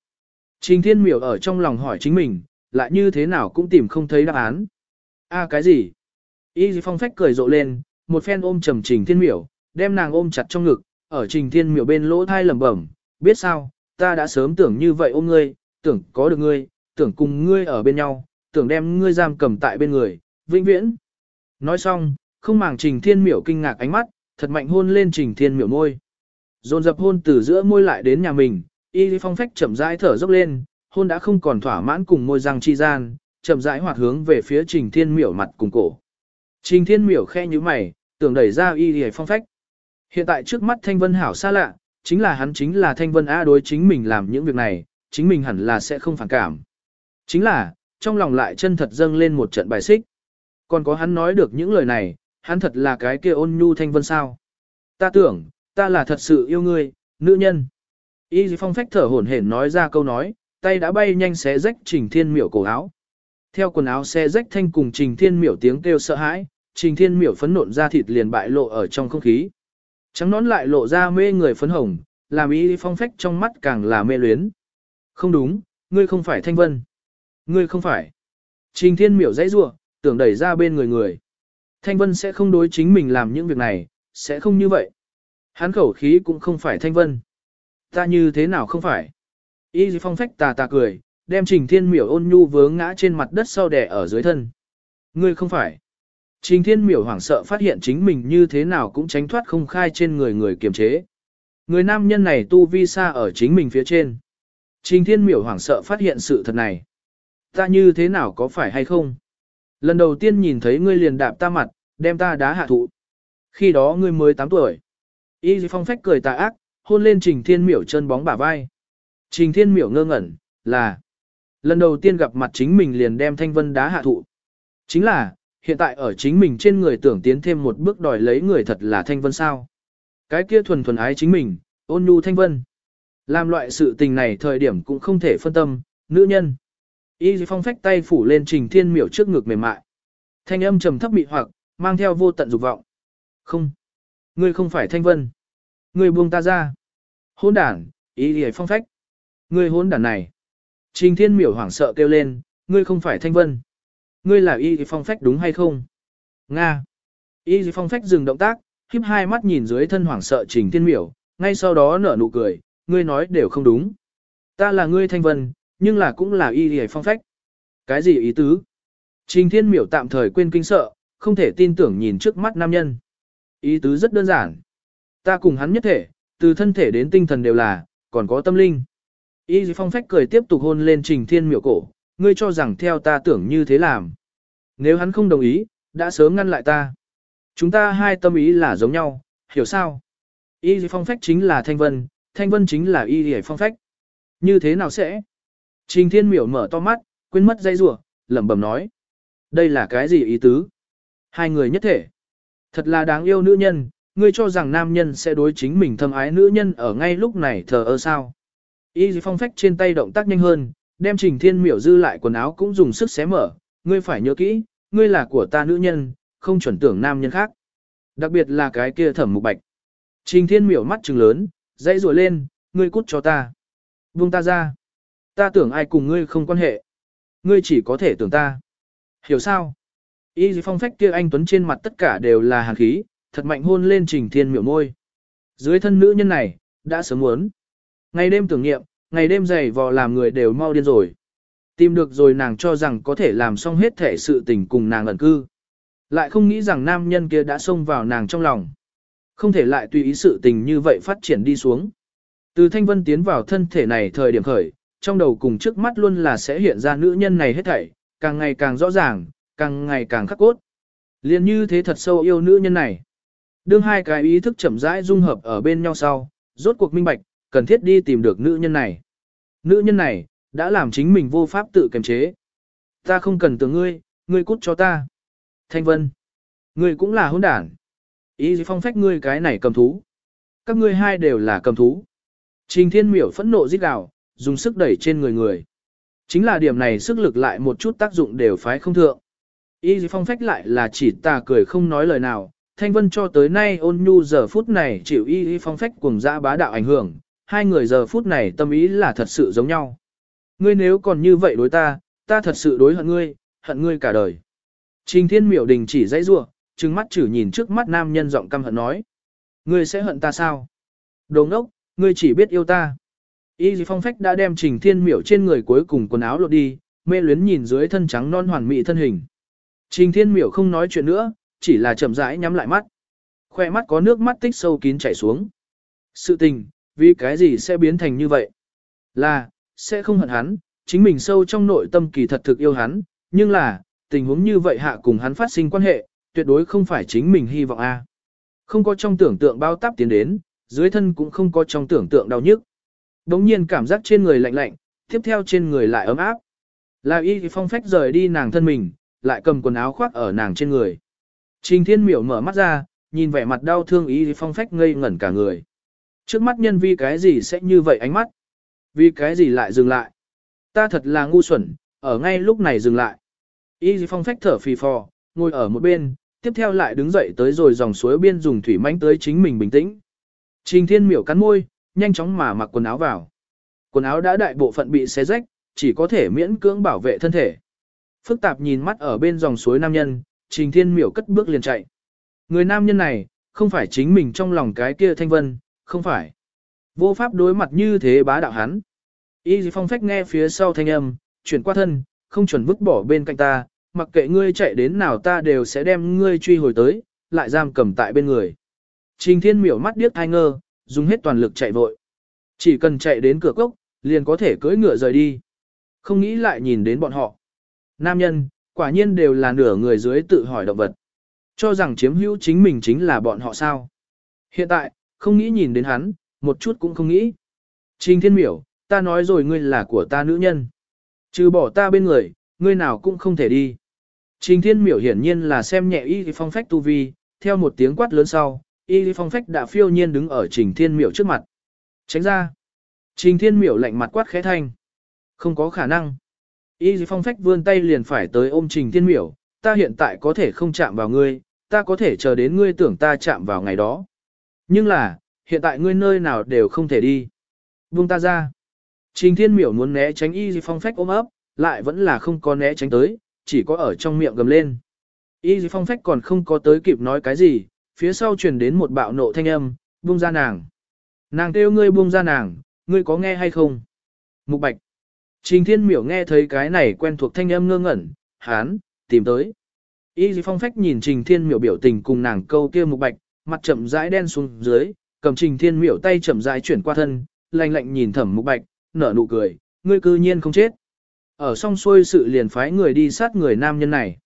Trình Thiên Miểu ở trong lòng hỏi chính mình, lại như thế nào cũng tìm không thấy đáp án. A cái gì? Y Phong phách cười rộ lên, một phen ôm trầm Trình Thiên Miểu, đem nàng ôm chặt trong ngực, ở Trình Thiên Miểu bên lỗ thai lẩm bẩm, biết sao, ta đã sớm tưởng như vậy ôm ngươi, tưởng có được ngươi, tưởng cùng ngươi ở bên nhau, tưởng đem ngươi giam cầm tại bên người, vĩnh viễn. Nói xong, không màng Trình Thiên Miểu kinh ngạc ánh mắt, thật mạnh hôn lên Trình Thiên Miểu môi. Dồn dập hôn từ giữa môi lại đến nhà mình, Y Phong phách chậm rãi thở dốc lên, hôn đã không còn thỏa mãn cùng môi răng chi gian, chậm rãi hoạt hướng về phía Trình Thiên Miểu mặt cùng cổ. Trình Thiên Miểu khe như mày, tưởng đẩy ra Y Phong phách. Hiện tại trước mắt Thanh Vân hảo xa lạ, chính là hắn chính là Thanh Vân A đối chính mình làm những việc này, chính mình hẳn là sẽ không phản cảm. Chính là, trong lòng lại chân thật dâng lên một trận bài xích. Còn có hắn nói được những lời này, hắn thật là cái kia ôn nhu Thanh Vân sao. Ta tưởng, ta là thật sự yêu ngươi, nữ nhân. Y phong phách thở hổn hển nói ra câu nói, tay đã bay nhanh xé rách trình thiên miểu cổ áo. Theo quần áo xe rách thanh cùng trình thiên miểu tiếng kêu sợ hãi, trình thiên miểu phấn nộn ra thịt liền bại lộ ở trong không khí. Trắng nón lại lộ ra mê người phấn hồng, làm y phong phách trong mắt càng là mê luyến. Không đúng, ngươi không phải thanh vân. Ngươi không phải. Trình thiên miểu dãy rua, tưởng đẩy ra bên người người. Thanh vân sẽ không đối chính mình làm những việc này, sẽ không như vậy. Hắn khẩu khí cũng không phải thanh vân. Ta như thế nào không phải? Y phong phách tà tà cười, đem trình thiên miểu ôn nhu vướng ngã trên mặt đất sau đè ở dưới thân. Ngươi không phải. Trình thiên miểu hoảng sợ phát hiện chính mình như thế nào cũng tránh thoát không khai trên người người kiềm chế. Người nam nhân này tu vi xa ở chính mình phía trên. Trình thiên miểu hoảng sợ phát hiện sự thật này. Ta như thế nào có phải hay không? Lần đầu tiên nhìn thấy ngươi liền đạp ta mặt, đem ta đá hạ thụ. Khi đó ngươi mới 8 tuổi. Y phong phách cười tà ác, hôn lên Trình Thiên Miểu chân bóng bả vai. Trình Thiên Miểu ngơ ngẩn, là lần đầu tiên gặp mặt chính mình liền đem Thanh Vân đá hạ thụ. Chính là, hiện tại ở chính mình trên người tưởng tiến thêm một bước đòi lấy người thật là Thanh Vân sao. Cái kia thuần thuần ái chính mình, ôn nhu Thanh Vân. Làm loại sự tình này thời điểm cũng không thể phân tâm, nữ nhân. Y phong phách tay phủ lên Trình Thiên Miểu trước ngực mềm mại. Thanh âm trầm thấp mị hoặc, mang theo vô tận dục vọng. Không, ngươi không phải Thanh Vân. Ngươi buông ta ra. Hôn đản, ý hề phong phách. Ngươi hôn đản này. Trình thiên miểu hoảng sợ kêu lên, ngươi không phải thanh vân. Ngươi là y phong phách đúng hay không? Nga. Y phong phách dừng động tác, khiếp hai mắt nhìn dưới thân hoảng sợ trình thiên miểu, ngay sau đó nở nụ cười, ngươi nói đều không đúng. Ta là ngươi thanh vân, nhưng là cũng là y hề phong phách. Cái gì ý tứ? Trình thiên miểu tạm thời quên kinh sợ, không thể tin tưởng nhìn trước mắt nam nhân. Ý tứ rất đơn giản. Ta cùng hắn nhất thể, từ thân thể đến tinh thần đều là, còn có tâm linh. Y phong phách cười tiếp tục hôn lên trình thiên miệu cổ, ngươi cho rằng theo ta tưởng như thế làm. Nếu hắn không đồng ý, đã sớm ngăn lại ta. Chúng ta hai tâm ý là giống nhau, hiểu sao? Y phong phách chính là thanh vân, thanh vân chính là y phong phách. Như thế nào sẽ? Trình thiên miểu mở to mắt, quên mất dây rủa lẩm bẩm nói. Đây là cái gì ý tứ? Hai người nhất thể. Thật là đáng yêu nữ nhân, ngươi cho rằng nam nhân sẽ đối chính mình thâm ái nữ nhân ở ngay lúc này thờ ơ sao. Y phong phách trên tay động tác nhanh hơn, đem trình thiên miểu dư lại quần áo cũng dùng sức xé mở, ngươi phải nhớ kỹ, ngươi là của ta nữ nhân, không chuẩn tưởng nam nhân khác. Đặc biệt là cái kia thẩm mục bạch. Trình thiên miểu mắt trừng lớn, dãy rùa lên, ngươi cút cho ta. Buông ta ra. Ta tưởng ai cùng ngươi không quan hệ. Ngươi chỉ có thể tưởng ta. Hiểu sao? Y phong phách kia anh Tuấn trên mặt tất cả đều là hàn khí, thật mạnh hôn lên trình thiên miểu môi. Dưới thân nữ nhân này, đã sớm muốn. Ngày đêm tưởng niệm, ngày đêm dày vò làm người đều mau điên rồi. Tìm được rồi nàng cho rằng có thể làm xong hết thể sự tình cùng nàng ẩn cư. Lại không nghĩ rằng nam nhân kia đã xông vào nàng trong lòng. Không thể lại tùy ý sự tình như vậy phát triển đi xuống. Từ thanh vân tiến vào thân thể này thời điểm khởi, trong đầu cùng trước mắt luôn là sẽ hiện ra nữ nhân này hết thảy, càng ngày càng rõ ràng, càng ngày càng khắc cốt. Liên như thế thật sâu yêu nữ nhân này. Đương hai cái ý thức chậm rãi dung hợp ở bên nhau sau, rốt cuộc minh bạch, cần thiết đi tìm được nữ nhân này. Nữ nhân này, đã làm chính mình vô pháp tự kiềm chế. Ta không cần tưởng ngươi, ngươi cút cho ta. Thanh Vân, ngươi cũng là hỗn đản. Ý phong phách ngươi cái này cầm thú. Các ngươi hai đều là cầm thú. Trình Thiên Miểu phẫn nộ giết gào, dùng sức đẩy trên người người. Chính là điểm này sức lực lại một chút tác dụng đều phái không thượng. Y phong phách lại là chỉ ta cười không nói lời nào, Thanh Vân cho tới nay ôn nhu giờ phút này chịu y phong phách cùng dã bá đạo ảnh hưởng, hai người giờ phút này tâm ý là thật sự giống nhau. Ngươi nếu còn như vậy đối ta, ta thật sự đối hận ngươi, hận ngươi cả đời. Trình thiên miểu đình chỉ dãy rua, trừng mắt chử nhìn trước mắt nam nhân giọng căm hận nói. Ngươi sẽ hận ta sao? Đồ ngốc, ngươi chỉ biết yêu ta. Y phong phách đã đem trình thiên miểu trên người cuối cùng quần áo lột đi, mê luyến nhìn dưới thân trắng non hoàn mỹ thân hình. Trình thiên miểu không nói chuyện nữa, chỉ là chậm rãi nhắm lại mắt. Khoe mắt có nước mắt tích sâu kín chảy xuống. Sự tình, vì cái gì sẽ biến thành như vậy? Là, sẽ không hận hắn, chính mình sâu trong nội tâm kỳ thật thực yêu hắn, nhưng là, tình huống như vậy hạ cùng hắn phát sinh quan hệ, tuyệt đối không phải chính mình hy vọng a. Không có trong tưởng tượng bao táp tiến đến, dưới thân cũng không có trong tưởng tượng đau nhức. Đống nhiên cảm giác trên người lạnh lạnh, tiếp theo trên người lại ấm áp. Là y phong phách rời đi nàng thân mình, lại cầm quần áo khoác ở nàng trên người. Trình thiên miểu mở mắt ra, nhìn vẻ mặt đau thương y phong phách ngây ngẩn cả người. Trước mắt nhân vi cái gì sẽ như vậy ánh mắt? Vì cái gì lại dừng lại? Ta thật là ngu xuẩn, ở ngay lúc này dừng lại. Y phong phách thở phì phò, ngồi ở một bên, tiếp theo lại đứng dậy tới rồi dòng suối biên dùng thủy mãnh tới chính mình bình tĩnh. Trình thiên miểu cắn môi, nhanh chóng mà mặc quần áo vào. Quần áo đã đại bộ phận bị xé rách, chỉ có thể miễn cưỡng bảo vệ thân thể. Phức tạp nhìn mắt ở bên dòng suối nam nhân, trình thiên miểu cất bước liền chạy. Người nam nhân này, không phải chính mình trong lòng cái kia thanh vân, không phải. Vô pháp đối mặt như thế bá đạo hắn. Y phong phách nghe phía sau thanh âm, chuyển qua thân, không chuẩn vứt bỏ bên cạnh ta, mặc kệ ngươi chạy đến nào ta đều sẽ đem ngươi truy hồi tới, lại giam cầm tại bên người. Trình thiên miểu mắt điếc thai ngơ, dùng hết toàn lực chạy vội. Chỉ cần chạy đến cửa cốc, liền có thể cưỡi ngựa rời đi. Không nghĩ lại nhìn đến bọn họ. Nam nhân, quả nhiên đều là nửa người dưới tự hỏi động vật. Cho rằng chiếm hữu chính mình chính là bọn họ sao. Hiện tại, không nghĩ nhìn đến hắn, một chút cũng không nghĩ. Trình thiên miểu, ta nói rồi ngươi là của ta nữ nhân. Trừ bỏ ta bên người, ngươi nào cũng không thể đi. Trình thiên miểu hiển nhiên là xem nhẹ y phong phách tu vi, theo một tiếng quát lớn sau, y phong phách đã phiêu nhiên đứng ở trình thiên miểu trước mặt. Tránh ra. Trình thiên miểu lạnh mặt quát khẽ thanh. Không có khả năng. Y phong phách vươn tay liền phải tới ôm trình thiên miểu, ta hiện tại có thể không chạm vào ngươi, ta có thể chờ đến ngươi tưởng ta chạm vào ngày đó. Nhưng là, hiện tại ngươi nơi nào đều không thể đi. Buông ta ra. Trình thiên miểu muốn né tránh y phong phách ôm ấp, lại vẫn là không có né tránh tới, chỉ có ở trong miệng gầm lên. Y phong phách còn không có tới kịp nói cái gì, phía sau truyền đến một bạo nộ thanh âm, buông ra nàng. Nàng kêu ngươi buông ra nàng, ngươi có nghe hay không? Mục bạch. Trình thiên miểu nghe thấy cái này quen thuộc thanh âm ngơ ngẩn, hán, tìm tới. Y phong phách nhìn trình thiên miểu biểu tình cùng nàng câu kia mục bạch, mặt chậm rãi đen xuống dưới, cầm trình thiên miểu tay chậm rãi chuyển qua thân, lạnh lạnh nhìn thẩm mục bạch, nở nụ cười, ngươi cư nhiên không chết. Ở song xuôi sự liền phái người đi sát người nam nhân này.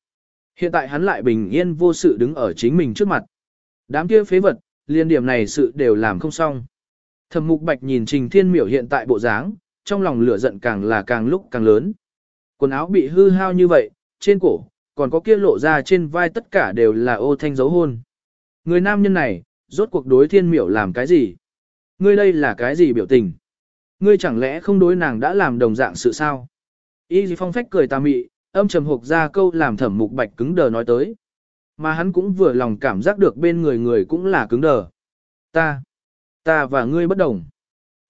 Hiện tại hắn lại bình yên vô sự đứng ở chính mình trước mặt. Đám kia phế vật, liên điểm này sự đều làm không xong. Thẩm mục bạch nhìn trình thiên miểu hiện tại bộ dáng, trong lòng lửa giận càng là càng lúc càng lớn. Quần áo bị hư hao như vậy, trên cổ, còn có kia lộ ra trên vai tất cả đều là ô thanh dấu hôn. Người nam nhân này, rốt cuộc đối thiên miểu làm cái gì? Ngươi đây là cái gì biểu tình? Ngươi chẳng lẽ không đối nàng đã làm đồng dạng sự sao? Y phong phách cười tà mị, âm trầm hộp ra câu làm thẩm mục bạch cứng đờ nói tới. Mà hắn cũng vừa lòng cảm giác được bên người người cũng là cứng đờ. Ta, ta và ngươi bất đồng.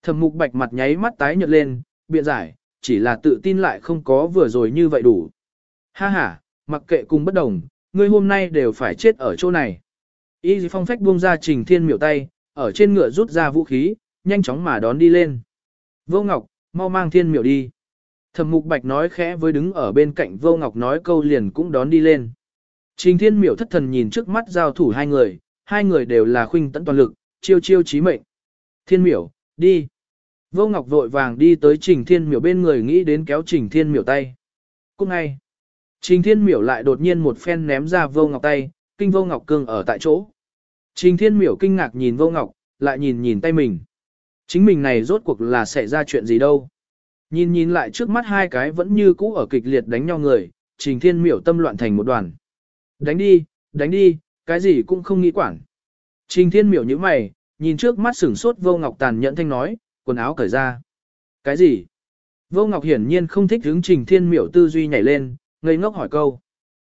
Thẩm mục bạch mặt nháy mắt tái nhợt lên, biện giải, chỉ là tự tin lại không có vừa rồi như vậy đủ. Ha ha, mặc kệ cùng bất đồng, ngươi hôm nay đều phải chết ở chỗ này. Y phong phách buông ra trình thiên miểu tay, ở trên ngựa rút ra vũ khí, nhanh chóng mà đón đi lên. Vô Ngọc, mau mang thiên miểu đi. Thẩm mục bạch nói khẽ với đứng ở bên cạnh Vô Ngọc nói câu liền cũng đón đi lên. Trình thiên miểu thất thần nhìn trước mắt giao thủ hai người, hai người đều là khuynh tận toàn lực, chiêu chiêu chí mệnh. Thiên miểu, đi. Vô Ngọc vội vàng đi tới Trình Thiên Miểu bên người nghĩ đến kéo Trình Thiên Miểu tay. Cũng ngay, Trình Thiên Miểu lại đột nhiên một phen ném ra Vô Ngọc tay, kinh Vô Ngọc cương ở tại chỗ. Trình Thiên Miểu kinh ngạc nhìn Vô Ngọc, lại nhìn nhìn tay mình. Chính mình này rốt cuộc là xảy ra chuyện gì đâu. Nhìn nhìn lại trước mắt hai cái vẫn như cũ ở kịch liệt đánh nhau người, Trình Thiên Miểu tâm loạn thành một đoàn. Đánh đi, đánh đi, cái gì cũng không nghĩ quản. Trình Thiên Miểu như mày, nhìn trước mắt sửng sốt Vô Ngọc tàn nhẫn thanh nói, quần áo cởi ra. Cái gì? Vô Ngọc hiển nhiên không thích hướng Trình Thiên Miểu tư duy nhảy lên, ngây ngốc hỏi câu.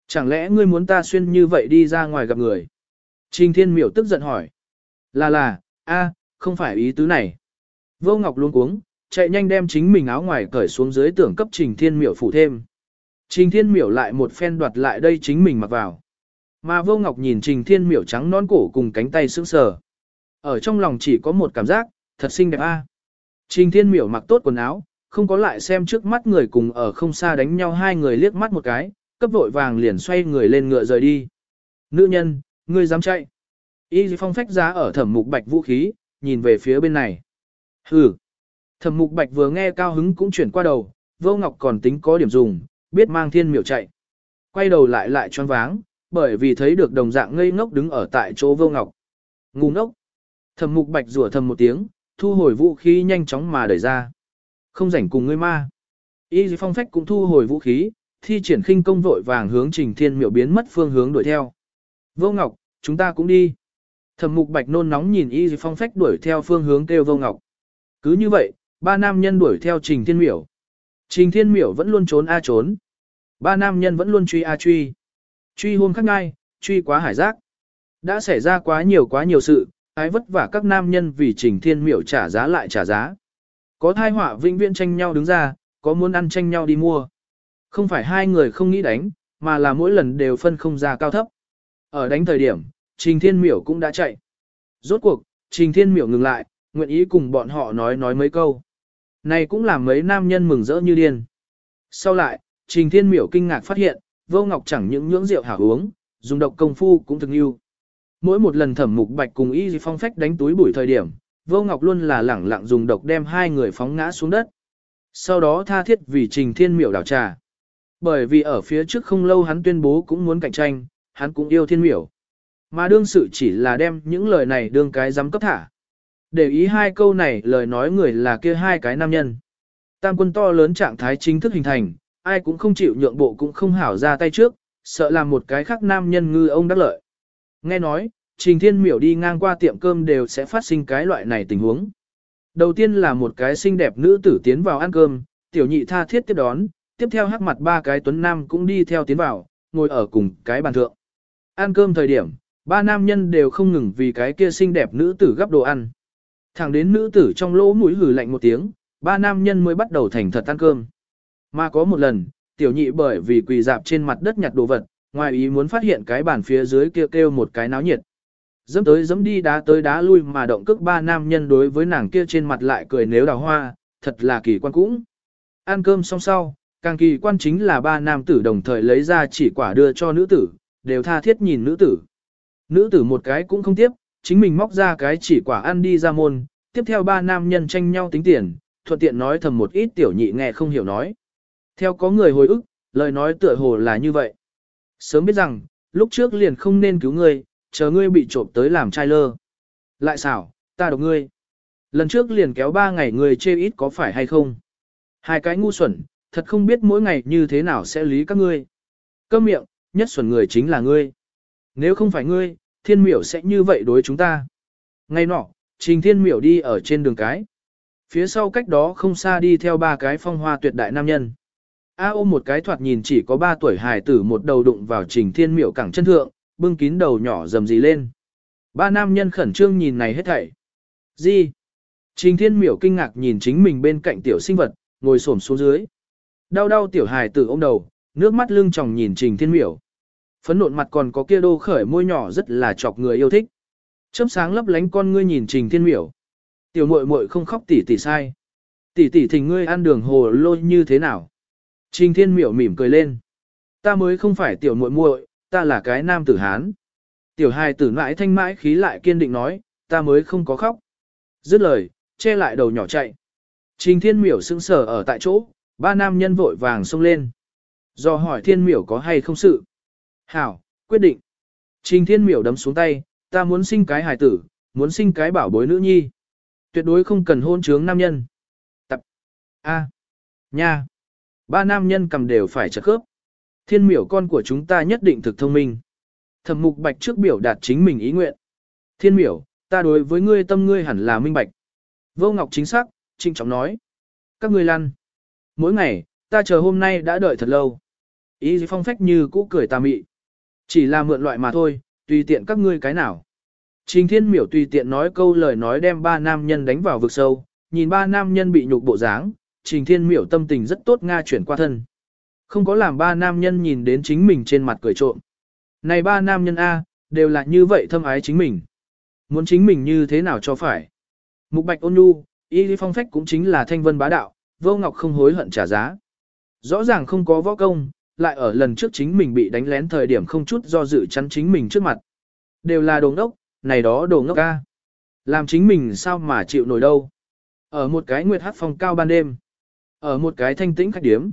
Chẳng lẽ ngươi muốn ta xuyên như vậy đi ra ngoài gặp người? Trình Thiên Miểu tức giận hỏi. Là là, a, không phải ý tứ này. Vô Ngọc luôn cuống, chạy nhanh đem chính mình áo ngoài cởi xuống dưới tưởng cấp Trình Thiên Miểu phủ thêm. Trình Thiên Miểu lại một phen đoạt lại đây chính mình mặc vào. Mà Vô Ngọc nhìn Trình Thiên Miểu trắng non cổ cùng cánh tay sững sờ. Ở trong lòng chỉ có một cảm giác, thật xinh đẹp a. Trình Thiên Miểu mặc tốt quần áo, không có lại xem trước mắt người cùng ở không xa đánh nhau hai người liếc mắt một cái, cấp vội vàng liền xoay người lên ngựa rời đi. Nữ nhân, ngươi dám chạy. Y phong phách giá ở thẩm mục bạch vũ khí, nhìn về phía bên này. Hừ. Thẩm mục bạch vừa nghe cao hứng cũng chuyển qua đầu, vô ngọc còn tính có điểm dùng, biết mang thiên miểu chạy. Quay đầu lại lại choáng váng, bởi vì thấy được đồng dạng ngây ngốc đứng ở tại chỗ vô ngọc. Ngu ngốc. Thẩm mục bạch rủa thầm một tiếng, thu hồi vũ khí nhanh chóng mà đẩy ra. Không rảnh cùng ngươi ma. Y phong phách cũng thu hồi vũ khí, thi triển khinh công vội vàng hướng trình thiên miểu biến mất phương hướng đuổi theo. Vô Ngọc, chúng ta cũng đi. Thẩm mục bạch nôn nóng nhìn Y phong phách đuổi theo phương hướng kêu Vô Ngọc. Cứ như vậy, ba nam nhân đuổi theo trình thiên miểu. Trình thiên miểu vẫn luôn trốn a trốn. Ba nam nhân vẫn luôn truy a truy. Truy hôn khắc ngay, truy quá hải giác. Đã xảy ra quá nhiều quá nhiều sự, ái vất vả các nam nhân vì trình thiên miểu trả giá lại trả giá. Có thai họa vĩnh viễn tranh nhau đứng ra, có muốn ăn tranh nhau đi mua. Không phải hai người không nghĩ đánh, mà là mỗi lần đều phân không ra cao thấp. Ở đánh thời điểm, trình thiên miểu cũng đã chạy. Rốt cuộc, trình thiên miểu ngừng lại, nguyện ý cùng bọn họ nói nói mấy câu. Này cũng làm mấy nam nhân mừng rỡ như điên. Sau lại, trình thiên miểu kinh ngạc phát hiện, vô ngọc chẳng những nhưỡng rượu hảo uống, dùng độc công phu cũng thực yêu. Mỗi một lần thẩm mục bạch cùng y phong phách đánh túi bụi thời điểm, vô ngọc luôn là lẳng lặng dùng độc đem hai người phóng ngã xuống đất. Sau đó tha thiết vì trình thiên miểu đảo trà. Bởi vì ở phía trước không lâu hắn tuyên bố cũng muốn cạnh tranh, hắn cũng yêu thiên miểu. Mà đương sự chỉ là đem những lời này đương cái dám cấp thả. Để ý hai câu này lời nói người là kia hai cái nam nhân. Tam quân to lớn trạng thái chính thức hình thành, ai cũng không chịu nhượng bộ cũng không hảo ra tay trước, sợ làm một cái khác nam nhân ngư ông đắc lợi. Nghe nói, Trình Thiên Miểu đi ngang qua tiệm cơm đều sẽ phát sinh cái loại này tình huống. Đầu tiên là một cái xinh đẹp nữ tử tiến vào ăn cơm, tiểu nhị tha thiết tiếp đón, tiếp theo hắc mặt ba cái tuấn nam cũng đi theo tiến vào, ngồi ở cùng cái bàn thượng. Ăn cơm thời điểm, ba nam nhân đều không ngừng vì cái kia xinh đẹp nữ tử gấp đồ ăn. Thẳng đến nữ tử trong lỗ mũi hử lạnh một tiếng, ba nam nhân mới bắt đầu thành thật ăn cơm. Mà có một lần, tiểu nhị bởi vì quỳ dạp trên mặt đất nhặt đồ vật, ngoài ý muốn phát hiện cái bàn phía dưới kia kêu, kêu một cái náo nhiệt. Dẫm tới dẫm đi đá tới đá lui mà động cước ba nam nhân đối với nàng kia trên mặt lại cười nếu đào hoa, thật là kỳ quan cũng. Ăn cơm xong sau, càng kỳ quan chính là ba nam tử đồng thời lấy ra chỉ quả đưa cho nữ tử, đều tha thiết nhìn nữ tử. Nữ tử một cái cũng không tiếp, chính mình móc ra cái chỉ quả ăn đi ra môn, tiếp theo ba nam nhân tranh nhau tính tiền, thuận tiện nói thầm một ít tiểu nhị nghe không hiểu nói. Theo có người hồi ức, lời nói tựa hồ là như vậy. Sớm biết rằng, lúc trước liền không nên cứu ngươi, chờ ngươi bị trộm tới làm trai lơ. Lại xảo, ta độc ngươi. Lần trước liền kéo ba ngày ngươi chê ít có phải hay không? Hai cái ngu xuẩn, thật không biết mỗi ngày như thế nào sẽ lý các ngươi. Câm miệng, nhất xuẩn người chính là ngươi. Nếu không phải ngươi, thiên miểu sẽ như vậy đối chúng ta. Ngay nọ, trình thiên miểu đi ở trên đường cái. Phía sau cách đó không xa đi theo ba cái phong hoa tuyệt đại nam nhân. A ôm một cái thoạt nhìn chỉ có ba tuổi hài tử một đầu đụng vào trình thiên miểu cẳng chân thượng, bưng kín đầu nhỏ dầm dì lên. Ba nam nhân khẩn trương nhìn này hết thảy. Gì? Trình thiên miểu kinh ngạc nhìn chính mình bên cạnh tiểu sinh vật, ngồi xổm xuống dưới. Đau đau tiểu hài tử ôm đầu, nước mắt lưng tròng nhìn trình thiên miểu. Phấn nộn mặt còn có kia đô khởi môi nhỏ rất là chọc người yêu thích. Chớp sáng lấp lánh con ngươi nhìn trình thiên miểu. Tiểu muội muội không khóc tỉ tỉ sai. Tỉ tỉ thình ngươi ăn đường hồ lô như thế nào? Trình thiên miểu mỉm cười lên. Ta mới không phải tiểu muội muội, ta là cái nam tử Hán. Tiểu hài tử mãi thanh mãi khí lại kiên định nói, ta mới không có khóc. Dứt lời, che lại đầu nhỏ chạy. Trình thiên miểu sững sờ ở tại chỗ, ba nam nhân vội vàng xông lên. Do hỏi thiên miểu có hay không sự. Hảo, quyết định. Trình thiên miểu đấm xuống tay, ta muốn sinh cái hài tử, muốn sinh cái bảo bối nữ nhi. Tuyệt đối không cần hôn trướng nam nhân. Tập. A. Nha. Ba nam nhân cầm đều phải chật khớp. Thiên miểu con của chúng ta nhất định thực thông minh. Thẩm mục bạch trước biểu đạt chính mình ý nguyện. Thiên miểu, ta đối với ngươi tâm ngươi hẳn là minh bạch. Vô Ngọc chính xác, trinh trọng nói. Các ngươi lăn. Mỗi ngày, ta chờ hôm nay đã đợi thật lâu. Ý phong phách như cũ cười tà mị. Chỉ là mượn loại mà thôi, tùy tiện các ngươi cái nào. Trình thiên miểu tùy tiện nói câu lời nói đem ba nam nhân đánh vào vực sâu, nhìn ba nam nhân bị nhục bộ dáng, trình thiên miểu tâm tình rất tốt Nga chuyển qua thân. Không có làm ba nam nhân nhìn đến chính mình trên mặt cười trộm. Này ba nam nhân A, đều là như vậy thâm ái chính mình. Muốn chính mình như thế nào cho phải. Mục bạch ôn nhu, y lý phong phách cũng chính là thanh vân bá đạo, vô ngọc không hối hận trả giá. Rõ ràng không có võ công, lại ở lần trước chính mình bị đánh lén thời điểm không chút do dự chắn chính mình trước mặt. Đều là đồ ngốc, này đó đồ ngốc ca. Làm chính mình sao mà chịu nổi đâu. Ở một cái nguyệt hát phòng cao ban đêm. Ở một cái thanh tĩnh khách điếm.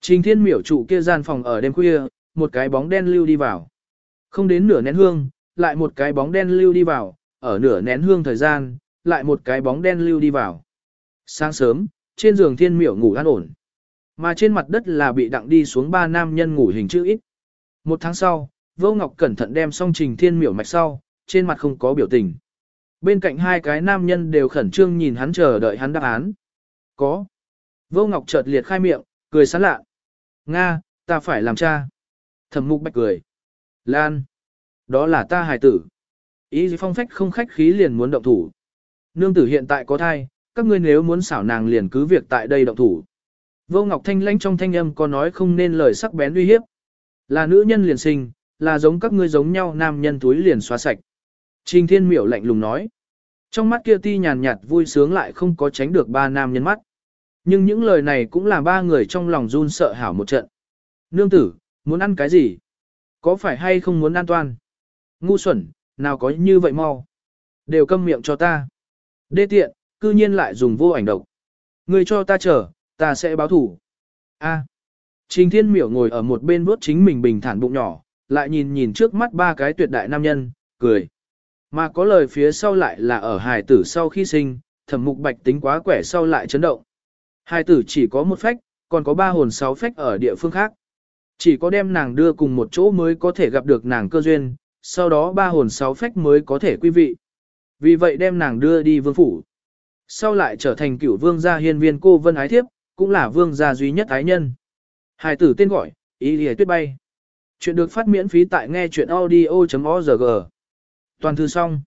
Trình thiên miểu trụ kia gian phòng ở đêm khuya, một cái bóng đen lưu đi vào. Không đến nửa nén hương, lại một cái bóng đen lưu đi vào, ở nửa nén hương thời gian, lại một cái bóng đen lưu đi vào. Sáng sớm, trên giường thiên miểu ngủ an ổn. Mà trên mặt đất là bị đặng đi xuống ba nam nhân ngủ hình chữ ít. Một tháng sau, Vô Ngọc cẩn thận đem xong trình thiên miểu mạch sau, trên mặt không có biểu tình. Bên cạnh hai cái nam nhân đều khẩn trương nhìn hắn chờ đợi hắn đáp án. Có. Vô Ngọc chợt liệt khai miệng, cười sán lạ. Nga, ta phải làm cha. Thẩm mục bạch cười. Lan. Đó là ta hài tử. Ý phong phách không khách khí liền muốn động thủ. Nương tử hiện tại có thai, các ngươi nếu muốn xảo nàng liền cứ việc tại đây động thủ. Vô Ngọc Thanh lãnh trong thanh âm có nói không nên lời sắc bén uy hiếp. Là nữ nhân liền sinh, là giống các ngươi giống nhau nam nhân túi liền xóa sạch. Trình Thiên Miểu lạnh lùng nói. Trong mắt kia ti nhàn nhạt vui sướng lại không có tránh được ba nam nhân mắt. Nhưng những lời này cũng làm ba người trong lòng run sợ hảo một trận. Nương tử, muốn ăn cái gì? Có phải hay không muốn an toàn? Ngu xuẩn, nào có như vậy mau? Đều câm miệng cho ta. Đê tiện, cư nhiên lại dùng vô ảnh độc. Người cho ta chờ, ta sẽ báo thủ. A. Trình Thiên Miểu ngồi ở một bên vuốt chính mình bình thản bụng nhỏ, lại nhìn nhìn trước mắt ba cái tuyệt đại nam nhân, cười. Mà có lời phía sau lại là ở hài tử sau khi sinh, thẩm mục bạch tính quá quẻ sau lại chấn động. Hài tử chỉ có một phách, còn có ba hồn sáu phách ở địa phương khác. Chỉ có đem nàng đưa cùng một chỗ mới có thể gặp được nàng cơ duyên, sau đó ba hồn sáu phách mới có thể quý vị. Vì vậy đem nàng đưa đi vương phủ. Sau lại trở thành cửu vương gia hiên viên cô vân ái thiếp, cũng là vương gia duy nhất ái nhân. Hài tử tên gọi, ý lìa tuyết bay. Chuyện được phát miễn phí tại nghe chuyện audio.org. Toàn thư xong.